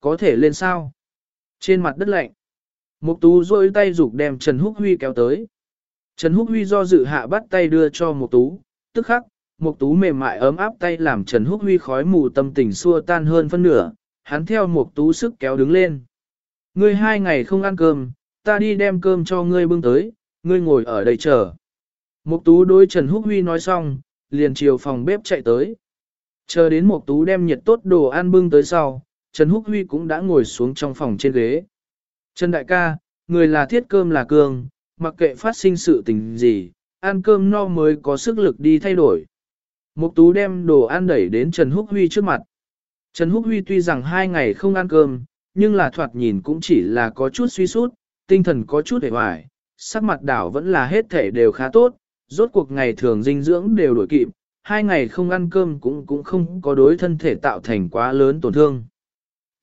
có thể lên sao? Trên mặt đất lạnh. Mục tú rôi tay dục đem Trần Húc Huy kéo tới. Trần Húc Huy do dự hạ bắt tay đưa cho Mục tú, tức khắc, Mục tú mềm mại ấm áp tay làm Trần Húc Huy khói mù tâm tình xua tan hơn phân nửa, hắn theo Mục tú sức kéo đứng lên. Ngươi hai ngày không ăn cơm, ta đi đem cơm cho ngươi bưng tới, ngươi ngồi ở đây chờ. Mục tú đối Trần Húc Huy nói xong, liền chiều phòng bếp chạy tới. Chờ đến Mục tú đem nhiệt tốt đồ ăn bưng tới sau, Trần Húc Huy cũng đã ngồi xuống trong phòng trên ghế. Trần đại ca, người là thiết cơm là cương, mặc kệ phát sinh sự tình gì, ăn cơm no mới có sức lực đi thay đổi. Mục tú đem đồ ăn đẩy đến Trần Húc Huy trước mặt. Trần Húc Huy tuy rằng hai ngày không ăn cơm, nhưng là thoạt nhìn cũng chỉ là có chút suy sút, tinh thần có chút hề hoài, sắc mặt đảo vẫn là hết thể đều khá tốt, rốt cuộc ngày thường dinh dưỡng đều đổi kịp, hai ngày không ăn cơm cũng cũng không có đối thân thể tạo thành quá lớn tổn thương.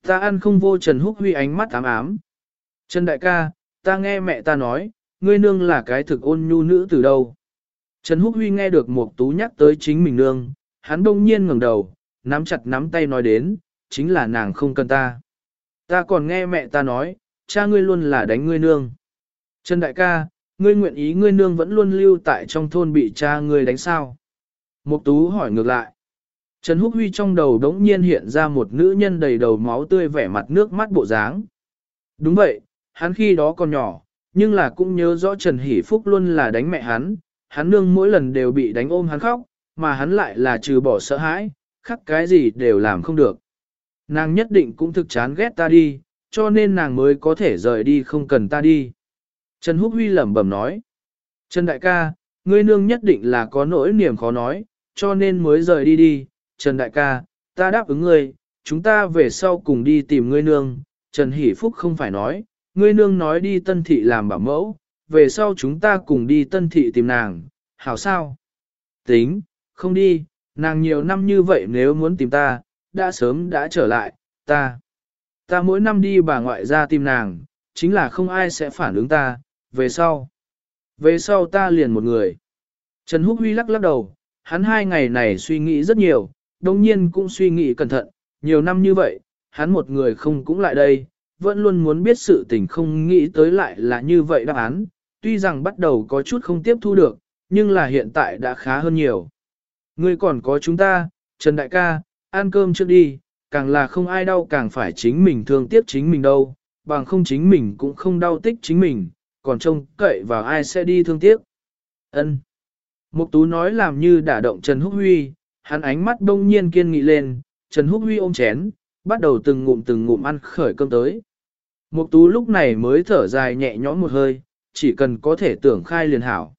Ta ăn không vô Trần Húc Huy ánh mắt ám ám. Trần đại ca, ta nghe mẹ ta nói, ngươi nương là cái thực ôn nhu nữ từ đâu. Trần Húc Huy nghe được một tú nhắc tới chính mình nương, hắn đông nhiên ngẩng đầu, nắm chặt nắm tay nói đến, chính là nàng không cần ta. Ta còn nghe mẹ ta nói, cha ngươi luôn là đánh ngươi nương. Trần đại ca, ngươi nguyện ý ngươi nương vẫn luôn lưu tại trong thôn bị cha ngươi đánh sao? Mục tú hỏi ngược lại. Trần Húc Huy trong đầu đống nhiên hiện ra một nữ nhân đầy đầu máu tươi vẻ mặt nước mắt bộ dáng. Đúng vậy, hắn khi đó còn nhỏ, nhưng là cũng nhớ rõ Trần Hỷ Phúc luôn là đánh mẹ hắn, hắn nương mỗi lần đều bị đánh ôm hắn khóc, mà hắn lại là trừ bỏ sợ hãi, khắc cái gì đều làm không được. Nàng nhất định cũng thực chán ghét ta đi, cho nên nàng mới có thể rời đi không cần ta đi. Trần Húc Huy lẩm bẩm nói. Trần Đại ca, ngươi nương nhất định là có nỗi niềm khó nói, cho nên mới rời đi đi. Trần Đại ca, ta đáp ứng ngươi, chúng ta về sau cùng đi tìm ngươi nương. Trần Hỷ Phúc không phải nói, ngươi nương nói đi tân thị làm bảo mẫu, về sau chúng ta cùng đi tân thị tìm nàng, hảo sao? Tính, không đi, nàng nhiều năm như vậy nếu muốn tìm ta, đã sớm đã trở lại, ta. Ta mỗi năm đi bà ngoại ra tìm nàng, chính là không ai sẽ phản ứng ta, về sau. Về sau ta liền một người. Trần Húc Huy lắc lắc đầu, hắn hai ngày này suy nghĩ rất nhiều, đồng nhiên cũng suy nghĩ cẩn thận, nhiều năm như vậy, hắn một người không cũng lại đây, vẫn luôn muốn biết sự tình không nghĩ tới lại là như vậy đáp án, tuy rằng bắt đầu có chút không tiếp thu được, nhưng là hiện tại đã khá hơn nhiều. Ngươi còn có chúng ta, Trần Đại ca, ăn cơm trước đi, càng là không ai đau càng phải chính mình thương tiếc chính mình đâu, bằng không chính mình cũng không đau tích chính mình, còn trông cậy vào ai sẽ đi thương tiếc. Ân. Mục Tú nói làm như đả động Trần Húc Huy, hắn ánh mắt đông nhiên kiên nghị lên, Trần Húc Huy ôm chén, bắt đầu từng ngụm từng ngụm ăn khởi cơm tới. Mục Tú lúc này mới thở dài nhẹ nhõm một hơi, chỉ cần có thể tưởng khai liền hảo.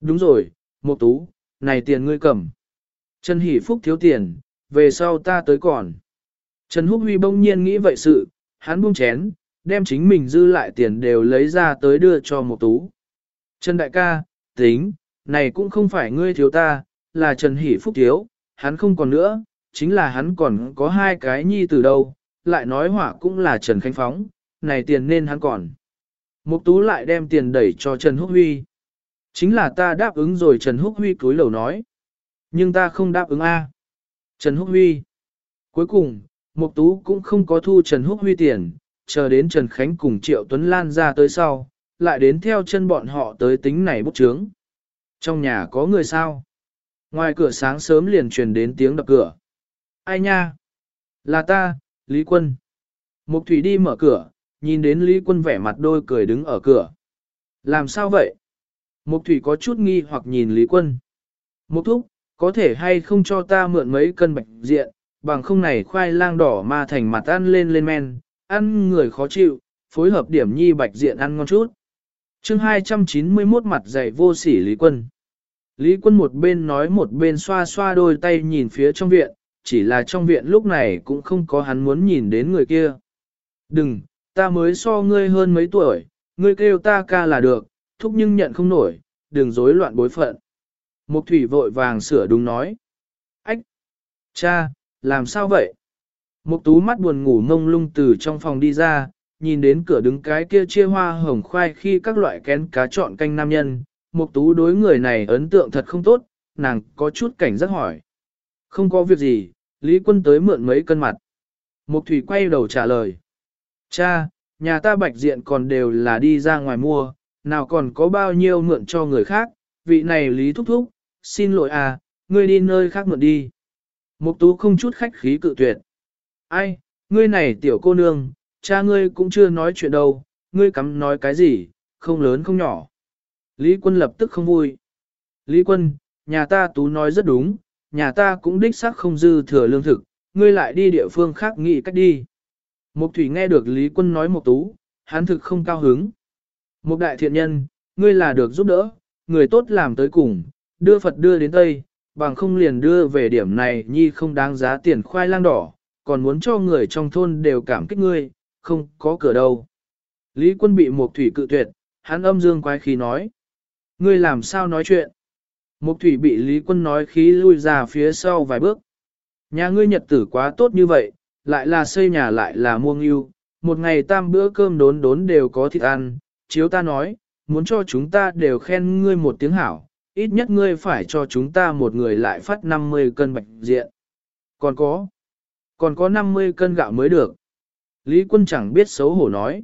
Đúng rồi, Mục Tú, này tiền ngươi cầm. Trần Hỷ Phúc thiếu tiền, về sau ta tới còn. Trần Húc Huy bỗng nhiên nghĩ vậy sự, hắn buông chén, đem chính mình dư lại tiền đều lấy ra tới đưa cho Mục tú. Trần đại ca, tính, này cũng không phải ngươi thiếu ta, là Trần Hỷ Phúc thiếu, hắn không còn nữa, chính là hắn còn có hai cái nhi từ đâu, lại nói hỏa cũng là Trần Khánh Phóng, này tiền nên hắn còn. Mục tú lại đem tiền đẩy cho Trần Húc Huy. Chính là ta đáp ứng rồi Trần Húc Huy cúi lầu nói. Nhưng ta không đáp ứng A. Trần Húc Huy. Cuối cùng, Mục Tú cũng không có thu Trần Húc Huy tiền, chờ đến Trần Khánh cùng Triệu Tuấn Lan ra tới sau, lại đến theo chân bọn họ tới tính này bút chướng. Trong nhà có người sao? Ngoài cửa sáng sớm liền truyền đến tiếng đập cửa. Ai nha? Là ta, Lý Quân. Mục Thủy đi mở cửa, nhìn đến Lý Quân vẻ mặt đôi cười đứng ở cửa. Làm sao vậy? Mục Thủy có chút nghi hoặc nhìn Lý Quân. Mục Thúc, có thể hay không cho ta mượn mấy cân bạch diện, bằng không này khoai lang đỏ ma thành mặt ăn lên lên men, ăn người khó chịu, phối hợp điểm nhi bạch diện ăn ngon chút. chương 291 mặt dày vô sỉ Lý Quân. Lý Quân một bên nói một bên xoa xoa đôi tay nhìn phía trong viện, chỉ là trong viện lúc này cũng không có hắn muốn nhìn đến người kia. Đừng, ta mới so ngươi hơn mấy tuổi, ngươi kêu ta ca là được, thúc nhưng nhận không nổi, đừng rối loạn bối phận. Mục thủy vội vàng sửa đúng nói. Ách! Cha, làm sao vậy? Mục tú mắt buồn ngủ mông lung từ trong phòng đi ra, nhìn đến cửa đứng cái kia chia hoa hồng khoai khi các loại kén cá chọn canh nam nhân. Mục tú đối người này ấn tượng thật không tốt, nàng có chút cảnh giác hỏi. Không có việc gì, Lý quân tới mượn mấy cân mặt. Mục thủy quay đầu trả lời. Cha, nhà ta bạch diện còn đều là đi ra ngoài mua, nào còn có bao nhiêu mượn cho người khác, vị này lý thúc thúc, xin lỗi à, ngươi đi nơi khác mượn đi. Mục tú không chút khách khí cự tuyệt. Ai, ngươi này tiểu cô nương, cha ngươi cũng chưa nói chuyện đâu, ngươi cắm nói cái gì, không lớn không nhỏ. Lý quân lập tức không vui. Lý quân, nhà ta tú nói rất đúng, nhà ta cũng đích xác không dư thừa lương thực, ngươi lại đi địa phương khác nghĩ cách đi. Mục thủy nghe được Lý quân nói một tú, hắn thực không cao hứng. Một đại thiện nhân, ngươi là được giúp đỡ, người tốt làm tới cùng, đưa Phật đưa đến Tây, bằng không liền đưa về điểm này nhi không đáng giá tiền khoai lang đỏ, còn muốn cho người trong thôn đều cảm kích ngươi, không có cửa đâu. Lý quân bị một thủy cự tuyệt, hắn âm dương quái khí nói. Ngươi làm sao nói chuyện? Mục thủy bị Lý quân nói khí lui ra phía sau vài bước. Nhà ngươi nhật tử quá tốt như vậy, lại là xây nhà lại là muông yêu, một ngày tam bữa cơm đốn đốn đều có thịt ăn, chiếu ta nói, muốn cho chúng ta đều khen ngươi một tiếng hảo, ít nhất ngươi phải cho chúng ta một người lại phát 50 cân bạch diện. Còn có, còn có 50 cân gạo mới được. Lý quân chẳng biết xấu hổ nói.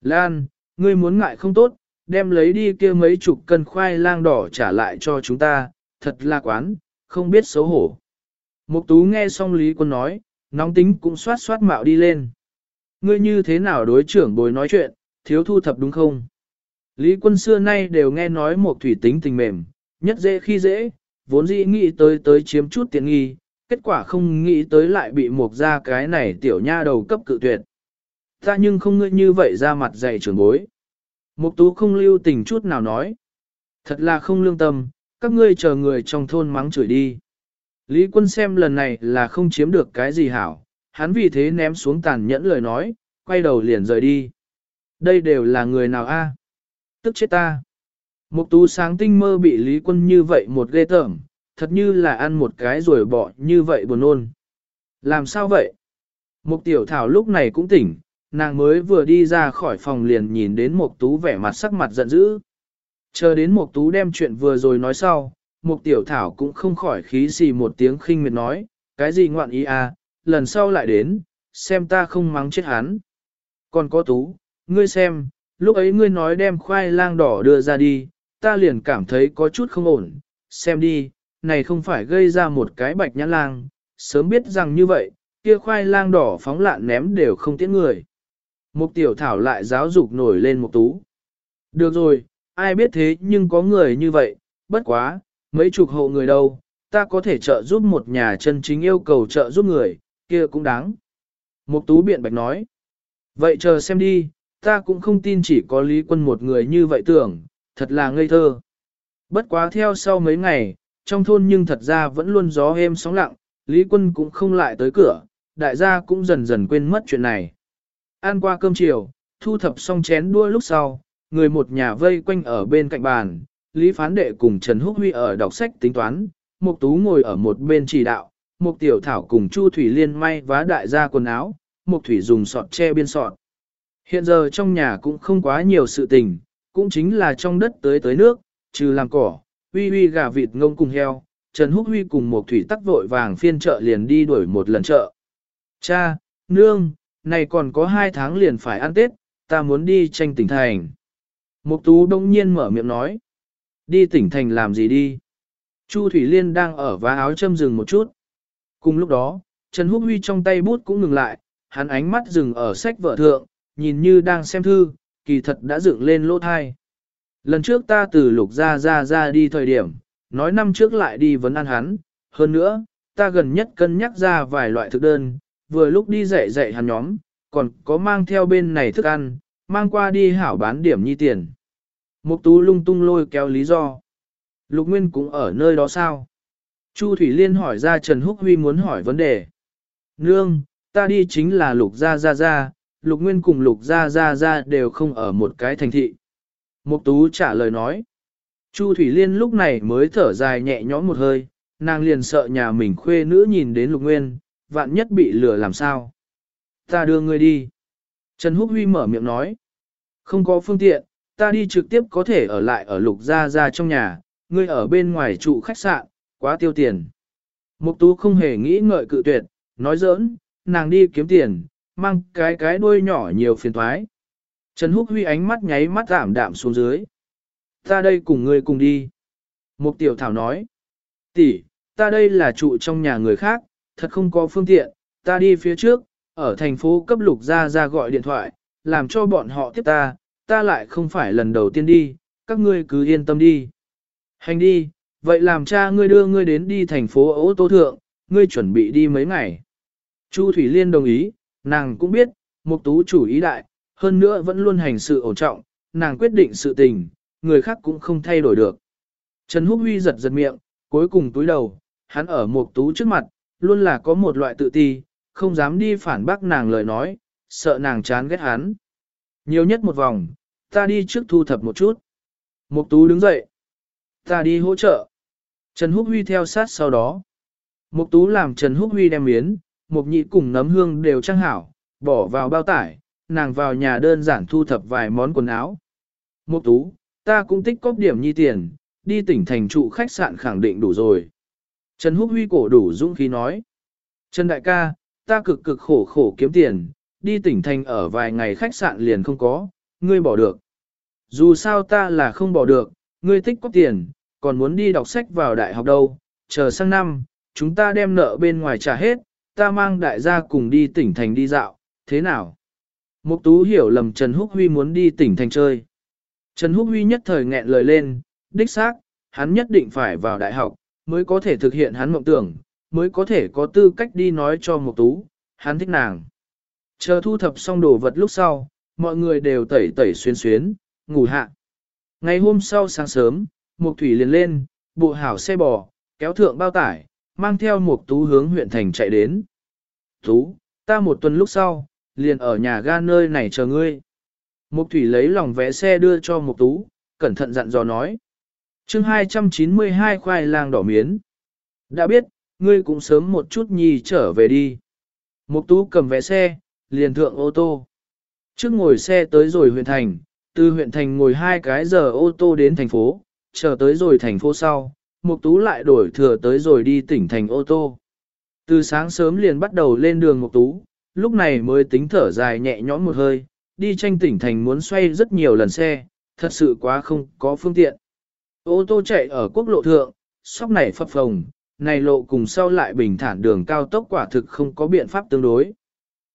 Lan, ngươi muốn ngại không tốt, đem lấy đi kia mấy chục cân khoai lang đỏ trả lại cho chúng ta, thật là quán, không biết xấu hổ. Mục tú nghe xong Lý quân nói, nóng tính cũng xoát xoát mạo đi lên. Ngươi như thế nào đối trưởng bồi nói chuyện, thiếu thu thập đúng không? Lý quân xưa nay đều nghe nói một thủy tính tình mềm, nhất dễ khi dễ, vốn dĩ nghĩ tới tới chiếm chút tiện nghi, kết quả không nghĩ tới lại bị một ra cái này tiểu nha đầu cấp cự tuyệt. Ta nhưng không ngươi như vậy ra mặt dạy trưởng bối. Mục tú không lưu tình chút nào nói. Thật là không lương tâm, các ngươi chờ người trong thôn mắng chửi đi. Lý quân xem lần này là không chiếm được cái gì hảo, hắn vì thế ném xuống tàn nhẫn lời nói, quay đầu liền rời đi. Đây đều là người nào a? Tức chết ta. Mục tú sáng tinh mơ bị Lý quân như vậy một ghê tởm, thật như là ăn một cái rồi bỏ như vậy buồn nôn. Làm sao vậy? Mục tiểu thảo lúc này cũng tỉnh, nàng mới vừa đi ra khỏi phòng liền nhìn đến Mục tú vẻ mặt sắc mặt giận dữ. Chờ đến Mục tú đem chuyện vừa rồi nói sau, Mục tiểu thảo cũng không khỏi khí xì một tiếng khinh miệt nói, cái gì ngoạn ý à, lần sau lại đến, xem ta không mắng chết hắn. Còn có tú, ngươi xem, lúc ấy ngươi nói đem khoai lang đỏ đưa ra đi, ta liền cảm thấy có chút không ổn, xem đi, này không phải gây ra một cái bạch nhãn lang, sớm biết rằng như vậy, kia khoai lang đỏ phóng lạn ném đều không tiễn người. Mục tiểu thảo lại giáo dục nổi lên một tú. Được rồi, ai biết thế nhưng có người như vậy, bất quá, mấy chục hộ người đâu, ta có thể trợ giúp một nhà chân chính yêu cầu trợ giúp người, kia cũng đáng. Mục tú biện bạch nói. Vậy chờ xem đi, ta cũng không tin chỉ có lý quân một người như vậy tưởng, thật là ngây thơ. Bất quá theo sau mấy ngày, trong thôn nhưng thật ra vẫn luôn gió êm sóng lặng, lý quân cũng không lại tới cửa, đại gia cũng dần dần quên mất chuyện này. Ăn qua cơm chiều, thu thập xong chén đua lúc sau, người một nhà vây quanh ở bên cạnh bàn, Lý Phán Đệ cùng Trần Húc Huy ở đọc sách tính toán, Mục Tú ngồi ở một bên chỉ đạo, Mục Tiểu Thảo cùng Chu Thủy Liên may vá đại gia quần áo, Mục Thủy dùng sọt che biên sọt. Hiện giờ trong nhà cũng không quá nhiều sự tình, cũng chính là trong đất tới tới nước, trừ làm cỏ, Huy Huy gà vịt ngông cùng heo, Trần Húc Huy cùng Mục Thủy tắc vội vàng phiên chợ liền đi đuổi một lần chợ. Cha, nương, này còn có hai tháng liền phải ăn Tết, ta muốn đi tranh tỉnh thành. Mục Tú đông nhiên mở miệng nói. Đi tỉnh thành làm gì đi? Chu Thủy Liên đang ở vá áo châm rừng một chút. Cùng lúc đó, Trần Húc Huy trong tay bút cũng ngừng lại, hắn ánh mắt dừng ở sách vở thượng, nhìn như đang xem thư, kỳ thật đã dựng lên lỗ thai. Lần trước ta từ lục ra ra ra đi thời điểm, nói năm trước lại đi vấn ăn hắn, hơn nữa, ta gần nhất cân nhắc ra vài loại thực đơn, vừa lúc đi dạy dạy hắn nhóm, còn có mang theo bên này thức ăn, mang qua đi hảo bán điểm nhi tiền. Mục tú lung tung lôi kéo lý do. Lục Nguyên cũng ở nơi đó sao? Chu Thủy Liên hỏi ra Trần Húc Huy muốn hỏi vấn đề. Nương, ta đi chính là Lục Gia Gia Gia, Lục Nguyên cùng Lục Gia Gia Gia đều không ở một cái thành thị. Mục Tú trả lời nói. Chu Thủy Liên lúc này mới thở dài nhẹ nhõm một hơi, nàng liền sợ nhà mình khuê nữ nhìn đến Lục Nguyên, vạn nhất bị lừa làm sao. Ta đưa ngươi đi. Trần Húc Huy mở miệng nói. Không có phương tiện, ta đi trực tiếp có thể ở lại ở Lục Gia Gia trong nhà, ngươi ở bên ngoài trụ khách sạn, quá tiêu tiền. Mục Tú không hề nghĩ ngợi cự tuyệt, nói giỡn, nàng đi kiếm tiền, mang cái cái đuôi nhỏ nhiều phiền thoái. Trần Húc Huy ánh mắt nháy mắt giảm đạm xuống dưới. Ta đây cùng ngươi cùng đi. Mục tiểu thảo nói. tỷ, ta đây là trụ trong nhà người khác, thật không có phương tiện, ta đi phía trước, ở thành phố cấp lục ra ra gọi điện thoại, làm cho bọn họ tiếp ta, ta lại không phải lần đầu tiên đi, các ngươi cứ yên tâm đi. Hành đi, vậy làm cha ngươi đưa ngươi đến đi thành phố ô tô thượng, ngươi chuẩn bị đi mấy ngày. Chu Thủy Liên đồng ý, nàng cũng biết, Mục Tú chủ ý đại, hơn nữa vẫn luôn hành sự ổn trọng, nàng quyết định sự tình, người khác cũng không thay đổi được. Trần Húc Huy giật giật miệng, cuối cùng túi đầu, hắn ở Mục Tú trước mặt, luôn là có một loại tự ti, không dám đi phản bác nàng lời nói, sợ nàng chán ghét hắn. Nhiều nhất một vòng, ta đi trước thu thập một chút. Mục Tú đứng dậy. Ta đi hỗ trợ. Trần Húc Huy theo sát sau đó. Mục Tú làm Trần Húc Huy đem miến, Mục Nhị cùng nấm hương đều trang hảo, bỏ vào bao tải, nàng vào nhà đơn giản thu thập vài món quần áo. Mục Tú, ta cũng tích cóp điểm nhi tiền, đi tỉnh thành trụ khách sạn khẳng định đủ rồi. Trần Húc Huy cổ đủ dũng khí nói. Trần Đại ca, ta cực cực khổ khổ kiếm tiền, đi tỉnh thành ở vài ngày khách sạn liền không có, ngươi bỏ được. Dù sao ta là không bỏ được, ngươi tích có tiền, còn muốn đi đọc sách vào đại học đâu, chờ sang năm, chúng ta đem nợ bên ngoài trả hết, ta mang đại gia cùng đi tỉnh thành đi dạo, thế nào? Mục Tú hiểu lầm Trần Húc Huy muốn đi tỉnh thành chơi. Trần Húc Huy nhất thời nghẹn lời lên, đích xác, hắn nhất định phải vào đại học, mới có thể thực hiện hắn mộng tưởng, mới có thể có tư cách đi nói cho Mục Tú, hắn thích nàng. Chờ thu thập xong đồ vật lúc sau, mọi người đều tẩy tẩy xuyên xuyến, ngủ hạ. Ngày hôm sau sáng sớm, Mục Thủy liền lên, bộ hảo xe bò, kéo thượng bao tải, mang theo Mục Tú hướng huyện thành chạy đến. Tú, ta một tuần lúc sau, liền ở nhà ga nơi này chờ ngươi. Mục Thủy lấy lòng vé xe đưa cho Mục Tú, cẩn thận dặn dò nói chương 292 khoai lang đỏ miến. Đã biết, ngươi cũng sớm một chút nhì trở về đi. Mục Tú cầm vé xe, liền thượng ô tô. Trước ngồi xe tới rồi huyện thành, từ huyện thành ngồi hai cái giờ ô tô đến thành phố, chờ tới rồi thành phố sau, Mục Tú lại đổi thừa tới rồi đi tỉnh thành ô tô. Từ sáng sớm liền bắt đầu lên đường Mục Tú, lúc này mới tính thở dài nhẹ nhõm một hơi, đi tranh tỉnh thành muốn xoay rất nhiều lần xe, thật sự quá không có phương tiện. Ô tô chạy ở quốc lộ thượng, sóc này phập phồng, này lộ cùng sau lại bình thản đường cao tốc quả thực không có biện pháp tương đối.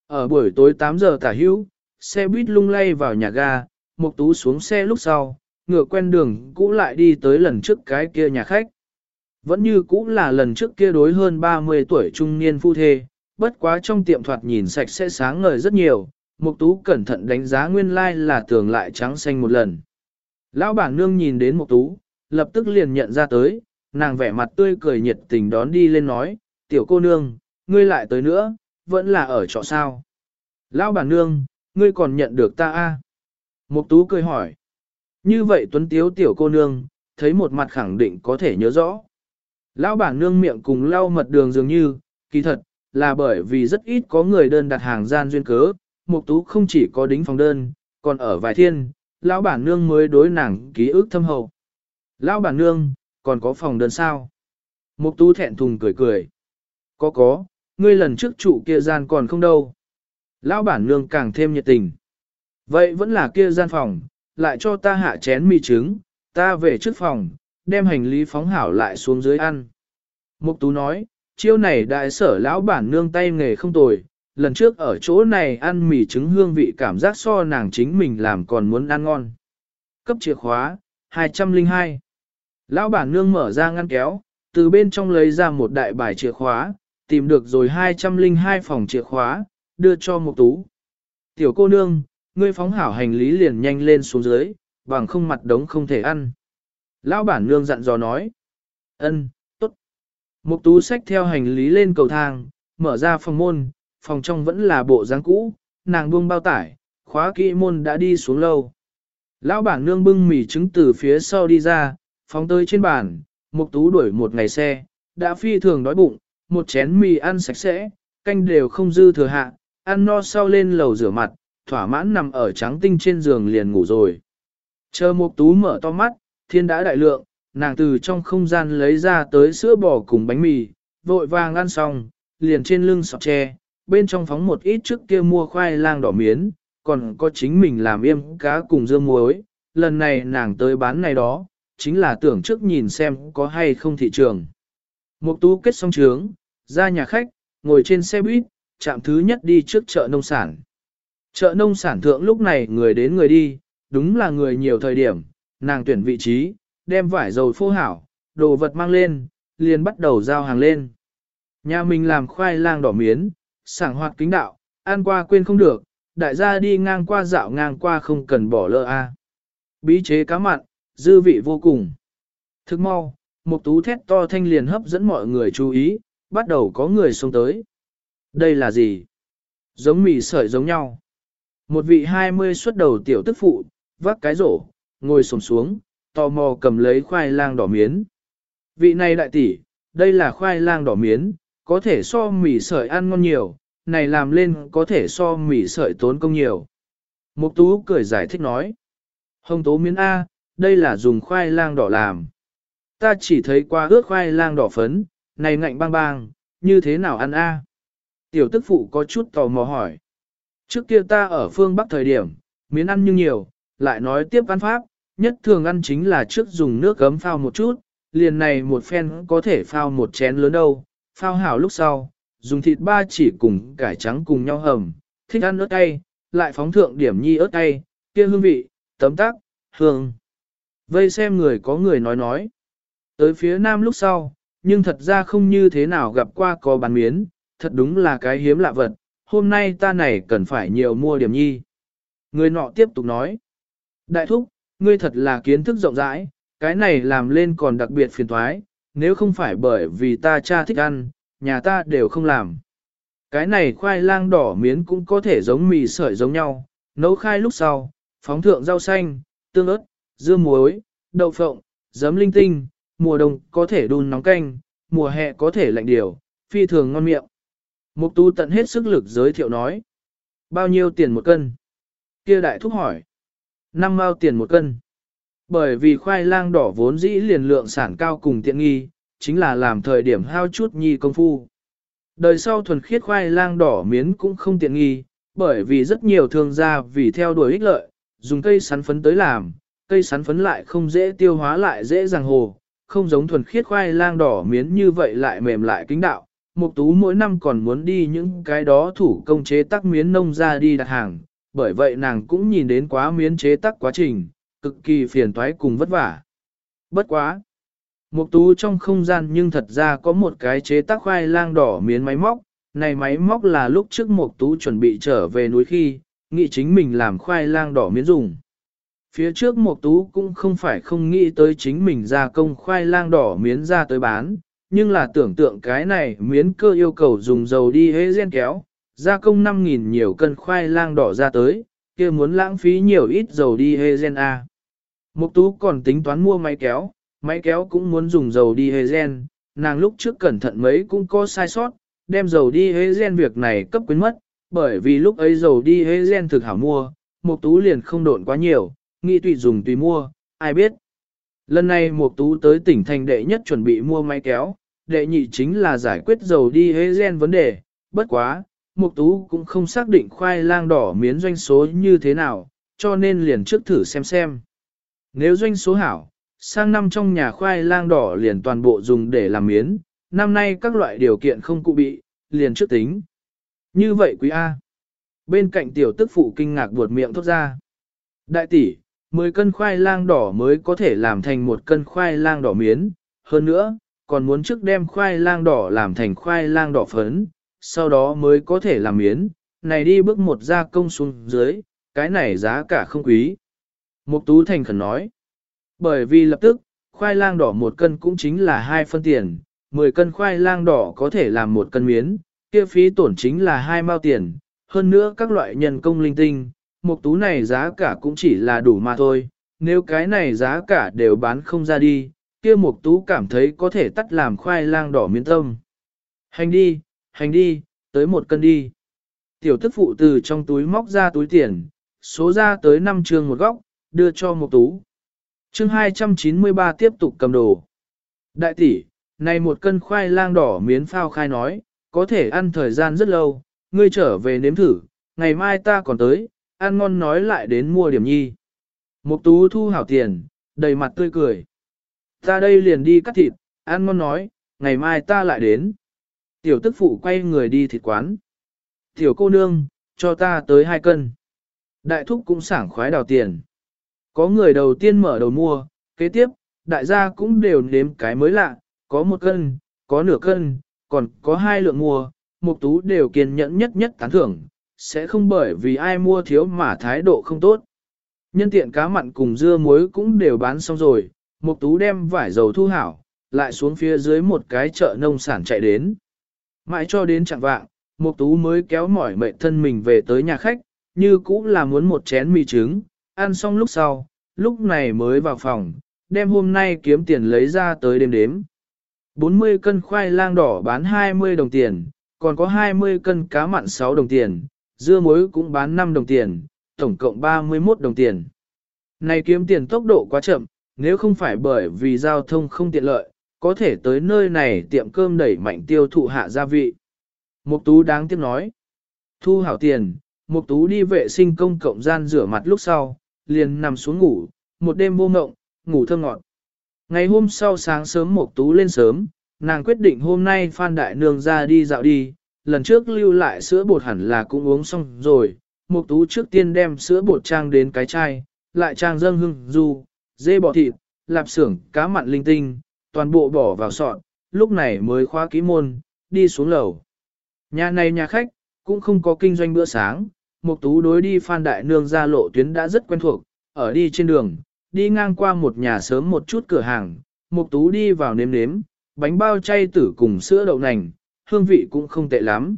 Ở buổi tối 8 giờ tả hữu, xe buýt lung lay vào nhà ga, Mục Tú xuống xe lúc sau, ngựa quen đường cũ lại đi tới lần trước cái kia nhà khách. Vẫn như cũ là lần trước kia đối hơn 30 tuổi trung niên phu thê, bất quá trong tiệm thoạt nhìn sạch sẽ sáng ngời rất nhiều, Mục Tú cẩn thận đánh giá nguyên lai like là tường lại trắng xanh một lần. Lão bản nương nhìn đến Mục Tú, lập tức liền nhận ra tới, nàng vẻ mặt tươi cười nhiệt tình đón đi lên nói, tiểu cô nương, ngươi lại tới nữa, vẫn là ở trọ sao. Lão bản nương, ngươi còn nhận được ta a? Mục tú cười hỏi. Như vậy tuấn tiếu tiểu cô nương, thấy một mặt khẳng định có thể nhớ rõ. Lão bản nương miệng cùng lau mật đường dường như, kỳ thật, là bởi vì rất ít có người đơn đặt hàng gian duyên cớ, mục tú không chỉ có đính phòng đơn, còn ở vài thiên, lão bản nương mới đối nàng ký ức thâm hậu. Lão bản nương, còn có phòng đơn sao? Mục tú thẹn thùng cười cười. Có có, ngươi lần trước trụ kia gian còn không đâu. Lão bản nương càng thêm nhiệt tình. Vậy vẫn là kia gian phòng, lại cho ta hạ chén mì trứng, ta về trước phòng, đem hành lý phóng hảo lại xuống dưới ăn. Mục tú nói, chiêu này đại sở lão bản nương tay nghề không tồi, lần trước ở chỗ này ăn mì trứng hương vị cảm giác so nàng chính mình làm còn muốn ăn ngon. Cấp chìa khóa, 202. Lão bản nương mở ra ngăn kéo, từ bên trong lấy ra một đại bài chìa khóa, tìm được rồi 202 phòng chìa khóa, đưa cho Mục Tú. Tiểu cô nương, ngươi phóng hảo hành lý liền nhanh lên xuống dưới, bằng không mặt đống không thể ăn. Lão bản nương dặn dò nói. Ân, tốt. Mục Tú xách theo hành lý lên cầu thang, mở ra phòng môn, phòng trong vẫn là bộ dáng cũ, nàng buông bao tải, khóa kỹ môn đã đi xuống lâu. Lão bản nương bưng mì trứng từ phía sau đi ra, phóng tới trên bàn, Mục Tú đuổi một ngày xe, đã phi thường đói bụng, một chén mì ăn sạch sẽ, canh đều không dư thừa hạ, ăn no sau lên lầu rửa mặt, thỏa mãn nằm ở trắng tinh trên giường liền ngủ rồi. Chờ Mục Tú mở to mắt, thiên đã đại lượng, nàng từ trong không gian lấy ra tới sữa bò cùng bánh mì, vội vàng ăn xong, liền trên lưng sọt tre, bên trong phóng một ít trước kia mua khoai lang đỏ miến, còn có chính mình làm yêm cá cùng dưa muối, lần này nàng tới bán này đó, chính là tưởng trước nhìn xem có hay không thị trường. Mục tú kết xong trướng, ra nhà khách, ngồi trên xe buýt, chạm thứ nhất đi trước chợ nông sản. Chợ nông sản thượng lúc này người đến người đi, đúng là người nhiều thời điểm, nàng tuyển vị trí, đem vải dầu phô hảo, đồ vật mang lên, liền bắt đầu giao hàng lên. Nhà mình làm khoai lang đỏ miến, sảng hoạt kính đạo, ăn qua quên không được, đại gia đi ngang qua dạo ngang qua không cần bỏ lỡ a. Bí chế cá mặn, dư vị vô cùng. Thức mau, một tú thét to thanh liền hấp dẫn mọi người chú ý, bắt đầu có người xông tới. Đây là gì? Giống mì sợi giống nhau. Một vị hai mươi xuất đầu tiểu tức phụ, vác cái rổ, ngồi xổm xuống, tò mò cầm lấy khoai lang đỏ miến. Vị này đại tỷ, đây là khoai lang đỏ miến, có thể so mì sợi ăn ngon nhiều, này làm lên có thể so mì sợi tốn công nhiều. Mục tú cười giải thích nói. Hồng tố miến A, đây là dùng khoai lang đỏ làm. Ta chỉ thấy qua ướt khoai lang đỏ phấn, này ngạnh bang bang, như thế nào ăn A? Tiểu tức phụ có chút tò mò hỏi. Trước kia ta ở phương Bắc thời điểm, miếng ăn như nhiều, lại nói tiếp ăn pháp, nhất thường ăn chính là trước dùng nước gấm phao một chút, liền này một phen có thể phao một chén lớn đâu, phao hảo lúc sau, dùng thịt ba chỉ cùng cải trắng cùng nhau hầm, thích ăn ớt cay, lại phóng thượng điểm nhi ớt cay, kia hương vị, tấm tắc, hương. Vây xem người có người nói nói. Tới phía nam lúc sau, nhưng thật ra không như thế nào gặp qua có bán miến, thật đúng là cái hiếm lạ vật, hôm nay ta này cần phải nhiều mua điểm nhi. Người nọ tiếp tục nói. Đại thúc, ngươi thật là kiến thức rộng rãi, cái này làm lên còn đặc biệt phiền thoái, nếu không phải bởi vì ta cha thích ăn, nhà ta đều không làm. Cái này khoai lang đỏ miến cũng có thể giống mì sợi giống nhau, nấu khai lúc sau, phóng thượng rau xanh, tương ớt, dưa muối, đậu phộng, giấm linh tinh, mùa đông có thể đun nóng canh, mùa hè có thể lạnh điều, phi thường ngon miệng. Mục tu tận hết sức lực giới thiệu nói. Bao nhiêu tiền một cân? Kia đại thúc hỏi. Năm mao tiền một cân. Bởi vì khoai lang đỏ vốn dĩ liền lượng sản cao cùng tiện nghi, chính là làm thời điểm hao chút nhi công phu. Đời sau thuần khiết khoai lang đỏ miến cũng không tiện nghi, bởi vì rất nhiều thương gia vì theo đuổi ích lợi, dùng cây sắn phấn tới làm, cây sắn phấn lại không dễ tiêu hóa lại dễ dàng hồ, không giống thuần khiết khoai lang đỏ miến như vậy lại mềm lại kính đạo. Mục tú mỗi năm còn muốn đi những cái đó thủ công chế tác miến nông ra đi đặt hàng, bởi vậy nàng cũng nhìn đến quá miến chế tác quá trình, cực kỳ phiền toái cùng vất vả. Bất quá. Mục tú trong không gian nhưng thật ra có một cái chế tác khoai lang đỏ miến máy móc, này máy móc là lúc trước mục tú chuẩn bị trở về núi khi, nghĩ chính mình làm khoai lang đỏ miến dùng. Phía trước mục tú cũng không phải không nghĩ tới chính mình gia công khoai lang đỏ miến ra tới bán, nhưng là tưởng tượng cái này miến cơ yêu cầu dùng dầu đi hế gen kéo, gia công 5.000 nhiều cân khoai lang đỏ ra tới, kia muốn lãng phí nhiều ít dầu đi hế gen A. Mục tú còn tính toán mua máy kéo, máy kéo cũng muốn dùng dầu đi hế gen, nàng lúc trước cẩn thận mấy cũng có sai sót, đem dầu đi hế gen việc này cấp quên mất, bởi vì lúc ấy dầu đi hế gen thực hảo mua, mục tú liền không độn quá nhiều, nghĩ tùy dùng tùy mua, ai biết. Lần này mục tú tới tỉnh thành đệ nhất chuẩn bị mua máy kéo, đệ nhị chính là giải quyết dầu đi hế gen vấn đề, bất quá, Mục Tú cũng không xác định khoai lang đỏ miến doanh số như thế nào, cho nên liền trước thử xem xem. Nếu doanh số hảo, sang năm trong nhà khoai lang đỏ liền toàn bộ dùng để làm miến, năm nay các loại điều kiện không cụ bị, liền trước tính. Như vậy quý A. Bên cạnh tiểu tức phụ kinh ngạc buột miệng thốt ra. Đại tỷ, 10 cân khoai lang đỏ mới có thể làm thành một cân khoai lang đỏ miến, hơn nữa, còn muốn trước đem khoai lang đỏ làm thành khoai lang đỏ phấn, sau đó mới có thể làm miến, này đi bước một gia công xuống dưới, cái này giá cả không quý. Mục Tú Thành khẩn nói, bởi vì lập tức, khoai lang đỏ một cân cũng chính là hai phân tiền, 10 cân khoai lang đỏ có thể làm một cân miến, kia phí tổn chính là hai mao tiền, hơn nữa các loại nhân công linh tinh, một tú này giá cả cũng chỉ là đủ mà thôi, nếu cái này giá cả đều bán không ra đi, kia một tú cảm thấy có thể tắt làm khoai lang đỏ miến tâm. Hành đi, hành đi, tới một cân đi. Tiểu tức phụ từ trong túi móc ra túi tiền, số ra tới 5 trường một góc, đưa cho một tú. chương 293 tiếp tục cầm đồ. Đại tỷ, này một cân khoai lang đỏ miến phao khai nói, có thể ăn thời gian rất lâu, ngươi trở về nếm thử, ngày mai ta còn tới, ăn ngon nói lại đến mua điểm nhi. Mục tú thu hảo tiền, đầy mặt tươi cười. Ta đây liền đi cắt thịt, ăn ngon nói, ngày mai ta lại đến. Tiểu tức phụ quay người đi thịt quán. Tiểu cô nương, cho ta tới hai cân. Đại thúc cũng sảng khoái đào tiền. Có người đầu tiên mở đầu mua, kế tiếp, đại gia cũng đều nếm cái mới lạ, có một cân, có nửa cân, còn có hai lượng mua, mục tú đều kiên nhẫn nhất nhất tán thưởng, sẽ không bởi vì ai mua thiếu mà thái độ không tốt. Nhân tiện cá mặn cùng dưa muối cũng đều bán xong rồi, mục tú đem vải dầu thu hảo, lại xuống phía dưới một cái chợ nông sản chạy đến. Mãi cho đến chẳng vạng, mục tú mới kéo mỏi mệt thân mình về tới nhà khách, như cũ là muốn một chén mì trứng, ăn xong lúc sau, lúc này mới vào phòng, đem hôm nay kiếm tiền lấy ra tới đêm đếm. 40 cân khoai lang đỏ bán 20 đồng tiền, còn có 20 cân cá mặn 6 đồng tiền, dưa muối cũng bán 5 đồng tiền, tổng cộng 31 đồng tiền. Này kiếm tiền tốc độ quá chậm, nếu không phải bởi vì giao thông không tiện lợi, có thể tới nơi này tiệm cơm đẩy mạnh tiêu thụ hạ gia vị. Mục tú đáng tiếc nói. Thu hảo tiền, Mục tú đi vệ sinh công cộng gian rửa mặt lúc sau, liền nằm xuống ngủ, một đêm vô mộng, ngủ thơm ngọt. Ngày hôm sau sáng sớm Mục tú lên sớm, nàng quyết định hôm nay Phan Đại Nương ra đi dạo đi, lần trước lưu lại sữa bột hẳn là cũng uống xong rồi, Mục tú trước tiên đem sữa bột trang đến cái chai, lại trang dâng hương du, dê bò thịt, lạp xưởng, cá mặn linh tinh, toàn bộ bỏ vào sọt, lúc này mới khóa ký môn, đi xuống lầu. Nhà này nhà khách, cũng không có kinh doanh bữa sáng, Mục Tú đối đi Phan Đại Nương ra lộ tuyến đã rất quen thuộc, ở đi trên đường, đi ngang qua một nhà sớm một chút cửa hàng, Mục Tú đi vào nếm nếm, bánh bao chay tử cùng sữa đậu nành, hương vị cũng không tệ lắm.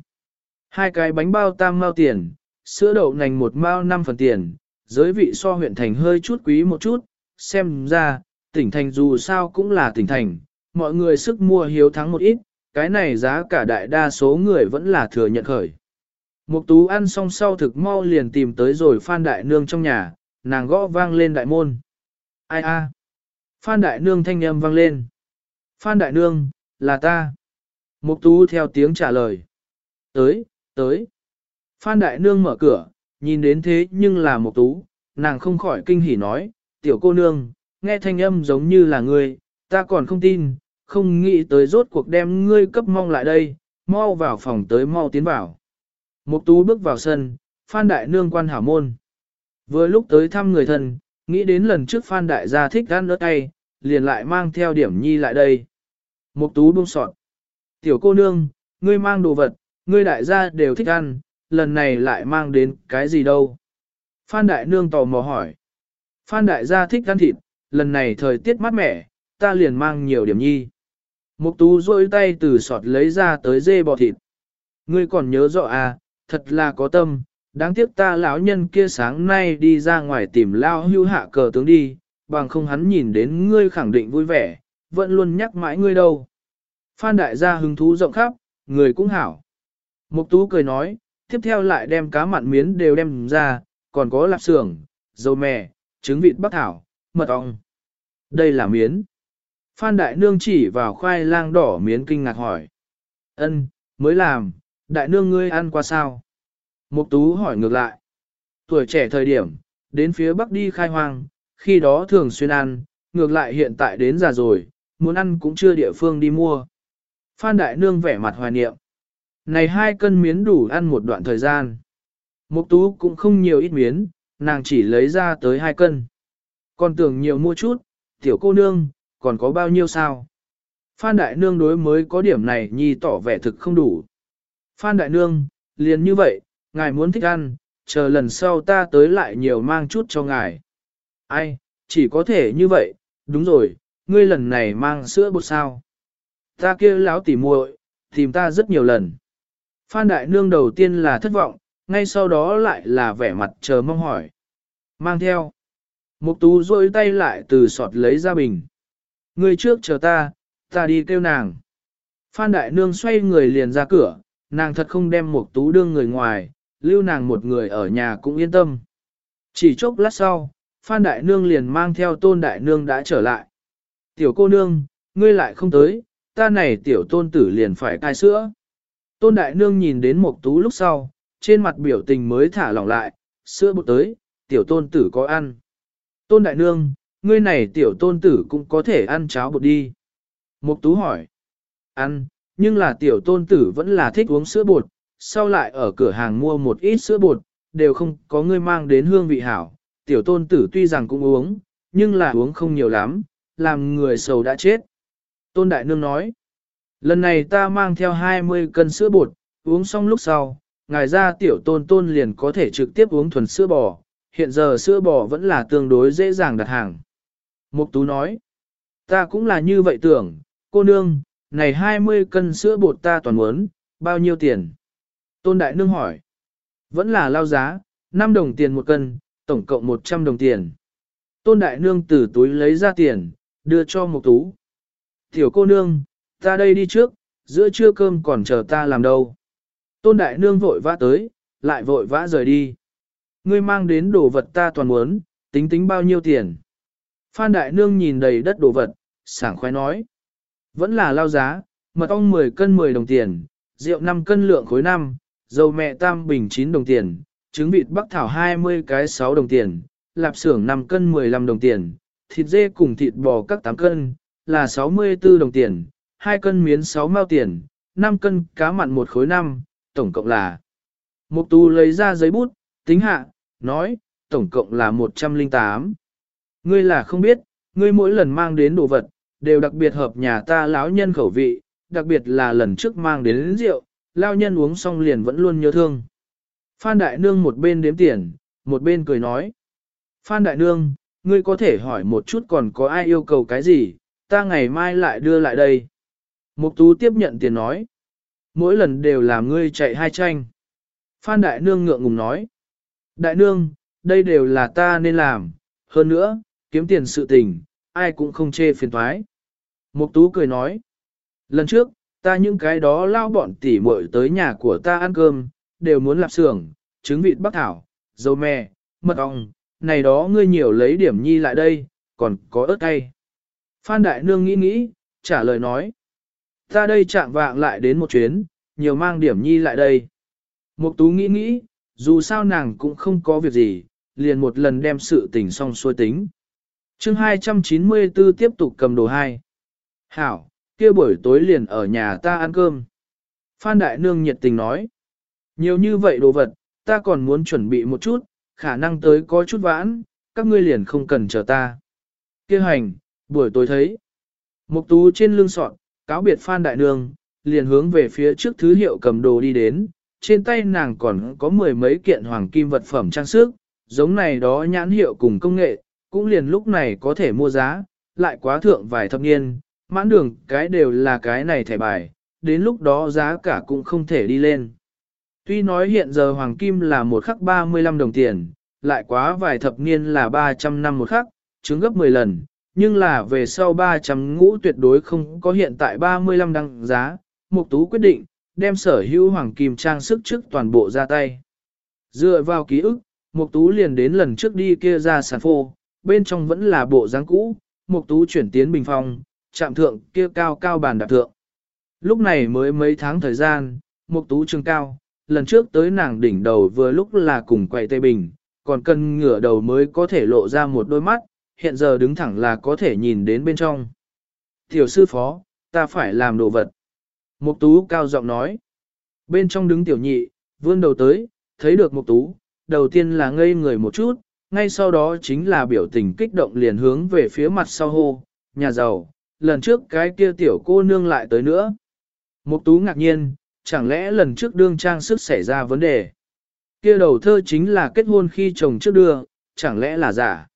Hai cái bánh bao tam mao tiền, sữa đậu nành một mao năm phần tiền, giới vị so huyện thành hơi chút quý một chút, xem ra, tỉnh thành dù sao cũng là tỉnh thành, mọi người sức mua hiếu thắng một ít, cái này giá cả đại đa số người vẫn là thừa nhận khởi. Mục tú ăn xong sau thực mau liền tìm tới rồi Phan Đại Nương trong nhà, nàng gõ vang lên đại môn. Ai a? Phan Đại Nương thanh âm vang lên. Phan Đại Nương, là ta. Mục tú theo tiếng trả lời. Tới, tới. Phan Đại Nương mở cửa, nhìn đến thế nhưng là Mục tú, nàng không khỏi kinh hỉ nói, tiểu cô nương, nghe thanh âm giống như là ngươi, ta còn không tin, không nghĩ tới rốt cuộc đem ngươi cấp mong lại đây, mau vào phòng tới mau tiến vào. Mục tú bước vào sân, Phan Đại Nương quan hảo môn. Vừa lúc tới thăm người thân, nghĩ đến lần trước Phan Đại gia thích ăn ớt cay, liền lại mang theo điểm nhi lại đây. Mục tú buông sọt. Tiểu cô nương, ngươi mang đồ vật, ngươi đại gia đều thích ăn, lần này lại mang đến cái gì đâu. Phan Đại Nương tò mò hỏi. Phan Đại gia thích ăn thịt, lần này thời tiết mát mẻ, ta liền mang nhiều điểm nhi. Mục tú rôi tay từ sọt lấy ra tới dê bò thịt. Ngươi còn nhớ rõ à, thật là có tâm, đáng tiếc ta lão nhân kia sáng nay đi ra ngoài tìm lao hưu hạ cờ tướng đi, bằng không hắn nhìn đến ngươi khẳng định vui vẻ, vẫn luôn nhắc mãi ngươi đâu. Phan đại gia hứng thú rộng khắp, người cũng hảo. Mục tú cười nói, tiếp theo lại đem cá mặn miến đều đem ra, còn có lạp xưởng, dầu mè, trứng vịt bắc thảo, mật ong. Đây là miến. Phan đại nương chỉ vào khoai lang đỏ miến kinh ngạc hỏi. Ân, mới làm, đại nương ngươi ăn qua sao? Mục tú hỏi ngược lại. Tuổi trẻ thời điểm, đến phía bắc đi khai hoang, khi đó thường xuyên ăn, ngược lại hiện tại đến già rồi, muốn ăn cũng chưa địa phương đi mua. Phan đại nương vẻ mặt hoài niệm. Này hai cân miến đủ ăn một đoạn thời gian. Mục tú cũng không nhiều ít miến, nàng chỉ lấy ra tới hai cân. Còn tưởng nhiều mua chút, tiểu cô nương, còn có bao nhiêu sao? Phan đại nương đối mới có điểm này nhi tỏ vẻ thực không đủ. Phan Đại Nương, liền như vậy, ngài muốn thích ăn, chờ lần sau ta tới lại nhiều mang chút cho ngài. Ai, chỉ có thể như vậy, đúng rồi, ngươi lần này mang sữa bột sao. Ta kia láo tỉ muội, tìm ta rất nhiều lần. Phan Đại Nương đầu tiên là thất vọng, ngay sau đó lại là vẻ mặt chờ mong hỏi. Mang theo. Mục tú rôi tay lại từ sọt lấy ra bình. Người trước chờ ta, ta đi kêu nàng. Phan Đại Nương xoay người liền ra cửa, nàng thật không đem một tú đương người ngoài, lưu nàng một người ở nhà cũng yên tâm. Chỉ chốc lát sau, Phan Đại Nương liền mang theo Tôn Đại Nương đã trở lại. Tiểu cô nương, ngươi lại không tới, ta này tiểu tôn tử liền phải cai sữa. Tôn Đại Nương nhìn đến Mộc Tú lúc sau, trên mặt biểu tình mới thả lỏng lại, sữa bột tới, tiểu tôn tử có ăn. Tôn Đại Nương, ngươi này tiểu tôn tử cũng có thể ăn cháo bột đi. Mộc Tú hỏi. Ăn, nhưng là tiểu tôn tử vẫn là thích uống sữa bột, sau lại ở cửa hàng mua một ít sữa bột, đều không có ngươi mang đến hương vị hảo. Tiểu tôn tử tuy rằng cũng uống, nhưng là uống không nhiều lắm, làm người sầu đã chết. Tôn Đại Nương nói, lần này ta mang theo 20 cân sữa bột, uống xong lúc sau, ngài ra tiểu tôn tôn liền có thể trực tiếp uống thuần sữa bò, hiện giờ sữa bò vẫn là tương đối dễ dàng đặt hàng. Mục Tú nói, ta cũng là như vậy tưởng, cô nương, này 20 cân sữa bột ta toàn muốn, bao nhiêu tiền? Tôn Đại Nương hỏi, vẫn là lao giá, 5 đồng tiền một cân, tổng cộng 100 đồng tiền. Tôn Đại Nương từ túi lấy ra tiền, đưa cho Mục Tú. Tiểu cô nương, ta đây đi trước, giữa trưa cơm còn chờ ta làm đâu. Tôn Đại Nương vội vã tới, lại vội vã rời đi. Ngươi mang đến đồ vật ta toàn muốn, tính tính bao nhiêu tiền. Phan Đại Nương nhìn đầy đất đồ vật, sảng khoái nói. Vẫn là lao giá, mật ong 10 cân 10 đồng tiền, rượu 5 cân lượng khối 5, dầu mẹ tam bình 9 đồng tiền, trứng vịt bắc thảo 20 cái 6 đồng tiền, lạp xưởng 5 cân 15 đồng tiền, thịt dê cùng thịt bò các 8 cân, là 64 đồng tiền, 2 cân miến 6 mao tiền, 5 cân cá mặn một khối 5, tổng cộng là. Mục tu lấy ra giấy bút, tính hạ, nói, tổng cộng là 108. Ngươi là không biết, ngươi mỗi lần mang đến đồ vật, đều đặc biệt hợp nhà ta lão nhân khẩu vị, đặc biệt là lần trước mang đến rượu, lão nhân uống xong liền vẫn luôn nhớ thương. Phan Đại Nương một bên đếm tiền, một bên cười nói. Phan Đại Nương, ngươi có thể hỏi một chút còn có ai yêu cầu cái gì, ta ngày mai lại đưa lại đây. Mục Tú tiếp nhận tiền nói. Mỗi lần đều làm ngươi chạy hai tranh. Phan Đại Nương ngượng ngùng nói. Đại Nương, đây đều là ta nên làm, hơn nữa, kiếm tiền sự tình, ai cũng không chê phiền thoái. Mục Tú cười nói. Lần trước, ta những cái đó lao bọn tỉ muội tới nhà của ta ăn cơm, đều muốn lạp xưởng, trứng vịt bắc thảo, dầu mè, mật ong, này đó ngươi nhiều lấy điểm nhi lại đây, còn có ớt cay. Phan Đại Nương nghĩ nghĩ, trả lời nói. Ta đây chạm vạng lại đến một chuyến, nhiều mang điểm nhi lại đây. Mục Tú nghĩ nghĩ, dù sao nàng cũng không có việc gì, liền một lần đem sự tình xong xuôi tính. Chương 294 tiếp tục cầm đồ hai. Hảo, kia buổi tối liền ở nhà ta ăn cơm. Phan Đại Nương nhiệt tình nói. Nhiều như vậy đồ vật, ta còn muốn chuẩn bị một chút, khả năng tới có chút vãn, các ngươi liền không cần chờ ta. Kia hành, buổi tối thấy. Mục tú trên lưng sọt, cáo biệt Phan Đại Nương, liền hướng về phía trước thứ hiệu cầm đồ đi đến, trên tay nàng còn có mười mấy kiện hoàng kim vật phẩm trang sức, giống này đó nhãn hiệu cùng công nghệ, cũng liền lúc này có thể mua giá, lại quá thượng vài thập niên, mãn đường cái đều là cái này thẻ bài, đến lúc đó giá cả cũng không thể đi lên. Tuy nói hiện giờ hoàng kim là một khắc 35 đồng tiền, lại quá vài thập niên là 300 năm một khắc, chứng gấp 10 lần, nhưng là về sau 300 ngũ tuyệt đối không có hiện tại 35 đăng giá. Mục Tú quyết định, đem sở hữu hoàng kim trang sức trước toàn bộ ra tay. Dựa vào ký ức, Mục Tú liền đến lần trước đi kia ra sản phô, bên trong vẫn là bộ dáng cũ, Mục Tú chuyển tiến bình phong, chạm thượng kia cao cao bàn đạp thượng. Lúc này mới mấy tháng thời gian, Mục Tú trưng cao, lần trước tới nàng đỉnh đầu vừa lúc là cùng quậy tây bình, còn cần ngửa đầu mới có thể lộ ra một đôi mắt, hiện giờ đứng thẳng là có thể nhìn đến bên trong. Tiểu sư phó, ta phải làm đồ vật. Mục tú cao giọng nói. Bên trong đứng tiểu nhị, vươn đầu tới, thấy được mục tú, đầu tiên là ngây người một chút, ngay sau đó chính là biểu tình kích động liền hướng về phía mặt sau hô, nhà giàu, lần trước cái kia tiểu cô nương lại tới nữa. Mục tú ngạc nhiên, chẳng lẽ lần trước đương trang sức xảy ra vấn đề. Kia đầu thơ chính là kết hôn khi chồng trước đưa, chẳng lẽ là giả.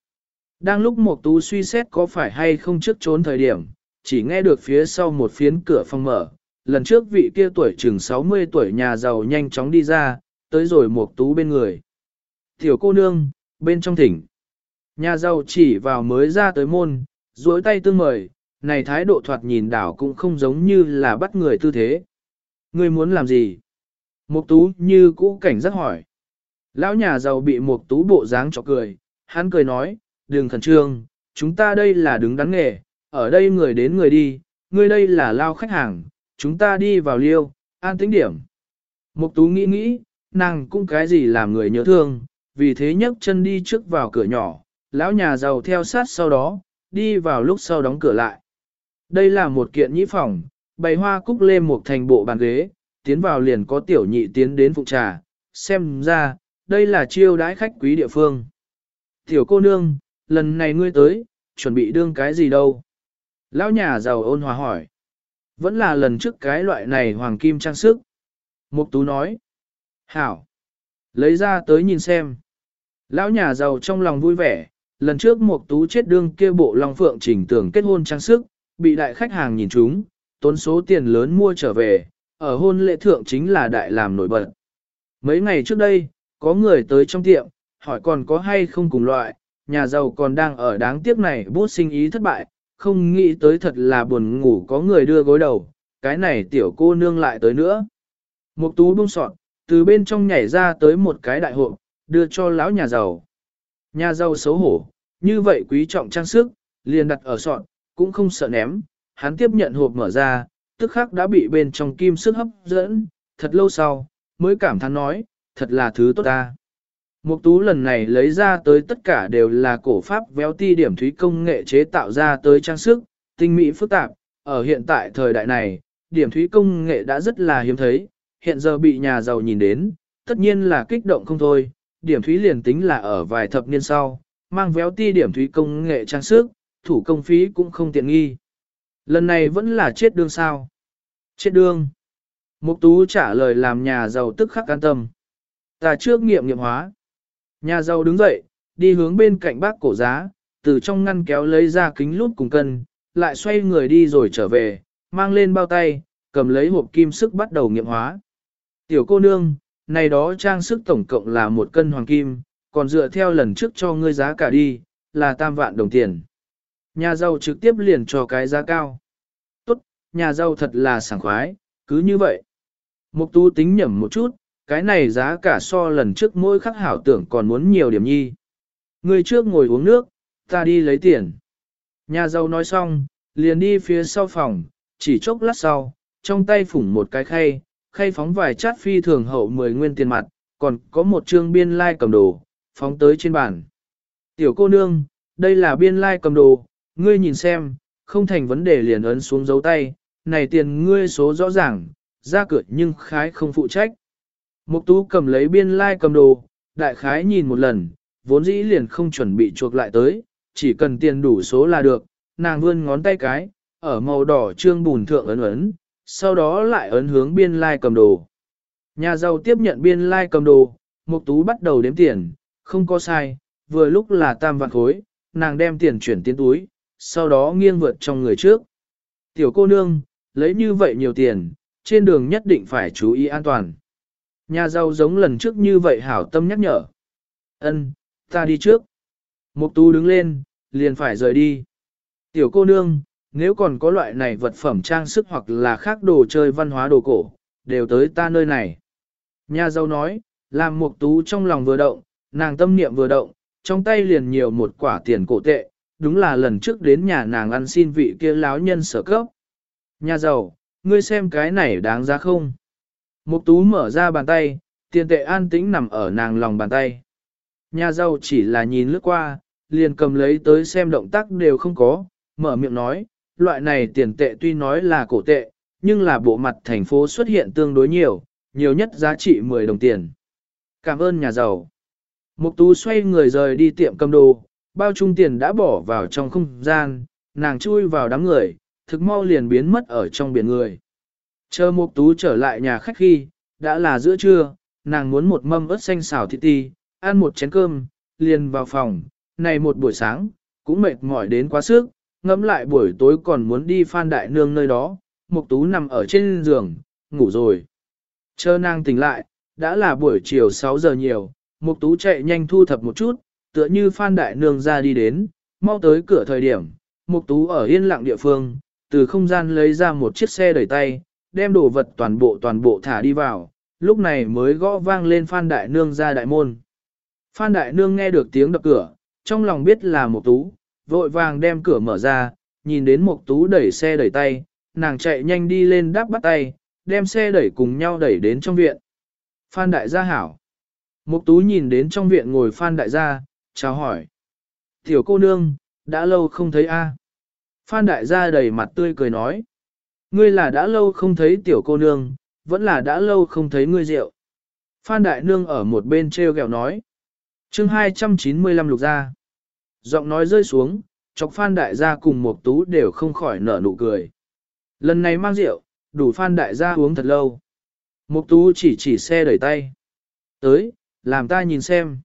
Đang lúc Mộc Tú suy xét có phải hay không trước trốn thời điểm, chỉ nghe được phía sau một phiến cửa phòng mở, lần trước vị kia tuổi chừng 60 tuổi nhà giàu nhanh chóng đi ra, tới rồi Mộc Tú bên người. Tiểu cô nương, bên trong thỉnh. Nhà giàu chỉ vào mới ra tới môn, duỗi tay tương mời, này thái độ thoạt nhìn đảo cũng không giống như là bắt người tư thế. Ngươi muốn làm gì? mộc tú như cũ cảnh giác hỏi. Lão nhà giàu bị mộc tú bộ dáng chọc cười, hắn cười nói, đừng khẩn trương, chúng ta đây là đứng đắn nghề, ở đây người đến người đi, ngươi đây là lao khách hàng, chúng ta đi vào liêu, an tĩnh điểm, Mục tú nghĩ nghĩ, nàng cũng cái gì làm người nhớ thương, vì thế nhấc chân đi trước vào cửa nhỏ, lão nhà giàu theo sát sau đó, đi vào lúc sau đóng cửa lại. Đây là một kiện nhĩ phòng, bày hoa cúc lê một thành bộ bàn ghế, tiến vào liền có tiểu nhị tiến đến phụ trà, xem ra, đây là chiêu đãi khách quý địa phương. Tiểu cô nương, lần này ngươi tới, chuẩn bị đương cái gì đâu? Lão nhà giàu ôn hòa hỏi. Vẫn là lần trước cái loại này hoàng kim trang sức. Mục tú nói. Hảo. Lấy ra tới nhìn xem. Lão nhà giàu trong lòng vui vẻ, lần trước Mục tú chết đương kia bộ Long Phượng chỉnh tưởng kết hôn trang sức, bị đại khách hàng nhìn chúng, tốn số tiền lớn mua trở về, ở hôn lễ thượng chính là đại làm nổi bật. Mấy ngày trước đây, có người tới trong tiệm, hỏi còn có hay không cùng loại, nhà giàu còn đang ở đáng tiếc này bút sinh ý thất bại, không nghĩ tới thật là buồn ngủ có người đưa gối đầu, cái này tiểu cô nương lại tới nữa. Một tú bung sọt, từ bên trong nhảy ra tới một cái đại hộp, đưa cho lão nhà giàu. Nhà giàu xấu hổ, như vậy quý trọng trang sức, liền đặt ở sọt, cũng không sợ ném, hắn tiếp nhận hộp mở ra, tức khắc đã bị bên trong kim sức hấp dẫn, thật lâu sau, mới cảm thán nói, thật là thứ tốt ta. Mục tú lần này lấy ra tới tất cả đều là cổ pháp véo ti điểm thúy công nghệ chế tạo ra tới trang sức, tinh mỹ phức tạp, ở hiện tại thời đại này, điểm thúy công nghệ đã rất là hiếm thấy, hiện giờ bị nhà giàu nhìn đến, tất nhiên là kích động không thôi, điểm thúy liền tính là ở vài thập niên sau, mang véo ti điểm thúy công nghệ trang sức, thủ công phí cũng không tiện nghi. Lần này vẫn là chết đương sao? Chết đương. Mục tú trả lời làm nhà giàu tức khắc an tâm. Ta trước nghiệm nghiệm hóa. Nhà giàu đứng dậy, đi hướng bên cạnh bác cổ giá, từ trong ngăn kéo lấy ra kính lút cùng cân, lại xoay người đi rồi trở về, mang lên bao tay, cầm lấy hộp kim sức bắt đầu nghiệm hóa. Tiểu cô nương, này đó trang sức tổng cộng là một cân hoàng kim, còn dựa theo lần trước cho ngươi giá cả đi, là tam vạn đồng tiền. Nhà giàu trực tiếp liền cho cái giá cao. Tốt, nhà giàu thật là sảng khoái, cứ như vậy. Mục tú tính nhẩm một chút, cái này giá cả so lần trước mỗi khắc hảo tưởng còn muốn nhiều điểm nhi. Người trước ngồi uống nước, ta đi lấy tiền. Nhà giàu nói xong, liền đi phía sau phòng, chỉ chốc lát sau, trong tay phủng một cái khay, khay phóng vài chát phi thường hậu 10 nguyên tiền mặt, còn có một trương biên lai like cầm đồ, phóng tới trên bàn. Tiểu cô nương, đây là biên lai like cầm đồ, ngươi nhìn xem, không thành vấn đề liền ấn xuống dấu tay, này tiền ngươi số rõ ràng, ra cửa nhưng khái không phụ trách. Mục tú cầm lấy biên lai like cầm đồ, đại khái nhìn một lần, vốn dĩ liền không chuẩn bị chuộc lại tới, chỉ cần tiền đủ số là được, nàng vươn ngón tay cái, ở màu đỏ trương bùn thượng ấn ấn, sau đó lại ấn hướng biên lai like cầm đồ. Nhà giàu tiếp nhận biên lai like cầm đồ, mục tú bắt đầu đếm tiền, không có sai, vừa lúc là tam vạn khối, nàng đem tiền chuyển tiến túi, sau đó nghiêng vượt trong người trước. Tiểu cô nương, lấy như vậy nhiều tiền, trên đường nhất định phải chú ý an toàn. Nhà giàu giống lần trước như vậy hảo tâm nhắc nhở. Ân, ta đi trước. Mục tú đứng lên, liền phải rời đi. Tiểu cô nương, nếu còn có loại này vật phẩm trang sức hoặc là khác đồ chơi văn hóa đồ cổ, đều tới ta nơi này. Nhà giàu nói, làm mục tú trong lòng vừa động, nàng tâm niệm vừa động, trong tay liền nhiều một quả tiền cổ tệ, đúng là lần trước đến nhà nàng ăn xin vị kia láo nhân sở cấp. Nhà giàu, ngươi xem cái này đáng giá không? Mục tú mở ra bàn tay, tiền tệ an tĩnh nằm ở nàng lòng bàn tay. Nhà giàu chỉ là nhìn lướt qua, liền cầm lấy tới xem động tác đều không có, mở miệng nói, loại này tiền tệ tuy nói là cổ tệ, nhưng là bộ mặt thành phố xuất hiện tương đối nhiều, nhiều nhất giá trị 10 đồng tiền. Cảm ơn nhà giàu. Mục tú xoay người rời đi tiệm cầm đồ, bao trung tiền đã bỏ vào trong không gian, nàng chui vào đám người, thực mau liền biến mất ở trong biển người. Chờ Mục Tú trở lại nhà khách khi, đã là giữa trưa, nàng muốn một mâm ớt xanh xào thịt ti, ăn một chén cơm, liền vào phòng, này một buổi sáng, cũng mệt mỏi đến quá sức, ngẫm lại buổi tối còn muốn đi Phan Đại Nương nơi đó, Mục Tú nằm ở trên giường, ngủ rồi. Chờ nàng tỉnh lại, đã là buổi chiều 6 giờ nhiều, Mục Tú chạy nhanh thu thập một chút, tựa như Phan Đại Nương ra đi đến, mau tới cửa thời điểm, Mục Tú ở yên lặng địa phương, từ không gian lấy ra một chiếc xe đẩy tay, đem đồ vật toàn bộ toàn bộ thả đi vào, lúc này mới gõ vang lên Phan Đại Nương ra đại môn. Phan Đại Nương nghe được tiếng đập cửa, trong lòng biết là Mộc Tú, vội vàng đem cửa mở ra, nhìn đến Mộc Tú đẩy xe đẩy tay, nàng chạy nhanh đi lên đáp bắt tay, đem xe đẩy cùng nhau đẩy đến trong viện. Phan đại gia hảo. Mộc tú nhìn đến trong viện ngồi Phan đại gia, chào hỏi. Tiểu cô nương, đã lâu không thấy a. Phan đại gia đầy mặt tươi cười nói. Ngươi là đã lâu không thấy tiểu cô nương, vẫn là đã lâu không thấy ngươi rượu. Phan đại nương ở một bên treo gẹo nói. chương 295 lục ra. Giọng nói rơi xuống, chọc Phan đại gia cùng một tú đều không khỏi nở nụ cười. Lần này mang rượu, đủ Phan đại gia uống thật lâu. Mục tú chỉ chỉ xe đẩy tay. Tới, làm ta nhìn xem.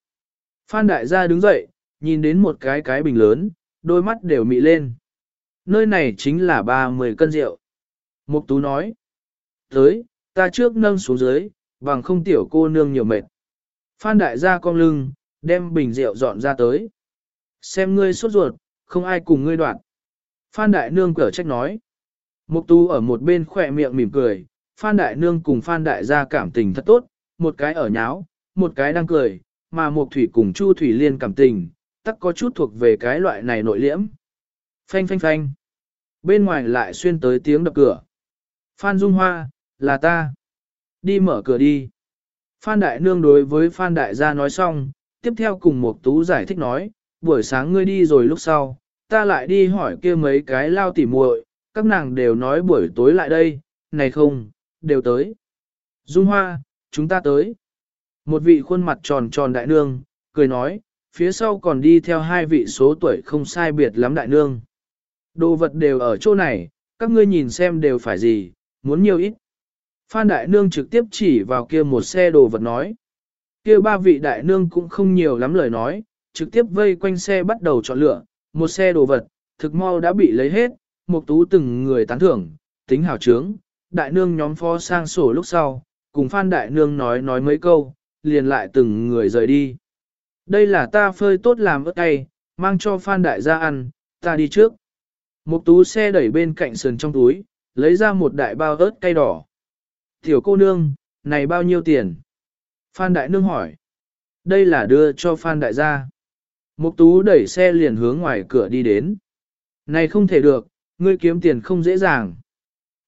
Phan đại gia đứng dậy, nhìn đến một cái cái bình lớn, đôi mắt đều mị lên. Nơi này chính là 30 cân rượu. Mục tú nói. Tới, ta trước nâng xuống dưới, bằng không tiểu cô nương nhiều mệt. Phan đại gia cong lưng, đem bình rượu dọn ra tới. Xem ngươi sốt ruột, không ai cùng ngươi đoạn. Phan đại nương cở trách nói. Mục tú ở một bên khỏe miệng mỉm cười, Phan đại nương cùng Phan đại gia cảm tình thật tốt, một cái ở nháo, một cái đang cười, mà Mục thủy cùng Chu thủy liên cảm tình, tắc có chút thuộc về cái loại này nội liễm. Phanh phanh phanh. Bên ngoài lại xuyên tới tiếng đập cửa. Phan Dung Hoa, là ta. Đi mở cửa đi. Phan Đại Nương đối với Phan Đại gia nói xong, tiếp theo cùng một tú giải thích nói, buổi sáng ngươi đi rồi lúc sau, ta lại đi hỏi kia mấy cái lao tỉ muội, các nàng đều nói buổi tối lại đây, này không, đều tới. Dung Hoa, chúng ta tới. Một vị khuôn mặt tròn tròn đại nương, cười nói, phía sau còn đi theo hai vị số tuổi không sai biệt lắm đại nương. Đồ vật đều ở chỗ này, các ngươi nhìn xem đều phải gì, muốn nhiều ít. Phan đại nương trực tiếp chỉ vào kia một xe đồ vật nói. Kia ba vị đại nương cũng không nhiều lắm lời nói, trực tiếp vây quanh xe bắt đầu chọn lựa, một xe đồ vật, thực mau đã bị lấy hết, một tú từng người tán thưởng, tính hảo trướng, đại nương nhóm phó sang sổ lúc sau, cùng Phan đại nương nói nói mấy câu, liền lại từng người rời đi. Đây là ta phơi tốt làm ớt tay, mang cho Phan đại gia ăn, ta đi trước. Một tú xe đẩy bên cạnh sườn trong túi, lấy ra một đại bao ớt cay đỏ. Tiểu cô nương, này bao nhiêu tiền? Phan đại nương hỏi. Đây là đưa cho Phan đại gia. Mục tú đẩy xe liền hướng ngoài cửa đi đến. Này không thể được, ngươi kiếm tiền không dễ dàng.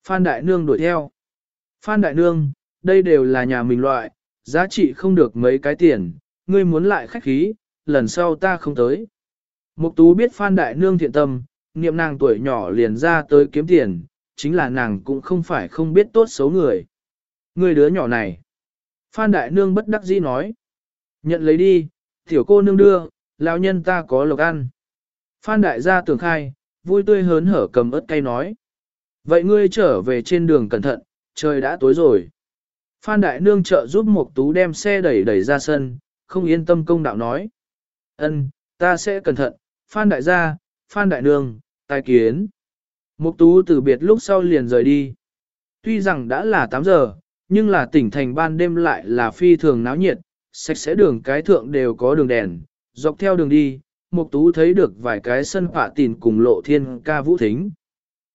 Phan đại nương đuổi theo. Phan đại nương, đây đều là nhà mình loại, giá trị không được mấy cái tiền, ngươi muốn lại khách khí, lần sau ta không tới. Mục tú biết Phan đại nương thiện tâm, niệm nàng tuổi nhỏ liền ra tới kiếm tiền, chính là nàng cũng không phải không biết tốt xấu người. Người đứa nhỏ này. Phan Đại Nương bất đắc dĩ nói. Nhận lấy đi, tiểu cô nương đưa, lão nhân ta có lộc ăn. Phan Đại gia tưởng khai, vui tươi hớn hở cầm ớt cay nói. Vậy ngươi trở về trên đường cẩn thận, trời đã tối rồi. Phan Đại Nương trợ giúp một tú đem xe đẩy đẩy ra sân, không yên tâm công đạo nói. Ân, ta sẽ cẩn thận, Phan Đại gia, Phan Đại Nương, tài kiến. Mục tú từ biệt lúc sau liền rời đi. Tuy rằng đã là 8 giờ, nhưng là tỉnh thành ban đêm lại là phi thường náo nhiệt, sạch sẽ đường cái thượng đều có đường đèn, dọc theo đường đi, Mục Tú thấy được vài cái sân phạ tìn cùng lộ thiên ca vũ thính.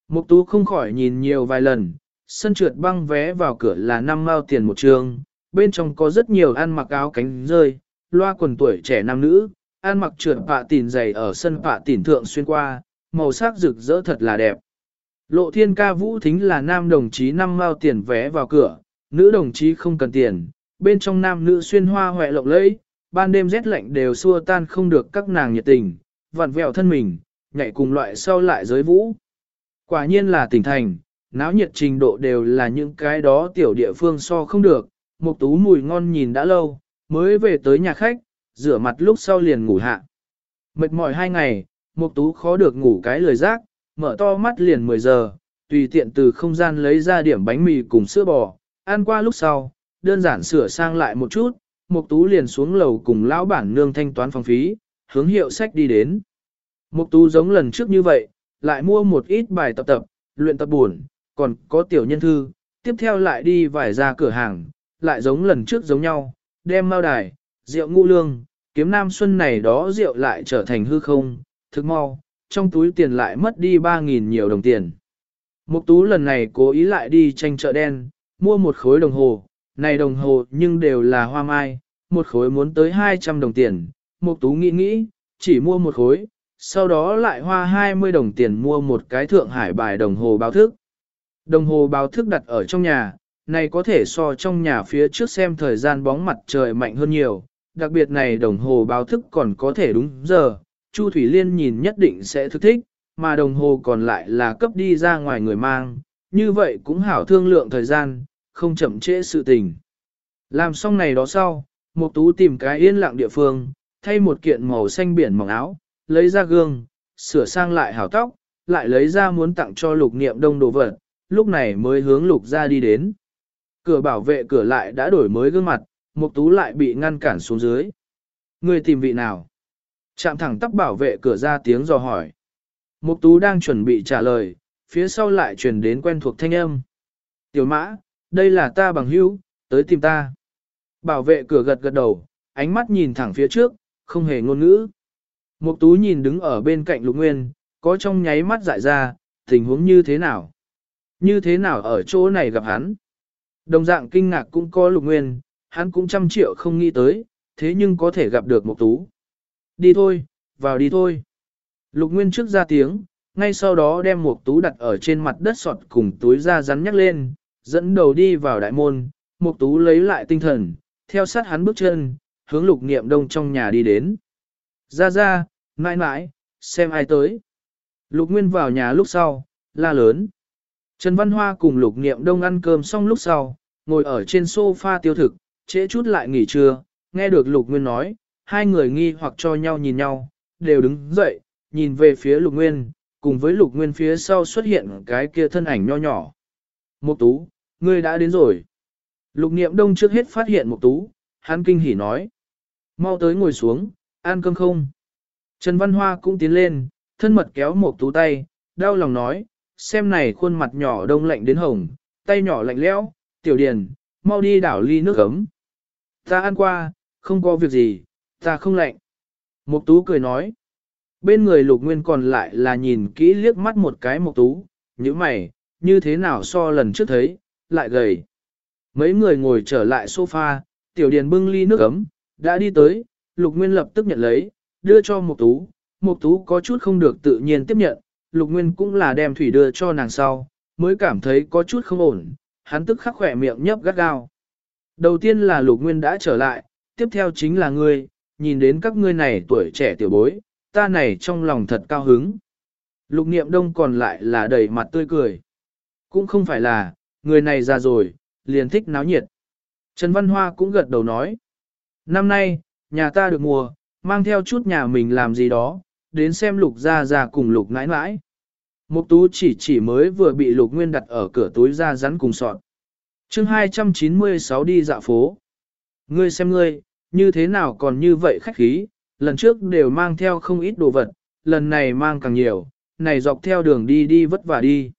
Mục Tú không khỏi nhìn nhiều vài lần, sân trượt băng vé vào cửa là năm mao tiền một trường, bên trong có rất nhiều ăn mặc áo cánh rơi, loa quần tuổi trẻ nam nữ, ăn mặc trượt phạ tìn dày ở sân phạ tìn thượng xuyên qua, màu sắc rực rỡ thật là đẹp. Lộ thiên ca vũ thính là nam đồng chí năm mao tiền vé vào cửa, nữ đồng chí không cần tiền, bên trong nam nữ xuyên hoa hoẹ lộng lẫy, ban đêm rét lạnh đều xua tan không được các nàng nhiệt tình, vặn vẹo thân mình, nhảy cùng loại sau lại giới vũ. Quả nhiên là tỉnh thành, náo nhiệt trình độ đều là những cái đó tiểu địa phương so không được, một tú mùi ngon nhìn đã lâu, mới về tới nhà khách, rửa mặt lúc sau liền ngủ hạ. Mệt mỏi hai ngày, một tú khó được ngủ cái lời giác mở to mắt liền 10 giờ, tùy tiện từ không gian lấy ra điểm bánh mì cùng sữa bò, ăn qua lúc sau, đơn giản sửa sang lại một chút, Mục Tú liền xuống lầu cùng lão bản nương thanh toán phòng phí, hướng hiệu sách đi đến. Mục Tú giống lần trước như vậy, lại mua một ít bài tập tập, luyện tập buồn, còn có tiểu nhân thư, tiếp theo lại đi vài ra cửa hàng, lại giống lần trước giống nhau, đem mao đài, rượu ngũ lương, kiếm nam xuân này đó rượu lại trở thành hư không, thực mau, trong túi tiền lại mất đi 3.000 nhiều đồng tiền. Mục tú lần này cố ý lại đi tranh chợ đen, mua một khối đồng hồ, này đồng hồ nhưng đều là hoa mai, một khối muốn tới 200 đồng tiền. Mục tú nghĩ nghĩ, chỉ mua một khối, sau đó lại hoa 20 đồng tiền mua một cái thượng hải bài đồng hồ báo thức. Đồng hồ báo thức đặt ở trong nhà, này có thể so trong nhà phía trước xem thời gian bóng mặt trời mạnh hơn nhiều, đặc biệt này đồng hồ báo thức còn có thể đúng giờ, Chu Thủy Liên nhìn nhất định sẽ thức thích, mà đồng hồ còn lại là cấp đi ra ngoài người mang, như vậy cũng hảo thương lượng thời gian, không chậm trễ sự tình. Làm xong này đó sau, Mục Tú tìm cái yên lặng địa phương, thay một kiện màu xanh biển mỏng áo, lấy ra gương, sửa sang lại hảo tóc, lại lấy ra muốn tặng cho lục niệm đông đồ vật, lúc này mới hướng lục gia đi đến. Cửa bảo vệ cửa lại đã đổi mới gương mặt, Mục Tú lại bị ngăn cản xuống dưới. Người tìm vị nào? Chạm thẳng tắp bảo vệ cửa ra tiếng dò hỏi. Mục Tú đang chuẩn bị trả lời, phía sau lại truyền đến quen thuộc thanh âm. Tiểu mã, đây là ta bằng hữu, tới tìm ta. Bảo vệ cửa gật gật đầu, ánh mắt nhìn thẳng phía trước, không hề ngôn ngữ. Mục tú nhìn đứng ở bên cạnh lục nguyên, có trong nháy mắt dại ra, tình huống như thế nào? Như thế nào ở chỗ này gặp hắn? Đồng dạng kinh ngạc cũng có lục nguyên, hắn cũng trăm triệu không nghĩ tới, thế nhưng có thể gặp được mục tú. Đi thôi, vào đi thôi. Lục nguyên trước ra tiếng, ngay sau đó đem một tú đặt ở trên mặt đất sọt cùng túi ra rắn nhắc lên, dẫn đầu đi vào đại môn, một tú lấy lại tinh thần, theo sát hắn bước chân, hướng lục niệm đông trong nhà đi đến. Ra ra, mãi mãi, xem ai tới. Lục Nguyên vào nhà lúc sau, la lớn. Trần Văn Hoa cùng lục niệm đông ăn cơm xong lúc sau, ngồi ở trên sofa tiêu thực, trễ chút lại nghỉ trưa, nghe được lục Nguyên nói, hai người nghi hoặc cho nhau nhìn nhau, đều đứng dậy, nhìn về phía lục Nguyên, cùng với lục Nguyên phía sau xuất hiện cái kia thân ảnh nho nhỏ. Mục tú, ngươi đã đến rồi. Lục niệm đông trước hết phát hiện mục tú, hắn kinh hỉ nói. Mau tới ngồi xuống, ăn cơm không? Trần Văn Hoa cũng tiến lên, thân mật kéo một tú tay, đau lòng nói, xem này khuôn mặt nhỏ đông lạnh đến hồng, tay nhỏ lạnh lẽo, tiểu điền, mau đi đảo ly nước ấm. Ta ăn qua, không có việc gì, ta không lạnh. Mục tú cười nói. Bên người lục nguyên còn lại là nhìn kỹ liếc mắt một cái mục tú, như mày, như thế nào so lần trước thấy, lại gầy. Mấy người ngồi trở lại sofa, tiểu điền bưng ly nước ấm, đã đi tới, lục nguyên lập tức nhận lấy, đưa cho Mục Tú, Mục Tú có chút không được tự nhiên tiếp nhận, Lục Nguyên cũng là đem thủy đưa cho nàng sau, mới cảm thấy có chút không ổn, hắn tức khắc khỏe miệng nhấp gắt gao. Đầu tiên là Lục Nguyên đã trở lại, tiếp theo chính là ngươi, nhìn đến các ngươi này tuổi trẻ tiểu bối, ta này trong lòng thật cao hứng. Lục Niệm Đông còn lại là đầy mặt tươi cười. Cũng không phải là, người này già rồi, liền thích náo nhiệt. Trần Văn Hoa cũng gật đầu nói. Năm nay, nhà ta được mùa, mang theo chút nhà mình làm gì đó, đến xem lục ra ra cùng lục nãi nãi. Mục tú chỉ chỉ mới vừa bị lục nguyên đặt ở cửa túi ra rắn cùng sọt. chương 296 đi dạo phố. Ngươi xem ngươi, như thế nào còn như vậy khách khí, lần trước đều mang theo không ít đồ vật, lần này mang càng nhiều, này dọc theo đường đi đi vất vả đi.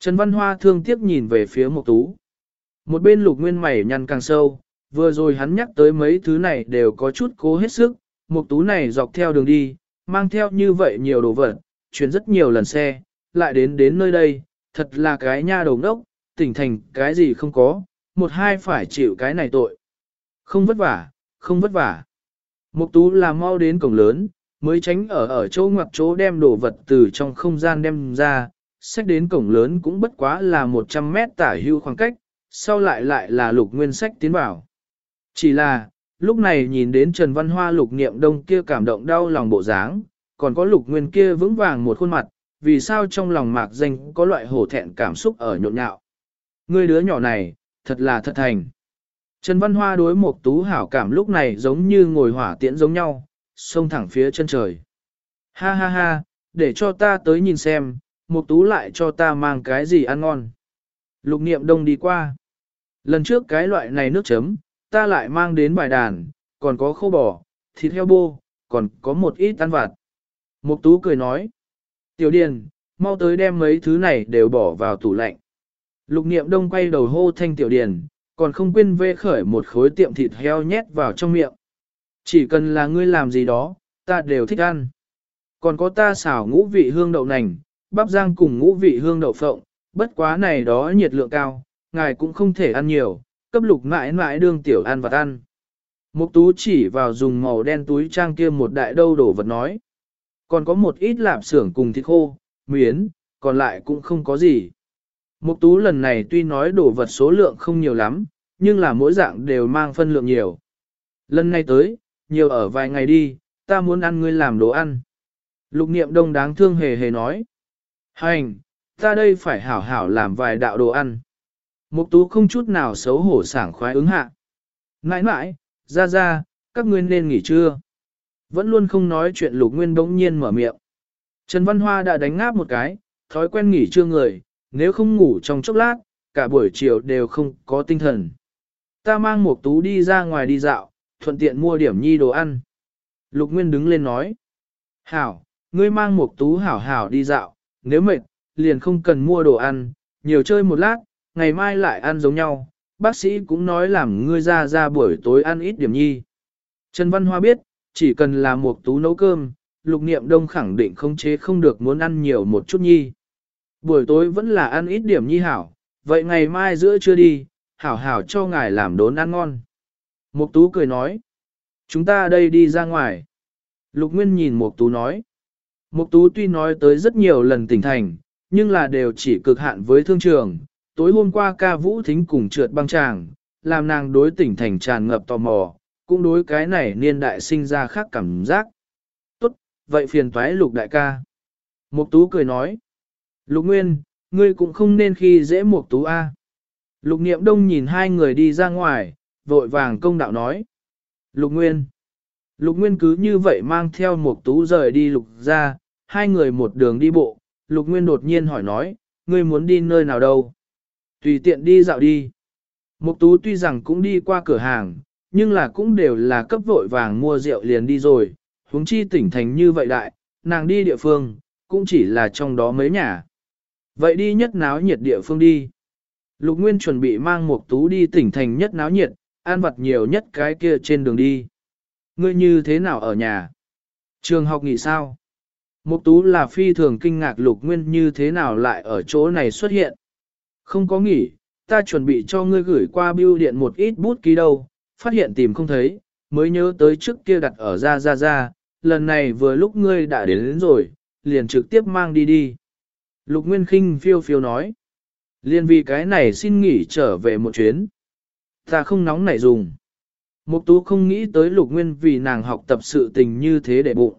Trần Văn Hoa thương tiếc nhìn về phía Mục Tú. Một bên lục nguyên mày nhăn càng sâu, vừa rồi hắn nhắc tới mấy thứ này đều có chút cố hết sức, Mục tú này dọc theo đường đi, mang theo như vậy nhiều đồ vật, chuyển rất nhiều lần xe, lại đến đến nơi đây, thật là cái nha đầu đốc, tỉnh thành cái gì không có, một hai phải chịu cái này tội. Không vất vả, không vất vả. Mục tú là mau đến cổng lớn, mới tránh ở ở chỗ ngoặc chỗ đem đồ vật từ trong không gian đem ra, sách đến cổng lớn cũng bất quá là 100 mét tả hưu khoảng cách, sau lại lại là lục nguyên sách tiến vào. Chỉ là, lúc này nhìn đến Trần Văn Hoa lục niệm đông kia cảm động đau lòng bộ dáng, còn có lục nguyên kia vững vàng một khuôn mặt, vì sao trong lòng mạc danh có loại hổ thẹn cảm xúc ở nhộn nhạo. Người đứa nhỏ này, thật là thật thành. Trần Văn Hoa đối một tú hảo cảm lúc này giống như ngồi hỏa tiễn giống nhau, xông thẳng phía chân trời. Ha ha ha, để cho ta tới nhìn xem, một tú lại cho ta mang cái gì ăn ngon. Lục niệm đông đi qua. Lần trước cái loại này nước chấm, ta lại mang đến bài đàn, còn có khô bò, thịt heo bô, còn có một ít ăn vặt. Mục tú cười nói, tiểu điền, mau tới đem mấy thứ này đều bỏ vào tủ lạnh. Lục niệm đông quay đầu hô thanh tiểu điền, còn không quên vê khởi một khối tiệm thịt heo nhét vào trong miệng. Chỉ cần là ngươi làm gì đó, ta đều thích ăn. Còn có ta xào ngũ vị hương đậu nành, bắp rang cùng ngũ vị hương đậu phộng, bất quá này đó nhiệt lượng cao, ngài cũng không thể ăn nhiều, cấp lục mãi mãi đương tiểu ăn vật ăn. Mục tú chỉ vào dùng màu đen túi trang kia một đại đâu đổ vật nói. Còn có một ít lạp xưởng cùng thịt khô, miến, còn lại cũng không có gì. Mục tú lần này tuy nói đồ vật số lượng không nhiều lắm, nhưng là mỗi dạng đều mang phân lượng nhiều. Lần này tới, nhiều ở vài ngày đi, ta muốn ăn ngươi làm đồ ăn. Lục niệm đông đáng thương hề hề nói. Hành, ta đây phải hảo hảo làm vài đạo đồ ăn. Mục tú không chút nào xấu hổ sảng khoái ứng hạ. Nãi nãi, ra ra, các ngươi nên nghỉ trưa. Vẫn luôn không nói chuyện lục nguyên bỗng nhiên mở miệng. Trần Văn Hoa đã đánh ngáp một cái, thói quen nghỉ trưa người, nếu không ngủ trong chốc lát, cả buổi chiều đều không có tinh thần. Ta mang một tú đi ra ngoài đi dạo, thuận tiện mua điểm nhi đồ ăn. Lục Nguyên đứng lên nói. Hảo, ngươi mang một tú hảo hảo đi dạo, nếu mệt, liền không cần mua đồ ăn, nhiều chơi một lát, ngày mai lại ăn giống nhau. Bác sĩ cũng nói làm ngươi ra ra buổi tối ăn ít điểm nhi. Trần Văn Hoa biết, chỉ cần là một tú nấu cơm, lục niệm đông khẳng định không chế không được muốn ăn nhiều một chút nhi. Buổi tối vẫn là ăn ít điểm nhi hảo, vậy ngày mai giữa trưa đi, hảo hảo cho ngài làm đốn ăn ngon. Mục tú cười nói, chúng ta đây đi ra ngoài. Lục Nguyên nhìn Mục tú nói, Mục tú tuy nói tới rất nhiều lần tỉnh thành, nhưng là đều chỉ cực hạn với thương trường. Tối hôm qua ca vũ thính cùng trượt băng tràng, làm nàng đối tỉnh thành tràn ngập tò mò, cũng đối cái này niên đại sinh ra khác cảm giác. Tốt, vậy phiền toái lục đại ca. Mục tú cười nói. Lục Nguyên, ngươi cũng không nên khi dễ một tú A. Lục Niệm Đông nhìn hai người đi ra ngoài, vội vàng công đạo nói. Lục Nguyên. Lục Nguyên cứ như vậy mang theo một tú rời đi lục ra, hai người một đường đi bộ. Lục Nguyên đột nhiên hỏi nói, ngươi muốn đi nơi nào đâu? Tùy tiện đi dạo đi. Mục tú tuy rằng cũng đi qua cửa hàng, nhưng là cũng đều là cấp vội vàng mua rượu liền đi rồi, huống chi tỉnh thành như vậy đại, nàng đi địa phương, cũng chỉ là trong đó mấy nhà. Vậy đi nhất náo nhiệt địa phương đi. Lục Nguyên chuẩn bị mang một tú đi tỉnh thành nhất náo nhiệt, an vật nhiều nhất cái kia trên đường đi. Ngươi như thế nào ở nhà? Trường học nghỉ sao? Mục tú là phi thường kinh ngạc Lục Nguyên như thế nào lại ở chỗ này xuất hiện. Không có nghỉ, ta chuẩn bị cho ngươi gửi qua bưu điện một ít bút ký đâu, phát hiện tìm không thấy, mới nhớ tới trước kia đặt ở ra ra ra, lần này vừa lúc ngươi đã đến, đến rồi, liền trực tiếp mang đi đi. Lục Nguyên Kinh phiêu phiêu nói, Liên vì cái này xin nghỉ trở về một chuyến. Ta không nóng nảy dùng. Mục tú không nghĩ tới lục nguyên vì nàng học tập sự tình như thế để bụng.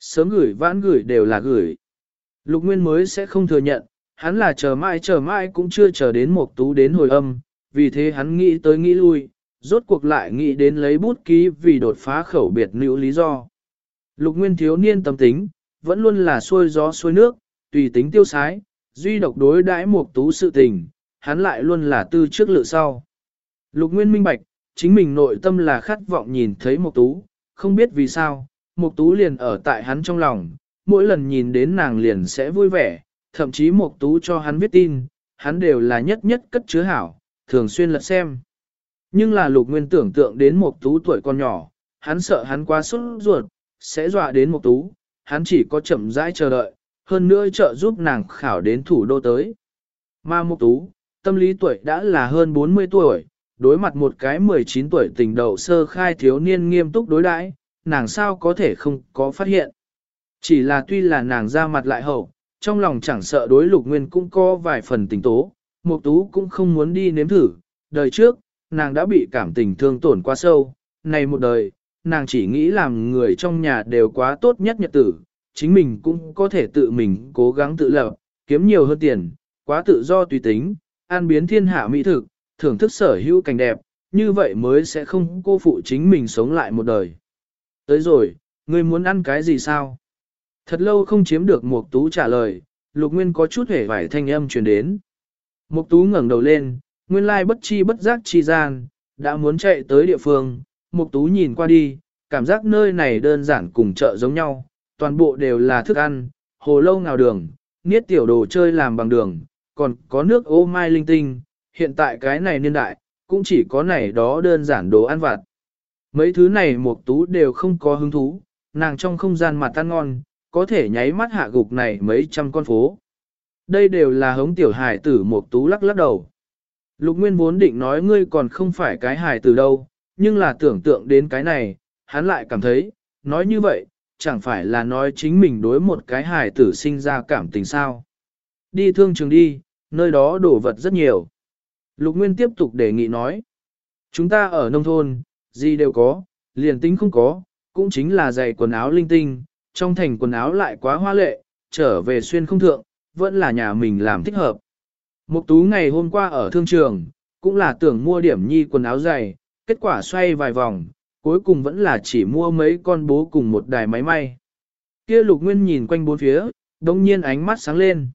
Sớm gửi vãn gửi đều là gửi. Lục nguyên mới sẽ không thừa nhận, hắn là chờ mãi chờ mãi cũng chưa chờ đến mục tú đến hồi âm, vì thế hắn nghĩ tới nghĩ lui, rốt cuộc lại nghĩ đến lấy bút ký vì đột phá khẩu biệt nữ lý do. Lục nguyên thiếu niên tâm tính, vẫn luôn là xuôi gió xuôi nước, tùy tính tiêu sái, duy độc đối đãi mục tú sự tình, hắn lại luôn là tư trước lựa sau. Lục nguyên minh bạch, chính mình nội tâm là khát vọng nhìn thấy mục tú, không biết vì sao, mục tú liền ở tại hắn trong lòng, mỗi lần nhìn đến nàng liền sẽ vui vẻ, thậm chí mục tú cho hắn viết tin, hắn đều là nhất nhất cất chứa hảo, thường xuyên lật xem. Nhưng là lục nguyên tưởng tượng đến một tú tuổi con nhỏ, hắn sợ hắn quá sốt ruột, sẽ dọa đến một tú, hắn chỉ có chậm rãi chờ đợi, hơn nữa trợ giúp nàng khảo đến thủ đô tới. Mà Mục tú, tâm lý tuổi đã là hơn 40 tuổi, đối mặt một cái 19 tuổi tình đầu sơ khai thiếu niên nghiêm túc đối đãi, nàng sao có thể không có phát hiện. Chỉ là tuy là nàng ra mặt lại hậu, trong lòng chẳng sợ đối lục nguyên cũng có vài phần tình tố, Mục tú cũng không muốn đi nếm thử, đời trước, nàng đã bị cảm tình thương tổn quá sâu, này một đời, nàng chỉ nghĩ làm người trong nhà đều quá tốt nhất nhật tử, chính mình cũng có thể tự mình cố gắng tự lập, kiếm nhiều hơn tiền, quá tự do tùy tính, an biến thiên hạ mỹ thực, thưởng thức sở hữu cảnh đẹp, như vậy mới sẽ không cô phụ chính mình sống lại một đời. Tới rồi, ngươi muốn ăn cái gì sao? Thật lâu không chiếm được Mục Tú trả lời, Lục Nguyên có chút hề vải thanh âm truyền đến. Mục Tú ngẩng đầu lên, nguyên lai bất chi bất giác chi gian, đã muốn chạy tới địa phương, Mục Tú nhìn qua đi, cảm giác nơi này đơn giản cùng chợ giống nhau, toàn bộ đều là thức ăn, hồ lâu ngào đường, niết tiểu đồ chơi làm bằng đường, còn có nước ô mai linh tinh, hiện tại cái này niên đại, cũng chỉ có này đó đơn giản đồ ăn vặt. Mấy thứ này một Tú đều không có hứng thú, nàng trong không gian mặt tan ngon, có thể nháy mắt hạ gục này mấy trăm con phố. Đây đều là hống tiểu hài tử một Tú lắc lắc đầu. Lục Nguyên vốn định nói ngươi còn không phải cái hài tử đâu, nhưng là tưởng tượng đến cái này, hắn lại cảm thấy, nói như vậy, chẳng phải là nói chính mình đối một cái hài tử sinh ra cảm tình sao. Đi thương trường đi, nơi đó đổ vật rất nhiều. Lục Nguyên tiếp tục đề nghị nói. Chúng ta ở nông thôn, gì đều có, liền tính không có, cũng chính là giày quần áo linh tinh, trong thành quần áo lại quá hoa lệ, trở về xuyên không thượng, vẫn là nhà mình làm thích hợp. Mục tú ngày hôm qua ở thương trường, cũng là tưởng mua điểm nhi quần áo dày, kết quả xoay vài vòng, cuối cùng vẫn là chỉ mua mấy con bố cùng một đài máy may. Kia lục nguyên nhìn quanh bốn phía, đồng nhiên ánh mắt sáng lên.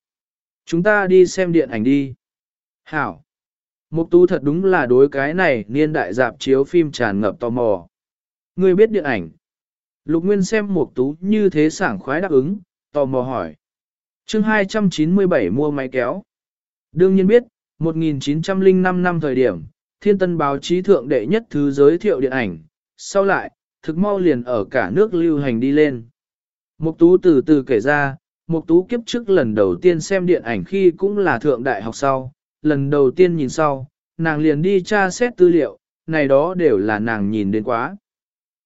Chúng ta đi xem điện ảnh đi. Hảo. Mục tú thật đúng là đối cái này niên đại dạp chiếu phim tràn ngập tò mò. Ngươi biết điện ảnh. Lục Nguyên xem Mục tú như thế sảng khoái đáp ứng, tò mò hỏi. Chương 297 mua máy kéo. Đương nhiên biết, 1905 năm thời điểm, thiên tân báo chí thượng đệ nhất thứ giới thiệu điện ảnh, sau lại, thực mau liền ở cả nước lưu hành đi lên. Mục tú từ từ kể ra, mục tú kiếp trước lần đầu tiên xem điện ảnh khi cũng là thượng đại học sau, lần đầu tiên nhìn sau, nàng liền đi tra xét tư liệu, này đó đều là nàng nhìn đến quá.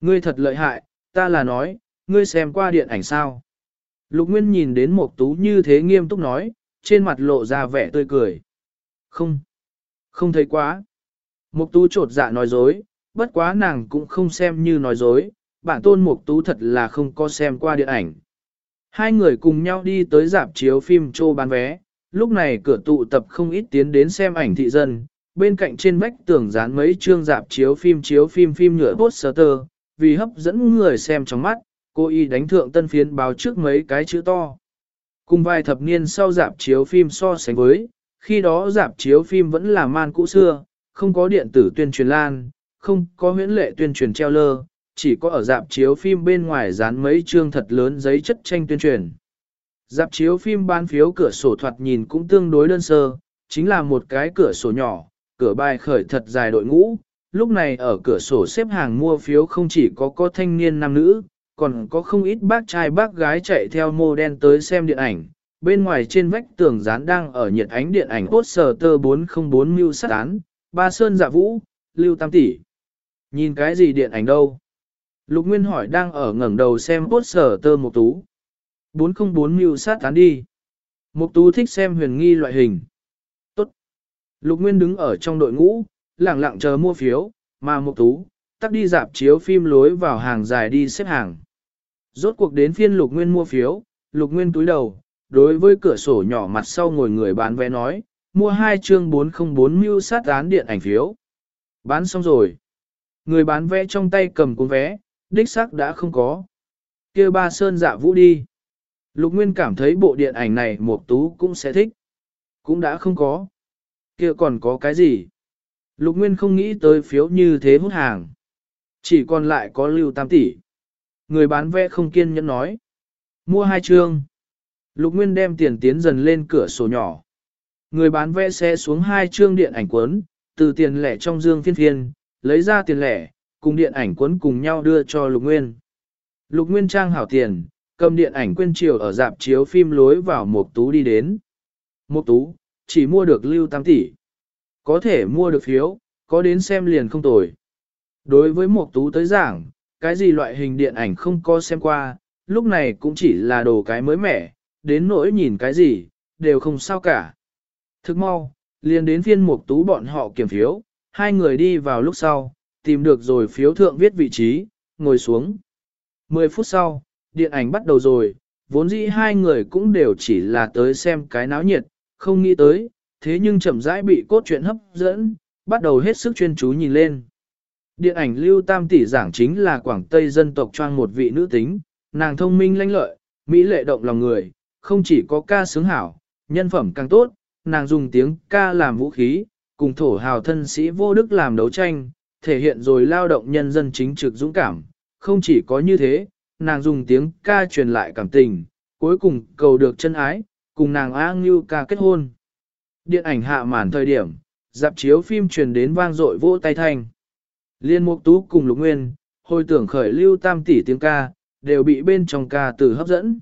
Ngươi thật lợi hại, ta là nói, ngươi xem qua điện ảnh sao? Lục Nguyên nhìn đến mục Tú như thế nghiêm túc nói, trên mặt lộ ra vẻ tươi cười. Không, không thấy quá. mục Tú trột dạ nói dối, bất quá nàng cũng không xem như nói dối, bản tôn mục Tú thật là không có xem qua điện ảnh. Hai người cùng nhau đi tới dạp chiếu phim trô bán vé, lúc này cửa tụ tập không ít tiến đến xem ảnh thị dân, bên cạnh trên vách tường dán mấy chương dạp chiếu phim chiếu phim phim nhựa poster, vì hấp dẫn người xem trong mắt, cô y đánh thượng tân phiến báo trước mấy cái chữ to. Cùng vài thập niên sau dạp chiếu phim so sánh với, khi đó dạp chiếu phim vẫn là man cũ xưa, không có điện tử tuyên truyền lan, không có huyễn lệ tuyên truyền treo lơ, chỉ có ở dạp chiếu phim bên ngoài dán mấy chương thật lớn giấy chất tranh tuyên truyền. Dạp chiếu phim bán phiếu cửa sổ thoạt nhìn cũng tương đối đơn sơ, chính là một cái cửa sổ nhỏ, cửa bài khởi thật dài đội ngũ. Lúc này ở cửa sổ xếp hàng mua phiếu không chỉ có có thanh niên nam nữ, còn có không ít bác trai bác gái chạy theo mô đen tới xem điện ảnh. Bên ngoài trên vách tường dán đang ở nhiệt ánh điện ảnh poster tơ 404 mưu sát án, ba sơn dạ vũ, lưu tam tỷ. Nhìn cái gì điện ảnh đâu? Lục Nguyên hỏi đang ở ngẩng đầu xem sở tơ một tú. 404 mưu sát tán đi. Mục tú thích xem huyền nghi loại hình. Tốt. Lục Nguyên đứng ở trong đội ngũ, lặng lặng chờ mua phiếu, mà mục tú, tắt đi dạp chiếu phim lối vào hàng dài đi xếp hàng. Rốt cuộc đến phiên Lục Nguyên mua phiếu, Lục Nguyên túi đầu, đối với cửa sổ nhỏ mặt sau ngồi người bán vé nói, mua hai chương 404 mưu sát án điện ảnh phiếu. Bán xong rồi. Người bán vé trong tay cầm cuốn vé, đích xác đã không có. kia ba sơn dạ vũ đi. Lục Nguyên cảm thấy bộ điện ảnh này Mục Tú cũng sẽ thích. Cũng đã không có. kia còn có cái gì? Lục Nguyên không nghĩ tới phiếu như thế hút hàng. Chỉ còn lại có lưu tam tỷ. Người bán vé không kiên nhẫn nói. Mua hai chương. Lục Nguyên đem tiền tiến dần lên cửa sổ nhỏ. Người bán vé xe xuống hai chương điện ảnh cuốn, từ tiền lẻ trong dương phiên phiên, lấy ra tiền lẻ, cùng điện ảnh cuốn cùng nhau đưa cho Lục Nguyên. Lục Nguyên trang hảo tiền, cầm điện ảnh quên chiều ở dạp chiếu phim lối vào mục tú đi đến. mục tú, chỉ mua được lưu 8 tỷ. Có thể mua được phiếu, có đến xem liền không tồi. Đối với mục tú tới giảng, cái gì loại hình điện ảnh không có xem qua, lúc này cũng chỉ là đồ cái mới mẻ, đến nỗi nhìn cái gì, đều không sao cả. Thức mau, liền đến phiên mục tú bọn họ kiểm phiếu, hai người đi vào lúc sau, tìm được rồi phiếu thượng viết vị trí, ngồi xuống. 10 phút sau, điện ảnh bắt đầu rồi, vốn dĩ hai người cũng đều chỉ là tới xem cái náo nhiệt, không nghĩ tới, thế nhưng chậm rãi bị cốt truyện hấp dẫn, bắt đầu hết sức chuyên chú nhìn lên. Điện ảnh Lưu Tam tỷ giảng chính là Quảng Tây dân tộc choang một vị nữ tính, nàng thông minh lanh lợi, mỹ lệ động lòng người, không chỉ có ca sướng hảo, nhân phẩm càng tốt, nàng dùng tiếng ca làm vũ khí, cùng thổ hào thân sĩ vô đức làm đấu tranh, thể hiện rồi lao động nhân dân chính trực dũng cảm. Không chỉ có như thế, nàng dùng tiếng ca truyền lại cảm tình, cuối cùng cầu được chân ái, cùng nàng A Ngưu ca kết hôn. Điện ảnh hạ màn thời điểm, dạp chiếu phim truyền đến vang dội vỗ tay thanh. Liên Mục Tú cùng Lục Nguyên, hồi tưởng khởi lưu tam tỷ tiếng ca, đều bị bên trong ca từ hấp dẫn.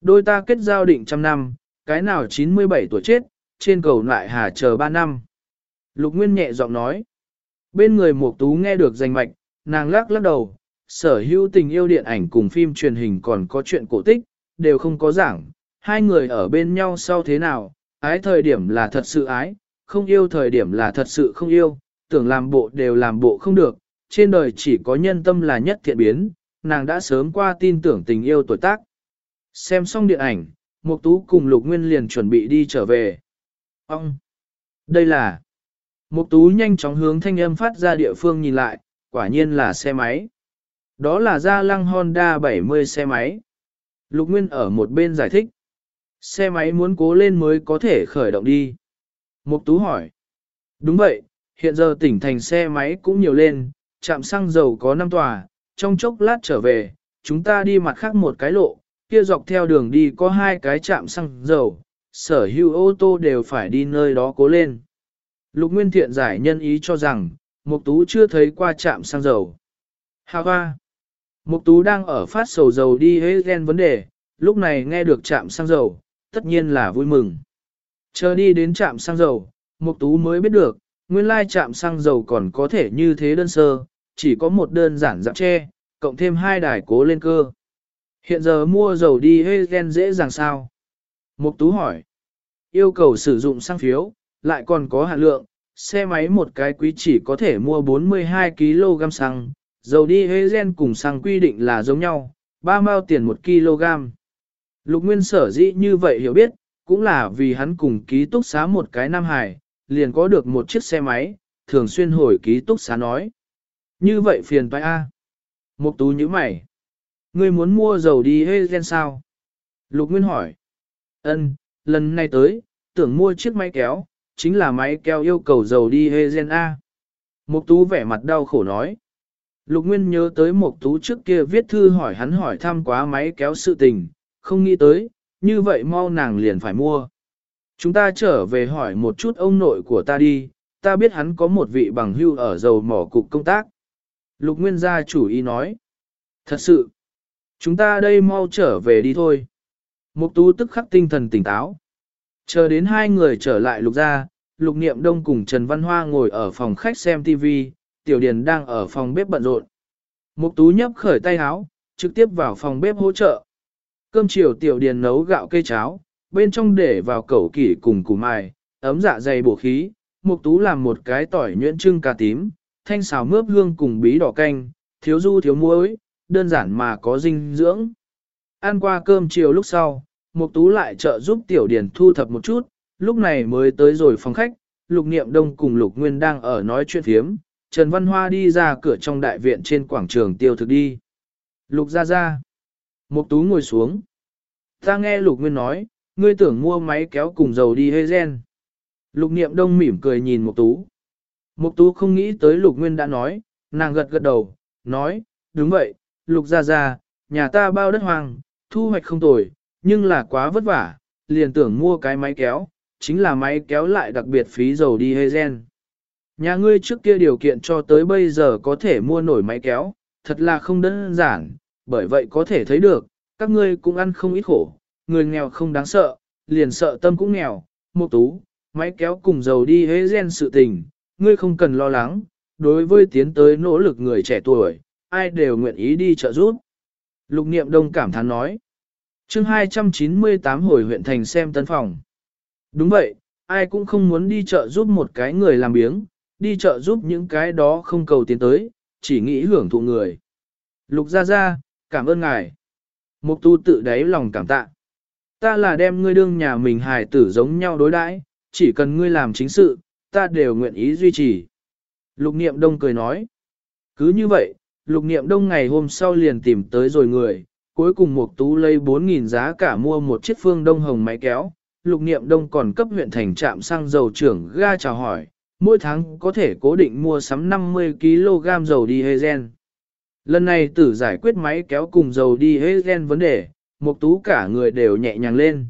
Đôi ta kết giao định trăm năm, cái nào 97 tuổi chết, trên cầu lại hà chờ 3 năm. Lục Nguyên nhẹ giọng nói. Bên người Mục Tú nghe được danh mạch, nàng lắc lắc đầu, sở hữu tình yêu điện ảnh cùng phim truyền hình còn có chuyện cổ tích, đều không có giảng, hai người ở bên nhau sau thế nào, ái thời điểm là thật sự ái, không yêu thời điểm là thật sự không yêu, tưởng làm bộ đều làm bộ không được, trên đời chỉ có nhân tâm là nhất thiện biến, nàng đã sớm qua tin tưởng tình yêu tuổi tác. Xem xong điện ảnh, Mục Tú cùng Lục Nguyên liền chuẩn bị đi trở về. Ông! Đây là... Mục Tú nhanh chóng hướng thanh âm phát ra địa phương nhìn lại, quả nhiên là xe máy. Đó là gia lăng Honda 70 xe máy. Lục Nguyên ở một bên giải thích. Xe máy muốn cố lên mới có thể khởi động đi. Mục Tú hỏi. Đúng vậy, hiện giờ tỉnh thành xe máy cũng nhiều lên, trạm xăng dầu có 5 tòa, trong chốc lát trở về, chúng ta đi mặt khác một cái lộ, kia dọc theo đường đi có hai cái trạm xăng dầu, sở hữu ô tô đều phải đi nơi đó cố lên. Lục Nguyên Thiện giải nhân ý cho rằng, Mục Tú chưa thấy qua trạm xăng dầu. Hà hoa! Mục Tú đang ở phát sầu dầu đi hết gen vấn đề, lúc này nghe được trạm xăng dầu, tất nhiên là vui mừng. Chờ đi đến trạm xăng dầu, Mục Tú mới biết được, nguyên lai trạm xăng dầu còn có thể như thế đơn sơ, chỉ có một đơn giản dạng tre, cộng thêm hai đài cố lên cơ. Hiện giờ mua dầu đi Hegen dễ dàng sao? Mục Tú hỏi. Yêu cầu sử dụng xăng phiếu, lại còn có hạn lượng, xe máy một cái quý chỉ có thể mua 42 kg xăng, dầu đi Hegen cùng xăng quy định là giống nhau, 3 mao tiền 1 kg. Lục Nguyên sở dĩ như vậy hiểu biết, cũng là vì hắn cùng ký túc xá một cái Nam Hải, liền có được một chiếc xe máy, thường xuyên hồi ký túc xá nói. Như vậy phiền phải a. Mục tú như mày. Ngươi muốn mua dầu đi Hegen sao? Lục Nguyên hỏi. Ân, lần này tới, tưởng mua chiếc máy kéo, chính là máy kéo yêu cầu dầu đi Hegen A. Mục tú vẻ mặt đau khổ nói. Lục Nguyên nhớ tới Mục tú trước kia viết thư hỏi hắn hỏi thăm quá máy kéo sự tình, không nghĩ tới, như vậy mau nàng liền phải mua. Chúng ta trở về hỏi một chút ông nội của ta đi, ta biết hắn có một vị bằng hưu ở dầu mỏ cục công tác. Lục Nguyên gia chủ ý nói. Thật sự, chúng ta đây mau trở về đi thôi. Mục tú tức khắc tinh thần tỉnh táo. Chờ đến hai người trở lại lục gia, lục niệm đông cùng Trần Văn Hoa ngồi ở phòng khách xem TV, tiểu điền đang ở phòng bếp bận rộn. Mục tú nhấp khởi tay áo, trực tiếp vào phòng bếp hỗ trợ. Cơm chiều tiểu điền nấu gạo cây cháo, bên trong để vào cẩu kỷ cùng củ mài, ấm dạ dày bổ khí, mục tú làm một cái tỏi nhuyễn trưng cà tím, thanh xào mướp hương cùng bí đỏ canh, thiếu du thiếu muối, đơn giản mà có dinh dưỡng. Ăn qua cơm chiều lúc sau, Mục Tú lại trợ giúp Tiểu Điền thu thập một chút, lúc này mới tới rồi phòng khách, Lục Niệm Đông cùng Lục Nguyên đang ở nói chuyện phiếm, Trần Văn Hoa đi ra cửa trong đại viện trên quảng trường tiêu thực đi. Lục ra ra. Mục Tú ngồi xuống. Ta nghe Lục Nguyên nói, ngươi tưởng mua máy kéo cùng dầu đi hay gen. Lục Niệm Đông mỉm cười nhìn Mục Tú. Mục Tú không nghĩ tới Lục Nguyên đã nói, nàng gật gật đầu, nói, đúng vậy, Lục ra ra, nhà ta bao đất hoang, thu hoạch không tồi, nhưng là quá vất vả, liền tưởng mua cái máy kéo, chính là máy kéo lại đặc biệt phí dầu đi hay gen. Nhà ngươi trước kia điều kiện cho tới bây giờ có thể mua nổi máy kéo, thật là không đơn giản, bởi vậy có thể thấy được, các ngươi cũng ăn không ít khổ, người nghèo không đáng sợ, liền sợ tâm cũng nghèo, một tú, máy kéo cùng dầu đi hế gen sự tình, ngươi không cần lo lắng, đối với tiến tới nỗ lực người trẻ tuổi, ai đều nguyện ý đi trợ giúp. Lục niệm đông cảm thán nói, chương 298 hồi huyện thành xem tân phòng. Đúng vậy, ai cũng không muốn đi chợ giúp một cái người làm biếng, đi chợ giúp những cái đó không cầu tiến tới, chỉ nghĩ hưởng thụ người. Lục ra ra, cảm ơn ngài. Mục tu tự đáy lòng cảm tạ. Ta là đem ngươi đương nhà mình hài tử giống nhau đối đãi, chỉ cần ngươi làm chính sự, ta đều nguyện ý duy trì. Lục niệm đông cười nói. Cứ như vậy, lục niệm đông ngày hôm sau liền tìm tới rồi người, cuối cùng Mục Tú lấy 4.000 giá cả mua một chiếc phương đông hồng máy kéo, lục niệm đông còn cấp huyện thành trạm xăng dầu trưởng ga chào hỏi, mỗi tháng có thể cố định mua sắm 50 kg dầu đi Lần này tử giải quyết máy kéo cùng dầu đi vấn đề, Mục Tú cả người đều nhẹ nhàng lên.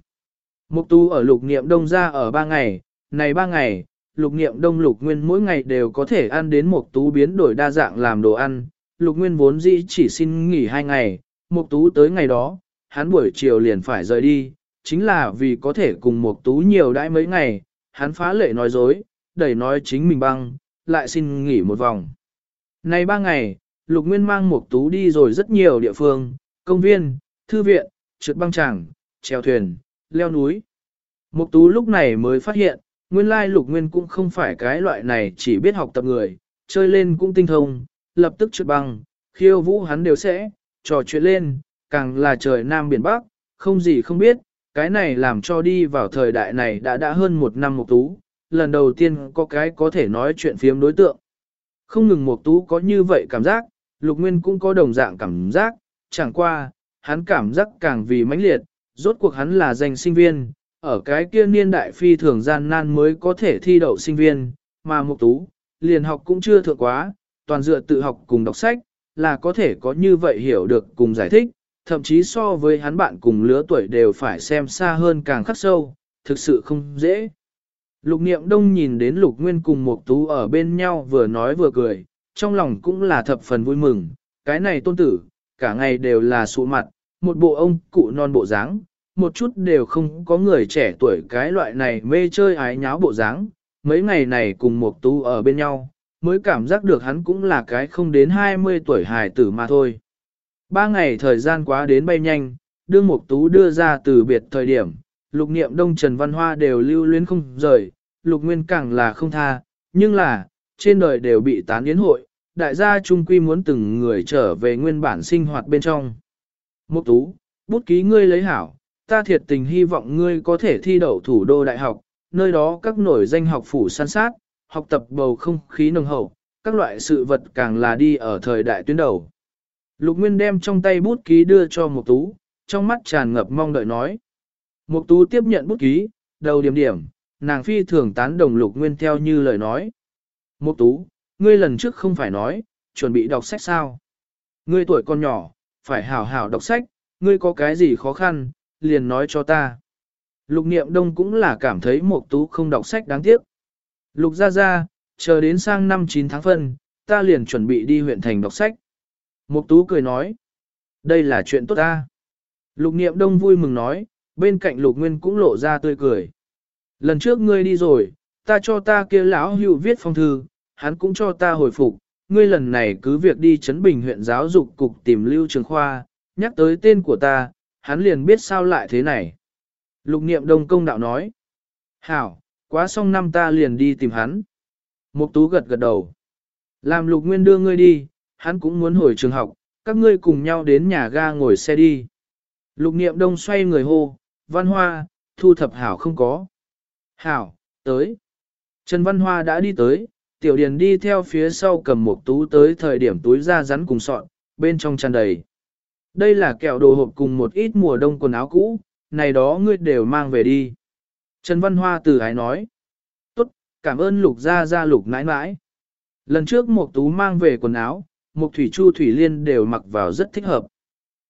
Mục Tú ở lục niệm đông ra ở 3 ngày, này 3 ngày, lục niệm đông lục nguyên mỗi ngày đều có thể ăn đến Mục Tú biến đổi đa dạng làm đồ ăn, lục nguyên vốn dĩ chỉ xin nghỉ 2 ngày, Mục Tú tới ngày đó, hắn buổi chiều liền phải rời đi, chính là vì có thể cùng Mục Tú nhiều đãi mấy ngày, hắn phá lệ nói dối, đẩy nói chính mình băng, lại xin nghỉ một vòng. Này ba ngày, Lục Nguyên mang Mục Tú đi rồi rất nhiều địa phương, công viên, thư viện, trượt băng tràng, trèo thuyền, leo núi. Mục tú lúc này mới phát hiện, nguyên lai lục nguyên cũng không phải cái loại này chỉ biết học tập người, chơi lên cũng tinh thông, lập tức trượt băng, khiêu vũ hắn đều sẽ, trò chuyện lên, càng là trời Nam Biển Bắc, không gì không biết, cái này làm cho đi vào thời đại này đã đã hơn một năm mục tú, lần đầu tiên có cái có thể nói chuyện phiếm đối tượng. Không ngừng mục tú có như vậy cảm giác, lục nguyên cũng có đồng dạng cảm giác, chẳng qua, hắn cảm giác càng vì mãnh liệt, rốt cuộc hắn là danh sinh viên, ở cái kia niên đại phi thường gian nan mới có thể thi đậu sinh viên, mà mục tú, liền học cũng chưa thượng quá, toàn dựa tự học cùng đọc sách, là có thể có như vậy hiểu được cùng giải thích, thậm chí so với hắn bạn cùng lứa tuổi đều phải xem xa hơn càng khắc sâu, thực sự không dễ. Lục niệm đông nhìn đến lục nguyên cùng một tú ở bên nhau vừa nói vừa cười, trong lòng cũng là thập phần vui mừng, cái này tôn tử, cả ngày đều là sụ mặt, một bộ ông cụ non bộ dáng, một chút đều không có người trẻ tuổi cái loại này mê chơi ái nháo bộ dáng, mấy ngày này cùng một tú ở bên nhau, mới cảm giác được hắn cũng là cái không đến 20 tuổi hài tử mà thôi. Ba ngày thời gian quá đến bay nhanh, đương Mục Tú đưa ra từ biệt thời điểm, lục niệm đông Trần Văn Hoa đều lưu luyến không rời, lục nguyên càng là không tha, nhưng là, trên đời đều bị tán yến hội, đại gia trung quy muốn từng người trở về nguyên bản sinh hoạt bên trong. Mục Tú, bút ký ngươi lấy hảo, ta thiệt tình hy vọng ngươi có thể thi đậu thủ đô đại học, nơi đó các nổi danh học phủ san sát, học tập bầu không khí nồng hậu, các loại sự vật càng là đi ở thời đại tuyến đầu. Lục Nguyên đem trong tay bút ký đưa cho Mục Tú, trong mắt tràn ngập mong đợi nói. Mục Tú tiếp nhận bút ký, đầu điểm điểm, nàng phi thường tán đồng Lục Nguyên theo như lời nói. Mục Tú, ngươi lần trước không phải nói, chuẩn bị đọc sách sao? Ngươi tuổi còn nhỏ, phải hảo hảo đọc sách, ngươi có cái gì khó khăn, liền nói cho ta. Lục Niệm Đông cũng là cảm thấy Mục Tú không đọc sách đáng tiếc. Lục gia gia, chờ đến sang năm 9 tháng phân, ta liền chuẩn bị đi huyện thành đọc sách. Mục tú cười nói, đây là chuyện tốt ta. Lục niệm đông vui mừng nói, bên cạnh lục nguyên cũng lộ ra tươi cười. Lần trước ngươi đi rồi, ta cho ta kia lão hữu viết phong thư, hắn cũng cho ta hồi phục, ngươi lần này cứ việc đi chấn bình huyện giáo dục cục tìm lưu trường khoa, nhắc tới tên của ta, hắn liền biết sao lại thế này. Lục niệm đông công đạo nói, hảo, quá xong năm ta liền đi tìm hắn. Mục tú gật gật đầu. Làm lục nguyên đưa ngươi đi, hắn cũng muốn hồi trường học, các ngươi cùng nhau đến nhà ga ngồi xe đi. Lục niệm đông xoay người hô, văn hoa, thu thập hảo không có. Hảo, tới. Trần Văn Hoa đã đi tới, tiểu điền đi theo phía sau cầm một tú tới thời điểm túi ra rắn cùng sọn, bên trong tràn đầy. Đây là kẹo đồ hộp cùng một ít mùa đông quần áo cũ, này đó ngươi đều mang về đi. Trần Văn Hoa từ ái nói. Tốt, cảm ơn lục gia gia lục nãi nãi. Lần trước một tú mang về quần áo, một thủy chu thủy liên đều mặc vào rất thích hợp.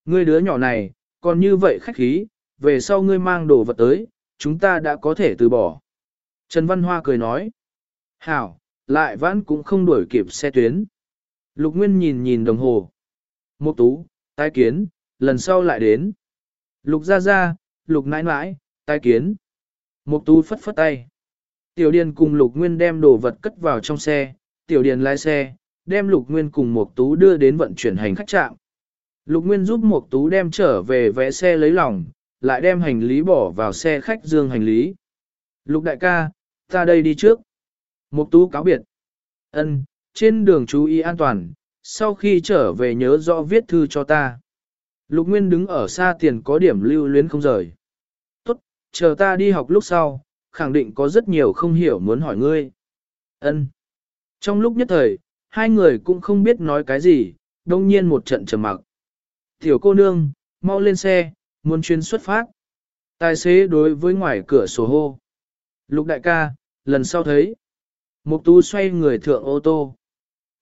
Ngươi đứa nhỏ này, còn như vậy khách khí, về sau ngươi mang đồ vật tới, chúng ta đã có thể từ bỏ. Trần Văn Hoa cười nói. Hảo, lại vãn cũng không đuổi kịp xe tuyến. Lục Nguyên nhìn nhìn đồng hồ. Mục tú, tai kiến, lần sau lại đến. Lục ra ra, lục nãi nãi, tai kiến. Mục tú phất phất tay. Tiểu Điền cùng Lục Nguyên đem đồ vật cất vào trong xe, Tiểu Điền lái xe, đem Lục Nguyên cùng Mục Tú đưa đến vận chuyển hành khách trạm. Lục Nguyên giúp Mục Tú đem trở về vé xe lấy lòng, lại đem hành lý bỏ vào xe khách dương hành lý. Lục đại ca, ta đây đi trước. Mục Tú cáo biệt. Ân, trên đường chú ý an toàn, sau khi trở về nhớ rõ viết thư cho ta. Lục Nguyên đứng ở xa tiền có điểm lưu luyến không rời. Chờ ta đi học lúc sau, khẳng định có rất nhiều không hiểu muốn hỏi ngươi. Ân. Trong lúc nhất thời, hai người cũng không biết nói cái gì, đông nhiên một trận trầm mặc. Tiểu cô nương, mau lên xe, muốn chuyên xuất phát. Tài xế đối với ngoài cửa sổ hô. Lục đại ca, lần sau thấy. Mục tú xoay người thượng ô tô.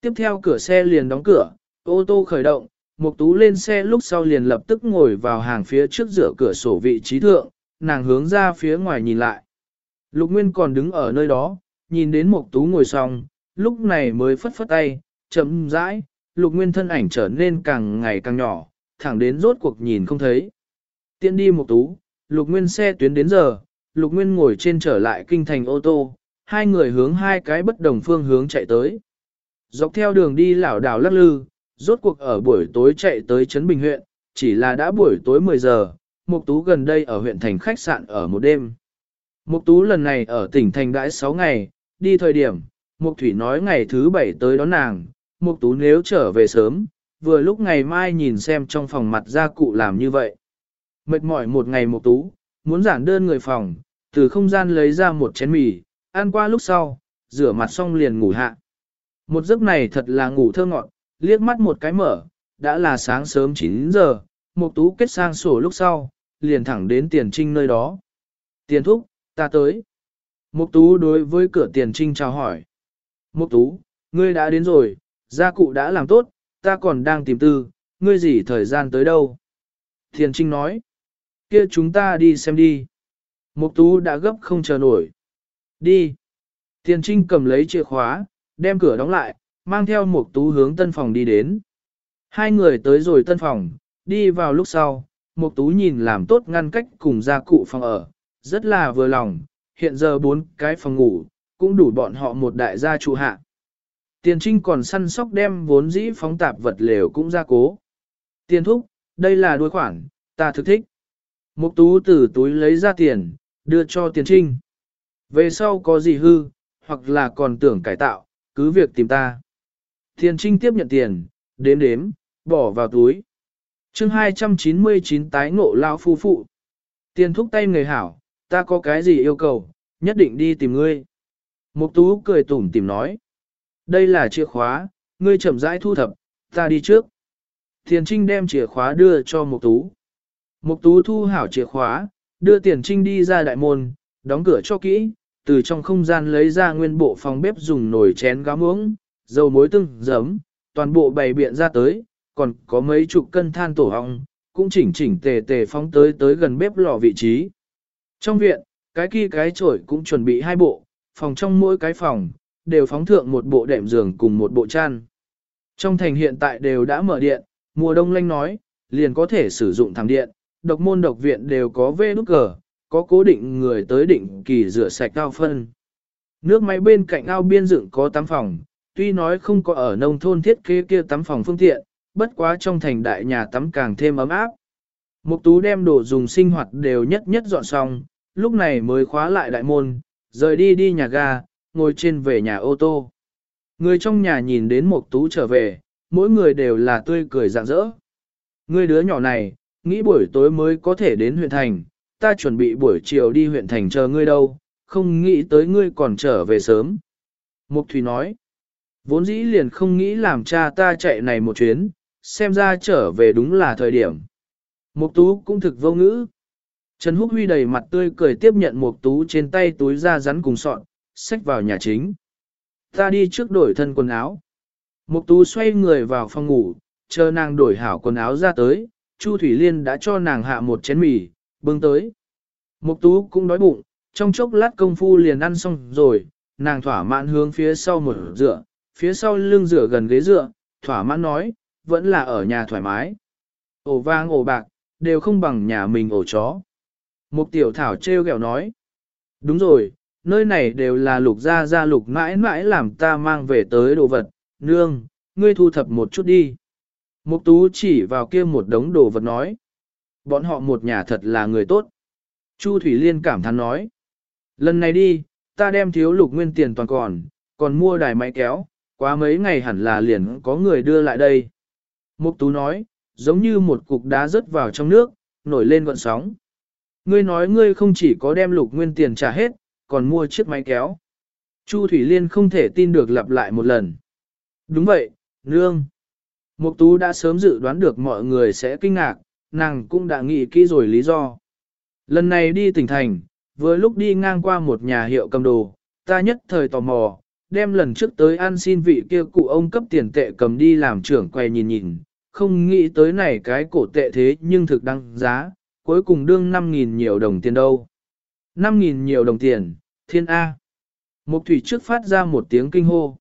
Tiếp theo cửa xe liền đóng cửa, ô tô khởi động, Mục tú lên xe lúc sau liền lập tức ngồi vào hàng phía trước giữa cửa sổ vị trí thượng, nàng hướng ra phía ngoài nhìn lại. Lục Nguyên còn đứng ở nơi đó, nhìn đến Mục tú ngồi xong, lúc này mới phất phất tay, chậm rãi, lục nguyên thân ảnh trở nên càng ngày càng nhỏ, thẳng đến rốt cuộc nhìn không thấy. Tiện đi Mộc tú, lục nguyên xe tuyến đến giờ, lục nguyên ngồi trên trở lại kinh thành ô tô, hai người hướng hai cái bất đồng phương hướng chạy tới. Dọc theo đường đi lảo đảo lắc lư, rốt cuộc ở buổi tối chạy tới Trấn Bình huyện, chỉ là đã buổi tối 10 giờ, Mục Tú gần đây ở huyện thành khách sạn ở một đêm. Mục tú lần này ở tỉnh thành đãi 6 ngày, đi thời điểm, Mục Thủy nói ngày thứ 7 tới đón nàng, Mục tú nếu trở về sớm, vừa lúc ngày mai nhìn xem trong phòng mặt gia cụ làm như vậy. Mệt mỏi một ngày Mục tú, muốn giản đơn người phòng, từ không gian lấy ra một chén mì, ăn qua lúc sau, rửa mặt xong liền ngủ hạ. Một giấc này thật là ngủ thơ ngọt, liếc mắt một cái mở, đã là sáng sớm 9 giờ, Mục Tú kết sang sổ lúc sau, liền thẳng đến Tiền Trinh nơi đó. Tiền thúc, ta tới. Mục Tú đối với cửa Tiền Trinh chào hỏi. Mục Tú, ngươi đã đến rồi, gia cụ đã làm tốt, ta còn đang tìm tư, ngươi gì thời gian tới đâu? Tiền Trinh nói. Kia chúng ta đi xem đi. Mục Tú đã gấp không chờ nổi. Đi. Tiền Trinh cầm lấy chìa khóa, đem cửa đóng lại, mang theo Mục Tú hướng tân phòng đi đến. Hai người tới rồi tân phòng, đi vào lúc sau, Mục Tú nhìn làm tốt ngăn cách cùng gia cụ phòng ở, rất là vừa lòng, hiện giờ bốn cái phòng ngủ, cũng đủ bọn họ một đại gia trụ hạ. Tiền Trinh còn săn sóc đem vốn dĩ phóng tạp vật lều cũng gia cố. Tiền thúc, đây là đuôi khoản, ta thực thích. Mục Tú từ túi lấy ra tiền, đưa cho Tiền Trinh. Về sau có gì hư, hoặc là còn tưởng cải tạo, cứ việc tìm ta. Tiền Trinh tiếp nhận tiền, đếm đếm, bỏ vào túi chương 299 tái ngộ lao phu phụ. Tiền thúc tay người hảo, ta có cái gì yêu cầu, nhất định đi tìm ngươi. Mục tú cười tủm tìm nói. Đây là chìa khóa, ngươi chậm rãi thu thập, ta đi trước. Tiền trinh đem chìa khóa đưa cho mục tú. Mục tú thu hảo chìa khóa, đưa tiền trinh đi ra đại môn, đóng cửa cho kỹ, từ trong không gian lấy ra nguyên bộ phòng bếp dùng nồi chén gáo muỗng, dầu muối tương, giấm, toàn bộ bày biện ra tới, còn có mấy chục cân than tổ hong, cũng chỉnh chỉnh tề tề phóng tới tới gần bếp lò vị trí. Trong viện, cái kia cái chổi cũng chuẩn bị hai bộ, phòng trong mỗi cái phòng, đều phóng thượng một bộ đệm giường cùng một bộ chăn. Trong thành hiện tại đều đã mở điện, mùa đông lanh nói, liền có thể sử dụng thẳng điện, độc môn độc viện đều có vê nút cờ, có cố định người tới định kỳ rửa sạch ao phân. Nước máy bên cạnh ao biên dựng có tắm phòng, tuy nói không có ở nông thôn thiết kế kia tắm phòng phương tiện, bất quá trong thành đại nhà tắm càng thêm ấm áp. Mục tú đem đồ dùng sinh hoạt đều nhất nhất dọn xong, lúc này mới khóa lại đại môn, rời đi đi nhà ga, ngồi trên về nhà ô tô. Người trong nhà nhìn đến mục tú trở về, mỗi người đều là tươi cười rạng rỡ. Người đứa nhỏ này, nghĩ buổi tối mới có thể đến huyện thành, ta chuẩn bị buổi chiều đi huyện thành chờ ngươi đâu, không nghĩ tới ngươi còn trở về sớm. Mục Thủy nói, vốn dĩ liền không nghĩ làm cha ta chạy này một chuyến, xem ra trở về đúng là thời điểm. Mục Tú cũng thực vô ngữ. Trần Húc Huy đầy mặt tươi cười tiếp nhận Mục Tú trên tay túi da rắn cùng sọn, xách vào nhà chính. Ta đi trước đổi thân quần áo. Mục Tú xoay người vào phòng ngủ, chờ nàng đổi hảo quần áo ra tới, Chu Thủy Liên đã cho nàng hạ một chén mì, bưng tới. Mục Tú cũng đói bụng, trong chốc lát công phu liền ăn xong rồi, nàng thỏa mãn hướng phía sau một dựa, phía sau lưng dựa gần ghế dựa, thỏa mãn nói, vẫn là ở nhà thoải mái. Ổ vang ổ bạc, đều không bằng nhà mình ổ chó. Mục tiểu thảo treo gẹo nói. Đúng rồi, nơi này đều là lục gia gia lục mãi mãi làm ta mang về tới đồ vật. Nương, ngươi thu thập một chút đi. Mục tú chỉ vào kia một đống đồ vật nói. Bọn họ một nhà thật là người tốt. Chu Thủy Liên cảm thán nói. Lần này đi, ta đem thiếu lục nguyên tiền toàn còn, còn mua đài máy kéo, quá mấy ngày hẳn là liền có người đưa lại đây. Mục tú nói, giống như một cục đá rớt vào trong nước, nổi lên gợn sóng. Ngươi nói ngươi không chỉ có đem lục nguyên tiền trả hết, còn mua chiếc máy kéo. Chu Thủy Liên không thể tin được lặp lại một lần. Đúng vậy, nương. Mục tú đã sớm dự đoán được mọi người sẽ kinh ngạc, nàng cũng đã nghĩ kỹ rồi lý do. Lần này đi tỉnh thành, vừa lúc đi ngang qua một nhà hiệu cầm đồ, ta nhất thời tò mò, đem lần trước tới ăn xin vị kia cụ ông cấp tiền tệ cầm đi làm trưởng quầy nhìn nhìn, không nghĩ tới này cái cổ tệ thế nhưng thực đăng giá, cuối cùng đương 5.000 nhiều đồng tiền đâu. 5.000 nhiều đồng tiền, thiên A. Mục thủy trước phát ra một tiếng kinh hô.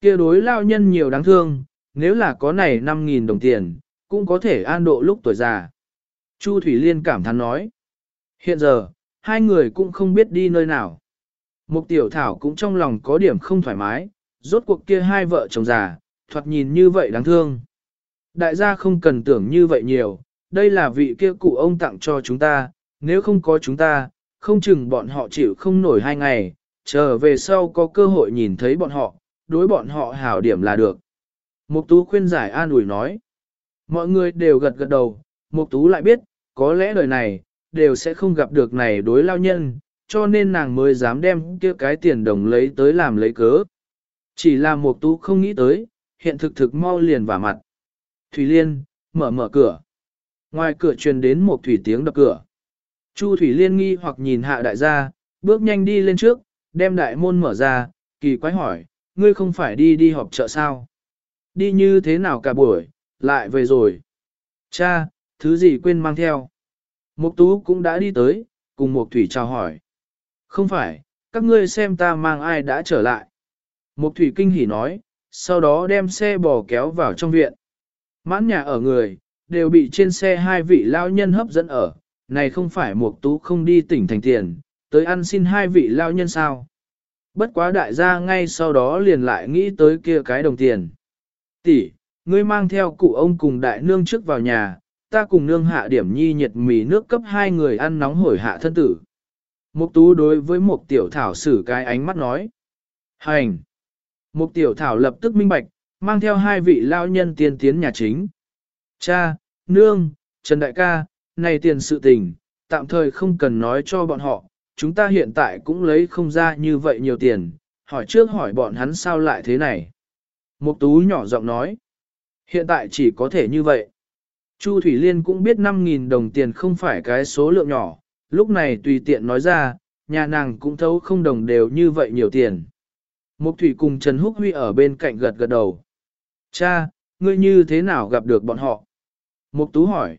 kia đối lao nhân nhiều đáng thương, nếu là có này 5.000 đồng tiền, cũng có thể an độ lúc tuổi già. Chu Thủy Liên cảm thán nói. Hiện giờ, hai người cũng không biết đi nơi nào. Mục tiểu thảo cũng trong lòng có điểm không thoải mái, rốt cuộc kia hai vợ chồng già, thoạt nhìn như vậy đáng thương. Đại gia không cần tưởng như vậy nhiều, đây là vị kia cụ ông tặng cho chúng ta, nếu không có chúng ta, không chừng bọn họ chịu không nổi hai ngày, chờ về sau có cơ hội nhìn thấy bọn họ, đối bọn họ hảo điểm là được. Mục tú khuyên giải an ủi nói. Mọi người đều gật gật đầu, Mục tú lại biết, có lẽ đời này, đều sẽ không gặp được này đối lao nhân, cho nên nàng mới dám đem kia cái tiền đồng lấy tới làm lấy cớ. Chỉ là một tú không nghĩ tới, hiện thực thực mau liền vào mặt. Thủy Liên, mở mở cửa. Ngoài cửa truyền đến một thủy tiếng đập cửa. Chu Thủy Liên nghi hoặc nhìn hạ đại gia, bước nhanh đi lên trước, đem đại môn mở ra, kỳ quái hỏi, ngươi không phải đi đi họp chợ sao? Đi như thế nào cả buổi, lại về rồi. Cha, thứ gì quên mang theo? Mục tú cũng đã đi tới, cùng Mục Thủy chào hỏi. Không phải, các ngươi xem ta mang ai đã trở lại. Mục Thủy kinh hỉ nói, sau đó đem xe bò kéo vào trong viện. Mãn nhà ở người, đều bị trên xe hai vị lao nhân hấp dẫn ở, này không phải Mục Tú không đi tỉnh thành tiền, tới ăn xin hai vị lao nhân sao. Bất quá đại gia ngay sau đó liền lại nghĩ tới kia cái đồng tiền. Tỷ, ngươi mang theo cụ ông cùng đại nương trước vào nhà, ta cùng nương hạ điểm nhi nhiệt mì nước cấp hai người ăn nóng hổi hạ thân tử. Mục tú đối với một tiểu thảo sử cái ánh mắt nói. Hành! Mục tiểu thảo lập tức minh bạch, mang theo hai vị lao nhân tiên tiến nhà chính. Cha, nương, Trần Đại ca, này tiền sự tình, tạm thời không cần nói cho bọn họ, chúng ta hiện tại cũng lấy không ra như vậy nhiều tiền, hỏi trước hỏi bọn hắn sao lại thế này. Mục tú nhỏ giọng nói, hiện tại chỉ có thể như vậy. Chu Thủy Liên cũng biết 5.000 đồng tiền không phải cái số lượng nhỏ, lúc này tùy tiện nói ra, nhà nàng cũng thấu không đồng đều như vậy nhiều tiền. Mục Thủy cùng Trần Húc Huy ở bên cạnh gật gật đầu. Cha, ngươi như thế nào gặp được bọn họ? Mục Tú hỏi.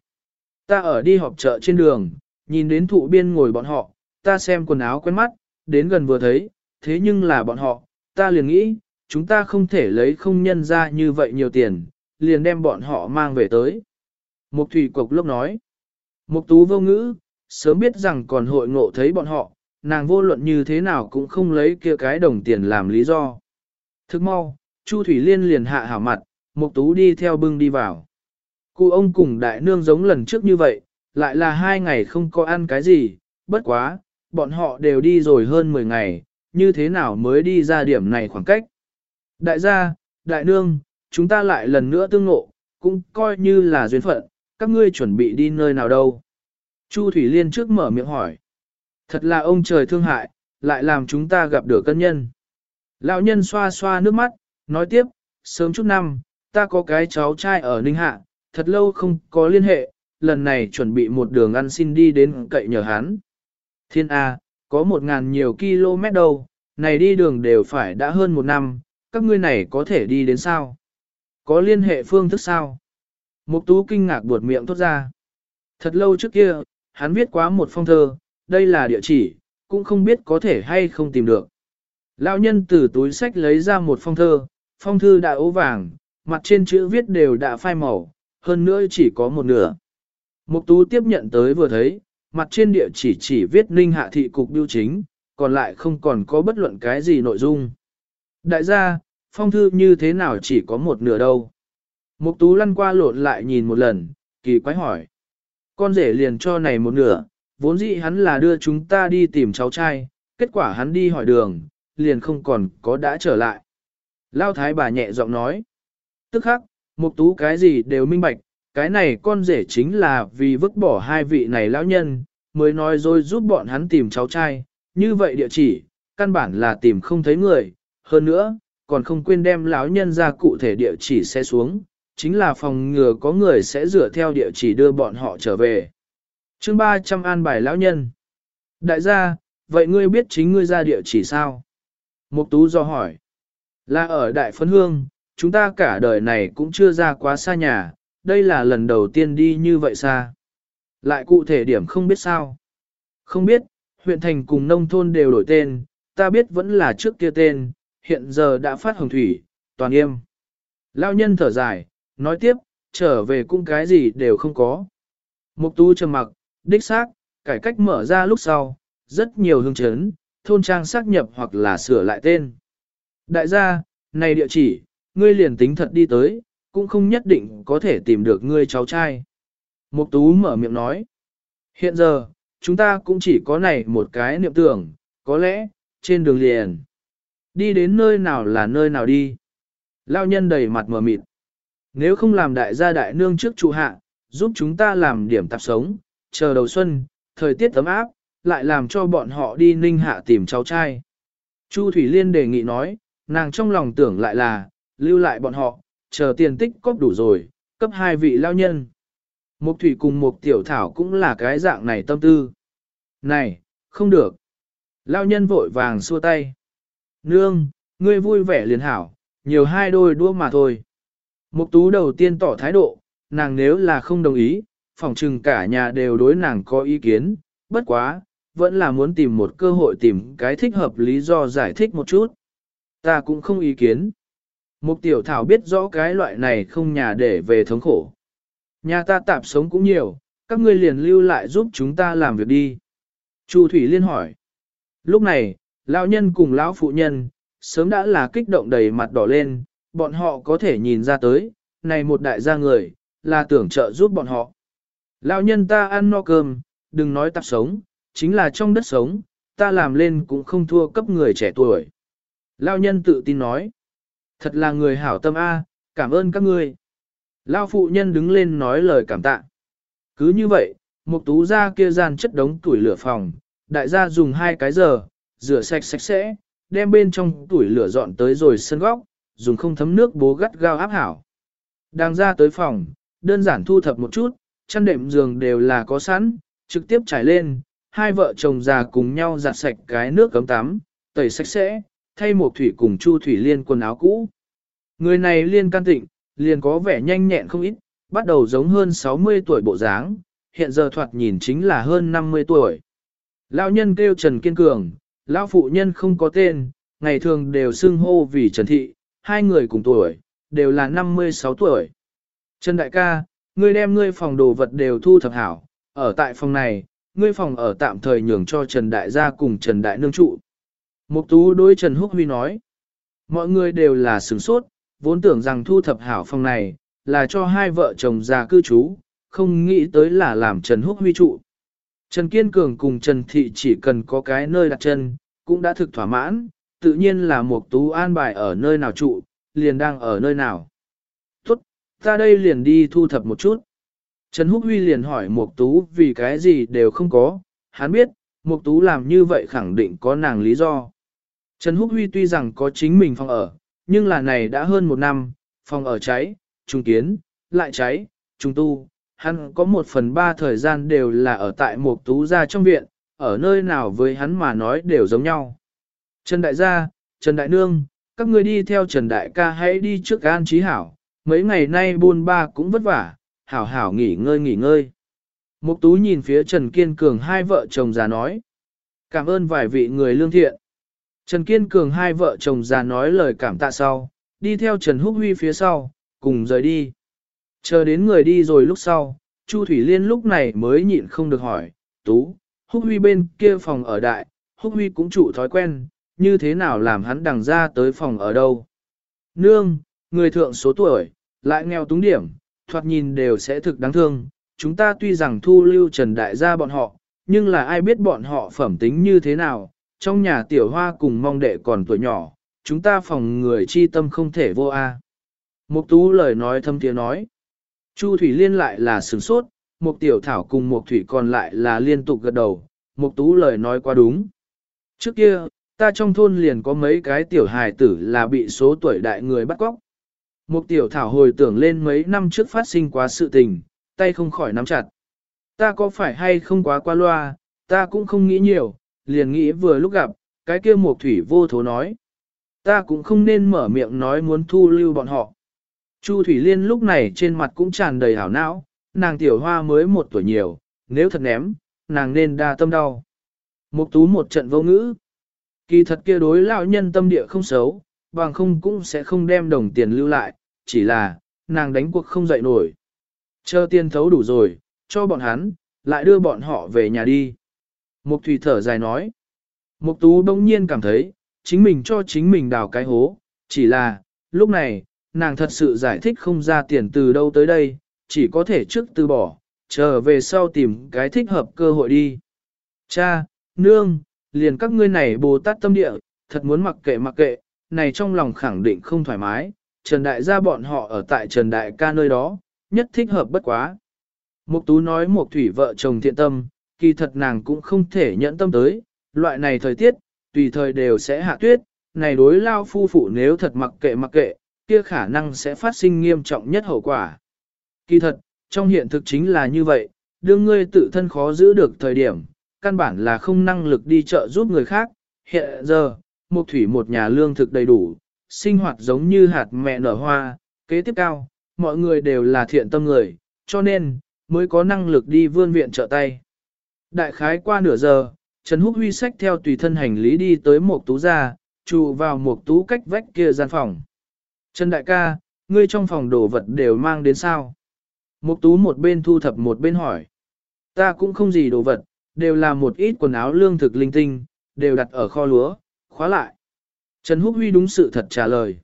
Ta ở đi họp chợ trên đường, nhìn đến thụ biên ngồi bọn họ, ta xem quần áo quen mắt, đến gần vừa thấy, thế nhưng là bọn họ, ta liền nghĩ, chúng ta không thể lấy không nhân ra như vậy nhiều tiền, liền đem bọn họ mang về tới. Mục Thủy cục lúc nói. Mục Tú vô ngữ, sớm biết rằng còn hội ngộ thấy bọn họ, nàng vô luận như thế nào cũng không lấy kia cái đồng tiền làm lý do. Thức mau, Chu Thủy Liên liền hạ hảo mặt, Mục Tú đi theo bưng đi vào. Cụ ông cùng đại nương giống lần trước như vậy, lại là hai ngày không có ăn cái gì, bất quá, bọn họ đều đi rồi hơn 10 ngày, như thế nào mới đi ra điểm này khoảng cách. Đại gia, đại nương, chúng ta lại lần nữa tương ngộ, cũng coi như là duyên phận, các ngươi chuẩn bị đi nơi nào đâu. Chu Thủy Liên trước mở miệng hỏi. Thật là ông trời thương hại, lại làm chúng ta gặp được cân nhân. Lão nhân xoa xoa nước mắt, nói tiếp, sớm chút năm, ta có cái cháu trai ở Ninh Hạ, thật lâu không có liên hệ, lần này chuẩn bị một đường ăn xin đi đến cậy nhờ hắn. Thiên A, có một ngàn nhiều km đâu, này đi đường đều phải đã hơn một năm, các ngươi này có thể đi đến sao? Có liên hệ phương thức sao? Mục tú kinh ngạc buột miệng thốt ra. Thật lâu trước kia, hắn viết quá một phong thơ, đây là địa chỉ, cũng không biết có thể hay không tìm được. Lão nhân từ túi sách lấy ra một phong thơ, phong thư đã ố vàng, mặt trên chữ viết đều đã phai màu, hơn nữa chỉ có một nửa. Mục tú tiếp nhận tới vừa thấy, mặt trên địa chỉ chỉ viết ninh hạ thị cục biêu chính, còn lại không còn có bất luận cái gì nội dung. Đại gia, phong thư như thế nào chỉ có một nửa đâu. Mục tú lăn qua lộn lại nhìn một lần, kỳ quái hỏi. Con rể liền cho này một nửa, vốn dĩ hắn là đưa chúng ta đi tìm cháu trai, kết quả hắn đi hỏi đường, liền không còn có đã trở lại. Lao thái bà nhẹ giọng nói. Tức khắc, mục tú cái gì đều minh bạch, cái này con rể chính là vì vứt bỏ hai vị này lão nhân, mới nói rồi giúp bọn hắn tìm cháu trai, như vậy địa chỉ, căn bản là tìm không thấy người, hơn nữa, còn không quên đem lão nhân ra cụ thể địa chỉ xe xuống, chính là phòng ngừa có người sẽ dựa theo địa chỉ đưa bọn họ trở về. chương 300 an bài lão nhân. Đại gia, vậy ngươi biết chính ngươi ra địa chỉ sao? Mục tú do hỏi. Là ở Đại Phấn Hương, chúng ta cả đời này cũng chưa ra quá xa nhà, đây là lần đầu tiên đi như vậy xa. Lại cụ thể điểm không biết sao. Không biết, huyện thành cùng nông thôn đều đổi tên, ta biết vẫn là trước kia tên, hiện giờ đã phát hồng thủy, toàn yêm Lao nhân thở dài, nói tiếp, trở về cũng cái gì đều không có. Mục tu trầm mặc, đích xác, cải cách mở ra lúc sau, rất nhiều hương chấn, thôn trang xác nhập hoặc là sửa lại tên. Đại gia, này địa chỉ, ngươi liền tính thật đi tới, cũng không nhất định có thể tìm được ngươi cháu trai. Mục tú mở miệng nói. Hiện giờ, chúng ta cũng chỉ có này một cái niệm tưởng, có lẽ, trên đường liền. Đi đến nơi nào là nơi nào đi. Lao nhân đầy mặt mờ mịt. Nếu không làm đại gia đại nương trước trụ hạ, giúp chúng ta làm điểm tạp sống, chờ đầu xuân, thời tiết ấm áp, lại làm cho bọn họ đi ninh hạ tìm cháu trai. Chu Thủy Liên đề nghị nói, nàng trong lòng tưởng lại là, lưu lại bọn họ, chờ tiền tích cóp đủ rồi, cấp hai vị lao nhân. Mục Thủy cùng Mục Tiểu Thảo cũng là cái dạng này tâm tư. Này, không được. Lao nhân vội vàng xua tay. Nương, ngươi vui vẻ liền hảo, nhiều hai đôi đua mà thôi. Mục Tú đầu tiên tỏ thái độ, nàng nếu là không đồng ý, phòng trừng cả nhà đều đối nàng có ý kiến, bất quá, vẫn là muốn tìm một cơ hội tìm cái thích hợp lý do giải thích một chút. Ta cũng không ý kiến. Mục tiểu thảo biết rõ cái loại này không nhà để về thống khổ. Nhà ta tạp sống cũng nhiều, các ngươi liền lưu lại giúp chúng ta làm việc đi. Chu Thủy Liên hỏi. Lúc này, lão nhân cùng lão phụ nhân, sớm đã là kích động đầy mặt đỏ lên, bọn họ có thể nhìn ra tới, này một đại gia người, là tưởng trợ giúp bọn họ. Lão nhân ta ăn no cơm, đừng nói tạp sống, chính là trong đất sống, ta làm lên cũng không thua cấp người trẻ tuổi. Lão nhân tự tin nói. Thật là người hảo tâm A, cảm ơn các ngươi. Lão phụ nhân đứng lên nói lời cảm tạ. Cứ như vậy, một tú gia kia gian chất đống tuổi lửa phòng, đại gia dùng hai cái giờ, rửa sạch sạch sẽ, đem bên trong tuổi lửa dọn tới rồi sân góc, dùng không thấm nước bố gắt gao áp hảo. Đang ra tới phòng, đơn giản thu thập một chút, chăn đệm giường đều là có sẵn, trực tiếp trải lên, hai vợ chồng già cùng nhau giặt sạch cái nước cấm tắm, tẩy sạch sẽ, thay một thủy cùng Chu Thủy Liên quần áo cũ. Người này liên can tịnh, liền có vẻ nhanh nhẹn không ít, bắt đầu giống hơn 60 tuổi bộ dáng, hiện giờ thoạt nhìn chính là hơn 50 tuổi. Lão nhân kêu Trần Kiên Cường, lão phụ nhân không có tên, ngày thường đều xưng hô vì Trần Thị, hai người cùng tuổi, đều là 56 tuổi. Trần Đại ca, ngươi đem ngươi phòng đồ vật đều thu thập hảo, ở tại phòng này, ngươi phòng ở tạm thời nhường cho Trần Đại gia cùng Trần Đại nương trụ. Mục tú đối Trần Húc Huy nói, mọi người đều là sửng sốt, vốn tưởng rằng thu thập hảo phòng này, là cho hai vợ chồng già cư trú, không nghĩ tới là làm Trần Húc Huy trụ. Trần Kiên Cường cùng Trần Thị chỉ cần có cái nơi đặt chân, cũng đã thực thỏa mãn, tự nhiên là Mục Tú an bài ở nơi nào trụ, liền đang ở nơi nào. Tốt, ta đây liền đi thu thập một chút. Trần Húc Huy liền hỏi Mục Tú vì cái gì đều không có, hắn biết, Mục Tú làm như vậy khẳng định có nàng lý do. Trần Húc Huy tuy rằng có chính mình phòng ở, nhưng là này đã hơn một năm, phòng ở cháy, trùng kiến, lại cháy, trùng tu, hắn có một phần ba thời gian đều là ở tại Mục tú gia trong viện, ở nơi nào với hắn mà nói đều giống nhau. Trần Đại gia, Trần Đại Nương, các ngươi đi theo Trần Đại ca hãy đi trước an trí hảo, mấy ngày nay buôn ba cũng vất vả, hảo hảo nghỉ ngơi nghỉ ngơi. Mục tú nhìn phía Trần Kiên Cường hai vợ chồng già nói. Cảm ơn vài vị người lương thiện. Trần Kiên Cường hai vợ chồng già nói lời cảm tạ sau, đi theo Trần Húc Huy phía sau, cùng rời đi. Chờ đến người đi rồi lúc sau, Chu Thủy Liên lúc này mới nhịn không được hỏi, Tú, Húc Huy bên kia phòng ở đại, Húc Huy cũng chủ thói quen, như thế nào làm hắn đằng ra tới phòng ở đâu. Nương, người thượng số tuổi, lại nghèo túng điểm, thoạt nhìn đều sẽ thực đáng thương, chúng ta tuy rằng thu lưu Trần Đại gia bọn họ, nhưng là ai biết bọn họ phẩm tính như thế nào, trong nhà tiểu hoa cùng mong đệ còn tuổi nhỏ, chúng ta phòng người chi tâm không thể vô a. Mục tú lời nói thâm tiếng nói. Chu Thủy Liên lại là sửng sốt, Mục Tiểu Thảo cùng Mục Thủy còn lại là liên tục gật đầu, Mục Tú lời nói quá đúng. Trước kia, ta trong thôn liền có mấy cái tiểu hài tử là bị số tuổi đại người bắt cóc. Mục Tiểu Thảo hồi tưởng lên mấy năm trước phát sinh quá sự tình, tay không khỏi nắm chặt. Ta có phải hay không quá qua loa, ta cũng không nghĩ nhiều, liền nghĩ vừa lúc gặp, cái kia Mục Thủy vô thố nói. Ta cũng không nên mở miệng nói muốn thu lưu bọn họ. Chu Thủy Liên lúc này trên mặt cũng tràn đầy hảo não, nàng tiểu hoa mới một tuổi nhiều, nếu thật ném, nàng nên đa tâm đau. Mục tú một trận vô ngữ. Kỳ thật kia đối lão nhân tâm địa không xấu, bằng không cũng sẽ không đem đồng tiền lưu lại, chỉ là, nàng đánh cuộc không dậy nổi. Chờ tiền thấu đủ rồi, cho bọn hắn, lại đưa bọn họ về nhà đi. Mục thủy thở dài nói. Mục tú đông nhiên cảm thấy, chính mình cho chính mình đào cái hố, chỉ là, lúc này, nàng thật sự giải thích không ra tiền từ đâu tới đây, chỉ có thể trước từ bỏ, chờ về sau tìm cái thích hợp cơ hội đi. Cha, nương, liền các ngươi này Bồ Tát tâm địa, thật muốn mặc kệ mặc kệ, này trong lòng khẳng định không thoải mái, Trần Đại gia bọn họ ở tại Trần Đại ca nơi đó, nhất thích hợp bất quá. Mục Tú nói một thủy vợ chồng thiện tâm, kỳ thật nàng cũng không thể nhẫn tâm tới, loại này thời tiết, tùy thời đều sẽ hạ tuyết, này đối lao phu phụ nếu thật mặc kệ mặc kệ, kia khả năng sẽ phát sinh nghiêm trọng nhất hậu quả. Kỳ thật, trong hiện thực chính là như vậy, đương ngươi tự thân khó giữ được thời điểm, căn bản là không năng lực đi chợ giúp người khác. Hiện giờ, một thủy một nhà lương thực đầy đủ, sinh hoạt giống như hạt mẹ nở hoa, kế tiếp cao, mọi người đều là thiện tâm người, cho nên, mới có năng lực đi vươn viện trợ tay. Đại khái qua nửa giờ, Trần Húc Huy sách theo tùy thân hành lý đi tới một tú ra, trụ vào một tú cách vách kia gian phòng. Trần Đại ca, ngươi trong phòng đồ vật đều mang đến sao? Một tú một bên thu thập một bên hỏi. Ta cũng không gì đồ vật, đều là một ít quần áo lương thực linh tinh, đều đặt ở kho lúa, khóa lại. Trần Húc Huy đúng sự thật trả lời.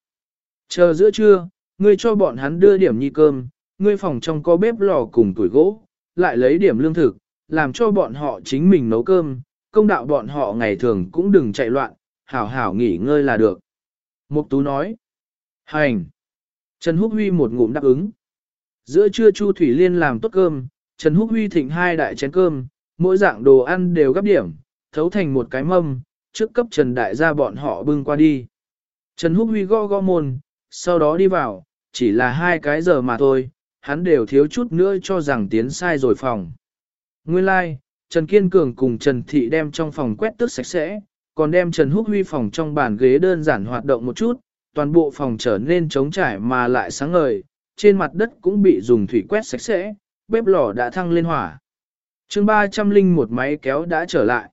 Chờ giữa trưa, ngươi cho bọn hắn đưa điểm nhi cơm, ngươi phòng trong có bếp lò cùng tuổi gỗ, lại lấy điểm lương thực, làm cho bọn họ chính mình nấu cơm, công đạo bọn họ ngày thường cũng đừng chạy loạn, hảo hảo nghỉ ngơi là được. Mục Tú nói. Hành. Trần Húc Huy một ngụm đáp ứng. Giữa trưa Chu Thủy Liên làm tốt cơm, Trần Húc Huy thịnh hai đại chén cơm, mỗi dạng đồ ăn đều gấp điểm, thấu thành một cái mâm, trước cấp Trần Đại gia bọn họ bưng qua đi. Trần Húc Huy gõ gõ môn, sau đó đi vào, chỉ là hai cái giờ mà thôi, hắn đều thiếu chút nữa cho rằng tiến sai rồi phòng. Nguyên lai, like, Trần Kiên Cường cùng Trần Thị đem trong phòng quét tước sạch sẽ, còn đem Trần Húc Huy phòng trong bàn ghế đơn giản hoạt động một chút, toàn bộ phòng trở nên trống trải mà lại sáng ngời, trên mặt đất cũng bị dùng thủy quét sạch sẽ, bếp lò đã thăng lên hỏa chương 300 linh một máy kéo đã trở lại.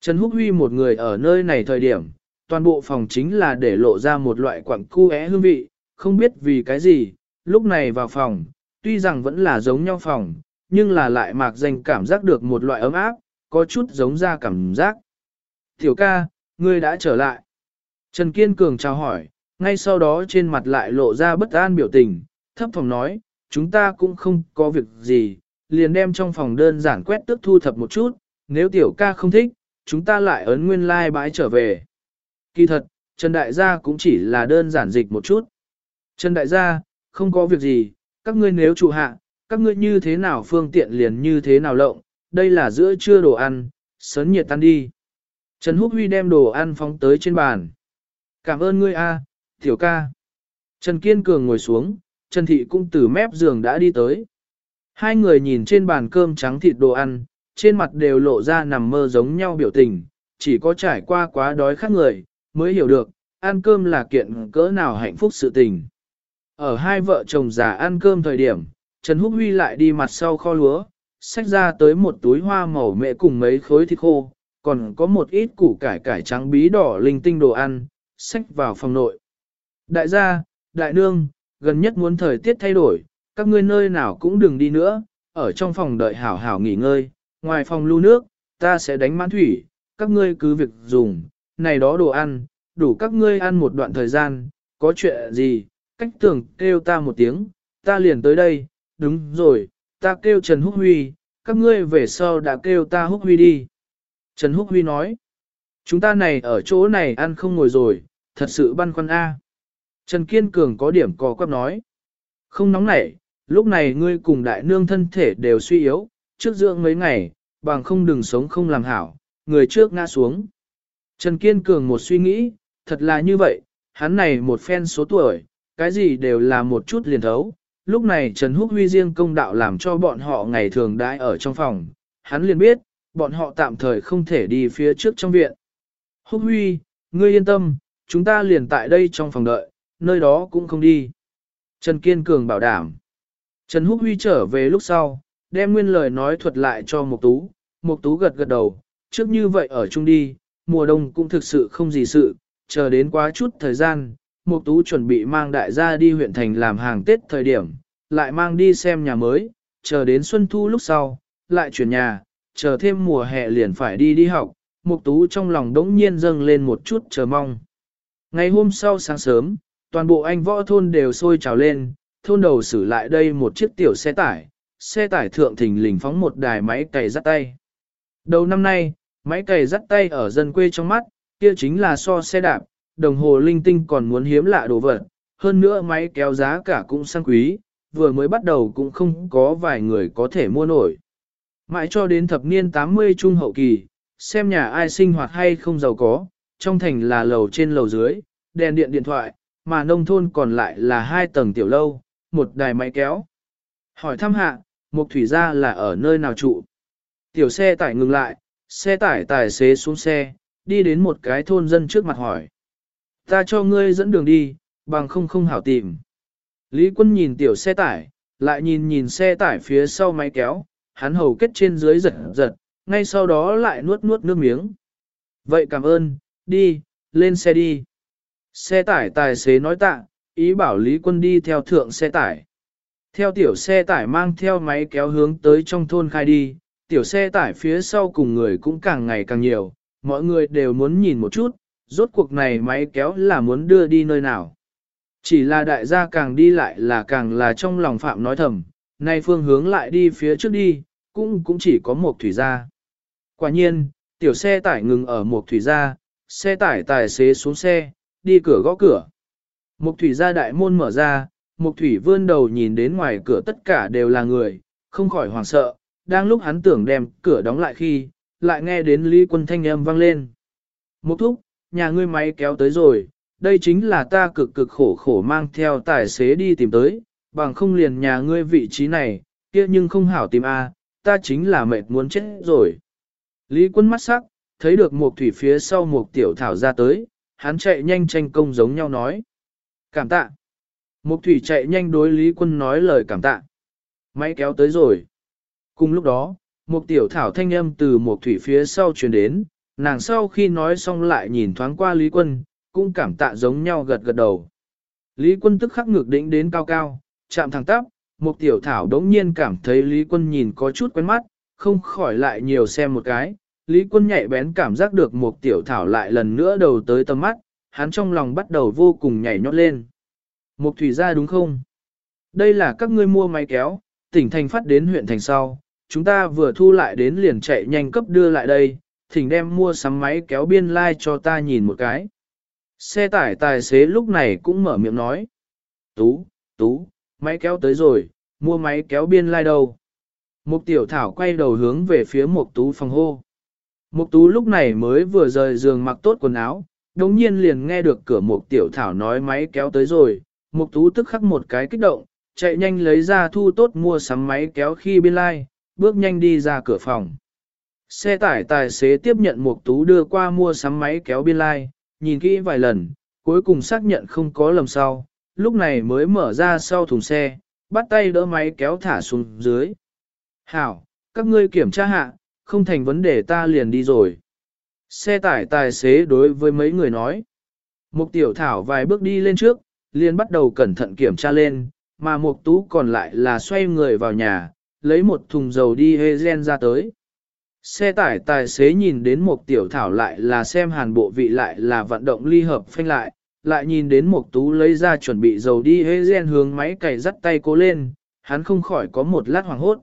Trần Húc Huy một người ở nơi này thời điểm, toàn bộ phòng chính là để lộ ra một loại quặng cu é hương vị, không biết vì cái gì, lúc này vào phòng, tuy rằng vẫn là giống nhau phòng, nhưng là lại mạc danh cảm giác được một loại ấm áp, có chút giống ra cảm giác. Tiểu ca, ngươi đã trở lại. Trần Kiên Cường chào hỏi, ngay sau đó trên mặt lại lộ ra bất an biểu tình, thấp phòng nói, chúng ta cũng không có việc gì, liền đem trong phòng đơn giản quét tước thu thập một chút, nếu tiểu ca không thích, chúng ta lại ấn nguyên lai like bãi trở về. Kỳ thật, Trần Đại Gia cũng chỉ là đơn giản dịch một chút. Trần Đại Gia, không có việc gì, các ngươi nếu trụ hạ, các ngươi như thế nào phương tiện liền như thế nào lộng, đây là giữa trưa đồ ăn, sớn nhiệt tan đi. Trần Húc Huy đem đồ ăn phóng tới trên bàn. Cảm ơn ngươi a, tiểu ca. Trần Kiên Cường ngồi xuống, Trần Thị cũng từ mép giường đã đi tới. Hai người nhìn trên bàn cơm trắng thịt đồ ăn, trên mặt đều lộ ra nằm mơ giống nhau biểu tình, chỉ có trải qua quá đói khác người, mới hiểu được, ăn cơm là kiện cỡ nào hạnh phúc sự tình. Ở hai vợ chồng già ăn cơm thời điểm, Trần Húc Huy lại đi mặt sau kho lúa, xách ra tới một túi hoa màu mẹ cùng mấy khối thịt khô, còn có một ít củ cải cải trắng bí đỏ linh tinh đồ ăn, xách vào phòng nội. Đại gia, đại nương, gần nhất muốn thời tiết thay đổi, các ngươi nơi nào cũng đừng đi nữa, ở trong phòng đợi hảo hảo nghỉ ngơi, ngoài phòng lưu nước, ta sẽ đánh mãn thủy, các ngươi cứ việc dùng, này đó đồ ăn, đủ các ngươi ăn một đoạn thời gian, có chuyện gì, cách tưởng kêu ta một tiếng, ta liền tới đây, đúng rồi, ta kêu Trần Húc Huy, các ngươi về sau đã kêu ta Húc Huy đi. Trần Húc Huy nói, chúng ta này ở chỗ này ăn không ngồi rồi, thật sự băn khoăn A. Trần Kiên Cường có điểm cò quắp nói, không nóng nảy, lúc này ngươi cùng đại nương thân thể đều suy yếu, trước dưỡng mấy ngày, bằng không đừng sống không làm hảo, người trước ngã xuống. Trần Kiên Cường một suy nghĩ, thật là như vậy, hắn này một phen số tuổi, cái gì đều là một chút liền thấu. Lúc này Trần Húc Huy riêng công đạo làm cho bọn họ ngày thường đãi ở trong phòng, hắn liền biết, bọn họ tạm thời không thể đi phía trước trong viện. Húc Huy, ngươi yên tâm, chúng ta liền tại đây trong phòng đợi, nơi đó cũng không đi. Trần Kiên Cường bảo đảm. Trần Húc Huy trở về lúc sau, đem nguyên lời nói thuật lại cho Mục Tú, Mục Tú gật gật đầu, trước như vậy ở chung đi, mùa đông cũng thực sự không gì sự, chờ đến quá chút thời gian, Mục Tú chuẩn bị mang đại gia đi huyện thành làm hàng Tết thời điểm, lại mang đi xem nhà mới, chờ đến xuân thu lúc sau, lại chuyển nhà, chờ thêm mùa hè liền phải đi đi học, Mục Tú trong lòng đống nhiên dâng lên một chút chờ mong. Ngày hôm sau sáng sớm, toàn bộ anh võ thôn đều sôi trào lên, thôn đầu xử lại đây một chiếc tiểu xe tải, xe tải thượng thình lình phóng một đài máy cày rắt tay. Đầu năm nay, Máy cày dắt tay ở dân quê trong mắt, kia chính là so xe đạp, đồng hồ linh tinh còn muốn hiếm lạ đồ vật, hơn nữa máy kéo giá cả cũng sang quý, vừa mới bắt đầu cũng không có vài người có thể mua nổi. Mãi cho đến thập niên 80 trung hậu kỳ, xem nhà ai sinh hoạt hay không giàu có, trong thành là lầu trên lầu dưới, đèn điện điện thoại, mà nông thôn còn lại là hai tầng tiểu lâu, một đài máy kéo. Hỏi thăm hạ, Mục thủy gia là ở nơi nào trụ? Tiểu xe tải ngừng lại, xe tải tài xế xuống xe, đi đến một cái thôn dân trước mặt hỏi. Ta cho ngươi dẫn đường đi, bằng không không hảo tìm. Lý quân nhìn tiểu xe tải, lại nhìn nhìn xe tải phía sau máy kéo, hắn hầu kết trên dưới giật giật, ngay sau đó lại nuốt nuốt nước miếng. Vậy cảm ơn, đi, lên xe đi. Xe tải tài xế nói tạ, ý bảo Lý quân đi theo thượng xe tải. Theo tiểu xe tải mang theo máy kéo hướng tới trong thôn khai đi, tiểu xe tải phía sau cùng người cũng càng ngày càng nhiều, mọi người đều muốn nhìn một chút, rốt cuộc này máy kéo là muốn đưa đi nơi nào. Chỉ là đại gia càng đi lại là càng là trong lòng phạm nói thầm, nay phương hướng lại đi phía trước đi, cũng cũng chỉ có một thủy gia. Quả nhiên, tiểu xe tải ngừng ở một thủy gia, xe tải tài xế xuống xe, đi cửa gõ cửa. Mục thủy ra đại môn mở ra, Mục thủy vươn đầu nhìn đến ngoài cửa tất cả đều là người, không khỏi hoảng sợ, đang lúc hắn tưởng đem cửa đóng lại khi, lại nghe đến Lý quân thanh âm vang lên. Mục thúc, nhà ngươi máy kéo tới rồi, đây chính là ta cực cực khổ khổ mang theo tài xế đi tìm tới, bằng không liền nhà ngươi vị trí này, kia nhưng không hảo tìm a, ta chính là mệt muốn chết rồi. Lý quân mắt sắc, thấy được một thủy phía sau một tiểu thảo ra tới, hắn chạy nhanh tranh công giống nhau nói. Cảm tạ. Mục thủy chạy nhanh đối Lý Quân nói lời cảm tạ. Máy kéo tới rồi. Cùng lúc đó, một tiểu thảo thanh âm từ một thủy phía sau truyền đến, nàng sau khi nói xong lại nhìn thoáng qua Lý Quân, cũng cảm tạ giống nhau gật gật đầu. Lý Quân tức khắc ngược đỉnh đến cao cao, chạm thẳng tắp, một tiểu thảo đống nhiên cảm thấy Lý Quân nhìn có chút quen mắt, không khỏi lại nhiều xem một cái. Lý Quân nhạy bén cảm giác được một tiểu thảo lại lần nữa đầu tới tầm mắt, hắn trong lòng bắt đầu vô cùng nhảy nhót lên. Mục thủy gia đúng không? Đây là các ngươi mua máy kéo, tỉnh thành phát đến huyện thành sau, chúng ta vừa thu lại đến liền chạy nhanh cấp đưa lại đây, thỉnh đem mua sắm máy kéo biên lai like cho ta nhìn một cái. Xe tải tài xế lúc này cũng mở miệng nói. Tú, tú, máy kéo tới rồi, mua máy kéo biên lai like đâu. Mục tiểu thảo quay đầu hướng về phía mục tú phòng hô. Mục tú lúc này mới vừa rời giường mặc tốt quần áo, đồng nhiên liền nghe được cửa mục tiểu thảo nói máy kéo tới rồi, Mục tú tức khắc một cái kích động, chạy nhanh lấy ra thu tốt mua sắm máy kéo khi biên lai, bước nhanh đi ra cửa phòng. Xe tải tài xế tiếp nhận mục tú đưa qua mua sắm máy kéo biên lai, nhìn kỹ vài lần, cuối cùng xác nhận không có lầm sau, lúc này mới mở ra sau thùng xe, bắt tay đỡ máy kéo thả xuống dưới. Hảo, các ngươi kiểm tra hạ, không thành vấn đề ta liền đi rồi. Xe tải tài xế đối với mấy người nói. Mục tiểu thảo vài bước đi lên trước, liền bắt đầu cẩn thận kiểm tra lên, mà Mục Tú còn lại là xoay người vào nhà, lấy một thùng dầu đi hê gen ra tới. Xe tải tài xế nhìn đến mục tiểu thảo lại là xem hàn bộ vị lại là vận động ly hợp phanh lại, lại nhìn đến mục tú lấy ra chuẩn bị dầu đi hê gen hướng máy cày dắt tay cô lên, hắn không khỏi có một lát hoàng hốt.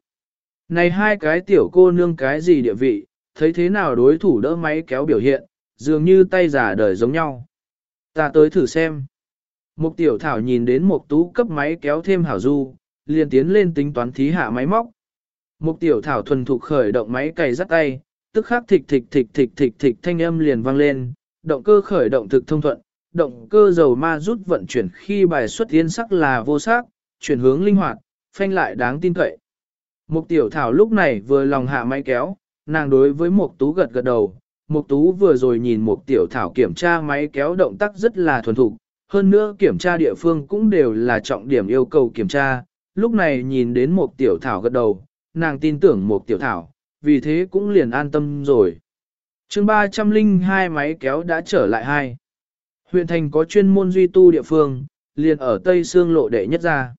Này hai cái tiểu cô nương cái gì địa vị, thấy thế nào đối thủ đỡ máy kéo biểu hiện, dường như tay giả đời giống nhau. Ta tới thử xem. Mục tiểu thảo nhìn đến một tú cấp máy kéo thêm hảo du, liền tiến lên tính toán thí hạ máy móc. Mục tiểu thảo thuần thục khởi động máy cày dắt tay, tức khắc thịch thịch thịch thịch thịch thịch thanh âm liền vang lên, động cơ khởi động thực thông thuận, động cơ dầu ma rút vận chuyển khi bài xuất tiến sắc là vô sắc, chuyển hướng linh hoạt, phanh lại đáng tin cậy. Mục tiểu thảo lúc này vừa lòng hạ máy kéo, nàng đối với mục tú gật gật đầu, mục tú vừa rồi nhìn mục tiểu thảo kiểm tra máy kéo động tác rất là thuần thục, hơn nữa kiểm tra địa phương cũng đều là trọng điểm yêu cầu kiểm tra, lúc này nhìn đến một tiểu thảo gật đầu, nàng tin tưởng một tiểu thảo, vì thế cũng liền an tâm rồi. chương 302 máy kéo đã trở lại hai. Huyện thành có chuyên môn duy tu địa phương, liền ở Tây Sương lộ đệ nhất ra.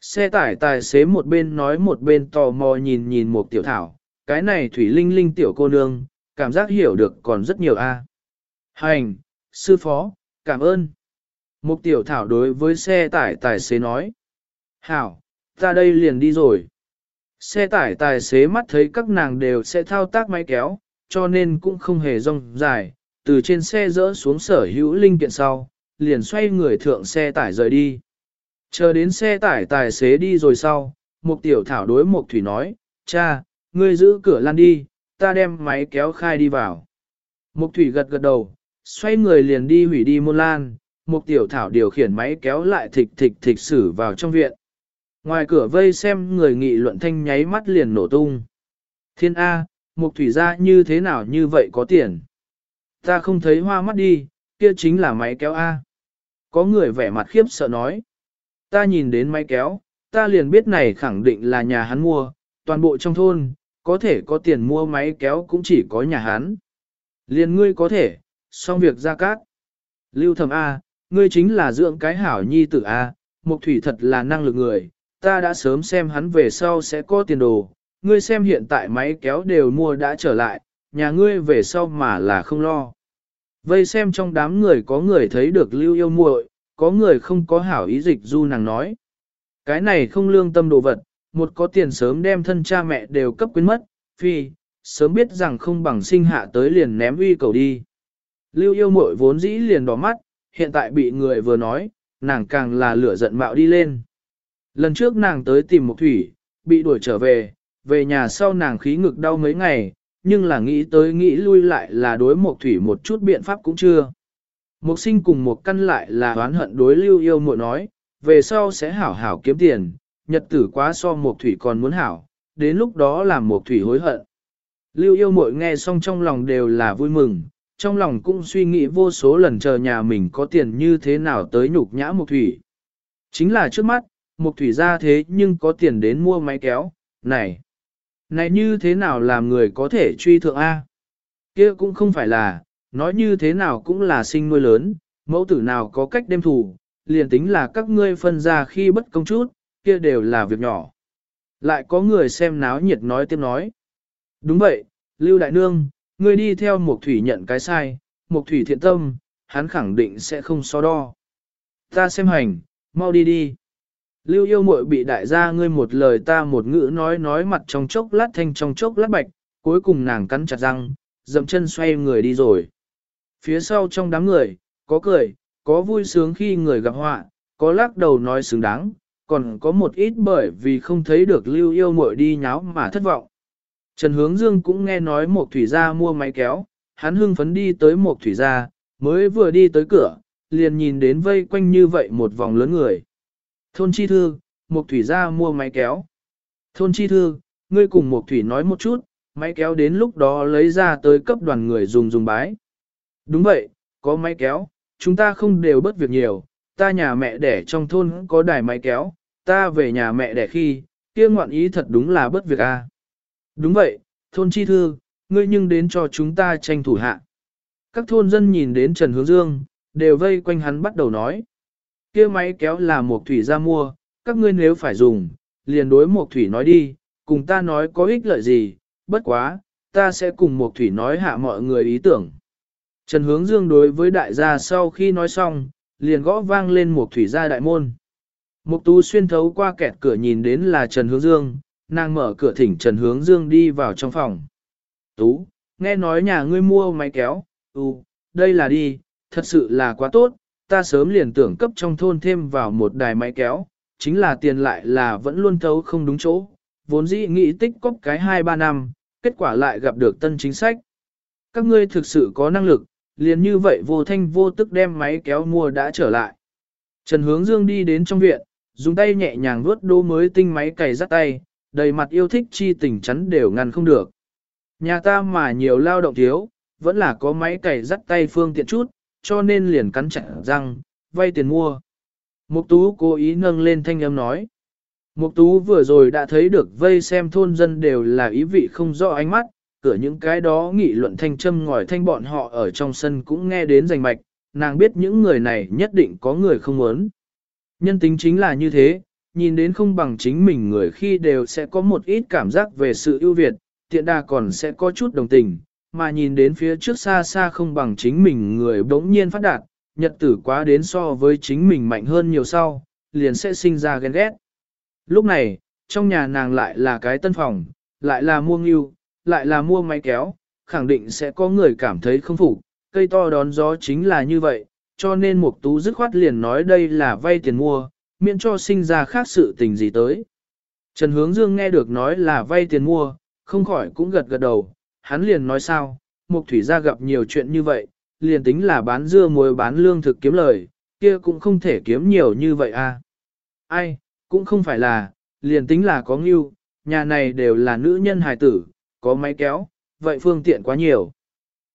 Xe tải tài xế một bên nói một bên tò mò nhìn nhìn một tiểu thảo, cái này thủy linh linh tiểu cô nương, cảm giác hiểu được còn rất nhiều a. Hành, sư phó, cảm ơn. Mục tiểu thảo đối với xe tải tài xế nói. Hảo, ta đây liền đi rồi. Xe tải tài xế mắt thấy các nàng đều sẽ thao tác máy kéo, cho nên cũng không hề rong dài, từ trên xe dỡ xuống sở hữu linh kiện sau, liền xoay người thượng xe tải rời đi. Chờ đến xe tải tài xế đi rồi sau, một tiểu thảo đối một thủy nói, cha, ngươi giữ cửa lan đi, ta đem máy kéo khai đi vào. Mục thủy gật gật đầu, xoay người liền đi hủy đi môn lan, Mục tiểu thảo điều khiển máy kéo lại thịch thịch thịch xử vào trong viện. Ngoài cửa vây xem người nghị luận thanh nháy mắt liền nổ tung. Thiên A, mục thủy ra như thế nào như vậy có tiền? Ta không thấy hoa mắt đi, kia chính là máy kéo A. Có người vẻ mặt khiếp sợ nói. Ta nhìn đến máy kéo, ta liền biết này khẳng định là nhà hắn mua, toàn bộ trong thôn, có thể có tiền mua máy kéo cũng chỉ có nhà hắn. Liền ngươi có thể, xong việc ra cát. Lưu thầm A, ngươi chính là dưỡng cái hảo nhi tử A, mục thủy thật là năng lực người, ta đã sớm xem hắn về sau sẽ có tiền đồ, ngươi xem hiện tại máy kéo đều mua đã trở lại, nhà ngươi về sau mà là không lo. Vây xem trong đám người có người thấy được lưu yêu muội, có người không có hảo ý dịch du nàng nói. Cái này không lương tâm đồ vật, một có tiền sớm đem thân cha mẹ đều cấp quyến mất, phi, sớm biết rằng không bằng sinh hạ tới liền ném uy cầu đi. Lưu yêu muội vốn dĩ liền đỏ mắt, hiện tại bị người vừa nói, nàng càng là lửa giận mạo đi lên. Lần trước nàng tới tìm một thủy, bị đuổi trở về, về nhà sau nàng khí ngực đau mấy ngày, nhưng là nghĩ tới nghĩ lui lại là đối một thủy một chút biện pháp cũng chưa. Một sinh cùng một căn lại là oán hận đối lưu yêu muội nói, về sau sẽ hảo hảo kiếm tiền, nhật tử quá so một thủy còn muốn hảo, đến lúc đó làm một thủy hối hận. Lưu yêu mội nghe xong trong lòng đều là vui mừng, trong lòng cũng suy nghĩ vô số lần chờ nhà mình có tiền như thế nào tới nhục nhã một thủy. Chính là trước mắt, một thủy ra thế nhưng có tiền đến mua máy kéo, này, này như thế nào làm người có thể truy thượng A? kia cũng không phải là, nói như thế nào cũng là sinh nuôi lớn, mẫu tử nào có cách đem thủ, liền tính là các ngươi phân ra khi bất công chút, kia đều là việc nhỏ. Lại có người xem náo nhiệt nói tiếp nói. Đúng vậy, Lưu Đại Nương, ngươi đi theo một thủy nhận cái sai, một thủy thiện tâm, hắn khẳng định sẽ không so đo. Ta xem hành, mau đi đi. Lưu yêu muội bị đại gia ngươi một lời ta một ngữ nói nói mặt trong chốc lát thanh trong chốc lát bạch, cuối cùng nàng cắn chặt răng, dậm chân xoay người đi rồi. Phía sau trong đám người, có cười, có vui sướng khi người gặp họa, có lắc đầu nói xứng đáng, còn có một ít bởi vì không thấy được lưu yêu muội đi nháo mà thất vọng. Trần Hướng Dương cũng nghe nói một thủy gia mua máy kéo, hắn hưng phấn đi tới một thủy gia, mới vừa đi tới cửa, liền nhìn đến vây quanh như vậy một vòng lớn người. Thôn chi thư, một thủy gia mua máy kéo. Thôn chi thư, ngươi cùng một thủy nói một chút, máy kéo đến lúc đó lấy ra tới cấp đoàn người dùng dùng bái. Đúng vậy, có máy kéo, chúng ta không đều bất việc nhiều, ta nhà mẹ đẻ trong thôn có đài máy kéo, ta về nhà mẹ đẻ khi, kia ngoạn ý thật đúng là bất việc a. Đúng vậy, thôn chi thư, ngươi nhưng đến cho chúng ta tranh thủ hạ. Các thôn dân nhìn đến Trần Hướng Dương, đều vây quanh hắn bắt đầu nói. kia máy kéo là một thủy ra mua, các ngươi nếu phải dùng, liền đối một thủy nói đi, cùng ta nói có ích lợi gì, bất quá, ta sẽ cùng một thủy nói hạ mọi người ý tưởng. Trần Hướng Dương đối với đại gia sau khi nói xong, liền gõ vang lên một thủy gia đại môn. Mục tú xuyên thấu qua kẹt cửa nhìn đến là Trần Hướng Dương, nàng mở cửa thỉnh Trần Hướng Dương đi vào trong phòng. Tú, nghe nói nhà ngươi mua máy kéo, ừ, đây là đi, thật sự là quá tốt, ta sớm liền tưởng cấp trong thôn thêm vào một đài máy kéo, chính là tiền lại là vẫn luôn thấu không đúng chỗ, vốn dĩ nghĩ tích cóp cái 2-3 năm, kết quả lại gặp được tân chính sách. Các ngươi thực sự có năng lực, liền như vậy vô thanh vô tức đem máy kéo mua đã trở lại. Trần Hướng Dương đi đến trong viện, dùng tay nhẹ nhàng vuốt đô mới tinh máy cày rắt tay, đầy mặt yêu thích chi tình chắn đều ngăn không được. Nhà ta mà nhiều lao động thiếu, vẫn là có máy cày rắt tay phương tiện chút, cho nên liền cắn chặt răng, vay tiền mua. Mục tú cố ý nâng lên thanh âm nói. Mục tú vừa rồi đã thấy được vây xem thôn dân đều là ý vị không rõ ánh mắt, cửa những cái đó nghị luận thanh châm ngòi thanh bọn họ ở trong sân cũng nghe đến rành mạch, nàng biết những người này nhất định có người không muốn. Nhân tính chính là như thế, nhìn đến không bằng chính mình người khi đều sẽ có một ít cảm giác về sự ưu việt, tiện đa còn sẽ có chút đồng tình, mà nhìn đến phía trước xa xa không bằng chính mình người bỗng nhiên phát đạt, nhật tử quá đến so với chính mình mạnh hơn nhiều sau, liền sẽ sinh ra ghen ghét. Lúc này, trong nhà nàng lại là cái tân phòng, lại là mua ngưu, lại là mua máy kéo, khẳng định sẽ có người cảm thấy không phục, cây to đón gió chính là như vậy, cho nên Mục Tú dứt khoát liền nói đây là vay tiền mua, miễn cho sinh ra khác sự tình gì tới. Trần Hướng Dương nghe được nói là vay tiền mua, không khỏi cũng gật gật đầu, hắn liền nói sao, Mục Thủy gia gặp nhiều chuyện như vậy, liền tính là bán dưa muối bán lương thực kiếm lời, kia cũng không thể kiếm nhiều như vậy à. Ai, cũng không phải là, liền tính là có ngưu, nhà này đều là nữ nhân hài tử, có máy kéo, vậy phương tiện quá nhiều.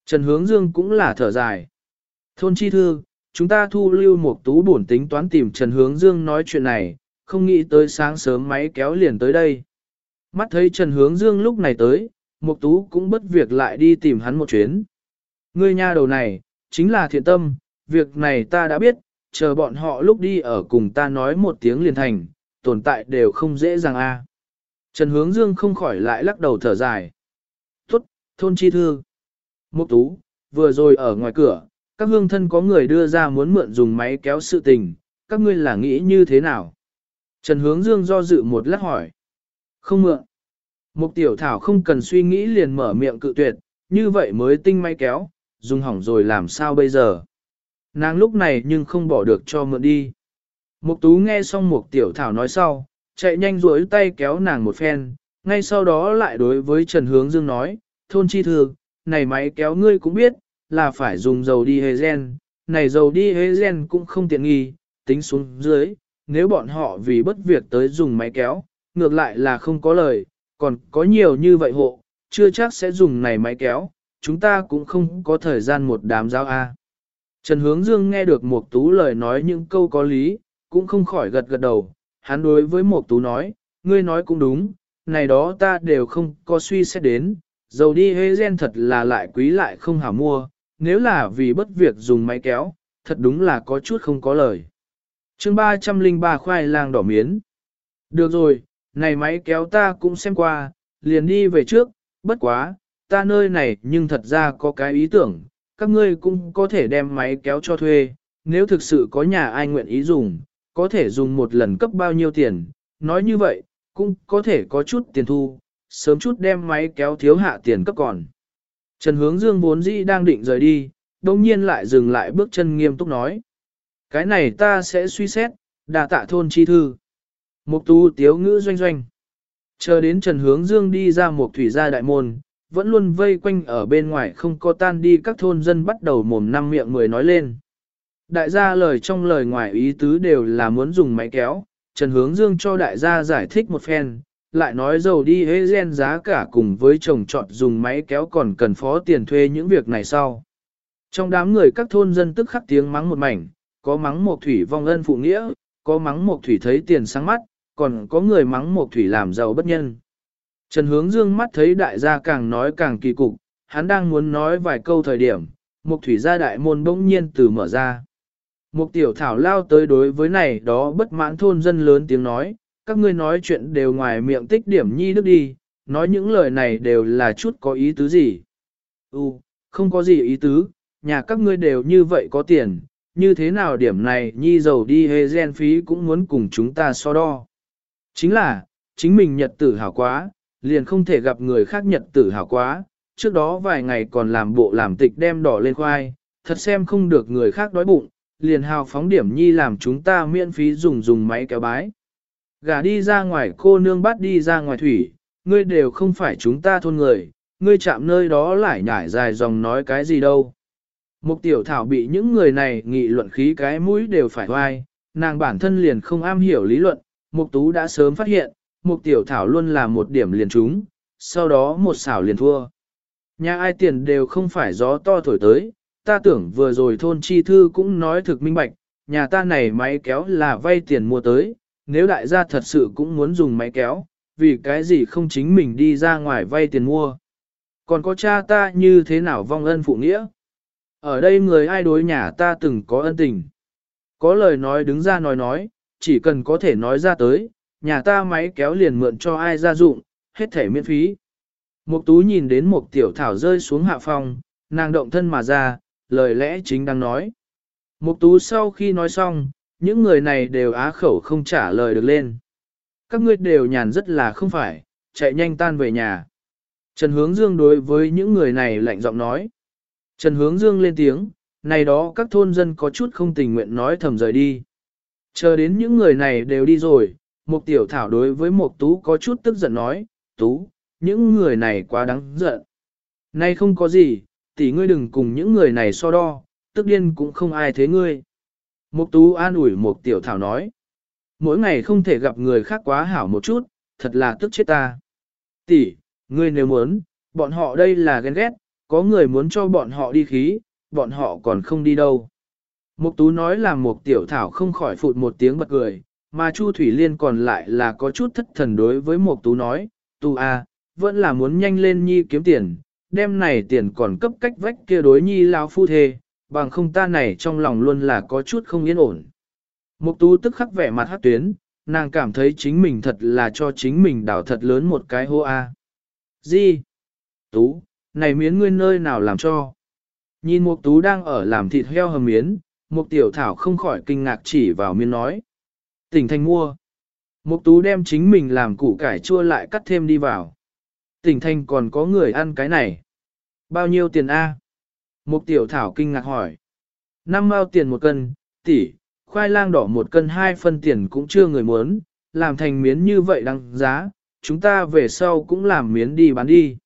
Trần Hướng Dương cũng là thở dài. Thôn chi thư, chúng ta thu lưu một tú bổn tính toán tìm Trần Hướng Dương nói chuyện này, không nghĩ tới sáng sớm máy kéo liền tới đây. Mắt thấy Trần Hướng Dương lúc này tới, Mục Tú cũng bất việc lại đi tìm hắn một chuyến. Ngươi nha đầu này, chính là thiện tâm, việc này ta đã biết, chờ bọn họ lúc đi ở cùng ta nói một tiếng liền thành, tồn tại đều không dễ dàng a. Trần Hướng Dương không khỏi lại lắc đầu thở dài. Tốt, thôn chi thư. Mục Tú, vừa rồi ở ngoài cửa, các hương thân có người đưa ra muốn mượn dùng máy kéo sự tình, các ngươi là nghĩ như thế nào? Trần Hướng Dương do dự một lát hỏi. Không mượn. Mục tiểu thảo không cần suy nghĩ liền mở miệng cự tuyệt, như vậy mới tinh máy kéo, dùng hỏng rồi làm sao bây giờ? Nàng lúc này nhưng không bỏ được cho mượn đi. Mục tú nghe xong mục tiểu thảo nói sau, chạy nhanh duỗi tay kéo nàng một phen, ngay sau đó lại đối với Trần Hướng Dương nói, thôn chi thư, này máy kéo ngươi cũng biết, là phải dùng dầu đi hê gen, này dầu đi hê gen cũng không tiện nghi, tính xuống dưới, nếu bọn họ vì bất việc tới dùng máy kéo, ngược lại là không có lời, còn có nhiều như vậy hộ, chưa chắc sẽ dùng này máy kéo, chúng ta cũng không có thời gian một đám giao A. Trần Hướng Dương nghe được Mục Tú lời nói những câu có lý, cũng không khỏi gật gật đầu, hắn đối với Mục Tú nói, ngươi nói cũng đúng, này đó ta đều không có suy xét đến, dầu đi hê gen thật là lại quý lại không hảo mua, nếu là vì bất việc dùng máy kéo, thật đúng là có chút không có lời. chương 303 khoai lang đỏ miến. Được rồi, này máy kéo ta cũng xem qua, liền đi về trước, bất quá, ta nơi này nhưng thật ra có cái ý tưởng, các ngươi cũng có thể đem máy kéo cho thuê, nếu thực sự có nhà ai nguyện ý dùng, có thể dùng một lần cấp bao nhiêu tiền, nói như vậy, cũng có thể có chút tiền thu, sớm chút đem máy kéo thiếu hạ tiền cấp còn. Trần Hướng Dương vốn dĩ đang định rời đi, đồng nhiên lại dừng lại bước chân nghiêm túc nói. Cái này ta sẽ suy xét, đà tạ thôn chi thư. Mục tu tiếu ngữ doanh doanh. Chờ đến Trần Hướng Dương đi ra một thủy gia đại môn, vẫn luôn vây quanh ở bên ngoài không có tan đi các thôn dân bắt đầu mồm năm miệng người nói lên. Đại gia lời trong lời ngoài ý tứ đều là muốn dùng máy kéo, Trần Hướng Dương cho đại gia giải thích một phen, lại nói dầu đi hế gen giá cả cùng với chồng chọn dùng máy kéo còn cần phó tiền thuê những việc này sau. Trong đám người các thôn dân tức khắc tiếng mắng một mảnh, có mắng một thủy vong ân phụ nghĩa, có mắng một thủy thấy tiền sáng mắt, còn có người mắng một thủy làm giàu bất nhân. Trần hướng dương mắt thấy đại gia càng nói càng kỳ cục, hắn đang muốn nói vài câu thời điểm, một thủy gia đại môn bỗng nhiên từ mở ra. Một tiểu thảo lao tới đối với này đó bất mãn thôn dân lớn tiếng nói, các ngươi nói chuyện đều ngoài miệng tích điểm nhi đức đi, nói những lời này đều là chút có ý tứ gì. Ừ, không có gì ý tứ, nhà các ngươi đều như vậy có tiền, như thế nào điểm này nhi giàu đi hê gen phí cũng muốn cùng chúng ta so đo. Chính là, chính mình nhật tử hảo quá, liền không thể gặp người khác nhật tử hảo quá, trước đó vài ngày còn làm bộ làm tịch đem đỏ lên khoai, thật xem không được người khác đói bụng, liền hào phóng điểm nhi làm chúng ta miễn phí dùng dùng máy kéo bái. Gả đi ra ngoài cô nương bắt đi ra ngoài thủy, ngươi đều không phải chúng ta thôn người, ngươi chạm nơi đó lại nhải dài dòng nói cái gì đâu. Mục tiểu thảo bị những người này nghị luận khí cái mũi đều phải hoai, nàng bản thân liền không am hiểu lý luận, mục tú đã sớm phát hiện, mục tiểu thảo luôn là một điểm liền trúng, sau đó một xảo liền thua. Nhà ai tiền đều không phải gió to thổi tới, ta tưởng vừa rồi thôn chi thư cũng nói thực minh bạch, nhà ta này máy kéo là vay tiền mua tới, nếu đại gia thật sự cũng muốn dùng máy kéo, vì cái gì không chính mình đi ra ngoài vay tiền mua. Còn có cha ta như thế nào vong ân phụ nghĩa? Ở đây người ai đối nhà ta từng có ân tình. Có lời nói đứng ra nói nói, chỉ cần có thể nói ra tới, nhà ta máy kéo liền mượn cho ai ra dụng, hết thể miễn phí. Mục tú nhìn đến một tiểu thảo rơi xuống hạ phòng, nàng động thân mà ra, lời lẽ chính đang nói. Mục tú sau khi nói xong, những người này đều á khẩu không trả lời được lên. Các ngươi đều nhàn rất là không phải, chạy nhanh tan về nhà. Trần Hướng Dương đối với những người này lạnh giọng nói. Trần Hướng Dương lên tiếng, này đó các thôn dân có chút không tình nguyện nói thầm rời đi. Chờ đến những người này đều đi rồi, Mục Tiểu Thảo đối với Mục Tú có chút tức giận nói, Tú, những người này quá đáng giận. Nay không có gì, tỷ ngươi đừng cùng những người này so đo, tức điên cũng không ai thế ngươi. Mục Tú an ủi Mục Tiểu Thảo nói, mỗi ngày không thể gặp người khác quá hảo một chút, thật là tức chết ta. Tỷ, ngươi nếu muốn, bọn họ đây là ghen ghét, có người muốn cho bọn họ đi khí, bọn họ còn không đi đâu. Mục Tú nói là Mục Tiểu Thảo không khỏi phụt một tiếng bật cười, mà Chu Thủy Liên còn lại là có chút thất thần đối với Mục Tú nói, "Tu a, vẫn là muốn nhanh lên nhi kiếm tiền, đem này tiền còn cấp cách vách kia đối nhi lão phu thê, bằng không ta này trong lòng luôn là có chút không yên ổn." Mục Tú tức khắc vẻ mặt hát tuyến, nàng cảm thấy chính mình thật là cho chính mình đảo thật lớn một cái hô a. Gì? Tú, này miến ngươi nơi nào làm cho? Nhìn Mục Tú đang ở làm thịt heo hầm miến, Mục Tiểu Thảo không khỏi kinh ngạc chỉ vào miến nói. Tỉnh thành mua. Mục Tú đem chính mình làm củ cải chua lại cắt thêm đi vào. Tỉnh thành còn có người ăn cái này. Bao nhiêu tiền A? Mục Tiểu Thảo kinh ngạc hỏi. Năm mao tiền một cân, tỷ, khoai lang đỏ một cân hai phân tiền cũng chưa người muốn, làm thành miến như vậy đăng giá, chúng ta về sau cũng làm miến đi bán đi.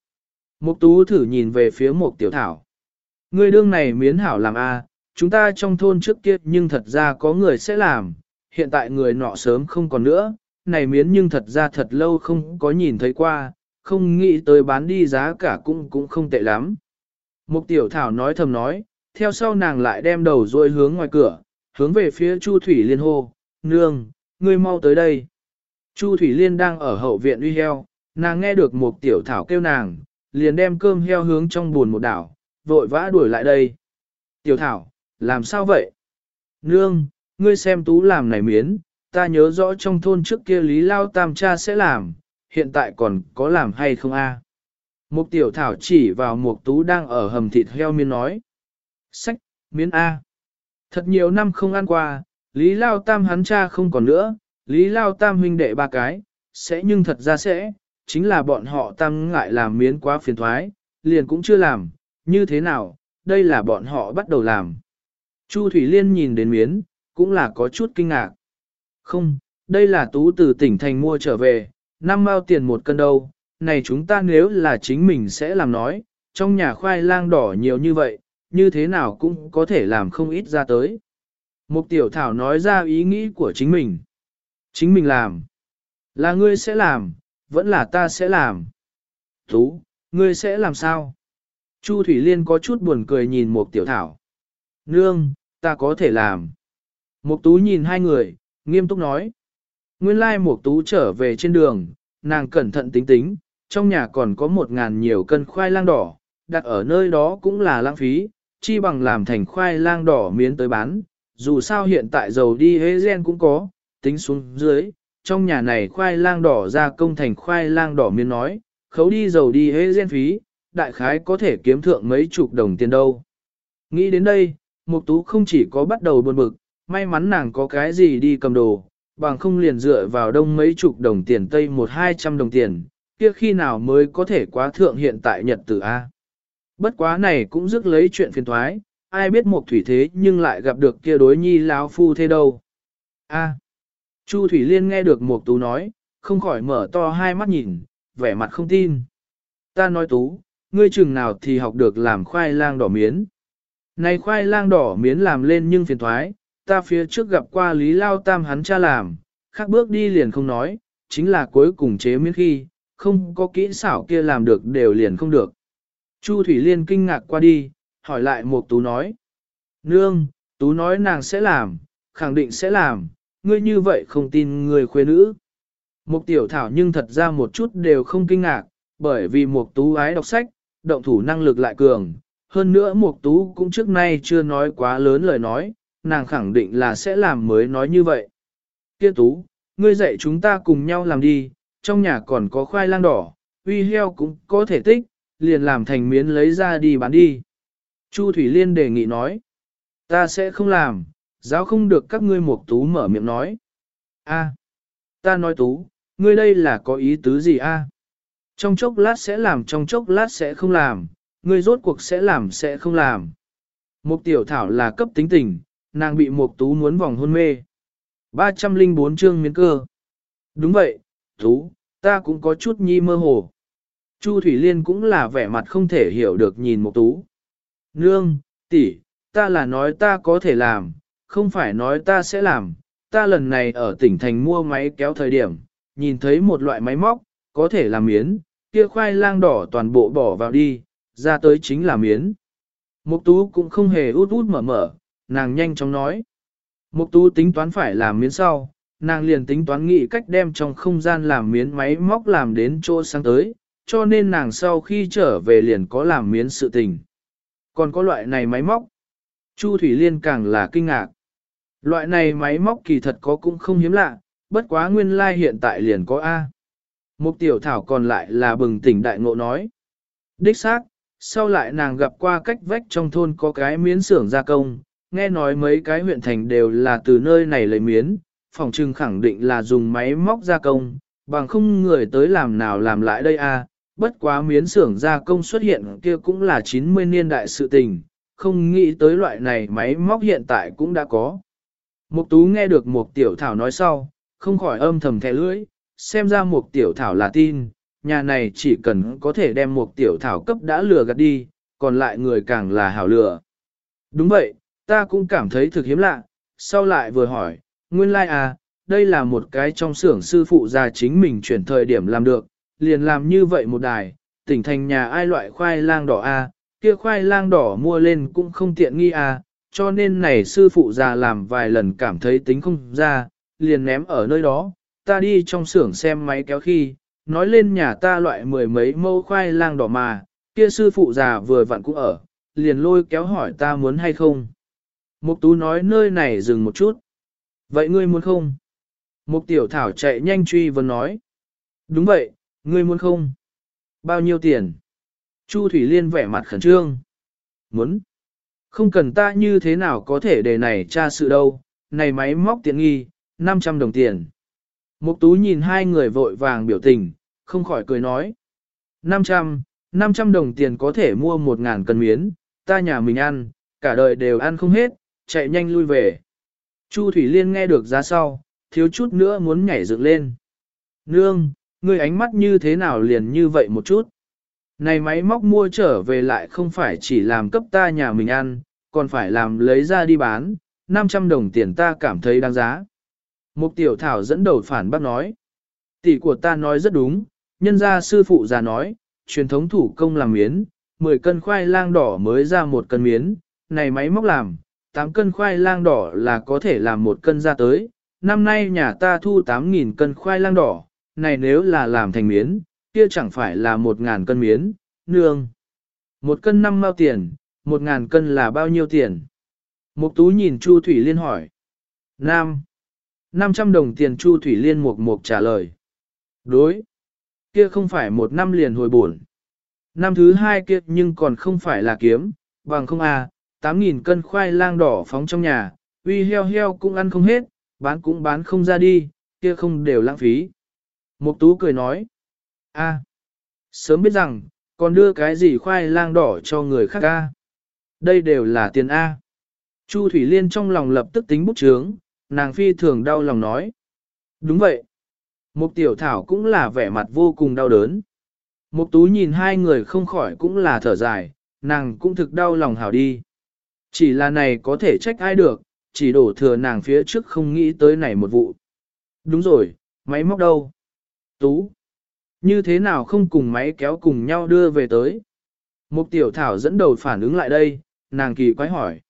Mục Tú thử nhìn về phía Mục Tiểu Thảo. Người đương này miến hảo làm A, chúng ta trong thôn trước kia nhưng thật ra có người sẽ làm, hiện tại người nọ sớm không còn nữa, này miến nhưng thật ra thật lâu không có nhìn thấy qua, không nghĩ tới bán đi giá cả cũng cũng không tệ lắm. Mục tiểu thảo nói thầm nói, theo sau nàng lại đem đầu rồi hướng ngoài cửa, hướng về phía Chu Thủy Liên hô, nương, ngươi mau tới đây. Chu Thủy Liên đang ở hậu viện uy heo, nàng nghe được một tiểu thảo kêu nàng, liền đem cơm heo hướng trong buồn một đảo, vội vã đuổi lại đây. Tiểu thảo, làm sao vậy? Nương, ngươi xem tú làm này miến, ta nhớ rõ trong thôn trước kia Lý Lao Tam cha sẽ làm, hiện tại còn có làm hay không a? Mục tiểu thảo chỉ vào mục tú đang ở hầm thịt heo miên nói. Sách, miến A. Thật nhiều năm không ăn qua, Lý Lao Tam hắn cha không còn nữa, Lý Lao Tam huynh đệ ba cái, sẽ nhưng thật ra sẽ, chính là bọn họ tam ngại làm miến quá phiền thoái, liền cũng chưa làm, như thế nào, đây là bọn họ bắt đầu làm. Chu Thủy Liên nhìn đến miến, cũng là có chút kinh ngạc. Không, đây là tú từ tỉnh thành mua trở về, năm mao tiền một cân đâu, này chúng ta nếu là chính mình sẽ làm nói, trong nhà khoai lang đỏ nhiều như vậy, như thế nào cũng có thể làm không ít ra tới. Mục tiểu thảo nói ra ý nghĩ của chính mình. Chính mình làm. Là ngươi sẽ làm, vẫn là ta sẽ làm. Tú, ngươi sẽ làm sao? Chu Thủy Liên có chút buồn cười nhìn Mục tiểu thảo. Nương, ta có thể làm. Mục tú nhìn hai người, nghiêm túc nói. Nguyên lai mục tú trở về trên đường, nàng cẩn thận tính tính, trong nhà còn có một ngàn nhiều cân khoai lang đỏ, đặt ở nơi đó cũng là lãng phí, chi bằng làm thành khoai lang đỏ miến tới bán. Dù sao hiện tại dầu đi hế gen cũng có, tính xuống dưới, trong nhà này khoai lang đỏ ra công thành khoai lang đỏ miến nói, khấu đi dầu đi hế gen phí, đại khái có thể kiếm thượng mấy chục đồng tiền đâu. Nghĩ đến đây, Mục Tú không chỉ có bắt đầu buồn bực, may mắn nàng có cái gì đi cầm đồ, bằng không liền dựa vào đông mấy chục đồng tiền tây một hai trăm đồng tiền, kia khi nào mới có thể quá thượng hiện tại nhật tử A. Bất quá này cũng rước lấy chuyện phiền thoái, ai biết một thủy thế nhưng lại gặp được kia đối nhi lão phu thế đâu. A. Chu Thủy Liên nghe được một tú nói, không khỏi mở to hai mắt nhìn, vẻ mặt không tin. Ta nói tú, ngươi chừng nào thì học được làm khoai lang đỏ miến. Này khoai lang đỏ miến làm lên nhưng phiền thoái, ta phía trước gặp qua Lý Lao Tam hắn cha làm, khác bước đi liền không nói, chính là cuối cùng chế miễn khi, không có kỹ xảo kia làm được đều liền không được. Chu Thủy Liên kinh ngạc qua đi, hỏi lại một Tú nói. Nương, Tú nói nàng sẽ làm, khẳng định sẽ làm, ngươi như vậy không tin người khuê nữ. Mục tiểu thảo nhưng thật ra một chút đều không kinh ngạc, bởi vì Mục Tú ái đọc sách, động thủ năng lực lại cường. Hơn nữa Mục Tú cũng trước nay chưa nói quá lớn lời nói, nàng khẳng định là sẽ làm mới nói như vậy. Kia tú, ngươi dạy chúng ta cùng nhau làm đi, trong nhà còn có khoai lang đỏ, uy heo cũng có thể tích, liền làm thành miến lấy ra đi bán đi. Chu Thủy Liên đề nghị nói, ta sẽ không làm, giáo không được các ngươi mục tú mở miệng nói. A, ta nói tú, ngươi đây là có ý tứ gì a? Trong chốc lát sẽ làm trong chốc lát sẽ không làm, ngươi rốt cuộc sẽ làm sẽ không làm. Mục tiểu thảo là cấp tính tình, nàng bị mục tú muốn vòng hôn mê. 304 chương miến cơ. Đúng vậy, tú, ta cũng có chút nhi mơ hồ. Chu Thủy Liên cũng là vẻ mặt không thể hiểu được nhìn mục tú. Nương, tỷ, ta là nói ta có thể làm, không phải nói ta sẽ làm. Ta lần này ở tỉnh thành mua máy kéo thời điểm, nhìn thấy một loại máy móc, có thể làm miến, kia khoai lang đỏ toàn bộ bỏ vào đi, ra tới chính là miến. Mục tú cũng không hề út út mở mở, nàng nhanh chóng nói. Mục tú tính toán phải làm miến sau, nàng liền tính toán nghĩ cách đem trong không gian làm miến máy móc làm đến chỗ sáng tới, cho nên nàng sau khi trở về liền có làm miến sự tình. Còn có loại này máy móc. Chu Thủy Liên càng là kinh ngạc. Loại này máy móc kỳ thật có cũng không hiếm lạ, bất quá nguyên lai like hiện tại liền có A. Mục tiểu thảo còn lại là bừng tỉnh đại ngộ nói. Đích xác, sau lại nàng gặp qua cách vách trong thôn có cái miến xưởng gia công, nghe nói mấy cái huyện thành đều là từ nơi này lấy miến, phòng trừng khẳng định là dùng máy móc gia công, bằng không người tới làm nào làm lại đây a. bất quá miến xưởng gia công xuất hiện kia cũng là 90 niên đại sự tình, không nghĩ tới loại này máy móc hiện tại cũng đã có. Mục tú nghe được một tiểu thảo nói sau, không khỏi âm thầm thẻ lưỡi, xem ra một tiểu thảo là tin, nhà này chỉ cần có thể đem một tiểu thảo cấp đã lừa gạt đi, còn lại người càng là hảo lừa. Đúng vậy, ta cũng cảm thấy thực hiếm lạ, sau lại vừa hỏi, nguyên lai like à, đây là một cái trong xưởng sư phụ già chính mình chuyển thời điểm làm được, liền làm như vậy một đài, tỉnh thành nhà ai loại khoai lang đỏ a, à, kia khoai lang đỏ mua lên cũng không tiện nghi a, à, cho nên này sư phụ già làm vài lần cảm thấy tính không ra, liền ném ở nơi đó, ta đi trong xưởng xem máy kéo khi, nói lên nhà ta loại mười mấy mâu khoai lang đỏ mà, kia sư phụ già vừa vặn cũng ở, liền lôi kéo hỏi ta muốn hay không. Mục tú nói nơi này dừng một chút. Vậy ngươi muốn không? Mục tiểu thảo chạy nhanh truy vấn nói. Đúng vậy, ngươi muốn không? Bao nhiêu tiền? Chu Thủy Liên vẻ mặt khẩn trương. Muốn. Không cần ta như thế nào có thể để này tra sự đâu, này máy móc tiện nghi, 500 đồng tiền. Mục tú nhìn hai người vội vàng biểu tình, không khỏi cười nói. 500, 500 đồng tiền có thể mua 1.000 cân miến, ta nhà mình ăn, cả đời đều ăn không hết, chạy nhanh lui về. Chu Thủy Liên nghe được ra sau, thiếu chút nữa muốn nhảy dựng lên. Nương, ngươi ánh mắt như thế nào liền như vậy một chút. Này máy móc mua trở về lại không phải chỉ làm cấp ta nhà mình ăn, còn phải làm lấy ra đi bán, 500 đồng tiền ta cảm thấy đáng giá. Mục tiểu thảo dẫn đầu phản bác nói. Tỷ của ta nói rất đúng, nhân gia sư phụ già nói, truyền thống thủ công làm miến, 10 cân khoai lang đỏ mới ra một cân miến, này máy móc làm, 8 cân khoai lang đỏ là có thể làm một cân ra tới. Năm nay nhà ta thu 8.000 cân khoai lang đỏ, này nếu là làm thành miến, kia chẳng phải là 1.000 cân miến, nương. Một cân năm bao tiền, 1.000 cân là bao nhiêu tiền? Mục tú nhìn Chu Thủy Liên hỏi. Nam. 500 đồng tiền Chu Thủy Liên mục mục trả lời. Đối. Kia không phải một năm liền hồi bổn. Năm thứ hai kia nhưng còn không phải là kiếm, bằng không à, 8.000 cân khoai lang đỏ phóng trong nhà, uy heo heo cũng ăn không hết, bán cũng bán không ra đi, kia không đều lãng phí. Mục tú cười nói. a sớm biết rằng, còn đưa cái gì khoai lang đỏ cho người khác a Đây đều là tiền A. Chu Thủy Liên trong lòng lập tức tính bút chướng, nàng phi thường đau lòng nói. Đúng vậy. Mục tiểu thảo cũng là vẻ mặt vô cùng đau đớn. Mục tú nhìn hai người không khỏi cũng là thở dài, nàng cũng thực đau lòng hảo đi. Chỉ là này có thể trách ai được, chỉ đổ thừa nàng phía trước không nghĩ tới này một vụ. Đúng rồi, máy móc đâu? Tú. Như thế nào không cùng máy kéo cùng nhau đưa về tới? Mục tiểu thảo dẫn đầu phản ứng lại đây, nàng kỳ quái hỏi.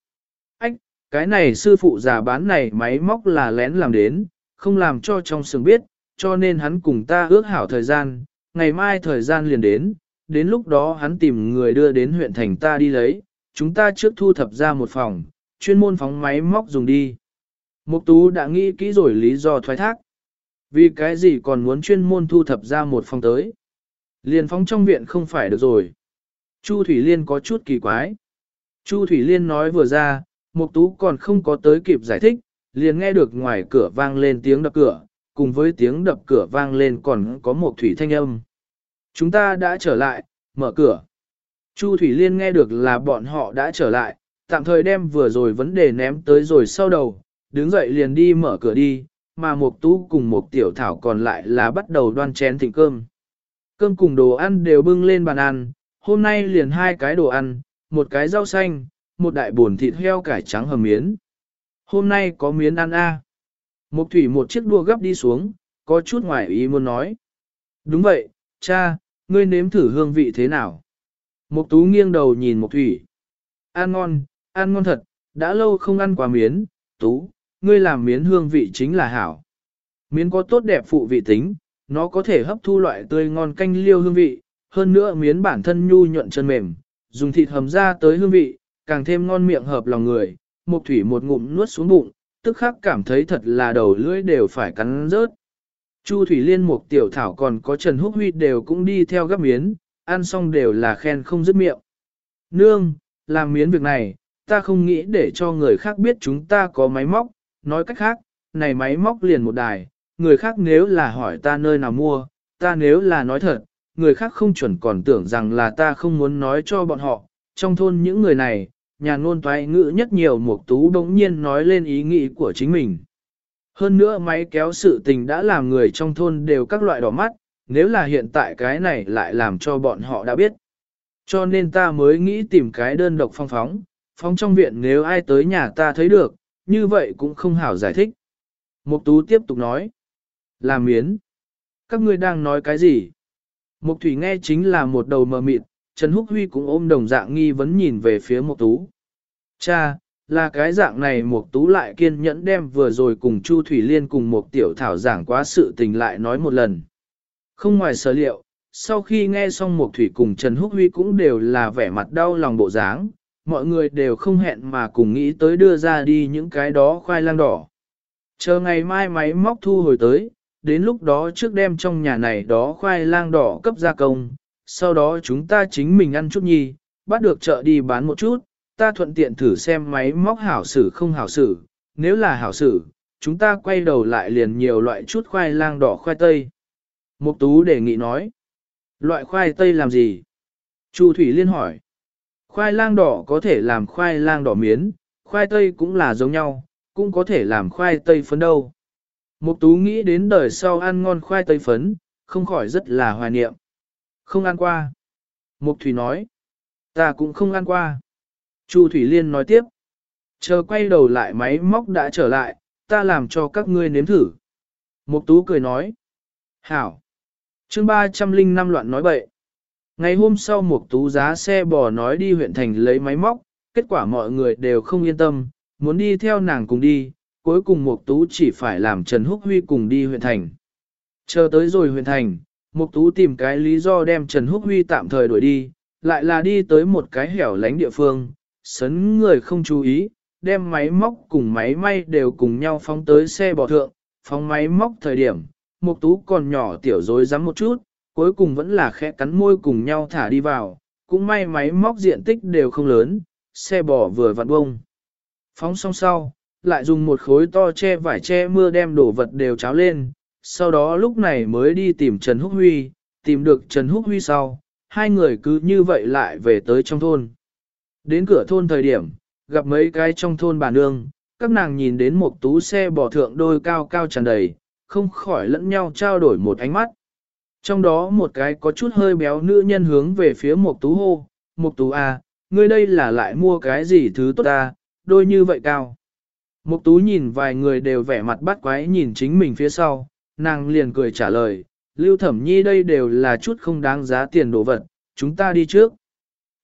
Ách, cái này sư phụ già bán này máy móc là lén làm đến, không làm cho trong sừng biết, cho nên hắn cùng ta ước hảo thời gian, ngày mai thời gian liền đến, đến lúc đó hắn tìm người đưa đến huyện thành ta đi lấy, chúng ta trước thu thập ra một phòng, chuyên môn phóng máy móc dùng đi. Mục tú đã nghĩ kỹ rồi lý do thoái thác. Vì cái gì còn muốn chuyên môn thu thập ra một phòng tới. Liền phóng trong viện không phải được rồi. Chu Thủy Liên có chút kỳ quái. Chu Thủy Liên nói vừa ra, Mục Tú còn không có tới kịp giải thích, liền nghe được ngoài cửa vang lên tiếng đập cửa, cùng với tiếng đập cửa vang lên còn có một thủy thanh âm. Chúng ta đã trở lại, mở cửa. Chu Thủy Liên nghe được là bọn họ đã trở lại, tạm thời đem vừa rồi vấn đề ném tới rồi sau đầu, đứng dậy liền đi mở cửa đi, mà một tú cùng một tiểu thảo còn lại là bắt đầu đoan chén thịnh cơm. Cơm cùng đồ ăn đều bưng lên bàn ăn, hôm nay liền hai cái đồ ăn, một cái rau xanh, một đại bồn thịt heo cải trắng hầm miến. Hôm nay có miến ăn a. À. Một thủy một chiếc đua gấp đi xuống, có chút ngoài ý muốn nói. Đúng vậy, cha, ngươi nếm thử hương vị thế nào? Mục tú nghiêng đầu nhìn một thủy. Ăn ngon, ăn ngon thật, đã lâu không ăn quá miến, tú, ngươi làm miến hương vị chính là hảo. Miến có tốt đẹp phụ vị tính, nó có thể hấp thu loại tươi ngon canh liêu hương vị, hơn nữa miến bản thân nhu nhuận chân mềm, dùng thịt hầm ra tới hương vị, càng thêm ngon miệng hợp lòng người, một thủy một ngụm nuốt xuống bụng, tức khắc cảm thấy thật là đầu lưỡi đều phải cắn rớt. Chu Thủy Liên một tiểu thảo còn có Trần Húc Huy đều cũng đi theo gấp miến, ăn xong đều là khen không dứt miệng. Nương, làm miến việc này, ta không nghĩ để cho người khác biết chúng ta có máy móc, nói cách khác, này máy móc liền một đài, người khác nếu là hỏi ta nơi nào mua, ta nếu là nói thật, người khác không chuẩn còn tưởng rằng là ta không muốn nói cho bọn họ, trong thôn những người này, nhà ngôn toái ngữ nhất nhiều một tú đống nhiên nói lên ý nghĩ của chính mình. Hơn nữa máy kéo sự tình đã làm người trong thôn đều các loại đỏ mắt, nếu là hiện tại cái này lại làm cho bọn họ đã biết. Cho nên ta mới nghĩ tìm cái đơn độc phong phóng, phóng trong viện nếu ai tới nhà ta thấy được, như vậy cũng không hảo giải thích. Mục tú tiếp tục nói. Làm miến. Các ngươi đang nói cái gì? Mục thủy nghe chính là một đầu mờ mịt, Trần Húc Huy cũng ôm đồng dạng nghi vấn nhìn về phía Mục Tú. Cha, là cái dạng này Mục Tú lại kiên nhẫn đem vừa rồi cùng Chu Thủy Liên cùng Mục Tiểu Thảo giảng quá sự tình lại nói một lần. Không ngoài sở liệu, sau khi nghe xong Mục Thủy cùng Trần Húc Huy cũng đều là vẻ mặt đau lòng bộ dáng, mọi người đều không hẹn mà cùng nghĩ tới đưa ra đi những cái đó khoai lang đỏ. Chờ ngày mai máy móc thu hồi tới, đến lúc đó trước đem trong nhà này đó khoai lang đỏ cấp gia công, sau đó chúng ta chính mình ăn chút nhi, bắt được chợ đi bán một chút, ta thuận tiện thử xem máy móc hảo sử không hảo sử, nếu là hảo sử, chúng ta quay đầu lại liền nhiều loại chút khoai lang đỏ khoai tây. Mục Tú đề nghị nói, loại khoai tây làm gì? Chu Thủy Liên hỏi, khoai lang đỏ có thể làm khoai lang đỏ miến, khoai tây cũng là giống nhau, cũng có thể làm khoai tây phấn đâu. Mục Tú nghĩ đến đời sau ăn ngon khoai tây phấn, không khỏi rất là hoài niệm. Không ăn qua. Mục Thủy nói. Ta cũng không ăn qua. Chu Thủy Liên nói tiếp. Chờ quay đầu lại máy móc đã trở lại, ta làm cho các ngươi nếm thử. Mục Tú cười nói. Hảo chương 305 loạn nói bậy. Ngày hôm sau Mục Tú giá xe bò nói đi huyện thành lấy máy móc, kết quả mọi người đều không yên tâm, muốn đi theo nàng cùng đi, cuối cùng Mục Tú chỉ phải làm Trần Húc Huy cùng đi huyện thành. Chờ tới rồi huyện thành, Mục Tú tìm cái lý do đem Trần Húc Huy tạm thời đuổi đi, lại là đi tới một cái hẻo lánh địa phương, sấn người không chú ý, đem máy móc cùng máy may đều cùng nhau phóng tới xe bò thượng, phóng máy móc thời điểm, Mục Tú còn nhỏ tiểu rối rắm một chút, cuối cùng vẫn là khẽ cắn môi cùng nhau thả đi vào, cũng may máy móc diện tích đều không lớn, xe bò vừa vặn bông. Phóng xong sau, lại dùng một khối to che vải che mưa đem đổ vật đều cháo lên, sau đó lúc này mới đi tìm Trần Húc Huy, tìm được Trần Húc Huy sau, hai người cứ như vậy lại về tới trong thôn. Đến cửa thôn thời điểm, gặp mấy cái trong thôn bà nương, các nàng nhìn đến một tú xe bò thượng đôi cao cao tràn đầy, không khỏi lẫn nhau trao đổi một ánh mắt. Trong đó một cái có chút hơi béo nữ nhân hướng về phía một tú hô, một tú à, ngươi đây là lại mua cái gì thứ tốt ta, đôi như vậy cao. Mục tú nhìn vài người đều vẻ mặt bắt quái nhìn chính mình phía sau, nàng liền cười trả lời, Lưu Thẩm Nhi đây đều là chút không đáng giá tiền đồ vật, chúng ta đi trước.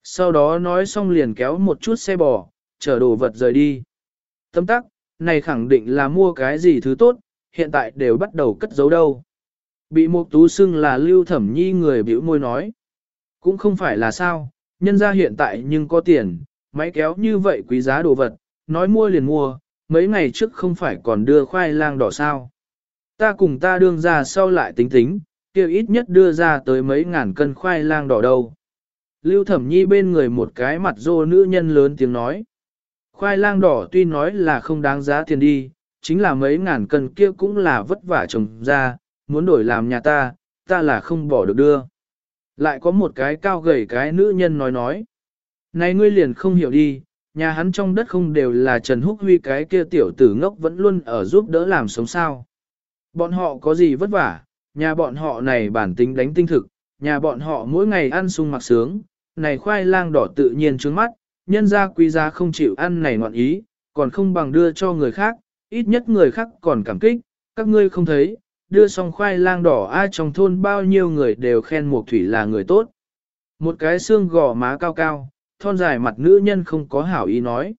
Sau đó nói xong liền kéo một chút xe bò, chở đồ vật rời đi. Tâm tắc, này khẳng định là mua cái gì thứ tốt, hiện tại đều bắt đầu cất giấu đâu. Bị một tú xưng là Lưu Thẩm Nhi người biểu môi nói. Cũng không phải là sao, nhân ra hiện tại nhưng có tiền, máy kéo như vậy quý giá đồ vật, nói mua liền mua, mấy ngày trước không phải còn đưa khoai lang đỏ sao. Ta cùng ta đương ra sau lại tính tính, kêu ít nhất đưa ra tới mấy ngàn cân khoai lang đỏ đâu. Lưu thẩm nhi bên người một cái mặt rô nữ nhân lớn tiếng nói. Khoai lang đỏ tuy nói là không đáng giá tiền đi, chính là mấy ngàn cân kia cũng là vất vả trồng ra, muốn đổi làm nhà ta, ta là không bỏ được đưa. Lại có một cái cao gầy cái nữ nhân nói nói. Này ngươi liền không hiểu đi, nhà hắn trong đất không đều là Trần Húc Huy cái kia tiểu tử ngốc vẫn luôn ở giúp đỡ làm sống sao. Bọn họ có gì vất vả, nhà bọn họ này bản tính đánh tinh thực, nhà bọn họ mỗi ngày ăn sung mặc sướng, này khoai lang đỏ tự nhiên trướng mắt, nhân ra quý giá không chịu ăn này ngoạn ý, còn không bằng đưa cho người khác, ít nhất người khác còn cảm kích, các ngươi không thấy, đưa xong khoai lang đỏ ai trong thôn bao nhiêu người đều khen Mục Thủy là người tốt. Một cái xương gò má cao cao, thon dài mặt nữ nhân không có hảo ý nói.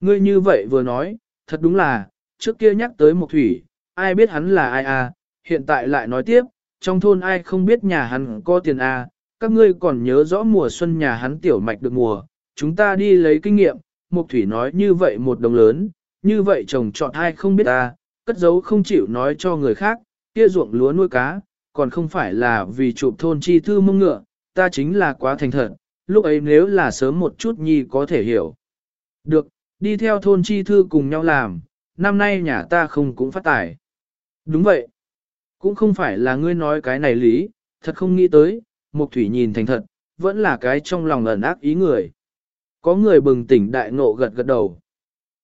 Ngươi như vậy vừa nói, thật đúng là, trước kia nhắc tới Mục Thủy, ai biết hắn là ai à, hiện tại lại nói tiếp, trong thôn ai không biết nhà hắn có tiền à, các ngươi còn nhớ rõ mùa xuân nhà hắn tiểu mạch được mùa, chúng ta đi lấy kinh nghiệm, Mục Thủy nói như vậy một đồng lớn, như vậy chồng chọn ai không biết ta, cất giấu không chịu nói cho người khác, kia ruộng lúa nuôi cá, còn không phải là vì chụp thôn chi thư mông ngựa, ta chính là quá thành thật, lúc ấy nếu là sớm một chút nhi có thể hiểu. Được, đi theo thôn chi thư cùng nhau làm, năm nay nhà ta không cũng phát tài. Đúng vậy. Cũng không phải là ngươi nói cái này lý, thật không nghĩ tới, Mục Thủy nhìn thành thật, vẫn là cái trong lòng ẩn ác ý người. Có người bừng tỉnh đại ngộ gật gật đầu.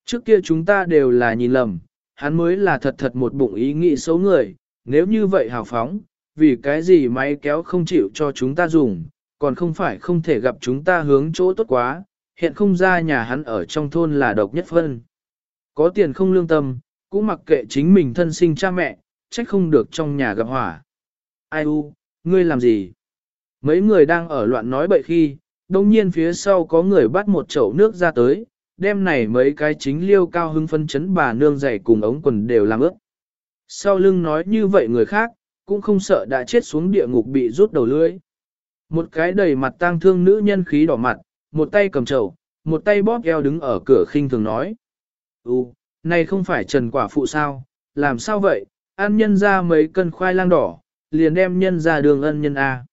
Trước kia chúng ta đều là nhìn lầm, hắn mới là thật thật một bụng ý nghĩ xấu người, nếu như vậy hào phóng, vì cái gì máy kéo không chịu cho chúng ta dùng, còn không phải không thể gặp chúng ta hướng chỗ tốt quá, hiện không ra nhà hắn ở trong thôn là độc nhất phân. Có tiền không lương tâm, cũng mặc kệ chính mình thân sinh cha mẹ, trách không được trong nhà gặp hỏa. Ai u, ngươi làm gì? Mấy người đang ở loạn nói bậy khi, đông nhiên phía sau có người bắt một chậu nước ra tới, đem này mấy cái chính liêu cao hưng phân chấn bà nương dày cùng ống quần đều làm ướt. Sau lưng nói như vậy người khác, cũng không sợ đã chết xuống địa ngục bị rút đầu lưỡi. Một cái đầy mặt tang thương nữ nhân khí đỏ mặt, một tay cầm chậu, một tay bóp eo đứng ở cửa khinh thường nói. Ú, này không phải trần quả phụ sao, làm sao vậy, ăn nhân ra mấy cân khoai lang đỏ, liền đem nhân ra đường ân nhân A.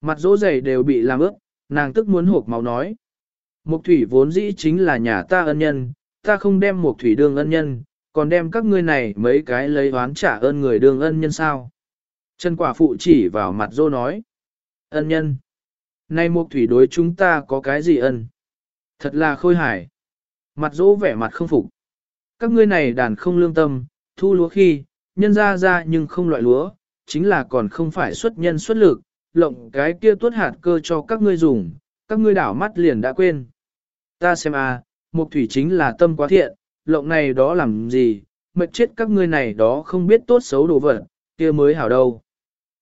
Mặt dỗ dày đều bị làm ướt, nàng tức muốn hộp máu nói. Mục thủy vốn dĩ chính là nhà ta ân nhân, ta không đem mục thủy đương ân nhân, còn đem các ngươi này mấy cái lấy oán trả ơn người đương ân nhân sao. Trần quả phụ chỉ vào mặt dô nói. Ân nhân. nay mục thủy đối chúng ta có cái gì ân? Thật là khôi hài. Mặt dỗ vẻ mặt không phục. Các ngươi này đàn không lương tâm, thu lúa khi, nhân ra ra nhưng không loại lúa, chính là còn không phải xuất nhân xuất lực, lộng cái kia tuốt hạt cơ cho các ngươi dùng, các ngươi đảo mắt liền đã quên. Ta xem a, mục thủy chính là tâm quá thiện, lộng này đó làm gì, mệt chết các ngươi này đó không biết tốt xấu đồ vật, kia mới hảo đâu.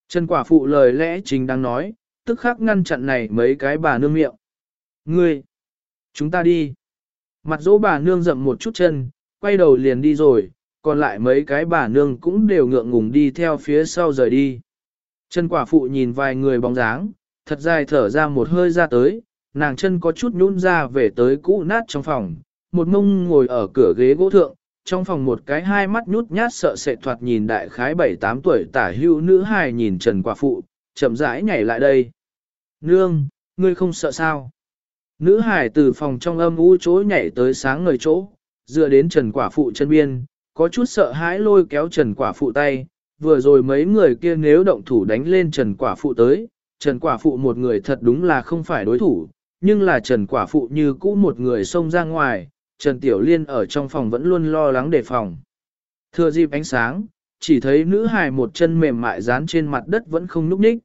Trần quả phụ lời lẽ chính đang nói, tức khắc ngăn chặn này mấy cái bà nương miệng. Ngươi, chúng ta đi. Mặt dỗ bà nương rậm một chút chân, quay đầu liền đi rồi, còn lại mấy cái bà nương cũng đều ngượng ngùng đi theo phía sau rời đi. Trần quả phụ nhìn vài người bóng dáng, thật dài thở ra một hơi ra tới, nàng chân có chút nhún ra về tới cũ nát trong phòng, một mông ngồi ở cửa ghế gỗ thượng, trong phòng một cái hai mắt nhút nhát sợ sệt thoạt nhìn đại khái 7-8 tuổi tả hưu nữ hài nhìn Trần Quả Phụ, chậm rãi nhảy lại đây. Nương, ngươi không sợ sao? Nữ hài từ phòng trong âm u chỗ nhảy tới sáng ngời chỗ, dựa đến Trần Quả Phụ chân biên, có chút sợ hãi lôi kéo Trần Quả Phụ tay, vừa rồi mấy người kia nếu động thủ đánh lên Trần Quả Phụ tới, Trần Quả Phụ một người thật đúng là không phải đối thủ, nhưng là Trần Quả Phụ như cũ một người xông ra ngoài, Trần Tiểu Liên ở trong phòng vẫn luôn lo lắng đề phòng. Thừa dịp ánh sáng, chỉ thấy nữ hài một chân mềm mại dán trên mặt đất vẫn không núp ních.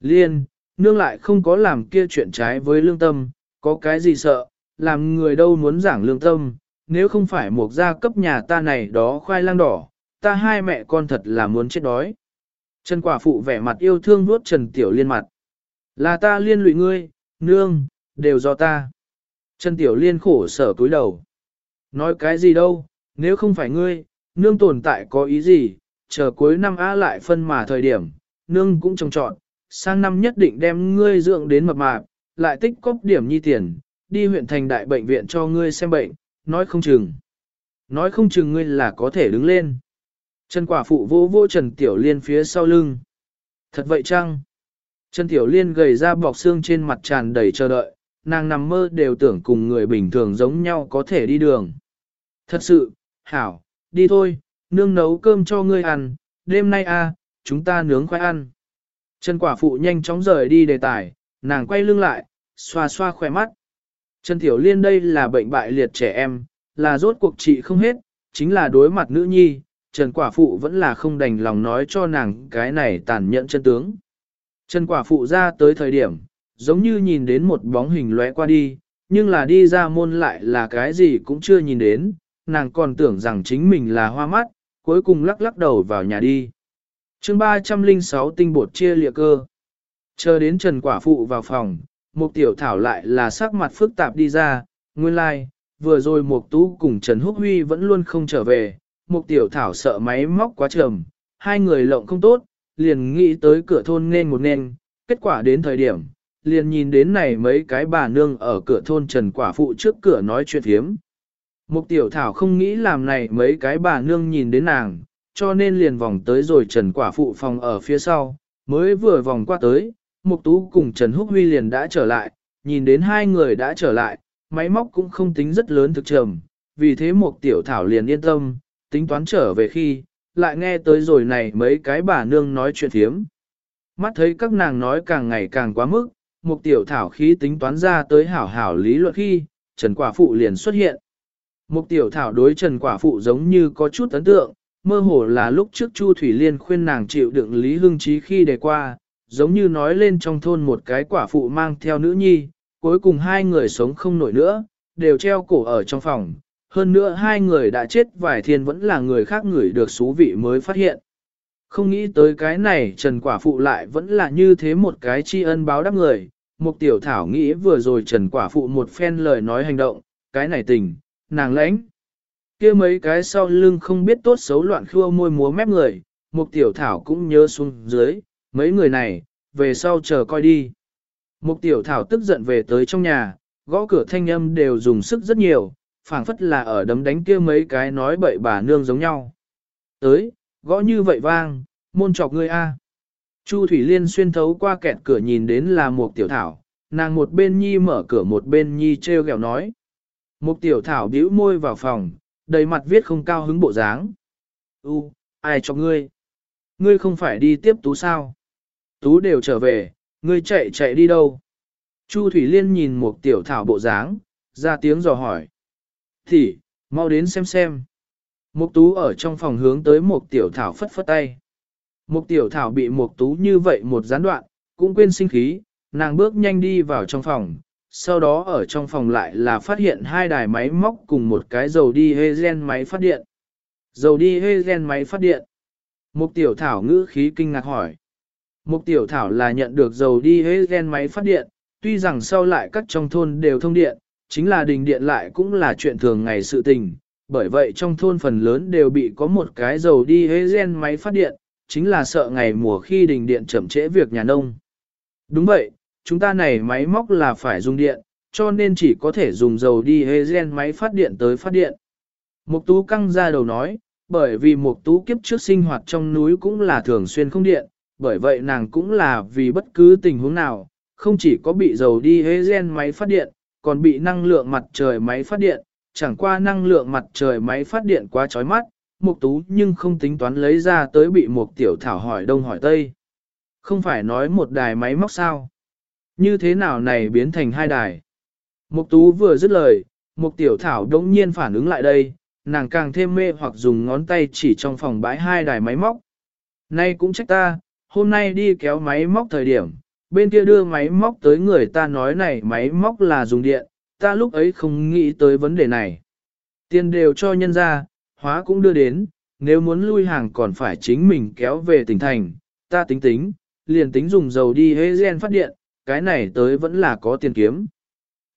Liên, nương lại không có làm kia chuyện trái với lương tâm, có cái gì sợ, làm người đâu muốn giảng lương tâm, nếu không phải một gia cấp nhà ta này đó khoai lang đỏ, ta hai mẹ con thật là muốn chết đói. Trần quả phụ vẻ mặt yêu thương vuốt Trần Tiểu Liên mặt. Là ta liên lụy ngươi, nương, đều do ta. Trần Tiểu Liên khổ sở cúi đầu. Nói cái gì đâu, nếu không phải ngươi, nương tồn tại có ý gì, chờ cuối năm á lại phân mà thời điểm, nương cũng trồng trọn, sang năm nhất định đem ngươi dưỡng đến mập mạp, lại tích cóp điểm nhi tiền, đi huyện thành đại bệnh viện cho ngươi xem bệnh, nói không chừng. Nói không chừng ngươi là có thể đứng lên. Trần quả phụ vô vô Trần Tiểu Liên phía sau lưng. Thật vậy chăng? Trần Tiểu Liên gầy ra bọc xương trên mặt tràn đầy chờ đợi, nàng nằm mơ đều tưởng cùng người bình thường giống nhau có thể đi đường. Thật sự, hảo, đi thôi, nương nấu cơm cho ngươi ăn, đêm nay a, chúng ta nướng khoai ăn. Trần quả phụ nhanh chóng rời đi đề tài, nàng quay lưng lại, xoa xoa khỏe mắt. Trần Tiểu Liên đây là bệnh bại liệt trẻ em, là rốt cuộc trị không hết, chính là đối mặt nữ nhi, Trần Quả Phụ vẫn là không đành lòng nói cho nàng cái này tàn nhẫn chân tướng. Trần Quả Phụ ra tới thời điểm, giống như nhìn đến một bóng hình lóe qua đi, nhưng là đi ra môn lại là cái gì cũng chưa nhìn đến, nàng còn tưởng rằng chính mình là hoa mắt, cuối cùng lắc lắc đầu vào nhà đi. chương 306 tinh bột chia lịa cơ. Chờ đến Trần Quả Phụ vào phòng, Mục Tiểu Thảo lại là sắc mặt phức tạp đi ra, nguyên lai, like, vừa rồi Mục Tú cùng Trần Húc Huy vẫn luôn không trở về, Mục Tiểu Thảo sợ máy móc quá trầm, hai người lộng không tốt, liền nghĩ tới cửa thôn nên một nên, kết quả đến thời điểm, liền nhìn đến này mấy cái bà nương ở cửa thôn Trần Quả Phụ trước cửa nói chuyện hiếm. Mục Tiểu Thảo không nghĩ làm này mấy cái bà nương nhìn đến nàng, cho nên liền vòng tới rồi Trần Quả Phụ phòng ở phía sau, mới vừa vòng qua tới, Mục Tú cùng Trần Húc Huy liền đã trở lại, nhìn đến hai người đã trở lại, máy móc cũng không tính rất lớn thực trầm, vì thế Mục Tiểu Thảo liền yên tâm, tính toán trở về khi, lại nghe tới rồi này mấy cái bà nương nói chuyện thiếm. Mắt thấy các nàng nói càng ngày càng quá mức, Mục Tiểu Thảo khí tính toán ra tới hảo hảo lý luận khi, Trần Quả Phụ liền xuất hiện. Mục Tiểu Thảo đối Trần Quả Phụ giống như có chút ấn tượng, mơ hồ là lúc trước Chu Thủy Liên khuyên nàng chịu đựng Lý Hưng Chí khi đề qua, giống như nói lên trong thôn một cái quả phụ mang theo nữ nhi, cuối cùng hai người sống không nổi nữa, đều treo cổ ở trong phòng. Hơn nữa hai người đã chết vài thiên vẫn là người khác người được xú vị mới phát hiện. Không nghĩ tới cái này Trần Quả Phụ lại vẫn là như thế một cái tri ân báo đáp người. Mục tiểu thảo nghĩ vừa rồi Trần Quả Phụ một phen lời nói hành động, cái này tình, nàng lãnh. kia mấy cái sau lưng không biết tốt xấu loạn khua môi múa mép người, mục tiểu thảo cũng nhớ xuống dưới, mấy người này, về sau chờ coi đi. Mục tiểu thảo tức giận về tới trong nhà, gõ cửa thanh âm đều dùng sức rất nhiều, phảng phất là ở đấm đánh kia mấy cái nói bậy bà nương giống nhau. Tới, gõ như vậy vang, môn chọc ngươi a. Chu Thủy Liên xuyên thấu qua kẹt cửa nhìn đến là một tiểu thảo, nàng một bên nhi mở cửa một bên nhi treo gẹo nói. Một tiểu thảo bĩu môi vào phòng, đầy mặt viết không cao hứng bộ dáng. U, ai cho ngươi? Ngươi không phải đi tiếp tú sao? Tú đều trở về, ngươi chạy chạy đi đâu? Chu Thủy Liên nhìn một tiểu thảo bộ dáng, ra tiếng dò hỏi. Thì, mau đến xem xem. Mục tú ở trong phòng hướng tới một tiểu thảo phất phất tay. Mục tiểu thảo bị mục tú như vậy một gián đoạn, cũng quên sinh khí, nàng bước nhanh đi vào trong phòng. Sau đó ở trong phòng lại là phát hiện hai đài máy móc cùng một cái dầu đi hê gen máy phát điện. Dầu đi hê gen máy phát điện. Mục tiểu thảo ngữ khí kinh ngạc hỏi. Mục tiểu thảo là nhận được dầu đi hê gen máy phát điện, tuy rằng sau lại các trong thôn đều thông điện, chính là đình điện lại cũng là chuyện thường ngày sự tình, bởi vậy trong thôn phần lớn đều bị có một cái dầu đi hế gen máy phát điện, chính là sợ ngày mùa khi đình điện chậm trễ việc nhà nông. Đúng vậy, chúng ta này máy móc là phải dùng điện, cho nên chỉ có thể dùng dầu đi hế gen máy phát điện tới phát điện. Mục tú căng ra đầu nói, bởi vì mục tú kiếp trước sinh hoạt trong núi cũng là thường xuyên không điện, bởi vậy nàng cũng là vì bất cứ tình huống nào, không chỉ có bị dầu đi hế gen máy phát điện, còn bị năng lượng mặt trời máy phát điện, chẳng qua năng lượng mặt trời máy phát điện quá chói mắt, mục tú nhưng không tính toán lấy ra tới bị mục tiểu thảo hỏi đông hỏi tây. Không phải nói một đài máy móc sao? Như thế nào này biến thành hai đài? Mục tú vừa dứt lời, mục tiểu thảo đống nhiên phản ứng lại đây, nàng càng thêm mê hoặc dùng ngón tay chỉ trong phòng bãi hai đài máy móc. Nay cũng trách ta, hôm nay đi kéo máy móc thời điểm, bên kia đưa máy móc tới người ta nói này máy móc là dùng điện, ta lúc ấy không nghĩ tới vấn đề này. Tiền đều cho nhân ra, hóa cũng đưa đến, nếu muốn lui hàng còn phải chính mình kéo về tỉnh thành, ta tính tính, liền tính dùng dầu đi hê gen phát điện, cái này tới vẫn là có tiền kiếm.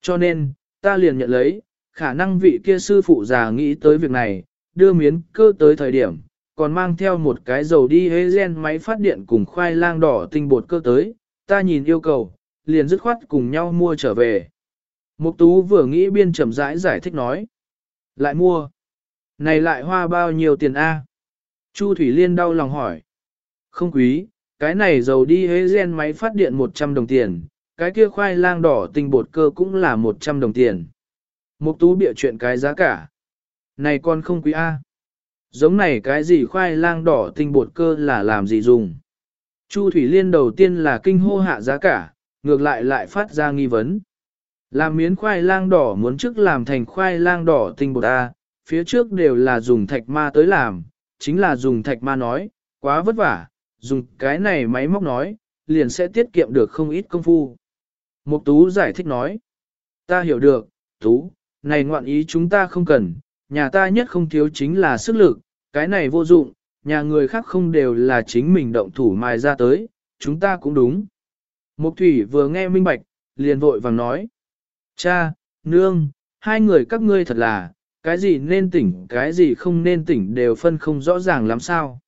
Cho nên, ta liền nhận lấy, khả năng vị kia sư phụ già nghĩ tới việc này, đưa miến cơ tới thời điểm, còn mang theo một cái dầu đi hê gen máy phát điện cùng khoai lang đỏ tinh bột cơ tới, ta nhìn yêu cầu, liền dứt khoát cùng nhau mua trở về. Mục tú vừa nghĩ biên chậm rãi giải, giải thích nói. Lại mua. Này lại hoa bao nhiêu tiền A? Chu Thủy Liên đau lòng hỏi. Không quý, cái này dầu đi hế gen máy phát điện 100 đồng tiền, cái kia khoai lang đỏ tinh bột cơ cũng là 100 đồng tiền. Mục tú bịa chuyện cái giá cả. Này con không quý A. Giống này cái gì khoai lang đỏ tinh bột cơ là làm gì dùng? Chu Thủy Liên đầu tiên là kinh hô hạ giá cả, ngược lại lại phát ra nghi vấn. Làm miến khoai lang đỏ muốn trước làm thành khoai lang đỏ tinh bột A, phía trước đều là dùng thạch ma tới làm, chính là dùng thạch ma nói, quá vất vả, dùng cái này máy móc nói, liền sẽ tiết kiệm được không ít công phu. Mục Tú giải thích nói, ta hiểu được, Tú, này ngoạn ý chúng ta không cần, nhà ta nhất không thiếu chính là sức lực, cái này vô dụng, nhà người khác không đều là chính mình động thủ mài ra tới, chúng ta cũng đúng. Mục Thủy vừa nghe minh bạch, liền vội vàng nói, cha, nương, hai người các ngươi thật là, cái gì nên tỉnh, cái gì không nên tỉnh đều phân không rõ ràng lắm sao.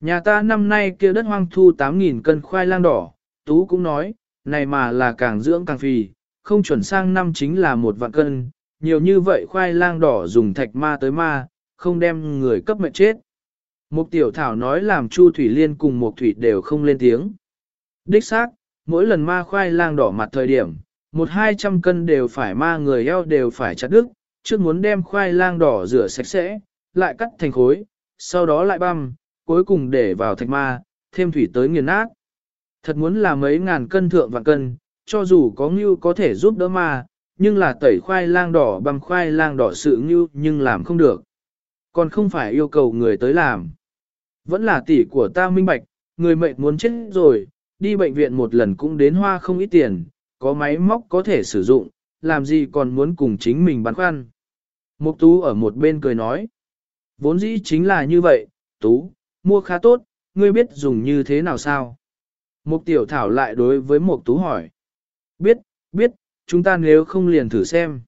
Nhà ta năm nay kia đất hoang thu 8.000 cân khoai lang đỏ, Tú cũng nói, này mà là càng dưỡng càng phì, không chuẩn sang năm chính là một vạn cân, nhiều như vậy khoai lang đỏ dùng thạch ma tới ma, không đem người cấp mệnh chết. Mục tiểu thảo nói làm Chu Thủy Liên cùng Mục Thủy đều không lên tiếng. Đích xác, mỗi lần ma khoai lang đỏ mặt thời điểm, một hai trăm cân đều phải ma người eo đều phải chặt đứt, trước muốn đem khoai lang đỏ rửa sạch sẽ, lại cắt thành khối, sau đó lại băm, cuối cùng để vào thạch ma, thêm thủy tới nghiền nát. Thật muốn là mấy ngàn cân thượng vạn cân, cho dù có ngưu có thể giúp đỡ ma, nhưng là tẩy khoai lang đỏ băm khoai lang đỏ sự ngưu nhưng làm không được. Còn không phải yêu cầu người tới làm. Vẫn là tỷ của ta minh bạch, người mệnh muốn chết rồi, đi bệnh viện một lần cũng đến hoa không ít tiền, có máy móc có thể sử dụng, làm gì còn muốn cùng chính mình băn khoăn. Mục Tú ở một bên cười nói, vốn dĩ chính là như vậy, Tú, mua khá tốt, ngươi biết dùng như thế nào sao? Mục Tiểu Thảo lại đối với Mục Tú hỏi, biết, biết, chúng ta nếu không liền thử xem.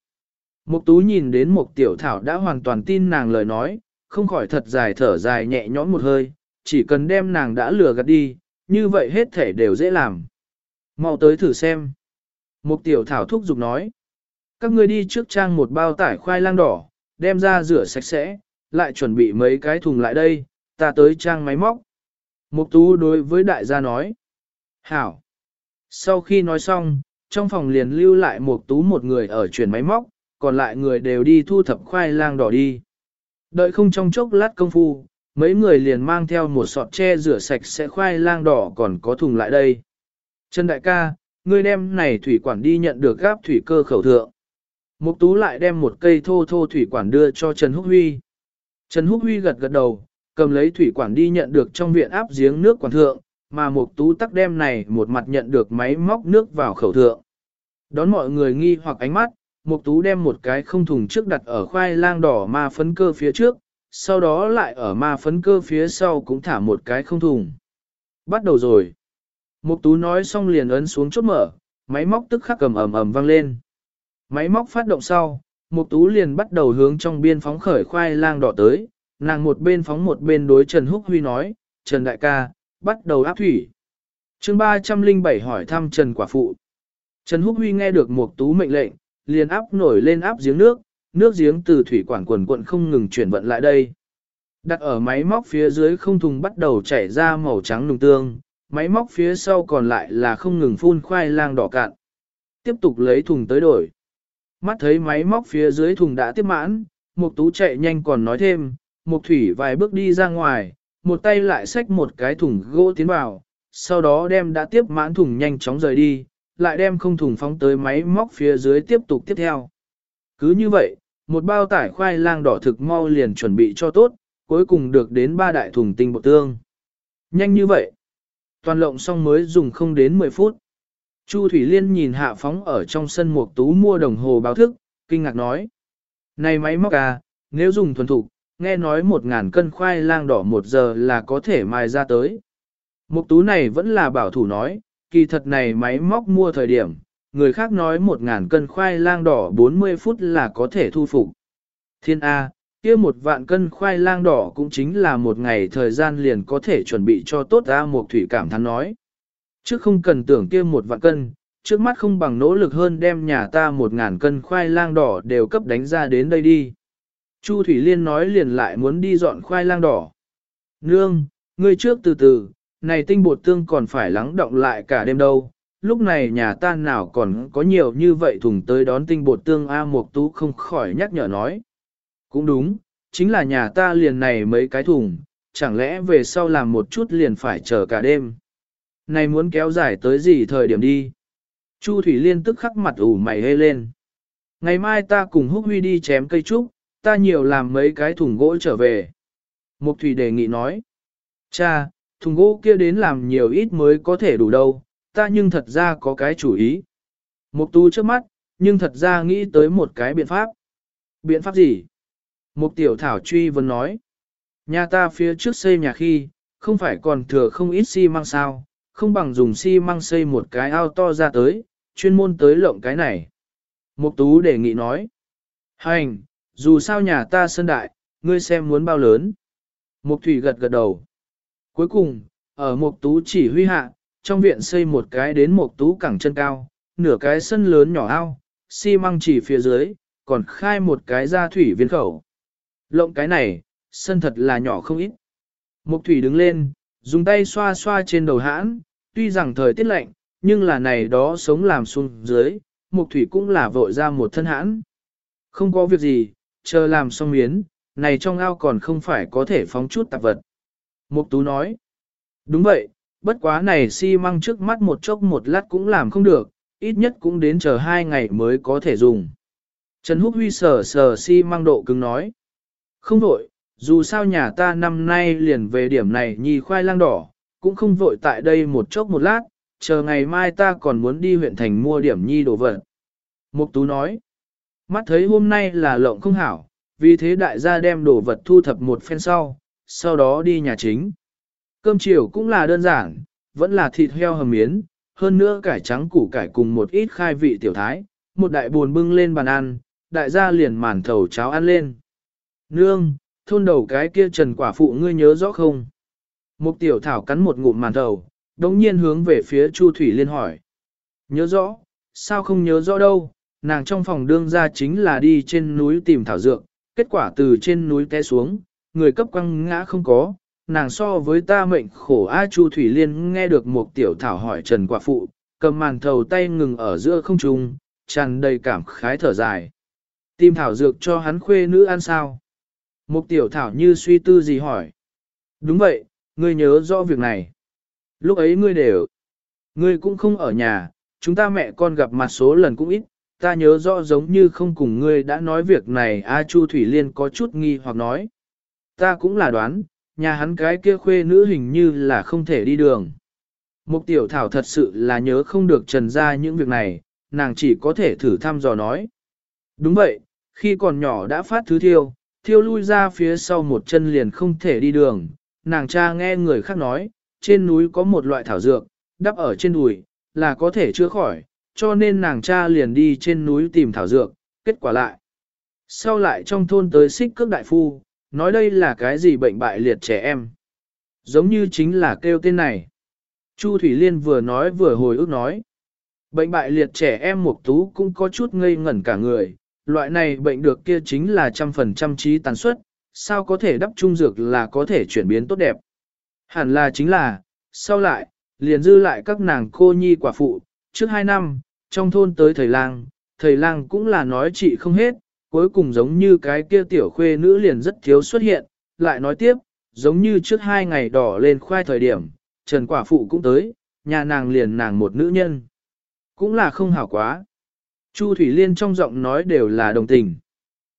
Mục Tú nhìn đến Mục Tiểu Thảo đã hoàn toàn tin nàng lời nói, không khỏi thật dài thở dài nhẹ nhõm một hơi, chỉ cần đem nàng đã lừa gạt đi, như vậy hết thể đều dễ làm. Mau tới thử xem. Mục tiểu thảo thúc giục nói. Các ngươi đi trước trang một bao tải khoai lang đỏ, đem ra rửa sạch sẽ, lại chuẩn bị mấy cái thùng lại đây, ta tới trang máy móc. Mục tú đối với đại gia nói. Hảo. Sau khi nói xong, trong phòng liền lưu lại mục tú một người ở chuyển máy móc, còn lại người đều đi thu thập khoai lang đỏ đi. Đợi không trong chốc lát công phu, mấy người liền mang theo một sọt tre rửa sạch sẽ khoai lang đỏ còn có thùng lại đây. Trần đại ca, ngươi đem này thủy quản đi nhận được gáp thủy cơ khẩu thượng. Mục tú lại đem một cây thô thô thủy quản đưa cho Trần Húc Huy. Trần Húc Huy gật gật đầu, cầm lấy thủy quản đi nhận được trong viện áp giếng nước quản thượng, mà Mục tú tắc đem này một mặt nhận được máy móc nước vào khẩu thượng. Đón mọi người nghi hoặc ánh mắt, Mục tú đem một cái không thùng trước đặt ở khoai lang đỏ ma phấn cơ phía trước, sau đó lại ở ma phấn cơ phía sau cũng thả một cái không thùng. Bắt đầu rồi. Mục tú nói xong liền ấn xuống chốt mở, máy móc tức khắc cầm ầm ầm vang lên. Máy móc phát động sau, mục tú liền bắt đầu hướng trong biên phóng khởi khoai lang đỏ tới, nàng một bên phóng một bên đối Trần Húc Huy nói, Trần Đại ca, bắt đầu áp thủy. chương 307 hỏi thăm Trần Quả Phụ. Trần Húc Huy nghe được mục tú mệnh lệnh, liền áp nổi lên áp giếng nước, nước giếng từ thủy quản quần quận không ngừng chuyển vận lại đây. Đặt ở máy móc phía dưới không thùng bắt đầu chảy ra màu trắng nùng tương, máy móc phía sau còn lại là không ngừng phun khoai lang đỏ cạn. Tiếp tục lấy thùng tới đổi. Mắt thấy máy móc phía dưới thùng đã tiếp mãn, Mục Tú chạy nhanh còn nói thêm, Mục Thủy vài bước đi ra ngoài, một tay lại xách một cái thùng gỗ tiến vào, sau đó đem đã tiếp mãn thùng nhanh chóng rời đi, lại đem không thùng phóng tới máy móc phía dưới tiếp tục tiếp theo. Cứ như vậy, một bao tải khoai lang đỏ thực mau liền chuẩn bị cho tốt, cuối cùng được đến ba đại thùng tinh bột tương. Nhanh như vậy. Toàn lộng xong mới dùng không đến 10 phút. Chu Thủy Liên nhìn hạ phóng ở trong sân mục tú mua đồng hồ báo thức, kinh ngạc nói. Này máy móc à, nếu dùng thuần thục, nghe nói một ngàn cân khoai lang đỏ một giờ là có thể mài ra tới. Mục tú này vẫn là bảo thủ nói, kỳ thật này máy móc mua thời điểm, người khác nói một ngàn cân khoai lang đỏ 40 phút là có thể thu phục. Thiên A, kia một vạn cân khoai lang đỏ cũng chính là một ngày thời gian liền có thể chuẩn bị cho tốt ra một thủy cảm thán nói. Chứ không cần tưởng kia một vạn cân, trước mắt không bằng nỗ lực hơn đem nhà ta một ngàn cân khoai lang đỏ đều cấp đánh ra đến đây đi. Chu Thủy Liên nói liền lại muốn đi dọn khoai lang đỏ. Nương, ngươi trước từ từ, này tinh bột tương còn phải lắng động lại cả đêm đâu. Lúc này nhà ta nào còn có nhiều như vậy thùng tới đón tinh bột tương A Mộc Tú không khỏi nhắc nhở nói. Cũng đúng, chính là nhà ta liền này mấy cái thùng, chẳng lẽ về sau làm một chút liền phải chờ cả đêm. này muốn kéo dài tới gì thời điểm đi. Chu Thủy Liên tức khắc mặt ủ mày hê lên. Ngày mai ta cùng Húc Huy đi chém cây trúc, ta nhiều làm mấy cái thùng gỗ trở về. Mục Thủy đề nghị nói. Cha, thùng gỗ kia đến làm nhiều ít mới có thể đủ đâu, ta nhưng thật ra có cái chủ ý. Mục Tu trước mắt, nhưng thật ra nghĩ tới một cái biện pháp. Biện pháp gì? Mục Tiểu Thảo truy vấn nói. Nhà ta phía trước xây nhà khi, không phải còn thừa không ít xi măng sao, không bằng dùng xi măng xây một cái ao to ra tới, chuyên môn tới lộng cái này. Mục Tú đề nghị nói. Hành, dù sao nhà ta sân đại, ngươi xem muốn bao lớn. Mục Thủy gật gật đầu. Cuối cùng, ở Mục Tú chỉ huy hạ, trong viện xây một cái đến Mục Tú cẳng chân cao, nửa cái sân lớn nhỏ ao, xi măng chỉ phía dưới, còn khai một cái ra thủy viên khẩu. Lộng cái này, sân thật là nhỏ không ít. Mục Thủy đứng lên, dùng tay xoa xoa trên đầu hãn, tuy rằng thời tiết lạnh, nhưng là này đó sống làm xuống dưới, Mục Thủy cũng là vội ra một thân hãn. Không có việc gì, chờ làm xong miến, này trong ao còn không phải có thể phóng chút tạp vật. Mục Tú nói, đúng vậy, bất quá này xi si măng trước mắt một chốc một lát cũng làm không được, ít nhất cũng đến chờ hai ngày mới có thể dùng. Trần Húc Huy sờ sờ xi si măng độ cứng nói, không vội, dù sao nhà ta năm nay liền về điểm này nhì khoai lang đỏ, cũng không vội tại đây một chốc một lát, chờ ngày mai ta còn muốn đi huyện thành mua điểm nhi đồ vật. Mục Tú nói, mắt thấy hôm nay là lộng không hảo, vì thế đại gia đem đồ vật thu thập một phen sau, sau đó đi nhà chính. Cơm chiều cũng là đơn giản, vẫn là thịt heo hầm miến, hơn nữa cải trắng củ cải cùng một ít khai vị tiểu thái, một đại buồn bưng lên bàn ăn, đại gia liền màn thầu cháo ăn lên. Nương, thôn đầu cái kia trần quả phụ ngươi nhớ rõ không? Mục tiểu thảo cắn một ngụm màn thầu, đồng nhiên hướng về phía Chu Thủy Liên hỏi. Nhớ rõ, sao không nhớ rõ đâu, nàng trong phòng đương ra chính là đi trên núi tìm thảo dược, kết quả từ trên núi té xuống, người cấp quăng ngã không có, nàng so với ta mệnh khổ A Chu Thủy Liên nghe được một tiểu thảo hỏi Trần Quả Phụ, cầm màn thầu tay ngừng ở giữa không trung, tràn đầy cảm khái thở dài. Tìm thảo dược cho hắn khuê nữ ăn sao? Mục tiểu thảo như suy tư gì hỏi. Đúng vậy, ngươi nhớ rõ việc này. Lúc ấy ngươi đều, ngươi cũng không ở nhà, chúng ta mẹ con gặp mặt số lần cũng ít, ta nhớ rõ giống như không cùng ngươi đã nói việc này A Chu Thủy Liên có chút nghi hoặc nói. Ta cũng là đoán, nhà hắn cái kia khuê nữ hình như là không thể đi đường. Mục tiểu thảo thật sự là nhớ không được trần ra những việc này, nàng chỉ có thể thử thăm dò nói. Đúng vậy, khi còn nhỏ đã phát thứ thiêu, thiêu lui ra phía sau một chân liền không thể đi đường, nàng cha nghe người khác nói, trên núi có một loại thảo dược, đắp ở trên đùi, là có thể chữa khỏi, cho nên nàng cha liền đi trên núi tìm thảo dược, kết quả lại. Sau lại trong thôn tới xích cước đại phu, nói đây là cái gì bệnh bại liệt trẻ em. Giống như chính là kêu tên này. Chu Thủy Liên vừa nói vừa hồi ức nói. Bệnh bại liệt trẻ em Mục Tú cũng có chút ngây ngẩn cả người, loại này bệnh được kia chính là trăm phần trăm trí tàn suất, sao có thể đắp trung dược là có thể chuyển biến tốt đẹp. Hẳn là chính là, sau lại, liền dư lại các nàng cô nhi quả phụ, trước hai năm, trong thôn tới thầy lang, thầy lang cũng là nói chị không hết, cuối cùng giống như cái kia tiểu khuê nữ liền rất thiếu xuất hiện, lại nói tiếp, giống như trước hai ngày đỏ lên khoai thời điểm, Trần Quả Phụ cũng tới, nhà nàng liền nàng một nữ nhân. Cũng là không hảo quá. Chu Thủy Liên trong giọng nói đều là đồng tình.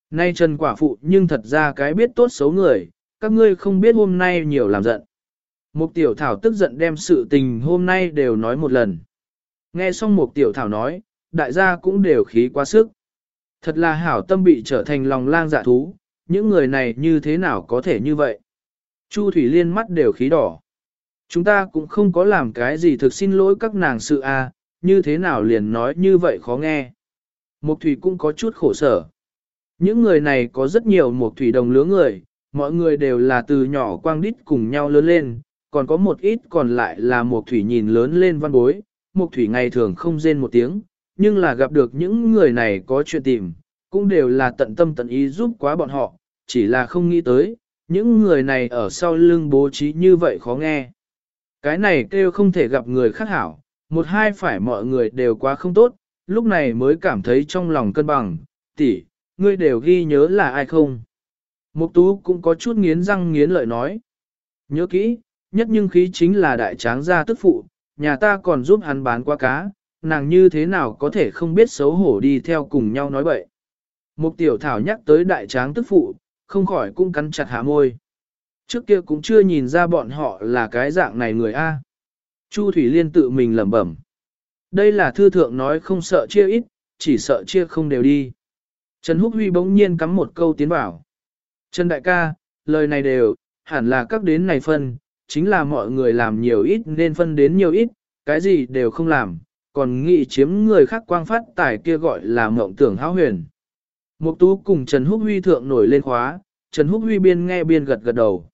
Nay Trần Quả Phụ nhưng thật ra cái biết tốt xấu người, các ngươi không biết hôm nay nhiều làm giận. Mục tiểu thảo tức giận đem sự tình hôm nay đều nói một lần. Nghe xong mục tiểu thảo nói, đại gia cũng đều khí quá sức. Thật là hảo tâm bị trở thành lòng lang dạ thú, những người này như thế nào có thể như vậy? Chu Thủy Liên mắt đều khí đỏ. Chúng ta cũng không có làm cái gì thực xin lỗi các nàng sự a, à, như thế nào liền nói như vậy khó nghe. Mộc Thủy cũng có chút khổ sở. Những người này có rất nhiều Mộc Thủy đồng lứa người, mọi người đều là từ nhỏ quang đít cùng nhau lớn lên, còn có một ít còn lại là Mộc Thủy nhìn lớn lên văn bối, Mộc Thủy ngày thường không rên một tiếng, nhưng là gặp được những người này có chuyện tìm, cũng đều là tận tâm tận ý giúp quá bọn họ, chỉ là không nghĩ tới, những người này ở sau lưng bố trí như vậy khó nghe. Cái này kêu không thể gặp người khác hảo, một hai phải mọi người đều quá không tốt, lúc này mới cảm thấy trong lòng cân bằng, tỷ, ngươi đều ghi nhớ là ai không. Mục tú cũng có chút nghiến răng nghiến lợi nói. Nhớ kỹ, nhất nhưng khí chính là đại tráng gia tức phụ, nhà ta còn giúp hắn bán qua cá, nàng như thế nào có thể không biết xấu hổ đi theo cùng nhau nói bậy. Mục tiểu thảo nhắc tới đại tráng tức phụ, không khỏi cũng cắn chặt hạ môi. Trước kia cũng chưa nhìn ra bọn họ là cái dạng này người A. Chu Thủy Liên tự mình lẩm bẩm. Đây là thư thượng nói không sợ chia ít, chỉ sợ chia không đều đi. Trần Húc Huy bỗng nhiên cắm một câu tiến vào. Trần Đại ca, lời này đều, hẳn là các đến này phân, chính là mọi người làm nhiều ít nên phân đến nhiều ít, cái gì đều không làm, còn nghĩ chiếm người khác quang phát tài kia gọi là mộng tưởng háo huyền. Mục tú cùng Trần Húc Huy thượng nổi lên khóa, Trần Húc Huy biên nghe biên gật gật đầu.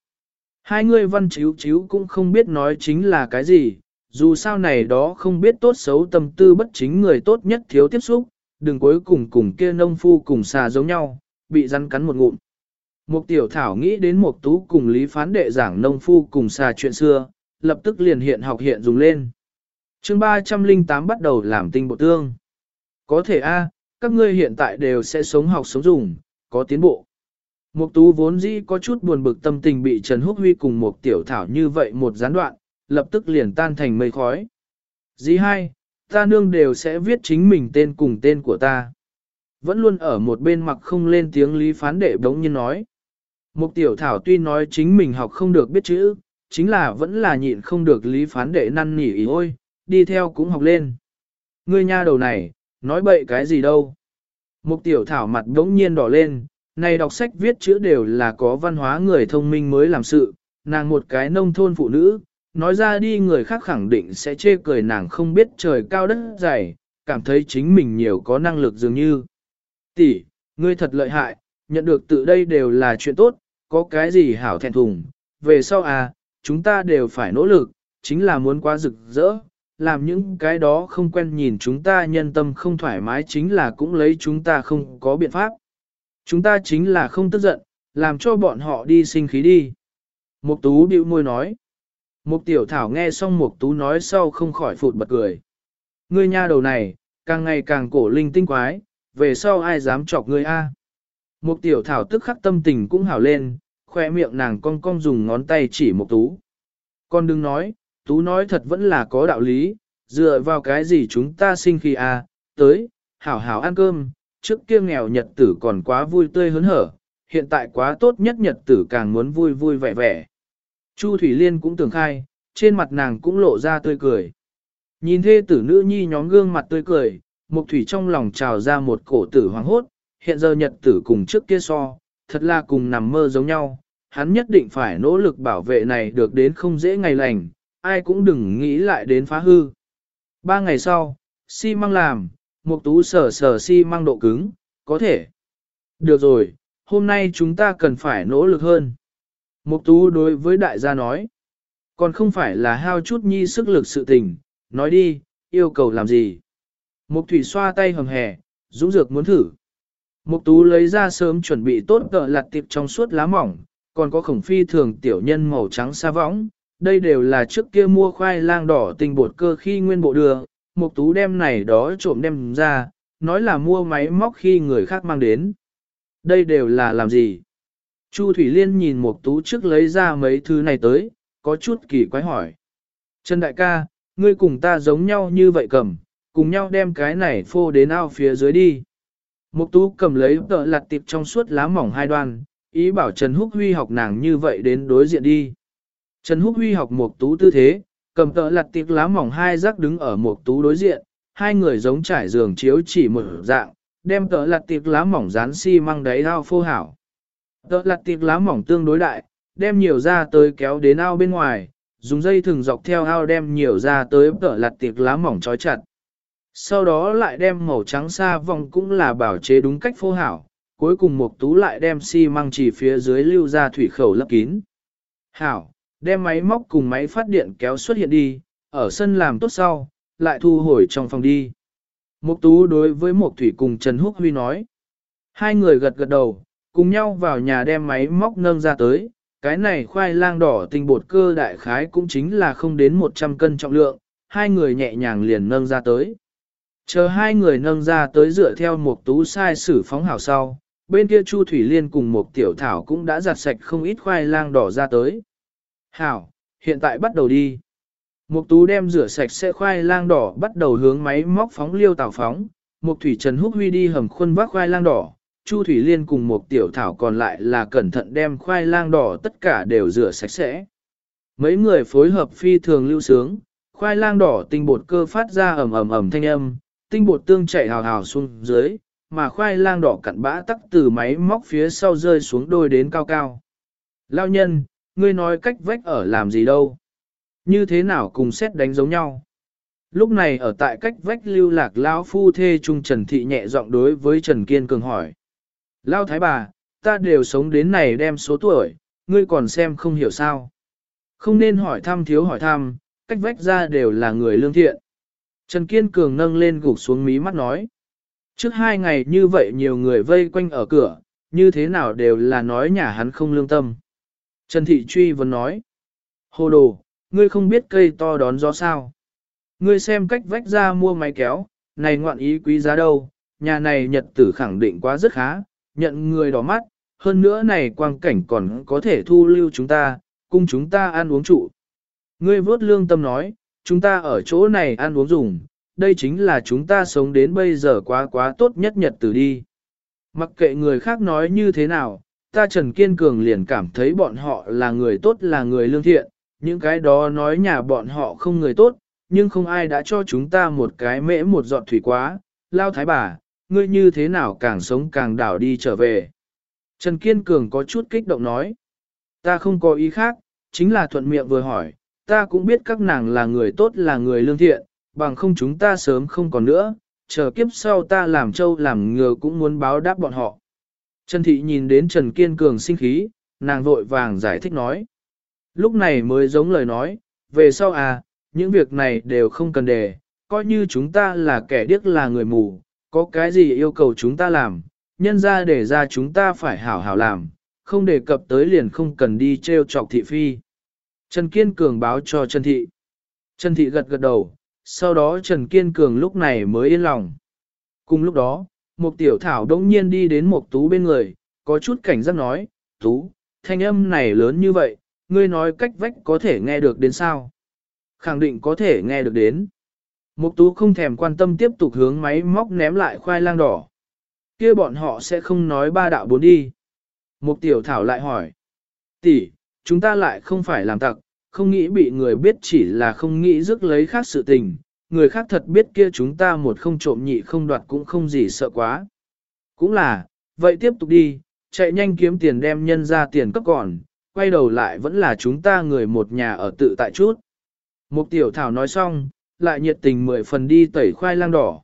Hai người văn chiếu chiếu cũng không biết nói chính là cái gì, dù sao này đó không biết tốt xấu tâm tư bất chính người tốt nhất thiếu tiếp xúc, đừng cuối cùng cùng kia nông phu cùng xà giống nhau, bị rắn cắn một ngụm. Mục tiểu thảo nghĩ đến một tú cùng lý phán đệ giảng nông phu cùng xà chuyện xưa, lập tức liền hiện học hiện dùng lên. chương 308 bắt đầu làm tinh bộ tương. Có thể a các ngươi hiện tại đều sẽ sống học sống dùng, có tiến bộ. Mục tú vốn dĩ có chút buồn bực tâm tình bị Trần Húc Huy cùng một tiểu thảo như vậy một gián đoạn, lập tức liền tan thành mây khói. Dì hai, ta nương đều sẽ viết chính mình tên cùng tên của ta. Vẫn luôn ở một bên mặc không lên tiếng lý phán đệ đống nhiên nói. Mục tiểu thảo tuy nói chính mình học không được biết chữ, chính là vẫn là nhịn không được lý phán đệ năn nỉ ý ôi, đi theo cũng học lên. Ngươi nha đầu này, nói bậy cái gì đâu. Mục tiểu thảo mặt đống nhiên đỏ lên, này đọc sách viết chữ đều là có văn hóa người thông minh mới làm sự, nàng một cái nông thôn phụ nữ, nói ra đi người khác khẳng định sẽ chê cười nàng không biết trời cao đất dày, cảm thấy chính mình nhiều có năng lực dường như. Tỷ, ngươi thật lợi hại, nhận được tự đây đều là chuyện tốt, có cái gì hảo thẹn thùng, về sau à, chúng ta đều phải nỗ lực, chính là muốn quá rực rỡ, làm những cái đó không quen nhìn chúng ta nhân tâm không thoải mái chính là cũng lấy chúng ta không có biện pháp. Chúng ta chính là không tức giận, làm cho bọn họ đi sinh khí đi. Mục tú bĩu môi nói. Mục tiểu thảo nghe xong mục tú nói sau không khỏi phụt bật cười. Ngươi nha đầu này, càng ngày càng cổ linh tinh quái, về sau ai dám chọc ngươi a? Mục tiểu thảo tức khắc tâm tình cũng hảo lên, khoe miệng nàng cong cong dùng ngón tay chỉ mục tú. Con đừng nói, tú nói thật vẫn là có đạo lý, dựa vào cái gì chúng ta sinh khi a, tới, hảo hảo ăn cơm, trước kia nghèo nhật tử còn quá vui tươi hớn hở, hiện tại quá tốt nhất nhật tử càng muốn vui vui vẻ vẻ. Chu Thủy Liên cũng tưởng khai, trên mặt nàng cũng lộ ra tươi cười. Nhìn thê tử nữ nhi nhóm gương mặt tươi cười, Mục Thủy trong lòng trào ra một cổ tử hoàng hốt, hiện giờ nhật tử cùng trước kia so, thật là cùng nằm mơ giống nhau, hắn nhất định phải nỗ lực bảo vệ này được đến không dễ ngày lành, ai cũng đừng nghĩ lại đến phá hư. Ba ngày sau, xi si măng làm, Mục Tú sờ sờ xi si măng độ cứng, có thể. Được rồi, hôm nay chúng ta cần phải nỗ lực hơn. Mục tú đối với đại gia nói, còn không phải là hao chút nhi sức lực sự tình, nói đi, yêu cầu làm gì. Mục thủy xoa tay hầm hè, dũng dược muốn thử. Mục tú lấy ra sớm chuẩn bị tốt tợ lặt tiệp trong suốt lá mỏng, còn có khổng phi thường tiểu nhân màu trắng sa võng. Đây đều là trước kia mua khoai lang đỏ tinh bột cơ khi nguyên bộ đưa, mục tú đem này đó trộm đem ra, nói là mua máy móc khi người khác mang đến. Đây đều là làm gì? Chu Thủy Liên nhìn Mục tú trước lấy ra mấy thứ này tới, có chút kỳ quái hỏi. Trần đại ca, ngươi cùng ta giống nhau như vậy cầm, cùng nhau đem cái này phô đến ao phía dưới đi. Mục tú cầm lấy tờ lặt tiệp trong suốt lá mỏng hai đoan, ý bảo Trần Húc Huy học nàng như vậy đến đối diện đi. Trần Húc Huy học mục tú tư thế, cầm tờ lặt tiệp lá mỏng hai rắc đứng ở mục tú đối diện, hai người giống trải giường chiếu chỉ một dạng, đem tờ lặt tiệp lá mỏng dán xi si măng đáy ao phô hảo. Tờ lặt tiệp lá mỏng tương đối đại, đem nhiều ra tới kéo đến ao bên ngoài, dùng dây thừng dọc theo ao đem nhiều ra tới tờ lặt tiệp lá mỏng trói chặt. Sau đó lại đem màu trắng xa vòng cũng là bảo chế đúng cách phô hảo, cuối cùng một tú lại đem xi măng chỉ phía dưới lưu ra thủy khẩu lấp kín. Hảo, đem máy móc cùng máy phát điện kéo xuất hiện đi, ở sân làm tốt sau, lại thu hồi trong phòng đi. Mục tú đối với Mục Thủy cùng Trần Húc Huy nói. Hai người gật gật đầu, cùng nhau vào nhà đem máy móc nâng ra tới, cái này khoai lang đỏ tinh bột cơ đại khái cũng chính là không đến 100 cân trọng lượng, hai người nhẹ nhàng liền nâng ra tới. Chờ hai người nâng ra tới dựa theo một tú sai sử phóng hảo sau, bên kia Chu Thủy Liên cùng một tiểu thảo cũng đã giặt sạch không ít khoai lang đỏ ra tới. Hảo, hiện tại bắt đầu đi. Mục tú đem rửa sạch sẽ khoai lang đỏ bắt đầu hướng máy móc phóng liêu tảo phóng. Mục thủy Trần Húc Huy đi hầm khuôn vác khoai lang đỏ, Chu Thủy Liên cùng một tiểu thảo còn lại là cẩn thận đem khoai lang đỏ tất cả đều rửa sạch sẽ. Mấy người phối hợp phi thường lưu sướng, khoai lang đỏ tinh bột cơ phát ra ầm ầm ầm thanh âm, tinh bột tương chảy hào hào xuống dưới, mà khoai lang đỏ cặn bã tắc từ máy móc phía sau rơi xuống đôi đến cao cao. Lao nhân, ngươi nói cách vách ở làm gì đâu? Như thế nào cùng xét đánh giống nhau? Lúc này ở tại cách vách lưu lạc lão phu thê trung Trần Thị nhẹ giọng đối với Trần Kiên Cường hỏi. Lao thái bà, ta đều sống đến này đem số tuổi, ngươi còn xem không hiểu sao. Không nên hỏi thăm thiếu hỏi thăm, cách vách ra đều là người lương thiện. Trần Kiên Cường nâng lên gục xuống mí mắt nói. Trước hai ngày như vậy nhiều người vây quanh ở cửa, như thế nào đều là nói nhà hắn không lương tâm. Trần Thị truy vẫn nói. Hồ đồ, ngươi không biết cây to đón gió sao. Ngươi xem cách vách ra mua máy kéo, này ngoạn ý quý giá đâu, nhà này nhật tử khẳng định quá rất khá, nhận người đỏ mắt, hơn nữa này quang cảnh còn có thể thu lưu chúng ta, cung chúng ta ăn uống trụ. Ngươi vớt lương tâm nói, chúng ta ở chỗ này ăn uống dùng, đây chính là chúng ta sống đến bây giờ quá quá tốt nhất nhật từ đi. Mặc kệ người khác nói như thế nào, ta Trần Kiên Cường liền cảm thấy bọn họ là người tốt là người lương thiện, những cái đó nói nhà bọn họ không người tốt, nhưng không ai đã cho chúng ta một cái mễ một giọt thủy quá, lao thái bà, ngươi như thế nào càng sống càng đảo đi trở về. Trần Kiên Cường có chút kích động nói, ta không có ý khác, chính là thuận miệng vừa hỏi, ta cũng biết các nàng là người tốt là người lương thiện, bằng không chúng ta sớm không còn nữa, chờ kiếp sau ta làm trâu làm ngừa cũng muốn báo đáp bọn họ. Trần Thị nhìn đến Trần Kiên Cường sinh khí, nàng vội vàng giải thích nói. Lúc này mới giống lời nói, về sau à, những việc này đều không cần đề, coi như chúng ta là kẻ điếc là người mù, có cái gì yêu cầu chúng ta làm, nhân ra để ra chúng ta phải hảo hảo làm, không đề cập tới liền không cần đi treo chọc thị phi. Trần Kiên Cường báo cho Trần Thị. Trần Thị gật gật đầu, sau đó Trần Kiên Cường lúc này mới yên lòng. Cùng lúc đó, một tiểu thảo đống nhiên đi đến một tú bên người, có chút cảnh giác nói, tú, thanh âm này lớn như vậy, ngươi nói cách vách có thể nghe được đến sao? Khẳng định có thể nghe được đến. Mục tú không thèm quan tâm tiếp tục hướng máy móc ném lại khoai lang đỏ. kia bọn họ sẽ không nói ba đạo bốn đi. Mục tiểu thảo lại hỏi. tỷ, chúng ta lại không phải làm tặc, không nghĩ bị người biết chỉ là không nghĩ rước lấy khác sự tình. Người khác thật biết kia chúng ta một không trộm nhị không đoạt cũng không gì sợ quá. Cũng là, vậy tiếp tục đi, chạy nhanh kiếm tiền đem nhân ra tiền cấp còn, quay đầu lại vẫn là chúng ta người một nhà ở tự tại chút. Mục tiểu thảo nói xong, lại nhiệt tình mười phần đi tẩy khoai lang đỏ.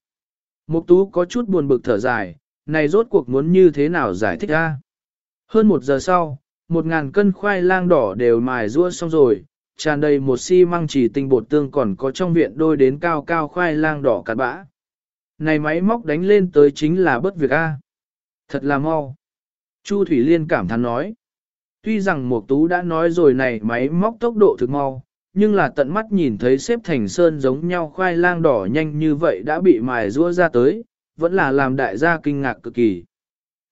Mục tú có chút buồn bực thở dài, này rốt cuộc muốn như thế nào giải thích a? Hơn một giờ sau, một ngàn cân khoai lang đỏ đều mài rua xong rồi, tràn đầy một xi măng chỉ tinh bột tương còn có trong viện đôi đến cao cao khoai lang đỏ cạn bã. Này máy móc đánh lên tới chính là bất việc a. Thật là mau. Chu Thủy Liên cảm thán nói. Tuy rằng Mục Tú đã nói rồi này máy móc tốc độ thực mau, nhưng là tận mắt nhìn thấy xếp thành sơn giống nhau khoai lang đỏ nhanh như vậy đã bị mài rũa ra tới, vẫn là làm đại gia kinh ngạc cực kỳ.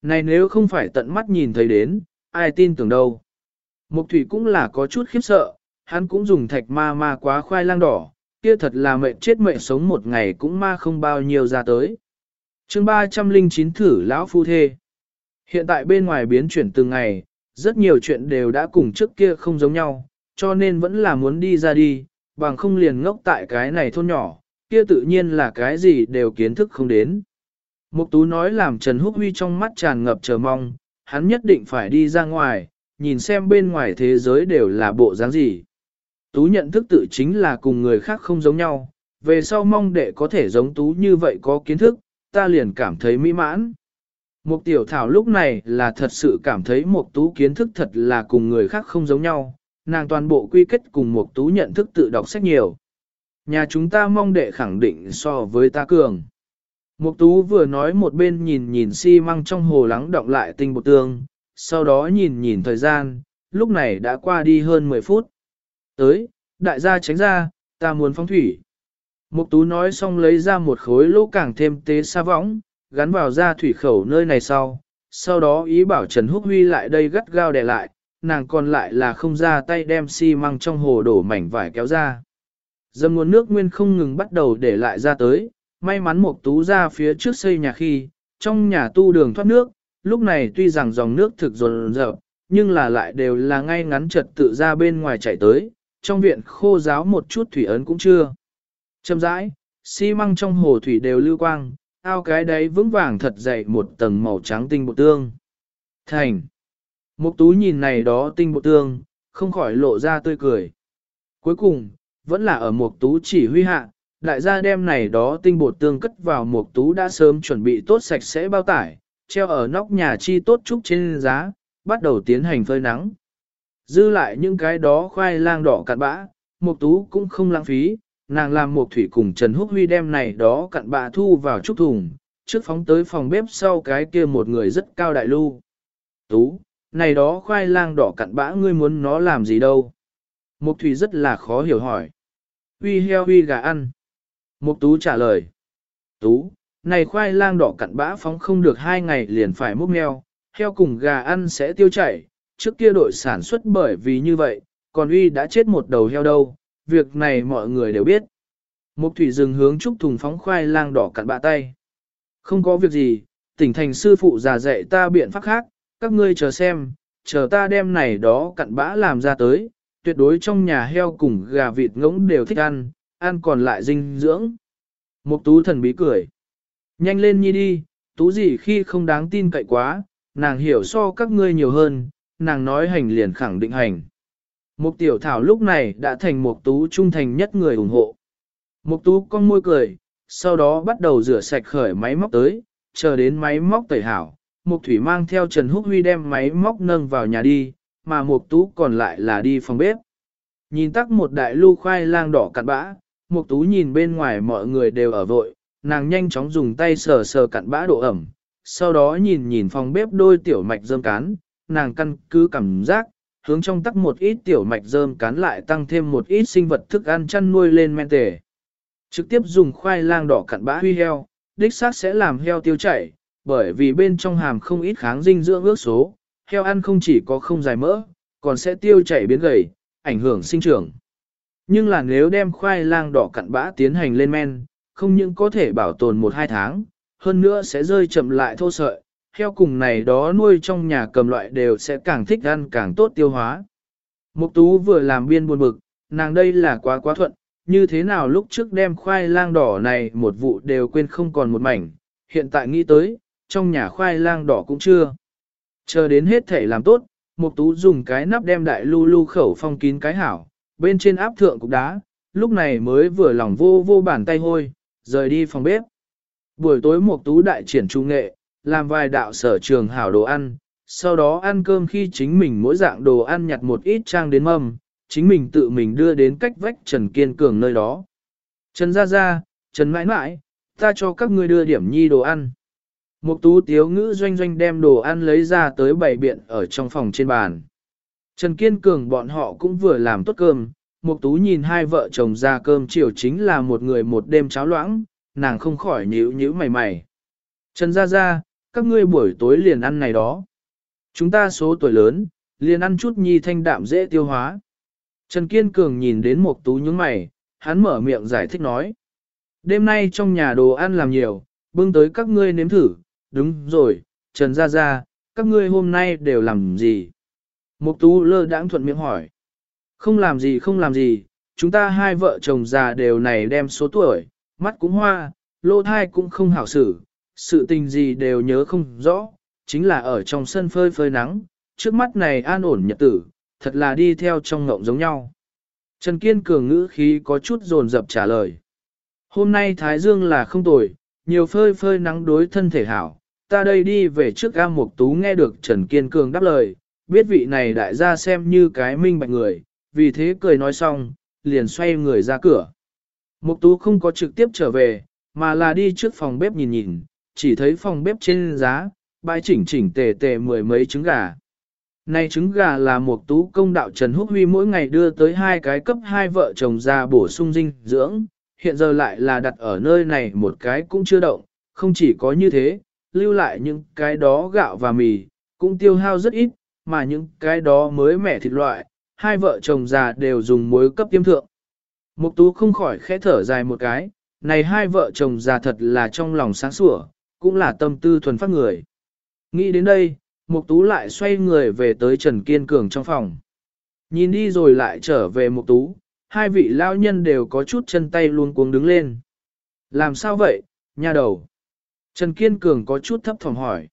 Này nếu không phải tận mắt nhìn thấy đến, ai tin tưởng đâu. Mục thủy cũng là có chút khiếp sợ, hắn cũng dùng thạch ma ma quá khoai lang đỏ, kia thật là mệnh chết mệnh sống một ngày cũng ma không bao nhiêu ra tới. chương 309 thử lão phu thê. Hiện tại bên ngoài biến chuyển từng ngày, rất nhiều chuyện đều đã cùng trước kia không giống nhau, cho nên vẫn là muốn đi ra đi, bằng không liền ngốc tại cái này thôn nhỏ, kia tự nhiên là cái gì đều kiến thức không đến. Mục Tú nói làm Trần Húc Huy trong mắt tràn ngập chờ mong, hắn nhất định phải đi ra ngoài, nhìn xem bên ngoài thế giới đều là bộ dáng gì. Tú nhận thức tự chính là cùng người khác không giống nhau, về sau mong đệ có thể giống Tú như vậy có kiến thức, ta liền cảm thấy mỹ mãn. Mục tiểu thảo lúc này là thật sự cảm thấy Mục Tú kiến thức thật là cùng người khác không giống nhau, nàng toàn bộ quy kết cùng một tú nhận thức tự đọc sách nhiều. Nhà chúng ta mong đệ khẳng định so với ta cường. Mục tú vừa nói một bên nhìn nhìn xi si măng trong hồ lắng động lại tinh bột tương, sau đó nhìn nhìn thời gian, lúc này đã qua đi hơn 10 phút. Tới, đại gia tránh ra, ta muốn phóng thủy. Mục tú nói xong lấy ra một khối lỗ càng thêm tế sa võng, gắn vào ra thủy khẩu nơi này sau, sau đó ý bảo Trần Húc Huy lại đây gắt gao đè lại, nàng còn lại là không ra tay đem xi măng trong hồ đổ mảnh vải kéo ra. Dầm nguồn nước nguyên không ngừng bắt đầu để lại ra tới, may mắn một tú ra phía trước xây nhà khi, trong nhà tu đường thoát nước, lúc này tuy rằng dòng nước thực dồn dập, nhưng là lại đều là ngay ngắn trật tự ra bên ngoài chảy tới, trong viện khô giáo một chút thủy ấn cũng chưa. Châm rãi, xi măng trong hồ thủy đều lưu quang, ao cái đấy vững vàng thật dày một tầng màu trắng tinh bột tương. Thành. Mục tú nhìn này đó tinh bột tương, không khỏi lộ ra tươi cười. Cuối cùng, vẫn là ở mục tú chỉ huy hạ, đại gia đem này đó tinh bột tương cất vào mục tú đã sớm chuẩn bị tốt sạch sẽ bao tải, treo ở nóc nhà chi tốt trúc trên giá, bắt đầu tiến hành phơi nắng. Dư lại những cái đó khoai lang đỏ cặn bã, mục tú cũng không lãng phí, nàng làm mục thủy cùng Trần Húc Huy đem này đó cặn bã thu vào trúc thùng, trước phóng tới phòng bếp sau cái kia một người rất cao đại lưu. Tú, này đó khoai lang đỏ cặn bã ngươi muốn nó làm gì đâu? Mục thủy rất là khó hiểu hỏi. Huy heo huy gà ăn. Mục tú trả lời. Tú, này khoai lang đỏ cặn bã phóng không được hai ngày liền phải múc meo, heo cùng gà ăn sẽ tiêu chảy. Trước kia đội sản xuất bởi vì như vậy, còn uy đã chết một đầu heo đâu, việc này mọi người đều biết. Mục thủy dừng hướng trúc thùng phóng khoai lang đỏ cặn bã tay. Không có việc gì, tỉnh thành sư phụ già dạy ta biện pháp khác, các ngươi chờ xem, chờ ta đem này đó cặn bã làm ra tới, tuyệt đối trong nhà heo cùng gà vịt ngỗng đều thích ăn, ăn còn lại dinh dưỡng. Mục tú thần bí cười. Nhanh lên nhi đi, tú gì khi không đáng tin cậy quá, nàng hiểu so các ngươi nhiều hơn, nàng nói hành liền khẳng định hành. Mục tiểu thảo lúc này đã thành mục tú trung thành nhất người ủng hộ. Mục tú con môi cười, sau đó bắt đầu rửa sạch khởi máy móc tới, chờ đến máy móc tẩy hảo. Mục thủy mang theo Trần Húc Huy đem máy móc nâng vào nhà đi, mà mục tú còn lại là đi phòng bếp. Nhìn tắc một đại lu khoai lang đỏ cặn bã, mục tú nhìn bên ngoài mọi người đều ở vội, nàng nhanh chóng dùng tay sờ sờ cặn bã độ ẩm, sau đó nhìn nhìn phòng bếp đôi tiểu mạch rơm cán, nàng căn cứ cảm giác, hướng trong tắc một ít tiểu mạch rơm cán lại tăng thêm một ít sinh vật thức ăn chăn nuôi lên men tề. Trực tiếp dùng khoai lang đỏ cặn bã huy heo, đích xác sẽ làm heo tiêu chảy, bởi vì bên trong hàm không ít kháng dinh dưỡng ước số, heo ăn không chỉ có không dài mỡ, còn sẽ tiêu chảy biến gầy, ảnh hưởng sinh trưởng. Nhưng là nếu đem khoai lang đỏ cặn bã tiến hành lên men, không những có thể bảo tồn 1-2 tháng, hơn nữa sẽ rơi chậm lại thô sợi, heo cùng này đó nuôi trong nhà cầm loại đều sẽ càng thích ăn càng tốt tiêu hóa. Mục tú vừa làm biên buồn bực, nàng đây là quá quá thuận, như thế nào lúc trước đem khoai lang đỏ này một vụ đều quên không còn một mảnh, hiện tại nghĩ tới, trong nhà khoai lang đỏ cũng chưa. Chờ đến hết thể làm tốt, Mục Tú dùng cái nắp đem đại lu lu khẩu phong kín cái hảo, bên trên áp thượng cục đá, lúc này mới vừa lòng vô vô bàn tay hôi, rời đi phòng bếp. Buổi tối Mục Tú đại triển trung nghệ, làm vài đạo sở trường hảo đồ ăn, sau đó ăn cơm khi chính mình mỗi dạng đồ ăn nhặt một ít trang đến mâm, chính mình tự mình đưa đến cách vách Trần Kiên Cường nơi đó. Trần Gia Gia, Trần Mãi Mãi, ta cho các ngươi đưa điểm nhi đồ ăn. Mục tú tiếu ngữ doanh doanh đem đồ ăn lấy ra tới bảy biện ở trong phòng trên bàn. Trần Kiên Cường bọn họ cũng vừa làm tốt cơm, Mục tú nhìn hai vợ chồng ra cơm chiều chính là một người một đêm cháo loãng, nàng không khỏi nhíu nhíu mày mày. Trần Gia Gia, các ngươi buổi tối liền ăn này đó. Chúng ta số tuổi lớn, liền ăn chút nhi thanh đạm dễ tiêu hóa. Trần Kiên Cường nhìn đến Mục tú nhướng mày, hắn mở miệng giải thích nói. Đêm nay trong nhà đồ ăn làm nhiều, bưng tới các ngươi nếm thử, đúng rồi, Trần Gia Gia, các ngươi hôm nay đều làm gì? Mục tú lơ đãng thuận miệng hỏi. Không làm gì không làm gì, chúng ta hai vợ chồng già đều này đem số tuổi, mắt cũng hoa, lô thai cũng không hảo xử, sự tình gì đều nhớ không rõ, chính là ở trong sân phơi phơi nắng, trước mắt này an ổn nhật tử, thật là đi theo trong ngộng giống nhau. Trần Kiên cường ngữ khí có chút dồn dập trả lời. Hôm nay Thái Dương là không tồi, nhiều phơi phơi nắng đối thân thể hảo, ta đây đi về trước A Mục Tú nghe được Trần Kiên Cường đáp lời, biết vị này đại gia xem như cái minh bạch người, vì thế cười nói xong, liền xoay người ra cửa. Mục Tú không có trực tiếp trở về, mà là đi trước phòng bếp nhìn nhìn, chỉ thấy phòng bếp trên giá, bãi chỉnh chỉnh tề tề mười mấy trứng gà. Này trứng gà là Mục Tú công đạo Trần Húc Huy mỗi ngày đưa tới hai cái cấp hai vợ chồng ra bổ sung dinh dưỡng, hiện giờ lại là đặt ở nơi này một cái cũng chưa động, không chỉ có như thế, lưu lại những cái đó gạo và mì, cũng tiêu hao rất ít, mà những cái đó mới mẻ thịt loại, hai vợ chồng già đều dùng muối cấp tiêm thượng. Mục tú không khỏi khẽ thở dài một cái, này hai vợ chồng già thật là trong lòng sáng sủa, cũng là tâm tư thuần phát người. Nghĩ đến đây, Mục tú lại xoay người về tới Trần Kiên Cường trong phòng. Nhìn đi rồi lại trở về Mục tú, hai vị lão nhân đều có chút chân tay luống cuống đứng lên. Làm sao vậy, nha đầu? Trần Kiên Cường có chút thấp thỏm hỏi.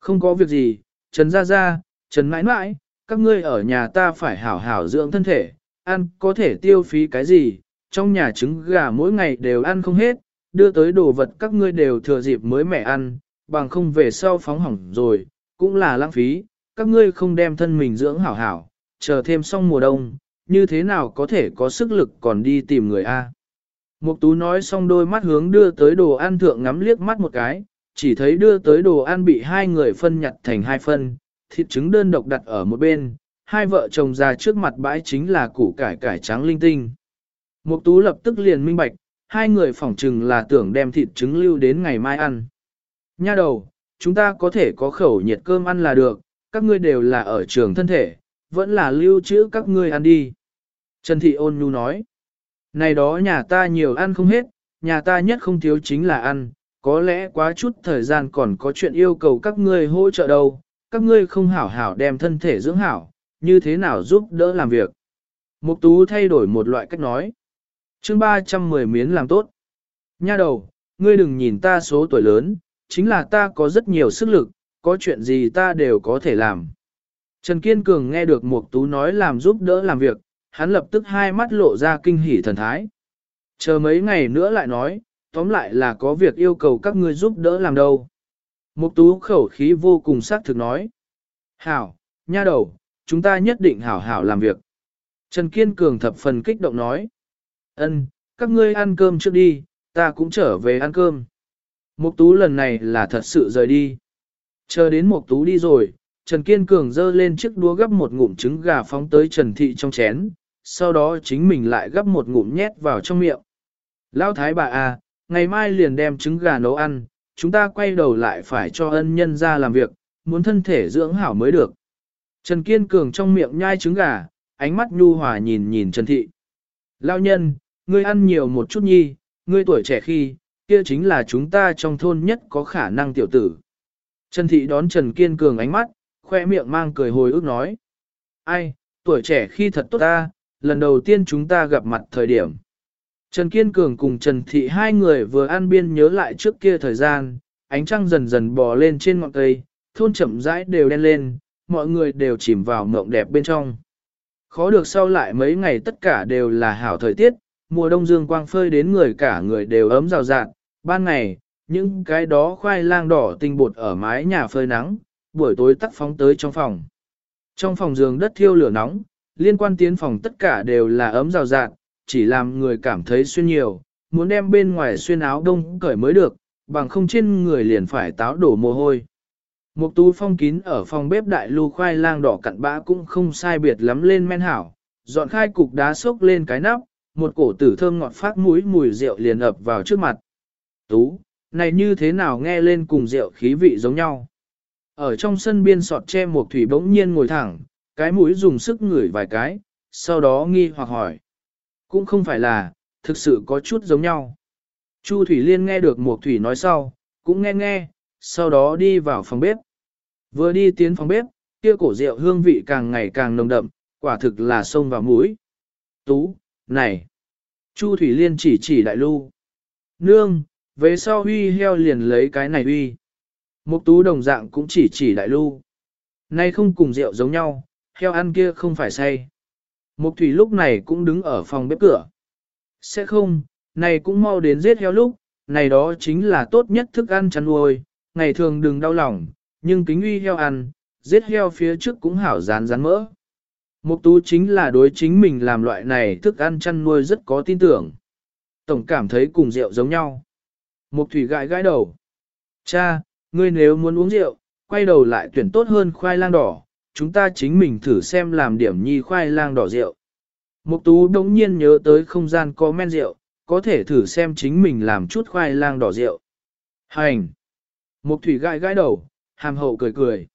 Không có việc gì, Trần Gia Gia, Trần mãi mãi, các ngươi ở nhà ta phải hảo hảo dưỡng thân thể, ăn có thể tiêu phí cái gì, trong nhà trứng gà mỗi ngày đều ăn không hết, đưa tới đồ vật các ngươi đều thừa dịp mới mẻ ăn, bằng không về sau phóng hỏng rồi, cũng là lãng phí, các ngươi không đem thân mình dưỡng hảo hảo, chờ thêm xong mùa đông, như thế nào có thể có sức lực còn đi tìm người A. Mục tú nói xong đôi mắt hướng đưa tới đồ ăn thượng ngắm liếc mắt một cái, chỉ thấy đưa tới đồ ăn bị hai người phân nhặt thành hai phân, thịt trứng đơn độc đặt ở một bên, hai vợ chồng ra trước mặt bãi chính là củ cải cải trắng linh tinh. Mục tú lập tức liền minh bạch, hai người phỏng chừng là tưởng đem thịt trứng lưu đến ngày mai ăn. Nha đầu, chúng ta có thể có khẩu nhiệt cơm ăn là được, các ngươi đều là ở trường thân thể, vẫn là lưu trữ các ngươi ăn đi. Trần Thị ôn nhu nói, này đó nhà ta nhiều ăn không hết, nhà ta nhất không thiếu chính là ăn, có lẽ quá chút thời gian còn có chuyện yêu cầu các ngươi hỗ trợ đâu, các ngươi không hảo hảo đem thân thể dưỡng hảo, như thế nào giúp đỡ làm việc. Mục tú thay đổi một loại cách nói. chương 310 miến làm tốt. Nha đầu, ngươi đừng nhìn ta số tuổi lớn, chính là ta có rất nhiều sức lực, có chuyện gì ta đều có thể làm. Trần Kiên Cường nghe được Mục Tú nói làm giúp đỡ làm việc, hắn lập tức hai mắt lộ ra kinh hỉ thần thái. Chờ mấy ngày nữa lại nói, tóm lại là có việc yêu cầu các ngươi giúp đỡ làm đâu. Mục Tú khẩu khí vô cùng xác thực nói. Hảo, nha đầu, chúng ta nhất định hảo hảo làm việc. Trần Kiên Cường thập phần kích động nói. Ân, các ngươi ăn cơm trước đi, ta cũng trở về ăn cơm. Mục Tú lần này là thật sự rời đi. Chờ đến Mục Tú đi rồi, Trần Kiên Cường dơ lên chiếc đũa gấp một ngụm trứng gà phóng tới Trần Thị trong chén, sau đó chính mình lại gấp một ngụm nhét vào trong miệng. Lão thái bà à, ngày mai liền đem trứng gà nấu ăn, chúng ta quay đầu lại phải cho ân nhân ra làm việc, muốn thân thể dưỡng hảo mới được. Trần Kiên Cường trong miệng nhai trứng gà, ánh mắt nhu hòa nhìn nhìn Trần Thị. Lão nhân, ngươi ăn nhiều một chút nhi, ngươi tuổi trẻ khi, kia chính là chúng ta trong thôn nhất có khả năng tiểu tử. Trần Thị đón Trần Kiên Cường ánh mắt, khoe miệng mang cười hồi ức nói. Ai, tuổi trẻ khi thật tốt ta, lần đầu tiên chúng ta gặp mặt thời điểm. Trần Kiên Cường cùng Trần Thị hai người vừa ăn biên nhớ lại trước kia thời gian, ánh trăng dần dần bò lên trên ngọn cây, thôn chậm rãi đều đen lên, mọi người đều chìm vào mộng đẹp bên trong. Khó được sau lại mấy ngày tất cả đều là hảo thời tiết, mùa đông dương quang phơi đến người cả người đều ấm rào rạt, ban ngày, những cái đó khoai lang đỏ tinh bột ở mái nhà phơi nắng, buổi tối tắt phóng tới trong phòng. Trong phòng giường đất thiêu lửa nóng, liên quan tiến phòng tất cả đều là ấm rào rạt, chỉ làm người cảm thấy xuyên nhiều, muốn đem bên ngoài xuyên áo đông cởi mới được, bằng không trên người liền phải táo đổ mồ hôi. Một tú phong kín ở phòng bếp đại lưu khoai lang đỏ cặn bã cũng không sai biệt lắm lên men hảo, dọn khai cục đá sốc lên cái nắp, một cổ tử thơm ngọt phát mũi mùi rượu liền ập vào trước mặt. Tú, này như thế nào nghe lên cùng rượu khí vị giống nhau. Ở trong sân biên sọt tre một thủy bỗng nhiên ngồi thẳng, cái mũi dùng sức ngửi vài cái, sau đó nghi hoặc hỏi. Cũng không phải là, thực sự có chút giống nhau. Chu Thủy Liên nghe được Mục thủy nói sau, cũng nghe nghe, sau đó đi vào phòng bếp. Vừa đi tiến phòng bếp, kia cổ rượu hương vị càng ngày càng nồng đậm, quả thực là sông vào mũi. Tú, này! Chu Thủy Liên chỉ chỉ đại lưu. Nương, về sau huy heo liền lấy cái này huy. Mục tú đồng dạng cũng chỉ chỉ đại lưu. Nay không cùng rượu giống nhau, heo ăn kia không phải say. Mục thủy lúc này cũng đứng ở phòng bếp cửa. Sẽ không, này cũng mau đến giết heo lúc, này đó chính là tốt nhất thức ăn chăn nuôi, ngày thường đừng đau lòng, nhưng kính uy heo ăn, giết heo phía trước cũng hảo rán rán mỡ. Mục tú chính là đối chính mình làm loại này thức ăn chăn nuôi rất có tin tưởng. Tổng cảm thấy cùng rượu giống nhau. Mục thủy gãi gãi đầu. Cha, ngươi nếu muốn uống rượu, quay đầu lại tuyển tốt hơn khoai lang đỏ, chúng ta chính mình thử xem làm điểm nhi khoai lang đỏ rượu. Mục tú đống nhiên nhớ tới không gian có men rượu, có thể thử xem chính mình làm chút khoai lang đỏ rượu. Hành! Mục thủy gãi gãi đầu, hàm hậu cười cười.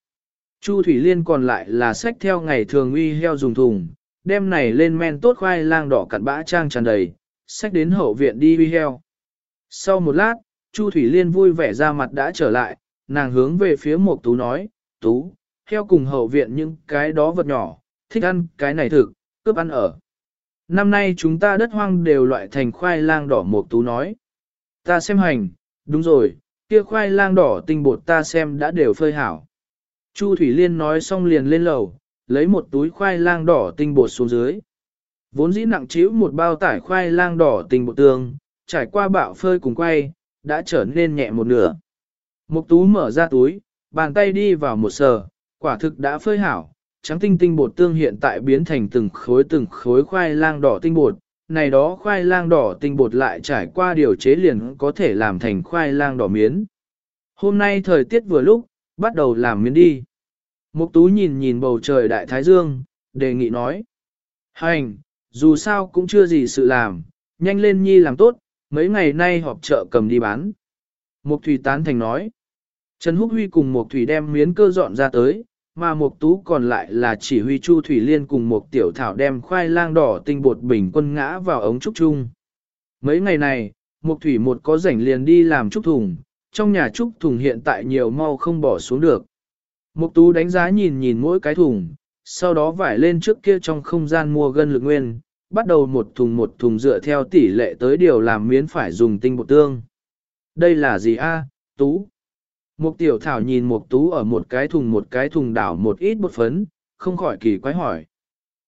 Chu Thủy Liên còn lại là sách theo ngày thường uy heo dùng thùng, đem này lên men tốt khoai lang đỏ cặn bã trang tràn đầy, sách đến hậu viện đi uy heo. Sau một lát, Chu Thủy Liên vui vẻ ra mặt đã trở lại, nàng hướng về phía Mộc Tú nói, Tú, heo cùng hậu viện những cái đó vật nhỏ, thích ăn cái này thực, cướp ăn ở. Năm nay chúng ta đất hoang đều loại thành khoai lang đỏ một Tú nói. Ta xem hành, đúng rồi, kia khoai lang đỏ tinh bột ta xem đã đều phơi hảo. Chu Thủy Liên nói xong liền lên lầu, lấy một túi khoai lang đỏ tinh bột xuống dưới. Vốn dĩ nặng chiếu một bao tải khoai lang đỏ tinh bột tương, trải qua bạo phơi cùng quay, đã trở nên nhẹ một nửa. Mục tú mở ra túi, bàn tay đi vào một sờ, quả thực đã phơi hảo, trắng tinh tinh bột tương hiện tại biến thành từng khối từng khối khoai lang đỏ tinh bột, này đó khoai lang đỏ tinh bột lại trải qua điều chế liền có thể làm thành khoai lang đỏ miến. Hôm nay thời tiết vừa lúc, bắt đầu làm miến đi. Mục tú nhìn nhìn bầu trời đại thái dương, đề nghị nói. Hành, dù sao cũng chưa gì sự làm, nhanh lên nhi làm tốt, mấy ngày nay họp chợ cầm đi bán. Mục thủy tán thành nói. Trần Húc Huy cùng Mục thủy đem miến cơ dọn ra tới, mà Mục tú còn lại là chỉ huy Chu Thủy Liên cùng Mục tiểu thảo đem khoai lang đỏ tinh bột bình quân ngã vào ống trúc chung. Mấy ngày này, Mục thủy một có rảnh liền đi làm trúc thùng, trong nhà trúc thùng hiện tại nhiều mau không bỏ xuống được. Mục tú đánh giá nhìn nhìn mỗi cái thùng, sau đó vải lên trước kia trong không gian mua gân lực nguyên, bắt đầu một thùng một thùng dựa theo tỷ lệ tới điều làm miến phải dùng tinh bột tương. Đây là gì a, tú? Mục tiểu thảo nhìn mục tú ở một cái thùng một cái thùng đảo một ít bột phấn, không khỏi kỳ quái hỏi.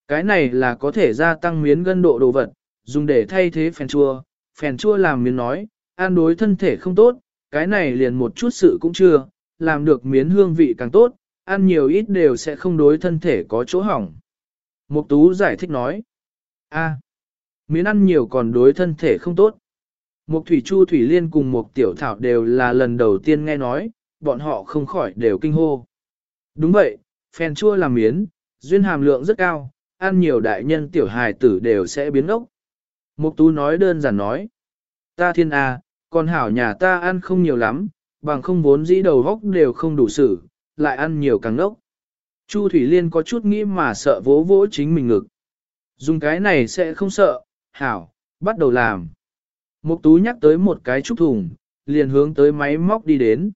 Cái này là có thể gia tăng miến gân độ đồ vật, dùng để thay thế phèn chua. Phèn chua làm miến nói, ăn đối thân thể không tốt, cái này liền một chút sự cũng chưa, làm được miến hương vị càng tốt, ăn nhiều ít đều sẽ không đối thân thể có chỗ hỏng. Mục tú giải thích nói, a, miến ăn nhiều còn đối thân thể không tốt. Mục thủy chu thủy liên cùng mục tiểu thảo đều là lần đầu tiên nghe nói, bọn họ không khỏi đều kinh hô. Đúng vậy, phèn chua làm miến, duyên hàm lượng rất cao, ăn nhiều đại nhân tiểu hài tử đều sẽ biến ốc. Mục tú nói đơn giản nói, ta thiên a, à, con hảo nhà ta ăn không nhiều lắm, bằng không vốn dĩ đầu góc đều không đủ xử, lại ăn nhiều càng nốc. Chu Thủy Liên có chút nghĩ mà sợ vỗ vỗ chính mình ngực. Dùng cái này sẽ không sợ, hảo, bắt đầu làm. Mục tú nhắc tới một cái trúc thùng, liền hướng tới máy móc đi đến.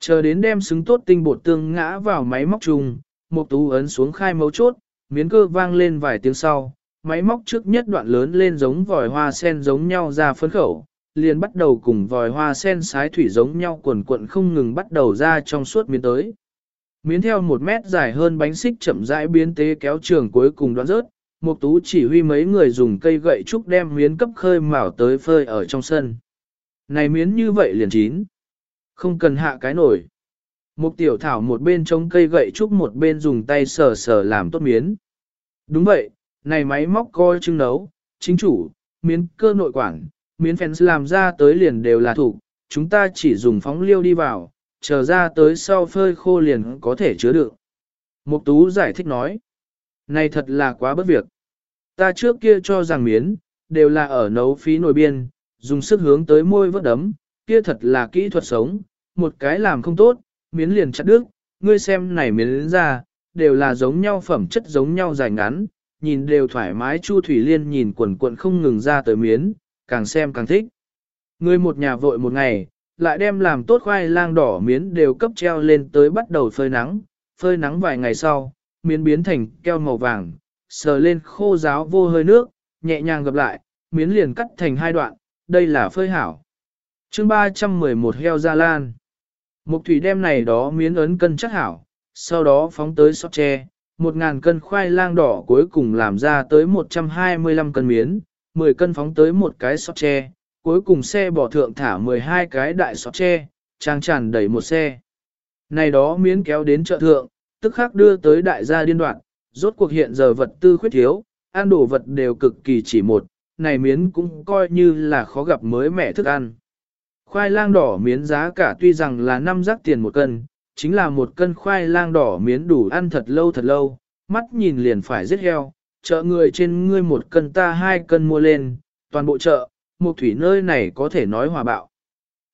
Chờ đến đem xứng tốt tinh bột tương ngã vào máy móc trùng một tú ấn xuống khai mấu chốt, miến cơ vang lên vài tiếng sau, máy móc trước nhất đoạn lớn lên giống vòi hoa sen giống nhau ra phấn khẩu, liền bắt đầu cùng vòi hoa sen sái thủy giống nhau quần cuộn không ngừng bắt đầu ra trong suốt miến tới. Miến theo một mét dài hơn bánh xích chậm rãi biến tế kéo trường cuối cùng đoạn rớt, Mục tú chỉ huy mấy người dùng cây gậy trúc đem miến cấp khơi mào tới phơi ở trong sân. Này miến như vậy liền chín. Không cần hạ cái nổi. Mục tiểu thảo một bên chống cây gậy trúc một bên dùng tay sờ sờ làm tốt miến. Đúng vậy, này máy móc coi trưng nấu, chính chủ, miến cơ nội quản, miến phèn làm ra tới liền đều là thủ, chúng ta chỉ dùng phóng liêu đi vào, chờ ra tới sau phơi khô liền có thể chứa được. Mục tú giải thích nói, này thật là quá bất việc. Ta trước kia cho rằng miến, đều là ở nấu phí nồi biên, dùng sức hướng tới môi vớt đấm, kia thật là kỹ thuật sống, một cái làm không tốt, miến liền chặt đứt, ngươi xem này miến ra, đều là giống nhau phẩm chất giống nhau dài ngắn, nhìn đều thoải mái Chu Thủy Liên nhìn quần quần không ngừng ra tới miến, càng xem càng thích. Ngươi một nhà vội một ngày, lại đem làm tốt khoai lang đỏ miến đều cấp treo lên tới bắt đầu phơi nắng, phơi nắng vài ngày sau, miến biến thành keo màu vàng, sờ lên khô ráo vô hơi nước, nhẹ nhàng gập lại, miến liền cắt thành hai đoạn, đây là phơi hảo chương 311 heo gia lan. Mục thủy đem này đó miến ấn cân chắc hảo, sau đó phóng tới sọt tre, 1.000 cân khoai lang đỏ cuối cùng làm ra tới 125 cân miến, 10 cân phóng tới một cái sọt tre, cuối cùng xe bỏ thượng thả 12 cái đại sọt tre, trang tràn đầy một xe. Này đó miến kéo đến chợ thượng, tức khắc đưa tới đại gia điên đoạn, rốt cuộc hiện giờ vật tư khuyết thiếu, ăn đồ vật đều cực kỳ chỉ một, này miến cũng coi như là khó gặp mới mẻ thức ăn. Khoai lang đỏ miến giá cả tuy rằng là 5 rác tiền một cân, chính là một cân khoai lang đỏ miến đủ ăn thật lâu thật lâu, mắt nhìn liền phải giết heo, chợ người trên ngươi một cân ta hai cân mua lên, toàn bộ chợ, một thủy nơi này có thể nói hòa bạo.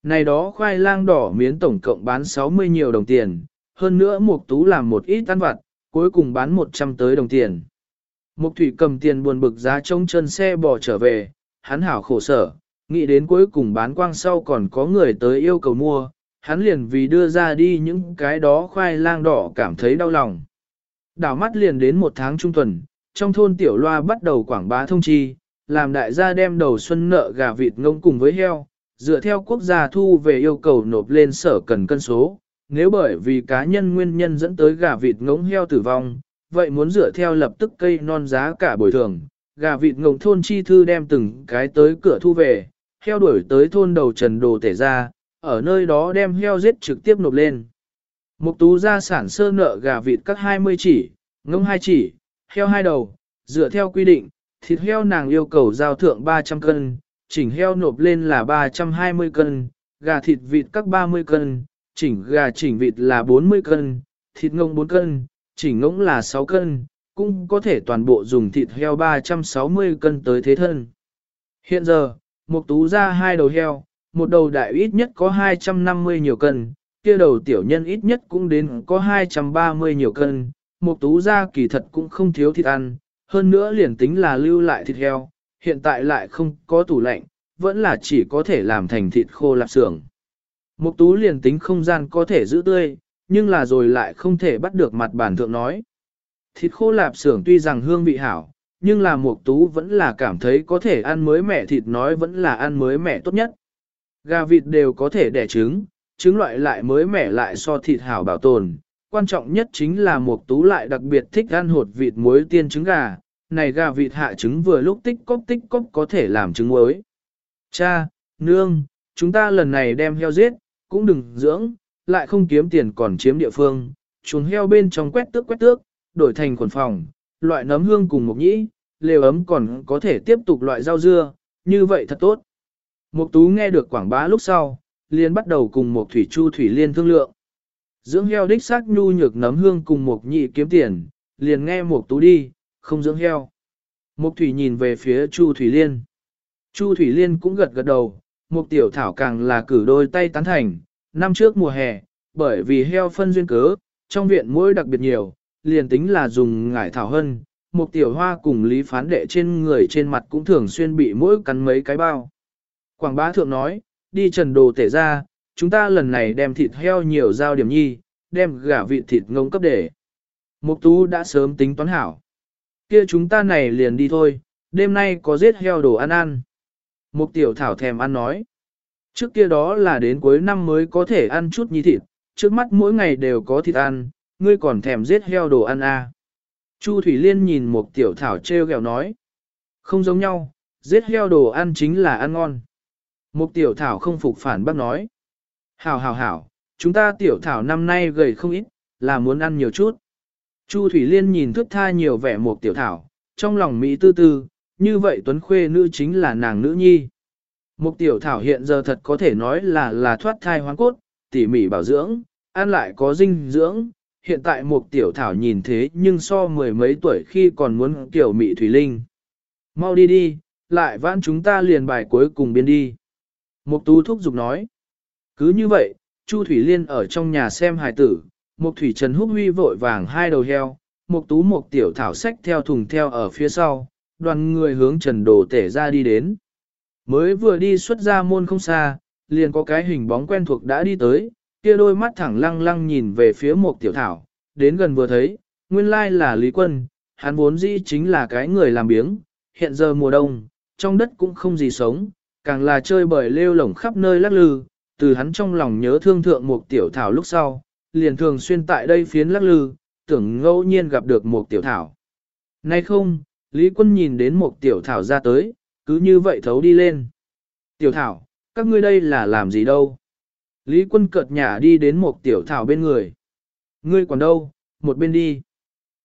Này đó khoai lang đỏ miến tổng cộng bán 60 nhiều đồng tiền, hơn nữa Mục Tú làm một ít ăn vặt, cuối cùng bán 100 tới đồng tiền. Mục thủy cầm tiền buồn bực giá trông chân xe bò trở về, hắn hảo khổ sở, nghĩ đến cuối cùng bán quang sau còn có người tới yêu cầu mua, hắn liền vì đưa ra đi những cái đó khoai lang đỏ cảm thấy đau lòng. Đảo mắt liền đến một tháng trung tuần, trong thôn tiểu loa bắt đầu quảng bá thông chi, làm đại gia đem đầu xuân nợ gà vịt ngông cùng với heo, dựa theo quốc gia thu về yêu cầu nộp lên sở cần cân số. Nếu bởi vì cá nhân nguyên nhân dẫn tới gà vịt ngỗng heo tử vong, vậy muốn dựa theo lập tức cây non giá cả bồi thường, gà vịt ngỗng thôn chi thư đem từng cái tới cửa thu về, heo đuổi tới thôn đầu trần đồ tể ra, ở nơi đó đem heo giết trực tiếp nộp lên. Mục tú gia sản sơ nợ gà vịt các 20 chỉ, ngông 2 chỉ, heo 2 đầu, dựa theo quy định, thịt heo nàng yêu cầu giao thượng 300 cân, chỉnh heo nộp lên là 320 cân, gà thịt vịt các 30 cân, chỉnh gà chỉnh vịt là 40 cân, thịt ngông 4 cân, chỉnh ngỗng là 6 cân, cũng có thể toàn bộ dùng thịt heo 360 cân tới thế thân. Hiện giờ, một tú ra hai đầu heo, một đầu đại ít nhất có 250 nhiều cân, kia đầu tiểu nhân ít nhất cũng đến có 230 nhiều cân, một tú ra kỳ thật cũng không thiếu thịt ăn, hơn nữa liền tính là lưu lại thịt heo, hiện tại lại không có tủ lạnh, vẫn là chỉ có thể làm thành thịt khô lạp xưởng. Mục tú liền tính không gian có thể giữ tươi, nhưng là rồi lại không thể bắt được mặt bản thượng nói. Thịt khô lạp xưởng tuy rằng hương vị hảo, nhưng là mục tú vẫn là cảm thấy có thể ăn mới mẻ thịt nói vẫn là ăn mới mẻ tốt nhất. Gà vịt đều có thể đẻ trứng, trứng loại lại mới mẻ lại so thịt hảo bảo tồn. Quan trọng nhất chính là mục tú lại đặc biệt thích ăn hột vịt muối tiên trứng gà, này gà vịt hạ trứng vừa lúc tích cóp tích cóp có thể làm trứng muối. Cha, nương, chúng ta lần này đem heo giết, cũng đừng dưỡng, lại không kiếm tiền còn chiếm địa phương, chuồng heo bên trong quét tước quét tước, đổi thành quần phòng, loại nấm hương cùng mộc nhĩ, lều ấm còn có thể tiếp tục loại rau dưa, như vậy thật tốt. Mục tú nghe được quảng bá lúc sau, liền bắt đầu cùng một thủy chu thủy liên thương lượng. Dưỡng heo đích xác nhu nhược nấm hương cùng một nhị kiếm tiền, liền nghe một tú đi, không dưỡng heo. Mục thủy nhìn về phía chu thủy liên. Chu thủy liên cũng gật gật đầu, mục tiểu thảo càng là cử đôi tay tán thành. Năm trước mùa hè, bởi vì heo phân duyên cớ, trong viện muỗi đặc biệt nhiều, liền tính là dùng ngải thảo hân, một tiểu hoa cùng lý phán đệ trên người trên mặt cũng thường xuyên bị mỗi cắn mấy cái bao. Quảng bá thượng nói, đi trần đồ tể ra, chúng ta lần này đem thịt heo nhiều giao điểm nhi, đem gà vị thịt ngông cấp để. Mục tú đã sớm tính toán hảo. Kia chúng ta này liền đi thôi, đêm nay có giết heo đồ ăn ăn. Mục tiểu thảo thèm ăn nói. Trước kia đó là đến cuối năm mới có thể ăn chút nhi thịt, trước mắt mỗi ngày đều có thịt ăn, ngươi còn thèm giết heo đồ ăn à. Chu Thủy Liên nhìn một tiểu thảo treo gẹo nói. Không giống nhau, giết heo đồ ăn chính là ăn ngon. Một tiểu thảo không phục phản bác nói. Hảo hảo hảo, chúng ta tiểu thảo năm nay gầy không ít, là muốn ăn nhiều chút. Chu Thủy Liên nhìn thước tha nhiều vẻ một tiểu thảo, trong lòng Mỹ tư tư, như vậy Tuấn Khuê nữ chính là nàng nữ nhi. Một tiểu thảo hiện giờ thật có thể nói là là thoát thai hoang cốt, tỉ mỉ bảo dưỡng, ăn lại có dinh dưỡng, hiện tại một tiểu thảo nhìn thế nhưng so mười mấy tuổi khi còn muốn tiểu mị thủy linh. Mau đi đi, lại vãn chúng ta liền bài cuối cùng biên đi. Mục tú thúc giục nói. Cứ như vậy, Chu Thủy Liên ở trong nhà xem hài tử, Mục Thủy Trần Húc Huy vội vàng hai đầu heo, Mục tú một tiểu thảo sách theo thùng theo ở phía sau, đoàn người hướng Trần Đồ Tể ra đi đến. Mới vừa đi xuất ra môn không xa, liền có cái hình bóng quen thuộc đã đi tới, kia đôi mắt thẳng lăng lăng nhìn về phía một tiểu thảo, đến gần vừa thấy, nguyên lai là Lý Quân, hắn vốn dĩ chính là cái người làm biếng, hiện giờ mùa đông, trong đất cũng không gì sống, càng là chơi bời lêu lổng khắp nơi lắc lư, từ hắn trong lòng nhớ thương thượng một tiểu thảo lúc sau, liền thường xuyên tại đây phiến lắc lư, tưởng ngẫu nhiên gặp được một tiểu thảo. Nay không, Lý Quân nhìn đến một tiểu thảo ra tới, cứ như vậy thấu đi lên. Tiểu thảo, các ngươi đây là làm gì đâu? Lý quân cợt nhả đi đến một tiểu thảo bên người. Ngươi còn đâu, một bên đi.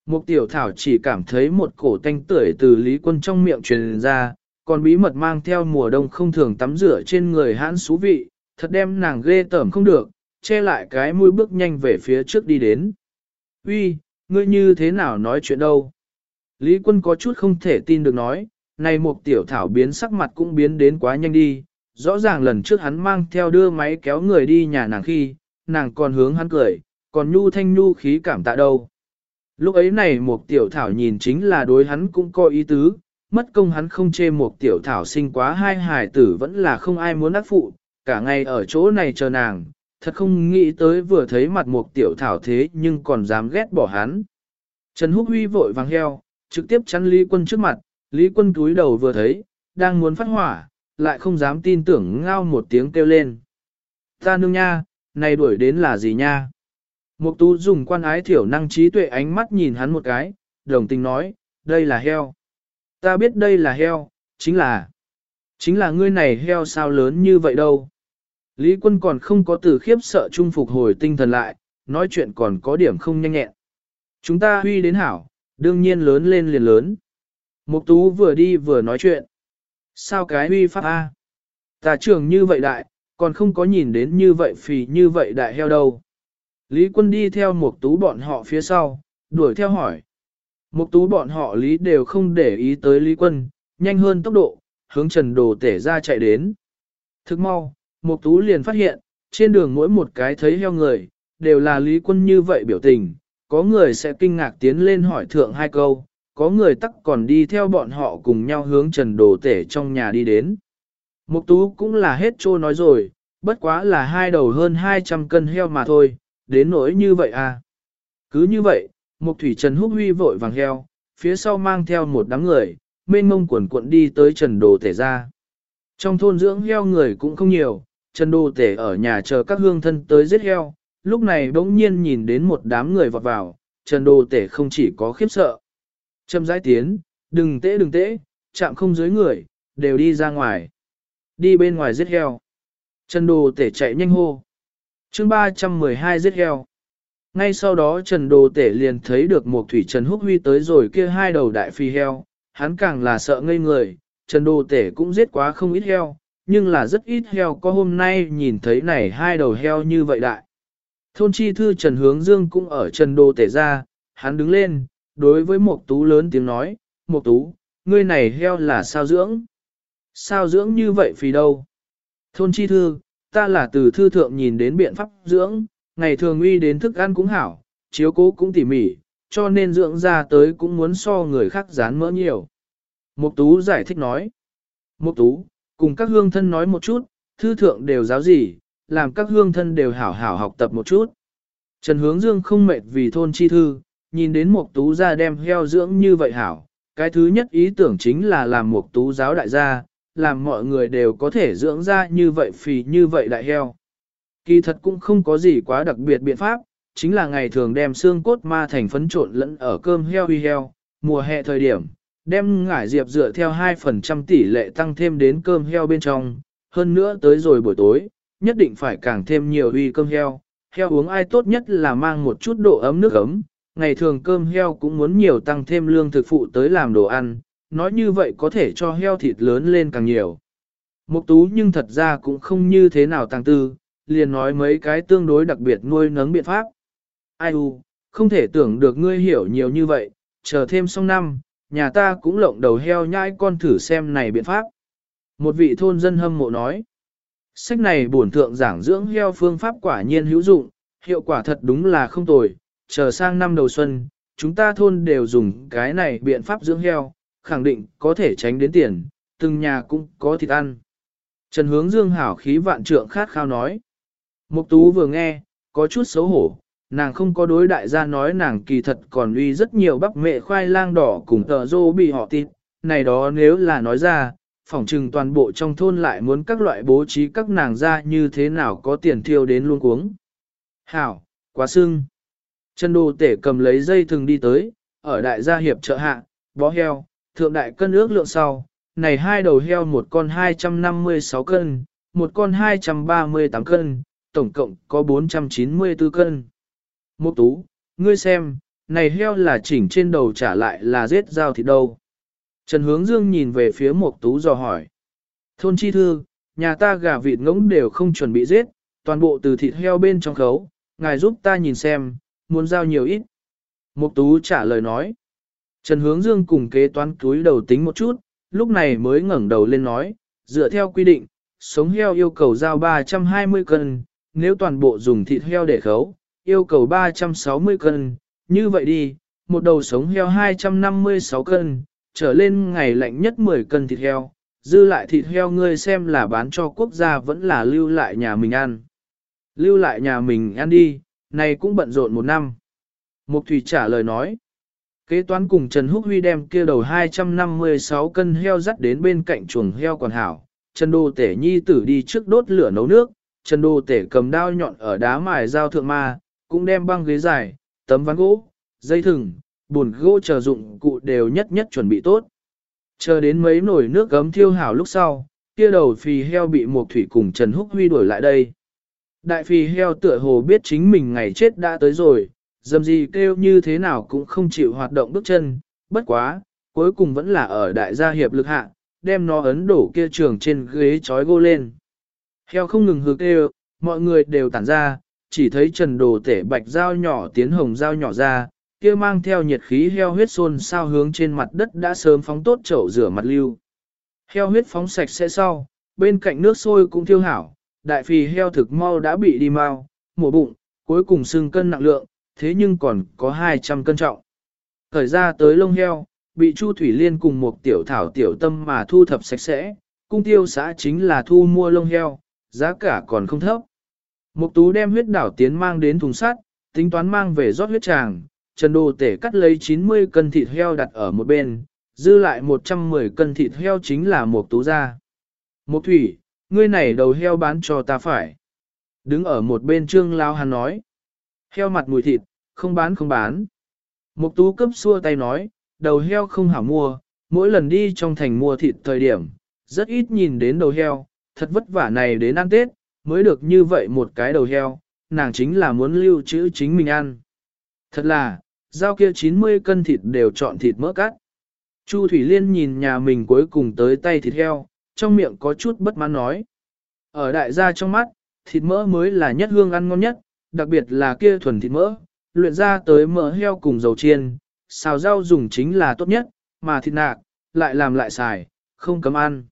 Một tiểu thảo chỉ cảm thấy một cổ tanh tưởi từ lý quân trong miệng truyền ra, còn bí mật mang theo mùa đông không thường tắm rửa trên người hãn xú vị, thật đem nàng ghê tởm không được, che lại cái mũi bước nhanh về phía trước đi đến. Uy, ngươi như thế nào nói chuyện đâu? Lý quân có chút không thể tin được nói, này một tiểu thảo biến sắc mặt cũng biến đến quá nhanh đi, rõ ràng lần trước hắn mang theo đưa máy kéo người đi nhà nàng khi, nàng còn hướng hắn cười, còn nhu thanh nhu khí cảm tạ đâu. Lúc ấy này một tiểu thảo nhìn chính là đối hắn cũng có ý tứ, mất công hắn không chê một tiểu thảo sinh quá hai hài tử vẫn là không ai muốn ác phụ, cả ngày ở chỗ này chờ nàng, thật không nghĩ tới vừa thấy mặt một tiểu thảo thế nhưng còn dám ghét bỏ hắn. Trần Húc Huy vội vàng heo, trực tiếp chắn Lý Quân trước mặt, Lý Quân túi đầu vừa thấy, đang muốn phát hỏa, lại không dám tin tưởng ngao một tiếng kêu lên. Ta nương nha, này đuổi đến là gì nha? Mục tú dùng quan ái thiểu năng trí tuệ ánh mắt nhìn hắn một cái, đồng tình nói, đây là heo. Ta biết đây là heo, chính là, chính là ngươi này heo sao lớn như vậy đâu. Lý quân còn không có từ khiếp sợ trung phục hồi tinh thần lại, nói chuyện còn có điểm không nhanh nhẹn. Chúng ta huy đến hảo, đương nhiên lớn lên liền lớn. Mục tú vừa đi vừa nói chuyện. Sao cái huy pháp A? Tà trường như vậy đại, còn không có nhìn đến như vậy phì như vậy đại heo đâu. Lý quân đi theo mục tú bọn họ phía sau, đuổi theo hỏi. Mục tú bọn họ Lý đều không để ý tới Lý quân, nhanh hơn tốc độ, hướng trần đồ tể ra chạy đến. Thức mau, mục tú liền phát hiện, trên đường mỗi một cái thấy heo người, đều là Lý quân như vậy biểu tình, có người sẽ kinh ngạc tiến lên hỏi thượng hai câu, có người tắc còn đi theo bọn họ cùng nhau hướng trần đồ tể trong nhà đi đến. Mục tú cũng là hết trô nói rồi, bất quá là hai đầu hơn 200 cân heo mà thôi, đến nỗi như vậy à. Cứ như vậy, Mục thủy Trần Húc Huy vội vàng heo, phía sau mang theo một đám người, mênh mông quần cuộn đi tới Trần Đồ Tể ra. Trong thôn dưỡng heo người cũng không nhiều, Trần Đồ Tể ở nhà chờ các hương thân tới giết heo, lúc này bỗng nhiên nhìn đến một đám người vọt vào, Trần Đồ Tể không chỉ có khiếp sợ. Châm rãi tiến, đừng tễ đừng tễ, chạm không dưới người, đều đi ra ngoài. Đi bên ngoài giết heo. Trần Đồ Tể chạy nhanh hô. chương 312 giết heo. Ngay sau đó Trần Đồ Tể liền thấy được một thủy Trần Húc Huy tới rồi kia hai đầu đại phi heo, hắn càng là sợ ngây người, Trần Đồ Tể cũng giết quá không ít heo, nhưng là rất ít heo có hôm nay nhìn thấy này hai đầu heo như vậy đại. Thôn chi thư Trần Hướng Dương cũng ở Trần Đồ Tể ra, hắn đứng lên, đối với một tú lớn tiếng nói, một tú, ngươi này heo là sao dưỡng? Sao dưỡng như vậy phì đâu? Thôn chi thư, ta là từ thư thượng nhìn đến biện pháp dưỡng, ngày thường uy đến thức ăn cũng hảo, chiếu cố cũng tỉ mỉ, cho nên dưỡng ra tới cũng muốn so người khác dán mỡ nhiều. Mục Tú giải thích nói. Mục Tú, cùng các hương thân nói một chút, thư thượng đều giáo gì, làm các hương thân đều hảo hảo học tập một chút. Trần Hướng Dương không mệt vì thôn chi thư, nhìn đến Mục Tú ra đem heo dưỡng như vậy hảo, cái thứ nhất ý tưởng chính là làm Mục Tú giáo đại gia, làm mọi người đều có thể dưỡng ra như vậy phì như vậy đại heo. Kỳ thật cũng không có gì quá đặc biệt biện pháp, chính là ngày thường đem xương cốt ma thành phấn trộn lẫn ở cơm heo huy heo, mùa hè thời điểm, đem ngải diệp dựa theo 2% tỷ lệ tăng thêm đến cơm heo bên trong, hơn nữa tới rồi buổi tối, nhất định phải càng thêm nhiều huy cơm heo, heo uống ai tốt nhất là mang một chút độ ấm nước ấm, ngày thường cơm heo cũng muốn nhiều tăng thêm lương thực phụ tới làm đồ ăn, nói như vậy có thể cho heo thịt lớn lên càng nhiều. Mục tú nhưng thật ra cũng không như thế nào tăng tư, liền nói mấy cái tương đối đặc biệt nuôi nấng biện pháp. Ai u, không thể tưởng được ngươi hiểu nhiều như vậy, chờ thêm xong năm, nhà ta cũng lộng đầu heo nhãi con thử xem này biện pháp. Một vị thôn dân hâm mộ nói, sách này bổn thượng giảng dưỡng heo phương pháp quả nhiên hữu dụng, hiệu quả thật đúng là không tồi, chờ sang năm đầu xuân, chúng ta thôn đều dùng cái này biện pháp dưỡng heo, khẳng định có thể tránh đến tiền, từng nhà cũng có thịt ăn. Trần hướng dương hảo khí vạn trượng khát khao nói. Mục tú vừa nghe, có chút xấu hổ, nàng không có đối đại gia nói nàng kỳ thật còn uy rất nhiều bắp mẹ khoai lang đỏ cùng tờ dô bị họ tịt, này đó nếu là nói ra, phỏng trừng toàn bộ trong thôn lại muốn các loại bố trí các nàng ra như thế nào có tiền thiêu đến luôn cuống. Hảo, quá sưng. Chân đồ tể cầm lấy dây thừng đi tới, ở đại gia hiệp chợ hạ, bó heo, thượng đại cân ước lượng sau, này hai đầu heo một con 256 cân, một con 238 cân, tổng cộng có 494 cân. Mục tú, ngươi xem, này heo là chỉnh trên đầu trả lại là giết dao thịt đâu. Trần Hướng Dương nhìn về phía Mục tú dò hỏi. Thôn chi thư, nhà ta gà vịt ngỗng đều không chuẩn bị giết, toàn bộ từ thịt heo bên trong khấu, ngài giúp ta nhìn xem, muốn giao nhiều ít. Mục tú trả lời nói. Trần Hướng Dương cùng kế toán cúi đầu tính một chút, lúc này mới ngẩng đầu lên nói, dựa theo quy định, sống heo yêu cầu giao 320 cân, nếu toàn bộ dùng thịt heo để khấu, yêu cầu 360 cân, như vậy đi, một đầu sống heo 256 cân, trở lên ngày lạnh nhất 10 cân thịt heo, dư lại thịt heo ngươi xem là bán cho quốc gia vẫn là lưu lại nhà mình ăn. Lưu lại nhà mình ăn đi, này cũng bận rộn một năm. Mục Thủy trả lời nói. Kế toán cùng Trần Húc Huy đem kia đầu 256 cân heo dắt đến bên cạnh chuồng heo còn hảo. Trần Đô Tể Nhi tử đi trước đốt lửa nấu nước, Trần Đô Tể cầm đao nhọn ở đá mài dao thượng ma, cũng đem băng ghế dài, tấm ván gỗ, dây thừng, buồn gỗ chờ dụng cụ đều nhất nhất chuẩn bị tốt. Chờ đến mấy nồi nước gấm thiêu hảo lúc sau, kia đầu phì heo bị một thủy cùng Trần Húc Huy đuổi lại đây. Đại phì heo tựa hồ biết chính mình ngày chết đã tới rồi, dầm gì kêu như thế nào cũng không chịu hoạt động bước chân, bất quá, cuối cùng vẫn là ở đại gia hiệp lực hạ, đem nó ấn đổ kia trường trên ghế chói gô lên. Heo không ngừng hừ kêu, mọi người đều tản ra, chỉ thấy trần đồ tể bạch dao nhỏ tiến hồng dao nhỏ ra, kia mang theo nhiệt khí heo huyết xôn sao hướng trên mặt đất đã sớm phóng tốt chậu rửa mặt lưu. Heo huyết phóng sạch sẽ sau, bên cạnh nước sôi cũng thiêu hảo, đại phì heo thực mau đã bị đi mau, mổ bụng, cuối cùng xương cân nặng lượng, thế nhưng còn có 200 cân trọng. Thời ra tới lông heo, bị Chu Thủy Liên cùng một tiểu thảo tiểu tâm mà thu thập sạch sẽ, cung tiêu xã chính là thu mua lông heo, giá cả còn không thấp. Mục tú đem huyết đảo tiến mang đến thùng sắt, tính toán mang về rót huyết tràng, Trần Đồ Tể cắt lấy 90 cân thịt heo đặt ở một bên, dư lại 110 cân thịt heo chính là một tú ra. Một thủy, ngươi này đầu heo bán cho ta phải. Đứng ở một bên trương lao hắn nói. Heo mặt mùi thịt, không bán không bán. Mục tú cấp xua tay nói, đầu heo không hảo mua, mỗi lần đi trong thành mua thịt thời điểm, rất ít nhìn đến đầu heo, thật vất vả này đến ăn Tết, mới được như vậy một cái đầu heo, nàng chính là muốn lưu trữ chính mình ăn. Thật là, giao kia 90 cân thịt đều chọn thịt mỡ cắt. Chu Thủy Liên nhìn nhà mình cuối cùng tới tay thịt heo, trong miệng có chút bất mãn nói. Ở đại gia trong mắt, thịt mỡ mới là nhất hương ăn ngon nhất, đặc biệt là kia thuần thịt mỡ, luyện ra tới mỡ heo cùng dầu chiên, xào rau dùng chính là tốt nhất, mà thịt nạc, lại làm lại xài, không cấm ăn.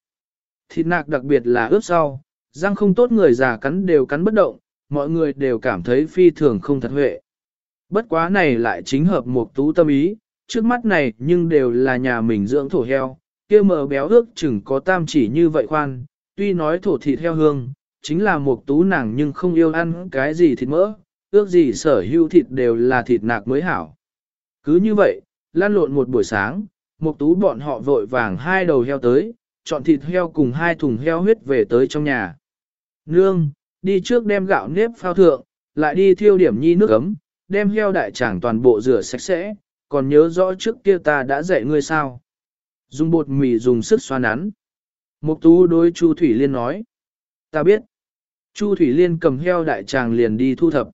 Thịt nạc đặc biệt là ướp sau, răng không tốt người già cắn đều cắn bất động, mọi người đều cảm thấy phi thường không thật huệ. Bất quá này lại chính hợp một tú tâm ý, trước mắt này nhưng đều là nhà mình dưỡng thổ heo, kia mờ béo ước chừng có tam chỉ như vậy khoan, tuy nói thổ thịt heo hương, chính là một tú nàng nhưng không yêu ăn cái gì thịt mỡ, ước gì sở hữu thịt đều là thịt nạc mới hảo. Cứ như vậy, lan lộn một buổi sáng, một tú bọn họ vội vàng hai đầu heo tới, chọn thịt heo cùng hai thùng heo huyết về tới trong nhà. Nương, đi trước đem gạo nếp phao thượng, lại đi thiêu điểm nhi nước ấm, đem heo đại tràng toàn bộ rửa sạch sẽ, còn nhớ rõ trước kia ta đã dạy ngươi sao. Dùng bột mì dùng sức xoa nắn. Mục tú đối Chu Thủy Liên nói. Ta biết. Chu Thủy Liên cầm heo đại tràng liền đi thu thập.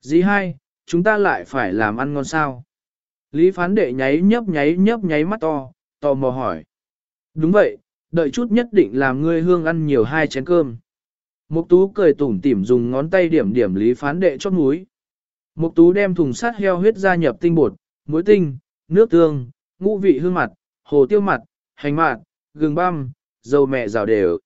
Dì hai, chúng ta lại phải làm ăn ngon sao? Lý phán đệ nháy nhấp nháy nhấp nháy mắt to, tò mò hỏi. Đúng vậy, đợi chút nhất định làm ngươi hương ăn nhiều hai chén cơm. Mục tú cười tủm tỉm dùng ngón tay điểm điểm lý phán đệ chót mũi. Mục tú đem thùng sắt heo huyết gia nhập tinh bột, muối tinh, nước tương, ngũ vị hương mặt, hồ tiêu mặt, hành mạt, gừng băm, dầu mẹ rào đều.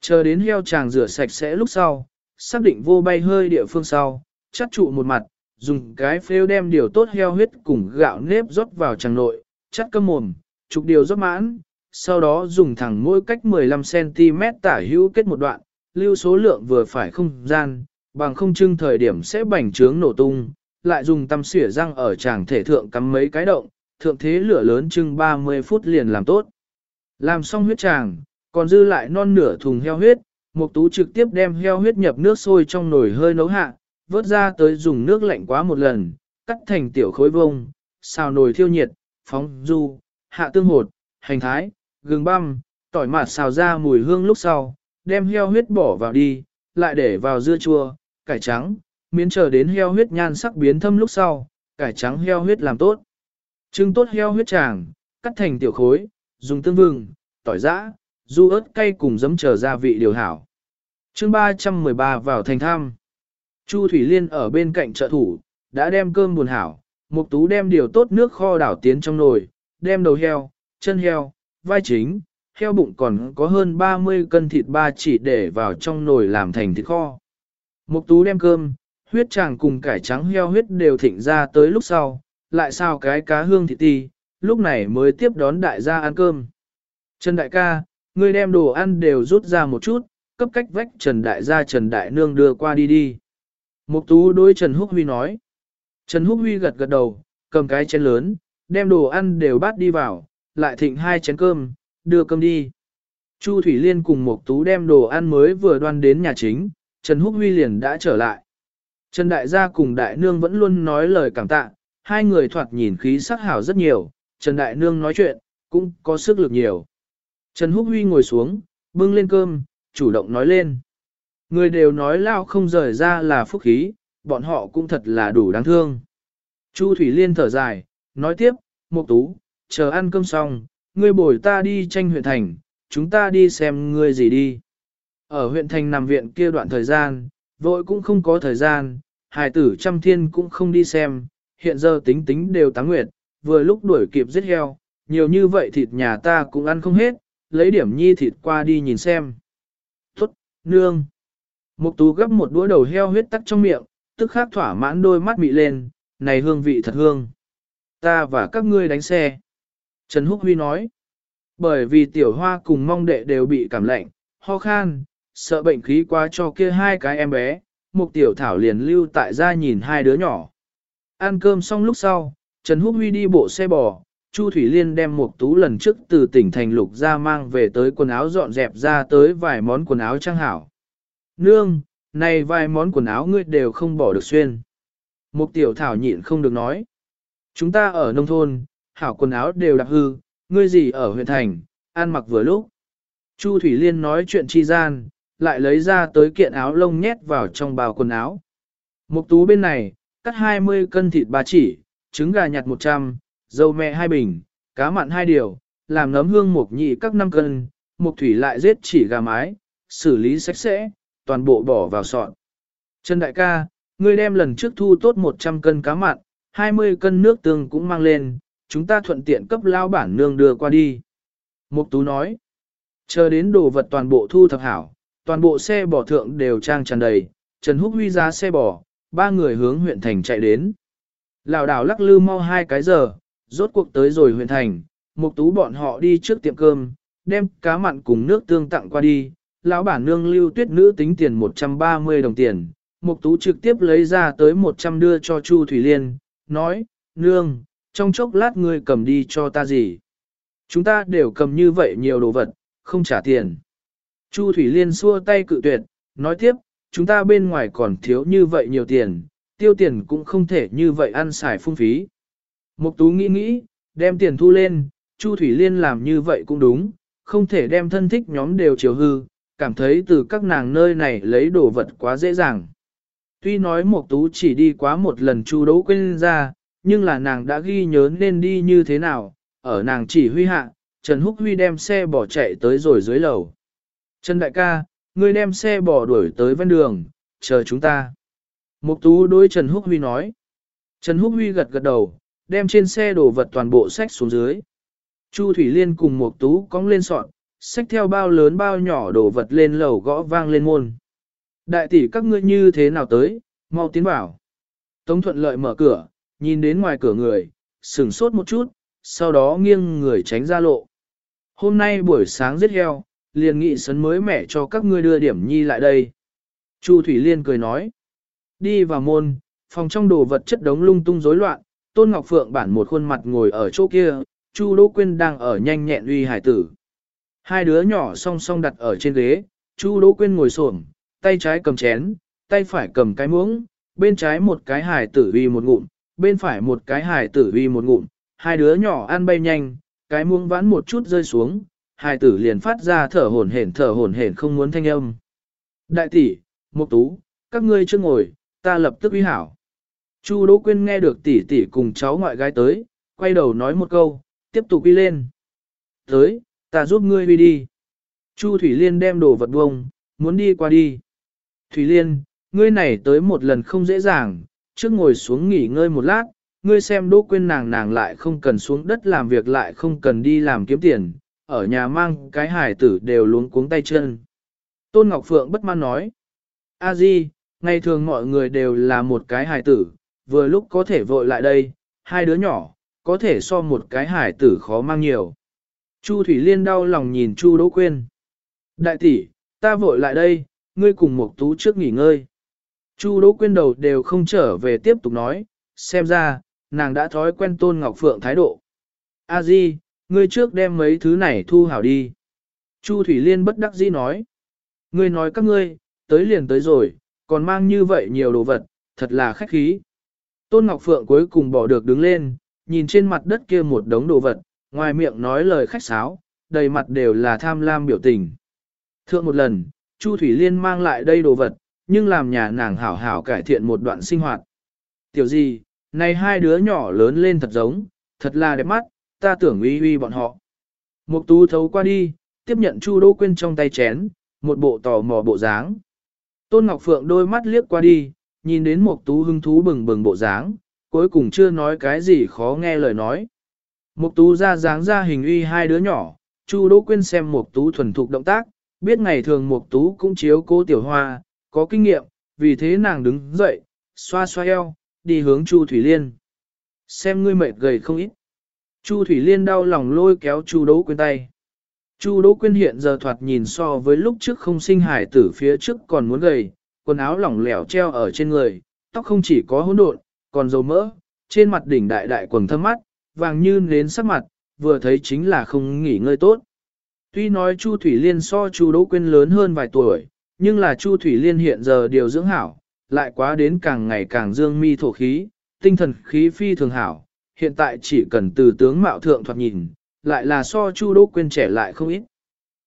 Chờ đến heo chàng rửa sạch sẽ lúc sau, xác định vô bay hơi địa phương sau, chắt trụ một mặt, dùng cái phêu đem điều tốt heo huyết cùng gạo nếp rót vào chàng nội, chắt cơm mồm, trục điều rót mãn, sau đó dùng thẳng mỗi cách 15cm tả hữu kết một đoạn, lưu số lượng vừa phải không gian, bằng không trưng thời điểm sẽ bành trướng nổ tung, lại dùng tăm xỉa răng ở chàng thể thượng cắm mấy cái động, thượng thế lửa lớn trưng 30 phút liền làm tốt. Làm xong huyết tràng, còn dư lại non nửa thùng heo huyết, Mục Tú trực tiếp đem heo huyết nhập nước sôi trong nồi hơi nấu hạ, vớt ra tới dùng nước lạnh quá một lần, cắt thành tiểu khối vông, xào nồi thiêu nhiệt, phóng du, hạ tương hột, hành thái, gừng băm, tỏi mạt xào ra mùi hương lúc sau, đem heo huyết bỏ vào đi, lại để vào dưa chua, cải trắng, miễn chờ đến heo huyết nhan sắc biến thâm lúc sau, cải trắng heo huyết làm tốt. Trưng tốt heo huyết tràng, cắt thành tiểu khối, dùng tương vừng, tỏi giã, du ớt cay cùng giấm chờ gia vị điều hảo. chương 313 vào thành tham. Chu Thủy Liên ở bên cạnh trợ thủ, đã đem cơm buồn hảo, Mục Tú đem điều tốt nước kho đảo tiến trong nồi, đem đầu heo, chân heo, vai chính, heo bụng còn có hơn 30 cân thịt ba chỉ để vào trong nồi làm thành thịt kho. Mục Tú đem cơm, huyết tràng cùng cải trắng heo huyết đều thịnh ra tới lúc sau, lại sao cái cá hương thịt ti, lúc này mới tiếp đón đại gia ăn cơm. Trần đại ca, ngươi đem đồ ăn đều rút ra một chút, cấp cách vách Trần đại gia Trần đại nương đưa qua đi đi. Mục tú đối Trần Húc Huy nói. Trần Húc Huy gật gật đầu, cầm cái chén lớn, đem đồ ăn đều bát đi vào, lại thịnh hai chén cơm, đưa cơm đi. Chu Thủy Liên cùng Mục Tú đem đồ ăn mới vừa đoan đến nhà chính, Trần Húc Huy liền đã trở lại. Trần Đại gia cùng Đại Nương vẫn luôn nói lời cảm tạ, hai người thoạt nhìn khí sắc hảo rất nhiều, Trần Đại Nương nói chuyện, cũng có sức lực nhiều. Trần Húc Huy ngồi xuống, bưng lên cơm, chủ động nói lên. Người đều nói lao không rời ra là phúc khí, bọn họ cũng thật là đủ đáng thương. Chu Thủy Liên thở dài, nói tiếp, Mục Tú, chờ ăn cơm xong, ngươi bồi ta đi tranh huyện thành, chúng ta đi xem ngươi gì đi. Ở huyện thành nằm viện kia đoạn thời gian, vội cũng không có thời gian, hài tử trăm thiên cũng không đi xem, hiện giờ tính tính đều táng nguyệt, vừa lúc đuổi kịp giết heo, nhiều như vậy thịt nhà ta cũng ăn không hết, lấy điểm nhi thịt qua đi nhìn xem. Thốt, nương. Mục tú gấp một đũa đầu heo huyết tắc trong miệng, tức khắc thỏa mãn đôi mắt mị lên, này hương vị thật hương. Ta và các ngươi đánh xe. Trần Húc Huy nói. Bởi vì tiểu hoa cùng mong đệ đều bị cảm lạnh, ho khan, sợ bệnh khí quá cho kia hai cái em bé, mục tiểu thảo liền lưu tại gia nhìn hai đứa nhỏ. Ăn cơm xong lúc sau, Trần Húc Huy đi bộ xe bò, Chu Thủy Liên đem một tú lần trước từ tỉnh thành lục ra mang về tới quần áo dọn dẹp ra tới vài món quần áo trang hảo. Nương, này vài món quần áo ngươi đều không bỏ được xuyên. Mục tiểu thảo nhịn không được nói. Chúng ta ở nông thôn, hảo quần áo đều đặc hư, ngươi gì ở huyện thành, ăn mặc vừa lúc. Chu Thủy Liên nói chuyện chi gian, lại lấy ra tới kiện áo lông nhét vào trong bào quần áo. Mục tú bên này, cắt 20 cân thịt ba chỉ, trứng gà nhặt 100, dầu mẹ hai bình, cá mặn hai điều, làm nấm hương mộc nhị các 5 cân, mục thủy lại giết chỉ gà mái, xử lý sạch sẽ, toàn bộ bỏ vào sọt. Trần đại ca, ngươi đem lần trước thu tốt 100 cân cá mặn, 20 cân nước tương cũng mang lên, chúng ta thuận tiện cấp lao bản nương đưa qua đi. Mục tú nói, chờ đến đồ vật toàn bộ thu thập hảo, toàn bộ xe bò thượng đều trang tràn đầy, Trần Húc Huy ra xe bò, ba người hướng huyện thành chạy đến. Lào đảo lắc lư mau hai cái giờ, rốt cuộc tới rồi huyện thành, mục tú bọn họ đi trước tiệm cơm, đem cá mặn cùng nước tương tặng qua đi, lão bản nương lưu tuyết nữ tính tiền 130 đồng tiền, mục tú trực tiếp lấy ra tới 100 đưa cho Chu Thủy Liên, nói, nương, trong chốc lát ngươi cầm đi cho ta gì. Chúng ta đều cầm như vậy nhiều đồ vật, không trả tiền. Chu Thủy Liên xua tay cự tuyệt, nói tiếp, chúng ta bên ngoài còn thiếu như vậy nhiều tiền, tiêu tiền cũng không thể như vậy ăn xài phung phí. Mục Tú nghĩ nghĩ, đem tiền thu lên, Chu Thủy Liên làm như vậy cũng đúng, không thể đem thân thích nhóm đều chiều hư, cảm thấy từ các nàng nơi này lấy đồ vật quá dễ dàng. Tuy nói Mục Tú chỉ đi quá một lần Chu Đấu quên ra, nhưng là nàng đã ghi nhớ nên đi như thế nào, ở nàng chỉ huy hạ, Trần Húc Huy đem xe bỏ chạy tới rồi dưới lầu. Trần Đại ca, ngươi đem xe bỏ đuổi tới ven đường, chờ chúng ta. Mục Tú đối Trần Húc Huy nói. Trần Húc Huy gật gật đầu, đem trên xe đồ vật toàn bộ sách xuống dưới. Chu Thủy Liên cùng Mục Tú cong lên sọt, xách theo bao lớn bao nhỏ đồ vật lên lầu gõ vang lên môn. Đại tỷ các ngươi như thế nào tới, mau tiến vào. Tống thuận lợi mở cửa, nhìn đến ngoài cửa người, sửng sốt một chút, sau đó nghiêng người tránh ra lộ. Hôm nay buổi sáng giết heo, liền nghị sấn mới mẻ cho các ngươi đưa điểm nhi lại đây. Chu Thủy Liên cười nói. Đi vào môn, phòng trong đồ vật chất đống lung tung rối loạn, Tôn Ngọc Phượng bản một khuôn mặt ngồi ở chỗ kia, Chu Đỗ Quyên đang ở nhanh nhẹn uy hải tử. Hai đứa nhỏ song song đặt ở trên ghế, Chu Đỗ Quyên ngồi xổm, tay trái cầm chén, tay phải cầm cái muỗng, bên trái một cái hải tử uy một ngụm, bên phải một cái hải tử uy một ngụm, hai đứa nhỏ ăn bay nhanh, cái muỗng vãn một chút rơi xuống, hai tử liền phát ra thở hổn hển thở hổn hển không muốn thanh âm. Đại tỷ, Mục Tú, các ngươi chưa ngồi, ta lập tức uy hảo. Chu Đỗ Quyên nghe được tỷ tỷ cùng cháu ngoại gái tới, quay đầu nói một câu, tiếp tục uy lên. Tới, ta giúp ngươi uy đi. Chu Thủy Liên đem đồ vật bông, muốn đi qua đi. Thủy Liên, ngươi này tới một lần không dễ dàng, trước ngồi xuống nghỉ ngơi một lát, ngươi xem Đỗ Quyên nàng nàng lại không cần xuống đất làm việc lại không cần đi làm kiếm tiền, ở nhà mang cái hải tử đều luống cuống tay chân. Tôn Ngọc Phượng bất mãn nói, A Di, ngày thường mọi người đều là một cái hài tử, vừa lúc có thể vội lại đây, hai đứa nhỏ, có thể so một cái hải tử khó mang nhiều. Chu Thủy Liên đau lòng nhìn Chu Đỗ Quyên. Đại tỷ, ta vội lại đây, ngươi cùng một tú trước nghỉ ngơi. Chu Đỗ Quyên đầu đều không trở về tiếp tục nói, xem ra, nàng đã thói quen Tôn Ngọc Phượng thái độ. A Di, ngươi trước đem mấy thứ này thu hảo đi. Chu Thủy Liên bất đắc dĩ nói. Ngươi nói các ngươi, tới liền tới rồi, còn mang như vậy nhiều đồ vật, thật là khách khí. Tôn Ngọc Phượng cuối cùng bỏ được đứng lên, nhìn trên mặt đất kia một đống đồ vật, ngoài miệng nói lời khách sáo, đầy mặt đều là tham lam biểu tình. Thượng một lần, Chu Thủy Liên mang lại đây đồ vật, nhưng làm nhà nàng hảo hảo cải thiện một đoạn sinh hoạt. Tiểu gì, này hai đứa nhỏ lớn lên thật giống, thật là đẹp mắt, ta tưởng uy uy bọn họ. Mục tú thấu qua đi, tiếp nhận Chu Đỗ Quyên trong tay chén, một bộ tò mò bộ dáng. Tôn Ngọc Phượng đôi mắt liếc qua đi, nhìn đến Mục tú hứng thú bừng bừng bộ dáng, cuối cùng chưa nói cái gì khó nghe lời nói. Mục tú ra dáng ra hình uy hai đứa nhỏ, Chu Đỗ Quyên xem Mục tú thuần thục động tác, biết ngày thường Mục tú cũng chiếu cố tiểu hoa, có kinh nghiệm, vì thế nàng đứng dậy, xoa xoa eo, đi hướng Chu Thủy Liên. Xem ngươi mệt gầy không ít. Chu Thủy Liên đau lòng lôi kéo Chu Đỗ Quyên tay. Chu Đỗ Quyên hiện giờ thoạt nhìn so với lúc trước không sinh hải tử phía trước còn muốn gầy, quần áo lỏng lẻo treo ở trên người, tóc không chỉ có hỗn độn, còn dầu mỡ, trên mặt đỉnh đại đại quần thâm mắt, vàng như nến sắc mặt, vừa thấy chính là không nghỉ ngơi tốt. Tuy nói Chu Thủy Liên so Chu Đỗ Quyên lớn hơn vài tuổi, nhưng là Chu Thủy Liên hiện giờ điều dưỡng hảo, lại quá đến càng ngày càng dương mi thổ khí, tinh thần khí phi thường hảo, hiện tại chỉ cần từ tướng mạo thượng thoạt nhìn, lại là so Chu Đỗ Quyên trẻ lại không ít.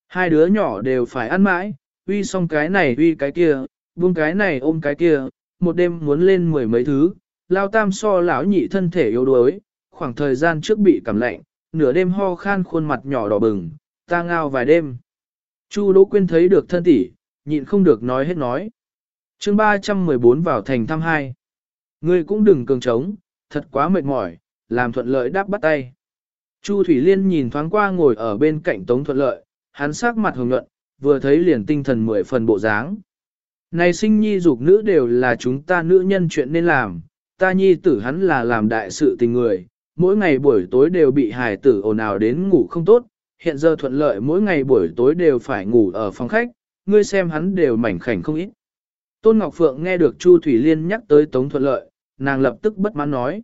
Hai đứa nhỏ đều phải ăn mãi, uy xong cái này uy cái kia, buông cái này ôm cái kia, một đêm muốn lên mười mấy thứ, lao tam so lão nhị thân thể yếu đuối, khoảng thời gian trước bị cảm lạnh, nửa đêm ho khan khuôn mặt nhỏ đỏ bừng, ta ngao vài đêm. Chu Đỗ Quyên thấy được thân tỷ, nhịn không được nói hết nói. chương 314 vào thành thăm hai. Ngươi cũng đừng cường trống, thật quá mệt mỏi, làm thuận lợi đáp bắt tay. Chu Thủy Liên nhìn thoáng qua ngồi ở bên cạnh Tống Thuận Lợi, hắn sắc mặt hồng nhuận, vừa thấy liền tinh thần mười phần bộ dáng. Này sinh nhi dục nữ đều là chúng ta nữ nhân chuyện nên làm, ta nhi tử hắn là làm đại sự tình người, mỗi ngày buổi tối đều bị hài tử ồn ào đến ngủ không tốt, hiện giờ thuận lợi mỗi ngày buổi tối đều phải ngủ ở phòng khách, ngươi xem hắn đều mảnh khảnh không ít. Tôn Ngọc Phượng nghe được Chu Thủy Liên nhắc tới Tống Thuận Lợi, nàng lập tức bất mãn nói.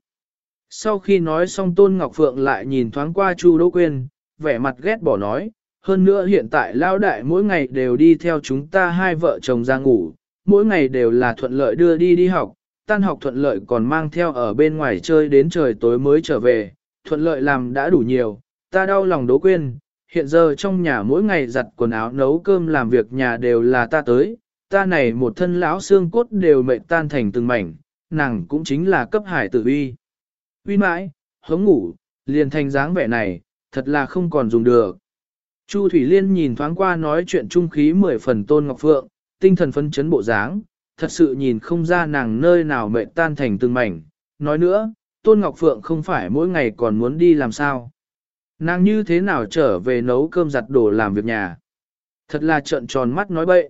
Sau khi nói xong Tôn Ngọc Phượng lại nhìn thoáng qua Chu Đỗ Quyên, vẻ mặt ghét bỏ nói, hơn nữa hiện tại lao đại mỗi ngày đều đi theo chúng ta hai vợ chồng ra ngủ, mỗi ngày đều là thuận lợi đưa đi đi học, tan học thuận lợi còn mang theo ở bên ngoài chơi đến trời tối mới trở về, thuận lợi làm đã đủ nhiều, ta đau lòng Đỗ Quyên, hiện giờ trong nhà mỗi ngày giặt quần áo nấu cơm làm việc nhà đều là ta tới, ta này một thân lão xương cốt đều mệt tan thành từng mảnh, nàng cũng chính là cấp hải tử uy. Uy mãi, hống ngủ, liền thành dáng vẻ này, thật là không còn dùng được. Chu Thủy Liên nhìn thoáng qua nói chuyện trung khí mười phần tôn ngọc phượng, tinh thần phấn chấn bộ dáng, thật sự nhìn không ra nàng nơi nào mệt tan thành từng mảnh. Nói nữa, tôn ngọc phượng không phải mỗi ngày còn muốn đi làm sao. Nàng như thế nào trở về nấu cơm giặt đồ làm việc nhà. Thật là trợn tròn mắt nói bậy.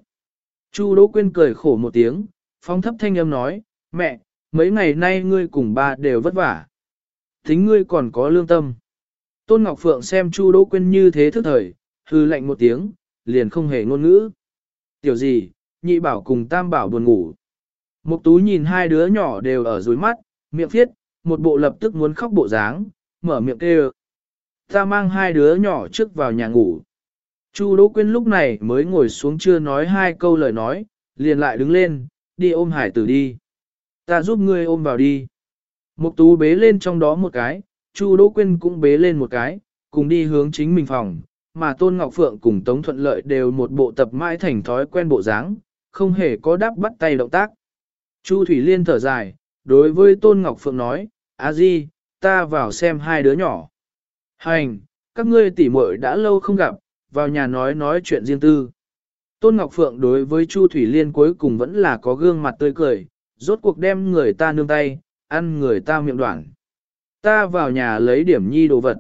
Chu Đỗ Quyên cười khổ một tiếng, phong thấp thanh âm nói, mẹ, mấy ngày nay ngươi cùng ba đều vất vả. Tính ngươi còn có lương tâm. Tôn Ngọc Phượng xem Chu Đỗ Quyên như thế thức thời, hư lạnh một tiếng, liền không hề ngôn ngữ. Tiểu gì, nhị bảo cùng tam bảo buồn ngủ. Mục tú nhìn hai đứa nhỏ đều ở dưới mắt, miệng phiết, một bộ lập tức muốn khóc bộ dáng, mở miệng kêu. Ta mang hai đứa nhỏ trước vào nhà ngủ. Chu Đỗ Quyên lúc này mới ngồi xuống chưa nói hai câu lời nói, liền lại đứng lên, đi ôm hải tử đi. Ta giúp ngươi ôm vào đi. Mục tú bế lên trong đó một cái, Chu Đỗ Quyên cũng bế lên một cái, cùng đi hướng chính mình phòng, mà Tôn Ngọc Phượng cùng Tống Thuận Lợi đều một bộ tập mãi thành thói quen bộ dáng, không hề có đáp bắt tay động tác. Chu Thủy Liên thở dài, đối với Tôn Ngọc Phượng nói, A Di, ta vào xem hai đứa nhỏ. Hành, các ngươi tỉ muội đã lâu không gặp, vào nhà nói nói chuyện riêng tư. Tôn Ngọc Phượng đối với Chu Thủy Liên cuối cùng vẫn là có gương mặt tươi cười, rốt cuộc đem người ta nương tay, ăn người ta miệng đoạn. Ta vào nhà lấy điểm nhi đồ vật.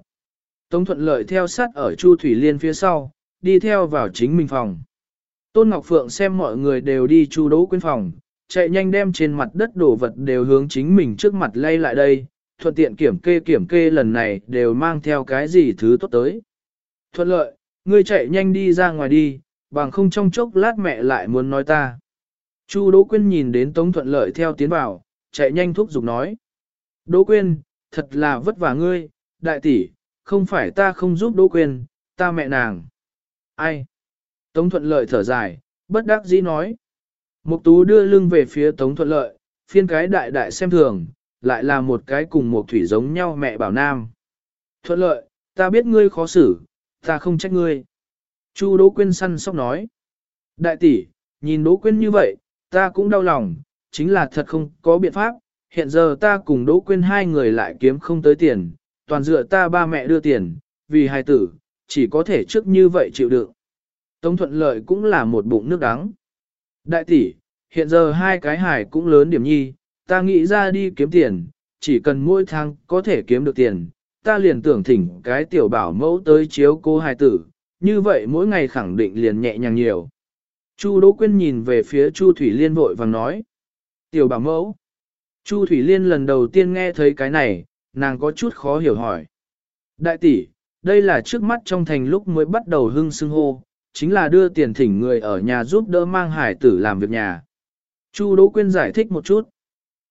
Tống thuận lợi theo sát ở Chu Thủy Liên phía sau, đi theo vào chính mình phòng. Tôn Ngọc Phượng xem mọi người đều đi Chu Đỗ Quyên phòng, chạy nhanh đem trên mặt đất đồ vật đều hướng chính mình trước mặt lay lại đây, thuận tiện kiểm kê kiểm kê lần này đều mang theo cái gì thứ tốt tới. Thuận lợi, ngươi chạy nhanh đi ra ngoài đi, bằng không trong chốc lát mẹ lại muốn nói ta. Chu Đỗ Quyên nhìn đến Tống Thuận Lợi theo tiến vào, chạy nhanh thúc giục nói. Đỗ Quyên, thật là vất vả ngươi, đại tỷ, không phải ta không giúp Đỗ Quyên, ta mẹ nàng. Ai? Tống Thuận Lợi thở dài, bất đắc dĩ nói. Mục Tú đưa lưng về phía Tống Thuận Lợi, phiên cái đại đại xem thường, lại là một cái cùng một thủy giống nhau mẹ bảo nam. Thuận Lợi, ta biết ngươi khó xử, ta không trách ngươi. Chu Đỗ Quyên săn sóc nói. Đại tỷ, nhìn Đỗ Quyên như vậy, ta cũng đau lòng, chính là thật không có biện pháp, hiện giờ ta cùng Đỗ Quyên hai người lại kiếm không tới tiền, toàn dựa ta ba mẹ đưa tiền, vì hai tử, chỉ có thể trước như vậy chịu đựng. Tống thuận lợi cũng là một bụng nước đắng. Đại tỷ, hiện giờ hai cái hải cũng lớn điểm nhi, ta nghĩ ra đi kiếm tiền, chỉ cần mỗi tháng có thể kiếm được tiền, ta liền tưởng thỉnh cái tiểu bảo mẫu tới chiếu cô hài tử, như vậy mỗi ngày khẳng định liền nhẹ nhàng nhiều. Chu Đỗ Quyên nhìn về phía Chu Thủy Liên vội vàng nói. Tiểu bảo mẫu. Chu Thủy Liên lần đầu tiên nghe thấy cái này, nàng có chút khó hiểu hỏi. Đại tỷ, đây là trước mắt trong thành lúc mới bắt đầu hưng xưng hô, chính là đưa tiền thỉnh người ở nhà giúp đỡ mang hải tử làm việc nhà. Chu Đỗ Quyên giải thích một chút.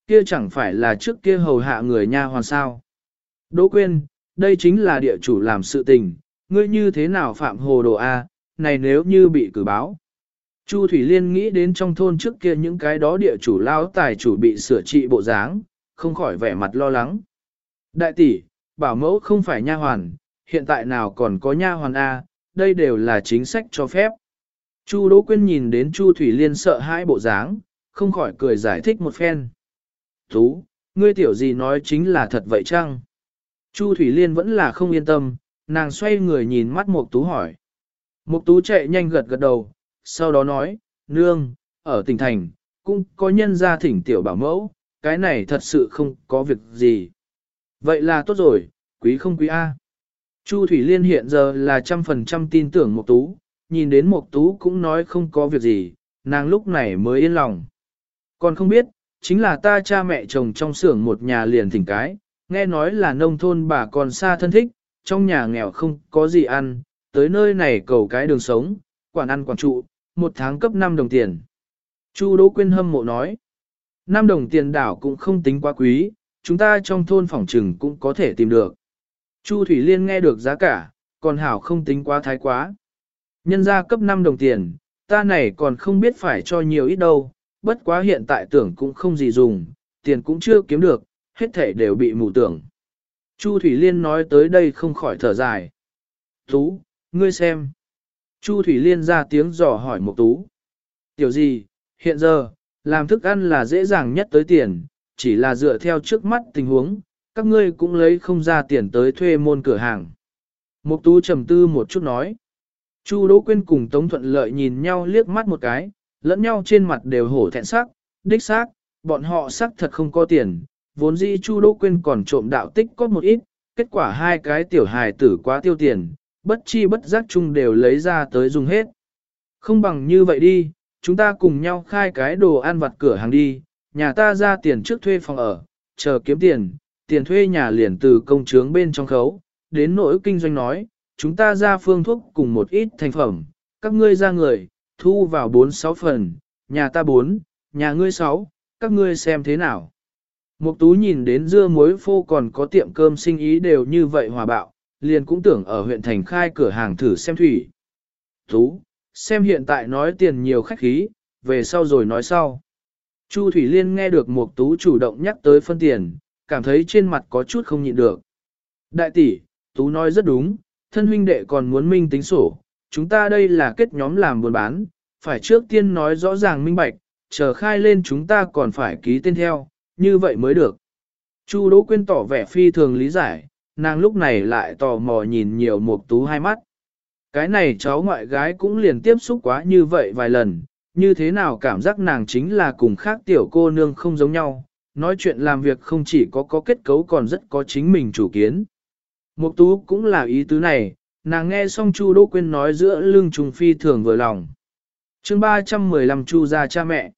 Kia chẳng phải là trước kia hầu hạ người nha hoàn sao. Đỗ Quyên, đây chính là địa chủ làm sự tình, ngươi như thế nào phạm hồ đồ A, này nếu như bị cử báo. Chu Thủy Liên nghĩ đến trong thôn trước kia những cái đó địa chủ lao tài chủ bị sửa trị bộ dáng, không khỏi vẻ mặt lo lắng. Đại tỷ, bảo mẫu không phải nha hoàn, hiện tại nào còn có nha hoàn A, đây đều là chính sách cho phép. Chu Đỗ Quyên nhìn đến Chu Thủy Liên sợ hãi bộ dáng, không khỏi cười giải thích một phen. Tú, ngươi tiểu gì nói chính là thật vậy chăng? Chu Thủy Liên vẫn là không yên tâm, nàng xoay người nhìn mắt Mục Tú hỏi. Mục Tú chạy nhanh gật gật đầu, sau đó nói, nương, ở tỉnh thành, cũng có nhân gia thỉnh tiểu bảo mẫu, cái này thật sự không có việc gì. Vậy là tốt rồi, quý không quý A. Chu Thủy Liên hiện giờ là trăm phần trăm tin tưởng Mộc Tú, nhìn đến Mộc Tú cũng nói không có việc gì, nàng lúc này mới yên lòng. Còn không biết, chính là ta cha mẹ chồng trong xưởng một nhà liền thỉnh cái, nghe nói là nông thôn bà còn xa thân thích, trong nhà nghèo không có gì ăn, tới nơi này cầu cái đường sống, quản ăn quản trụ, một tháng cấp 5 đồng tiền. Chu Đỗ Quyên hâm mộ nói, 5 đồng tiền đảo cũng không tính quá quý, chúng ta trong thôn phòng trừng cũng có thể tìm được. Chu Thủy Liên nghe được giá cả, còn hảo không tính quá thái quá. Nhân ra cấp 5 đồng tiền, ta này còn không biết phải cho nhiều ít đâu, bất quá hiện tại tưởng cũng không gì dùng, tiền cũng chưa kiếm được, hết thể đều bị mù tưởng. Chu Thủy Liên nói tới đây không khỏi thở dài. Tú, ngươi xem. Chu Thủy Liên ra tiếng dò hỏi Mộc Tú. Tiểu gì, hiện giờ, làm thức ăn là dễ dàng nhất tới tiền, chỉ là dựa theo trước mắt tình huống, các ngươi cũng lấy không ra tiền tới thuê môn cửa hàng. Mục tú trầm tư một chút nói. Chu Đỗ Quyên cùng Tống Thuận Lợi nhìn nhau liếc mắt một cái, lẫn nhau trên mặt đều hổ thẹn sắc, đích xác, bọn họ xác thật không có tiền, vốn dĩ Chu Đỗ Quyên còn trộm đạo tích có một ít, kết quả hai cái tiểu hài tử quá tiêu tiền, bất chi bất giác chung đều lấy ra tới dùng hết. Không bằng như vậy đi, chúng ta cùng nhau khai cái đồ ăn vặt cửa hàng đi, nhà ta ra tiền trước thuê phòng ở, chờ kiếm tiền, tiền thuê nhà liền từ công chướng bên trong khấu, đến nỗi kinh doanh nói, chúng ta ra phương thuốc cùng một ít thành phẩm, các ngươi ra người, thu vào 4-6 phần, nhà ta 4, nhà ngươi 6, các ngươi xem thế nào. Mục tú nhìn đến dưa muối phô còn có tiệm cơm sinh ý đều như vậy hòa bạo, liền cũng tưởng ở huyện thành khai cửa hàng thử xem thủy. Tú, xem hiện tại nói tiền nhiều khách khí, về sau rồi nói sau. Chu Thủy Liên nghe được Mục Tú chủ động nhắc tới phân tiền, cảm thấy trên mặt có chút không nhịn được. Đại tỷ, Tú nói rất đúng, thân huynh đệ còn muốn minh tính sổ, chúng ta đây là kết nhóm làm buôn bán, phải trước tiên nói rõ ràng minh bạch, chờ khai lên chúng ta còn phải ký tên theo, như vậy mới được. Chu Đỗ Quyên tỏ vẻ phi thường lý giải, nàng lúc này lại tò mò nhìn nhiều Mục Tú hai mắt. Cái này cháu ngoại gái cũng liền tiếp xúc quá như vậy vài lần, như thế nào cảm giác nàng chính là cùng khác tiểu cô nương không giống nhau, nói chuyện làm việc không chỉ có có kết cấu còn rất có chính mình chủ kiến. Mục tú cũng là ý tứ này, nàng nghe xong Chu Đỗ Quyên nói giữa lưng trùng phi thường vừa lòng. Chương 315 Chu gia cha mẹ.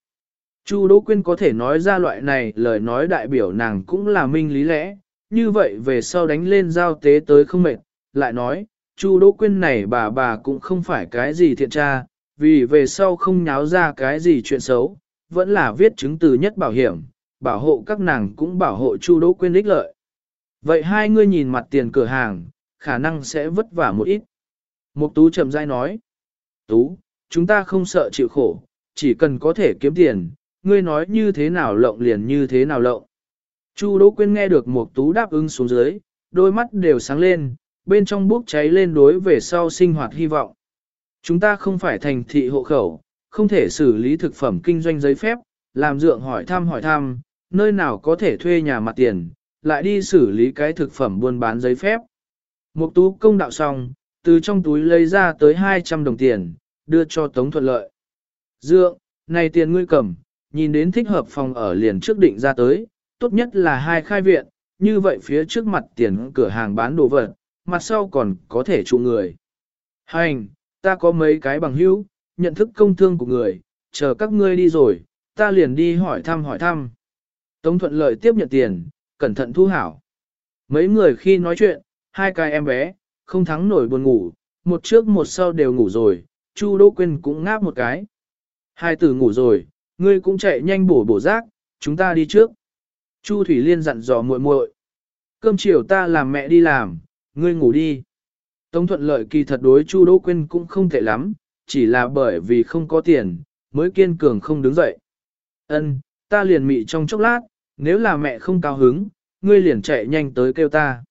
Chu Đỗ Quyên có thể nói ra loại này lời nói đại biểu nàng cũng là minh lý lẽ, như vậy về sau đánh lên giao tế tới không mệt, lại nói, Chu Đỗ Quyên này bà bà cũng không phải cái gì thiện tra, vì về sau không nháo ra cái gì chuyện xấu, vẫn là viết chứng từ nhất bảo hiểm, bảo hộ các nàng cũng bảo hộ Chu Đỗ Quyên ích lợi. Vậy hai ngươi nhìn mặt tiền cửa hàng, khả năng sẽ vất vả một ít. Mục Tú chậm rãi nói, Tú, chúng ta không sợ chịu khổ, chỉ cần có thể kiếm tiền, ngươi nói như thế nào lộng liền như thế nào lộng. Chu Đỗ Quyên nghe được Mục Tú đáp ứng xuống dưới, đôi mắt đều sáng lên, bên trong bốc cháy lên đối về sau sinh hoạt hy vọng. Chúng ta không phải thành thị hộ khẩu, không thể xử lý thực phẩm kinh doanh giấy phép, làm dượng hỏi thăm hỏi thăm, nơi nào có thể thuê nhà mặt tiền, lại đi xử lý cái thực phẩm buôn bán giấy phép. Mục tú công đạo xong, từ trong túi lấy ra tới 200 đồng tiền, đưa cho Tống Thuận Lợi. Dượng, này tiền ngươi cầm, nhìn đến thích hợp phòng ở liền trước định ra tới, tốt nhất là hai khai viện, như vậy phía trước mặt tiền cửa hàng bán đồ vật, mặt sau còn có thể trụ người. Hành, ta có mấy cái bằng hữu, nhận thức công thương của người, chờ các ngươi đi rồi, ta liền đi hỏi thăm hỏi thăm. Tống thuận lợi tiếp nhận tiền, cẩn thận thu hảo. Mấy người khi nói chuyện, hai cái em bé, không thắng nổi buồn ngủ, một trước một sau đều ngủ rồi, Chu Đỗ Quyên cũng ngáp một cái. Hai tử ngủ rồi, ngươi cũng chạy nhanh bổ bổ rác, chúng ta đi trước. Chu Thủy Liên dặn dò muội muội, cơm chiều ta làm mẹ đi làm, ngươi ngủ đi. Tống thuận lợi kỳ thật đối Chu Đỗ Quyên cũng không tệ lắm, chỉ là bởi vì không có tiền, mới kiên cường không đứng dậy. Ân, ta liền mị trong chốc lát, nếu là mẹ không cao hứng, ngươi liền chạy nhanh tới kêu ta.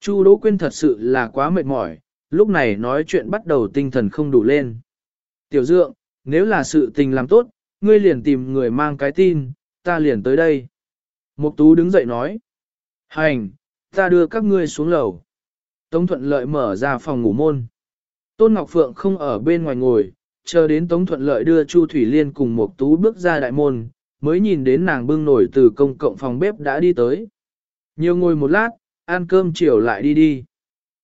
Chu Đỗ Quyên thật sự là quá mệt mỏi, lúc này nói chuyện bắt đầu tinh thần không đủ lên. Tiểu Dượng, nếu là sự tình làm tốt, ngươi liền tìm người mang cái tin, ta liền tới đây. Mục Tú đứng dậy nói. Hành, ta đưa các ngươi xuống lầu. Tống Thuận Lợi mở ra phòng ngủ môn. Tôn Ngọc Phượng không ở bên ngoài ngồi, chờ đến Tống Thuận Lợi đưa Chu Thủy Liên cùng Mục Tú bước ra đại môn, mới nhìn đến nàng bưng nổi từ công cộng phòng bếp đã đi tới. Nhiều ngồi một lát, ăn cơm chiều lại đi đi.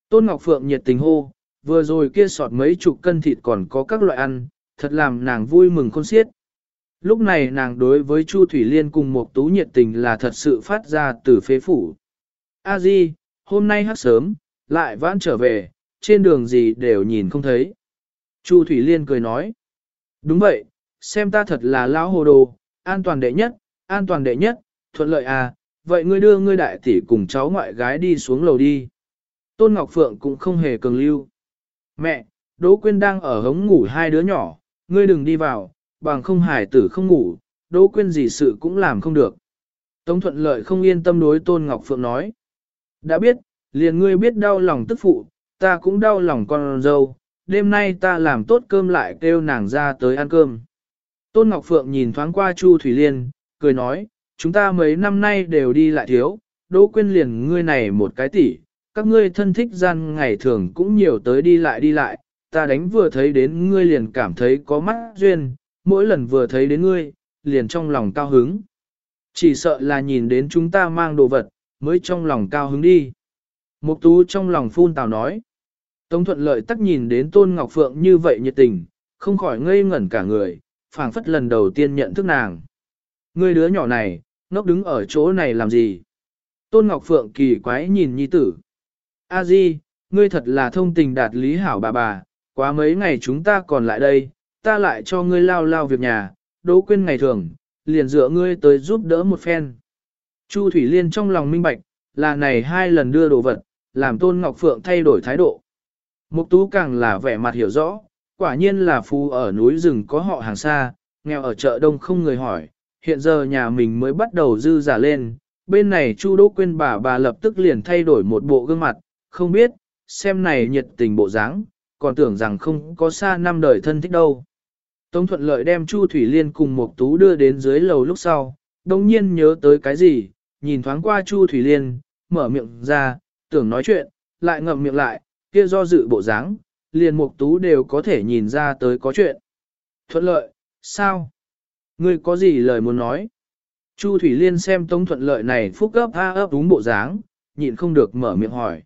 Tôn Ngọc Phượng nhiệt tình hô, vừa rồi kia sọt mấy chục cân thịt còn có các loại ăn, thật làm nàng vui mừng khôn xiết. Lúc này nàng đối với Chu Thủy Liên cùng một Tú nhiệt tình là thật sự phát ra từ phế phủ. A Di, hôm nay hát sớm, lại vãn trở về, trên đường gì đều nhìn không thấy. Chu Thủy Liên cười nói. Đúng vậy, xem ta thật là lão hồ đồ, an toàn đệ nhất, an toàn đệ nhất, thuận lợi à, vậy ngươi đưa ngươi đại tỷ cùng cháu ngoại gái đi xuống lầu đi. Tôn Ngọc Phượng cũng không hề cường lưu. Mẹ, Đỗ Quyên đang ở hống ngủ hai đứa nhỏ, ngươi đừng đi vào, bằng không hài tử không ngủ, Đỗ Quyên gì sự cũng làm không được. Tống thuận lợi không yên tâm đối Tôn Ngọc Phượng nói. Đã biết, liền ngươi biết đau lòng tức phụ, ta cũng đau lòng con dâu, đêm nay ta làm tốt cơm lại kêu nàng ra tới ăn cơm. Tôn Ngọc Phượng nhìn thoáng qua Chu Thủy Liên, cười nói, chúng ta mấy năm nay đều đi lại thiếu, Đỗ Quyên liền ngươi này một cái tỷ, các ngươi thân thích gian ngày thường cũng nhiều tới đi lại đi lại, ta đánh vừa thấy đến ngươi liền cảm thấy có mắt duyên, mỗi lần vừa thấy đến ngươi, liền trong lòng cao hứng. Chỉ sợ là nhìn đến chúng ta mang đồ vật, mới trong lòng cao hứng đi. Mục tú trong lòng phun tào nói. Tống thuận lợi tắc nhìn đến Tôn Ngọc Phượng như vậy nhiệt tình, không khỏi ngây ngẩn cả người, phảng phất lần đầu tiên nhận thức nàng. Người đứa nhỏ này, ngốc đứng ở chỗ này làm gì? Tôn Ngọc Phượng kỳ quái nhìn nhi tử. A Di, ngươi thật là thông tình đạt lý hảo bà bà, quá mấy ngày chúng ta còn lại đây, ta lại cho ngươi lao lao việc nhà, đố quên ngày thường, liền dựa ngươi tới giúp đỡ một phen. Chu Thủy Liên trong lòng minh bạch, là này hai lần đưa đồ vật, làm Tôn Ngọc Phượng thay đổi thái độ. Mục Tú càng là vẻ mặt hiểu rõ, quả nhiên là phú ở núi rừng có họ hàng xa, nghèo ở chợ đông không người hỏi, hiện giờ nhà mình mới bắt đầu dư giả lên, bên này Chu Đỗ Quyên bà bà lập tức liền thay đổi một bộ gương mặt, không biết, xem này nhiệt tình bộ dáng, còn tưởng rằng không có xa năm đời thân thích đâu. Tống thuận lợi đem Chu Thủy Liên cùng Mục Tú đưa đến dưới lầu lúc sau, đồng nhiên nhớ tới cái gì, nhìn thoáng qua Chu Thủy Liên, mở miệng ra, tưởng nói chuyện, lại ngậm miệng lại, kia do dự bộ dáng, liền Mục Tú đều có thể nhìn ra tới có chuyện. Thuận lợi, sao? Ngươi có gì lời muốn nói? Chu Thủy Liên xem Tống Thuận Lợi này phúc gấp a ấp đúng bộ dáng, nhịn không được mở miệng hỏi.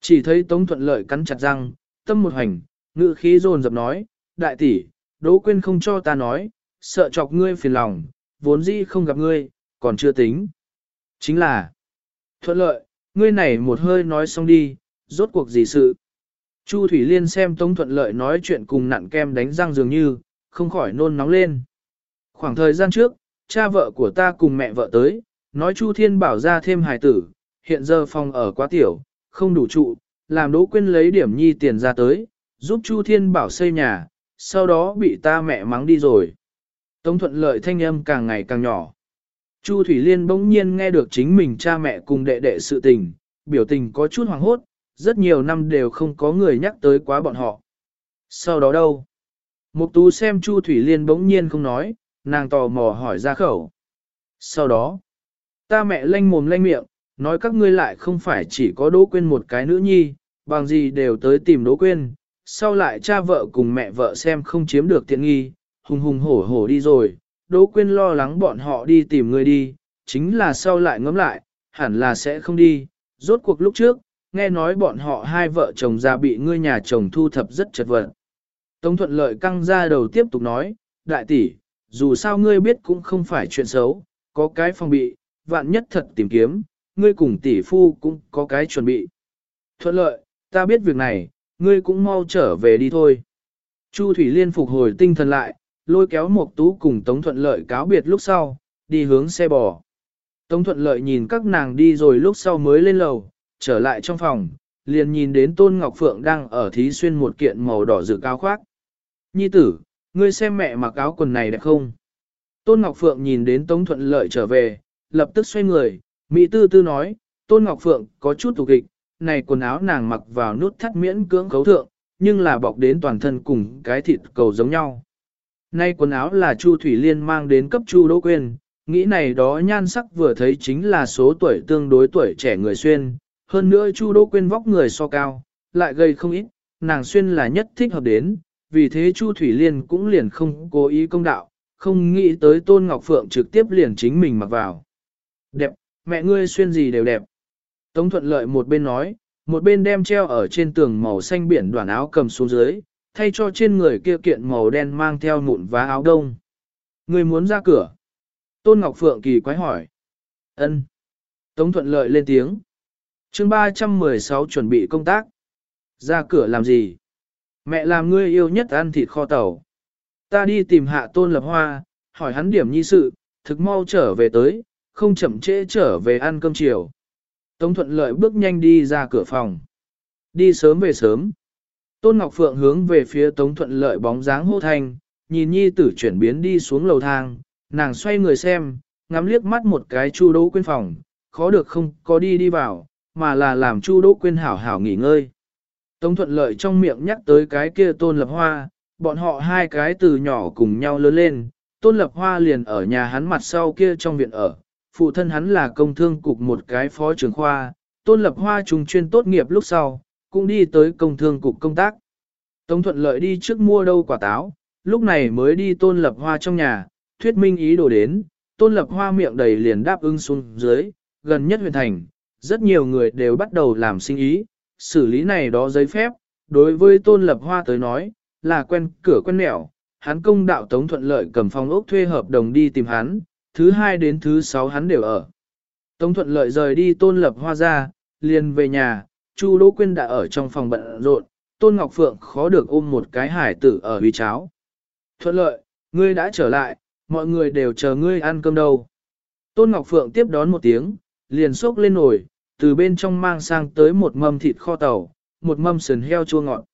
Chỉ thấy Tống Thuận Lợi cắn chặt răng, tâm một hành, ngữ khí dồn dập nói, đại tỷ, Đỗ Quyên không cho ta nói, sợ chọc ngươi phiền lòng, vốn dĩ không gặp ngươi, còn chưa tính. Chính là, Thuận Lợi, ngươi này một hơi nói xong đi, rốt cuộc gì sự. Chu Thủy Liên xem Tống Thuận Lợi nói chuyện cùng nặn kem đánh răng dường như, không khỏi nôn nóng lên. Khoảng thời gian trước, cha vợ của ta cùng mẹ vợ tới, nói Chu Thiên bảo ra thêm hài tử, hiện giờ phòng ở quá tiểu, không đủ trụ, làm Đỗ Quyên lấy điểm nhi tiền ra tới, giúp Chu Thiên bảo xây nhà, sau đó bị ta mẹ mắng đi rồi. Tống thuận lợi thanh âm càng ngày càng nhỏ. Chu Thủy Liên bỗng nhiên nghe được chính mình cha mẹ cùng đệ đệ sự tình, biểu tình có chút hoàng hốt, rất nhiều năm đều không có người nhắc tới quá bọn họ. Sau đó đâu? Mục tú xem Chu Thủy Liên bỗng nhiên không nói, nàng tò mò hỏi ra khẩu. Sau đó, ta mẹ lanh mồm lanh miệng, nói các ngươi lại không phải chỉ có Đỗ Quyên một cái nữ nhi, bằng gì đều tới tìm Đỗ Quyên, sau lại cha vợ cùng mẹ vợ xem không chiếm được tiện nghi, hùng hùng hổ hổ đi rồi, Đỗ Quyên lo lắng bọn họ đi tìm người đi, chính là sau lại ngẫm lại, hẳn là sẽ không đi, rốt cuộc lúc trước, nghe nói bọn họ hai vợ chồng già bị ngươi nhà chồng thu thập rất chật vật. Tống thuận lợi căng ra đầu tiếp tục nói, đại tỷ, dù sao ngươi biết cũng không phải chuyện xấu, có cái phòng bị, vạn nhất thật tìm kiếm, ngươi cùng tỷ phu cũng có cái chuẩn bị. Thuận lợi, ta biết việc này, ngươi cũng mau trở về đi thôi. Chu Thủy Liên phục hồi tinh thần lại, lôi kéo Mộc tú cùng Tống Thuận Lợi cáo biệt lúc sau, đi hướng xe bò. Tống Thuận Lợi nhìn các nàng đi rồi lúc sau mới lên lầu, trở lại trong phòng, liền nhìn đến Tôn Ngọc Phượng đang ở thí xuyên một kiện màu đỏ dự cao khoác. Nhi tử, ngươi xem mẹ mặc áo quần này đẹp không? Tôn Ngọc Phượng nhìn đến Tống Thuận Lợi trở về, lập tức xoay người, Mỹ tư tư nói, Tôn Ngọc Phượng có chút thủ kịch, này quần áo nàng mặc vào nút thắt miễn cưỡng cấu thượng, nhưng là bọc đến toàn thân cùng cái thịt cầu giống nhau. Nay quần áo là Chu Thủy Liên mang đến cấp Chu Đỗ Quyên, nghĩ này đó nhan sắc vừa thấy chính là số tuổi tương đối tuổi trẻ người xuyên, hơn nữa Chu Đỗ Quyên vóc người so cao, lại gây không ít, nàng xuyên là nhất thích hợp đến, vì thế Chu Thủy Liên cũng liền không cố ý công đạo, không nghĩ tới Tôn Ngọc Phượng trực tiếp liền chính mình mặc vào. Đẹp, mẹ ngươi xuyên gì đều đẹp. Tống thuận lợi một bên nói, một bên đem treo ở trên tường màu xanh biển đoàn áo cầm xuống dưới, thay cho trên người kia kiện màu đen mang theo mụn vá áo đông. Người muốn ra cửa. Tôn Ngọc Phượng kỳ quái hỏi. ân Tống thuận lợi lên tiếng. chương 316 chuẩn bị công tác. Ra cửa làm gì? Mẹ làm ngươi yêu nhất ăn thịt kho tàu. Ta đi tìm hạ tôn lập hoa, hỏi hắn điểm nhi sự, thực mau trở về tới, không chậm trễ trở về ăn cơm chiều. Tống thuận lợi bước nhanh đi ra cửa phòng. Đi sớm về sớm. Tôn Ngọc Phượng hướng về phía Tống thuận lợi bóng dáng hô thanh, nhìn nhi tử chuyển biến đi xuống lầu thang, nàng xoay người xem, ngắm liếc mắt một cái chu đỗ quên phòng, khó được không có đi đi vào, mà là làm chu đỗ quên hảo hảo nghỉ ngơi. Tống thuận lợi trong miệng nhắc tới cái kia tôn lập hoa, bọn họ hai cái từ nhỏ cùng nhau lớn lên, tôn lập hoa liền ở nhà hắn mặt sau kia trong viện ở, phụ thân hắn là công thương cục một cái phó trưởng khoa, tôn lập hoa trùng chuyên tốt nghiệp lúc sau, cũng đi tới công thương cục công tác. Tống thuận lợi đi trước mua đâu quả táo, lúc này mới đi tôn lập hoa trong nhà, thuyết minh ý đồ đến, tôn lập hoa miệng đầy liền đáp ứng xuống dưới, gần nhất huyện thành, rất nhiều người đều bắt đầu làm sinh ý, xử lý này đó giấy phép, đối với tôn lập hoa tới nói, là quen cửa quen mẹo, hắn công đạo tống thuận lợi cầm phòng ốc thuê hợp đồng đi tìm hắn, thứ hai đến thứ sáu hắn đều ở. Tống thuận lợi rời đi tôn lập hoa ra, liền về nhà, Chu Đỗ Quyên đã ở trong phòng bận rộn, Tôn Ngọc Phượng khó được ôm một cái hải tử ở huy cháo. Thuận lợi, ngươi đã trở lại, mọi người đều chờ ngươi ăn cơm đâu. Tôn Ngọc Phượng tiếp đón một tiếng, liền xốc lên nồi, từ bên trong mang sang tới một mâm thịt kho tàu, một mâm sườn heo chua ngọt.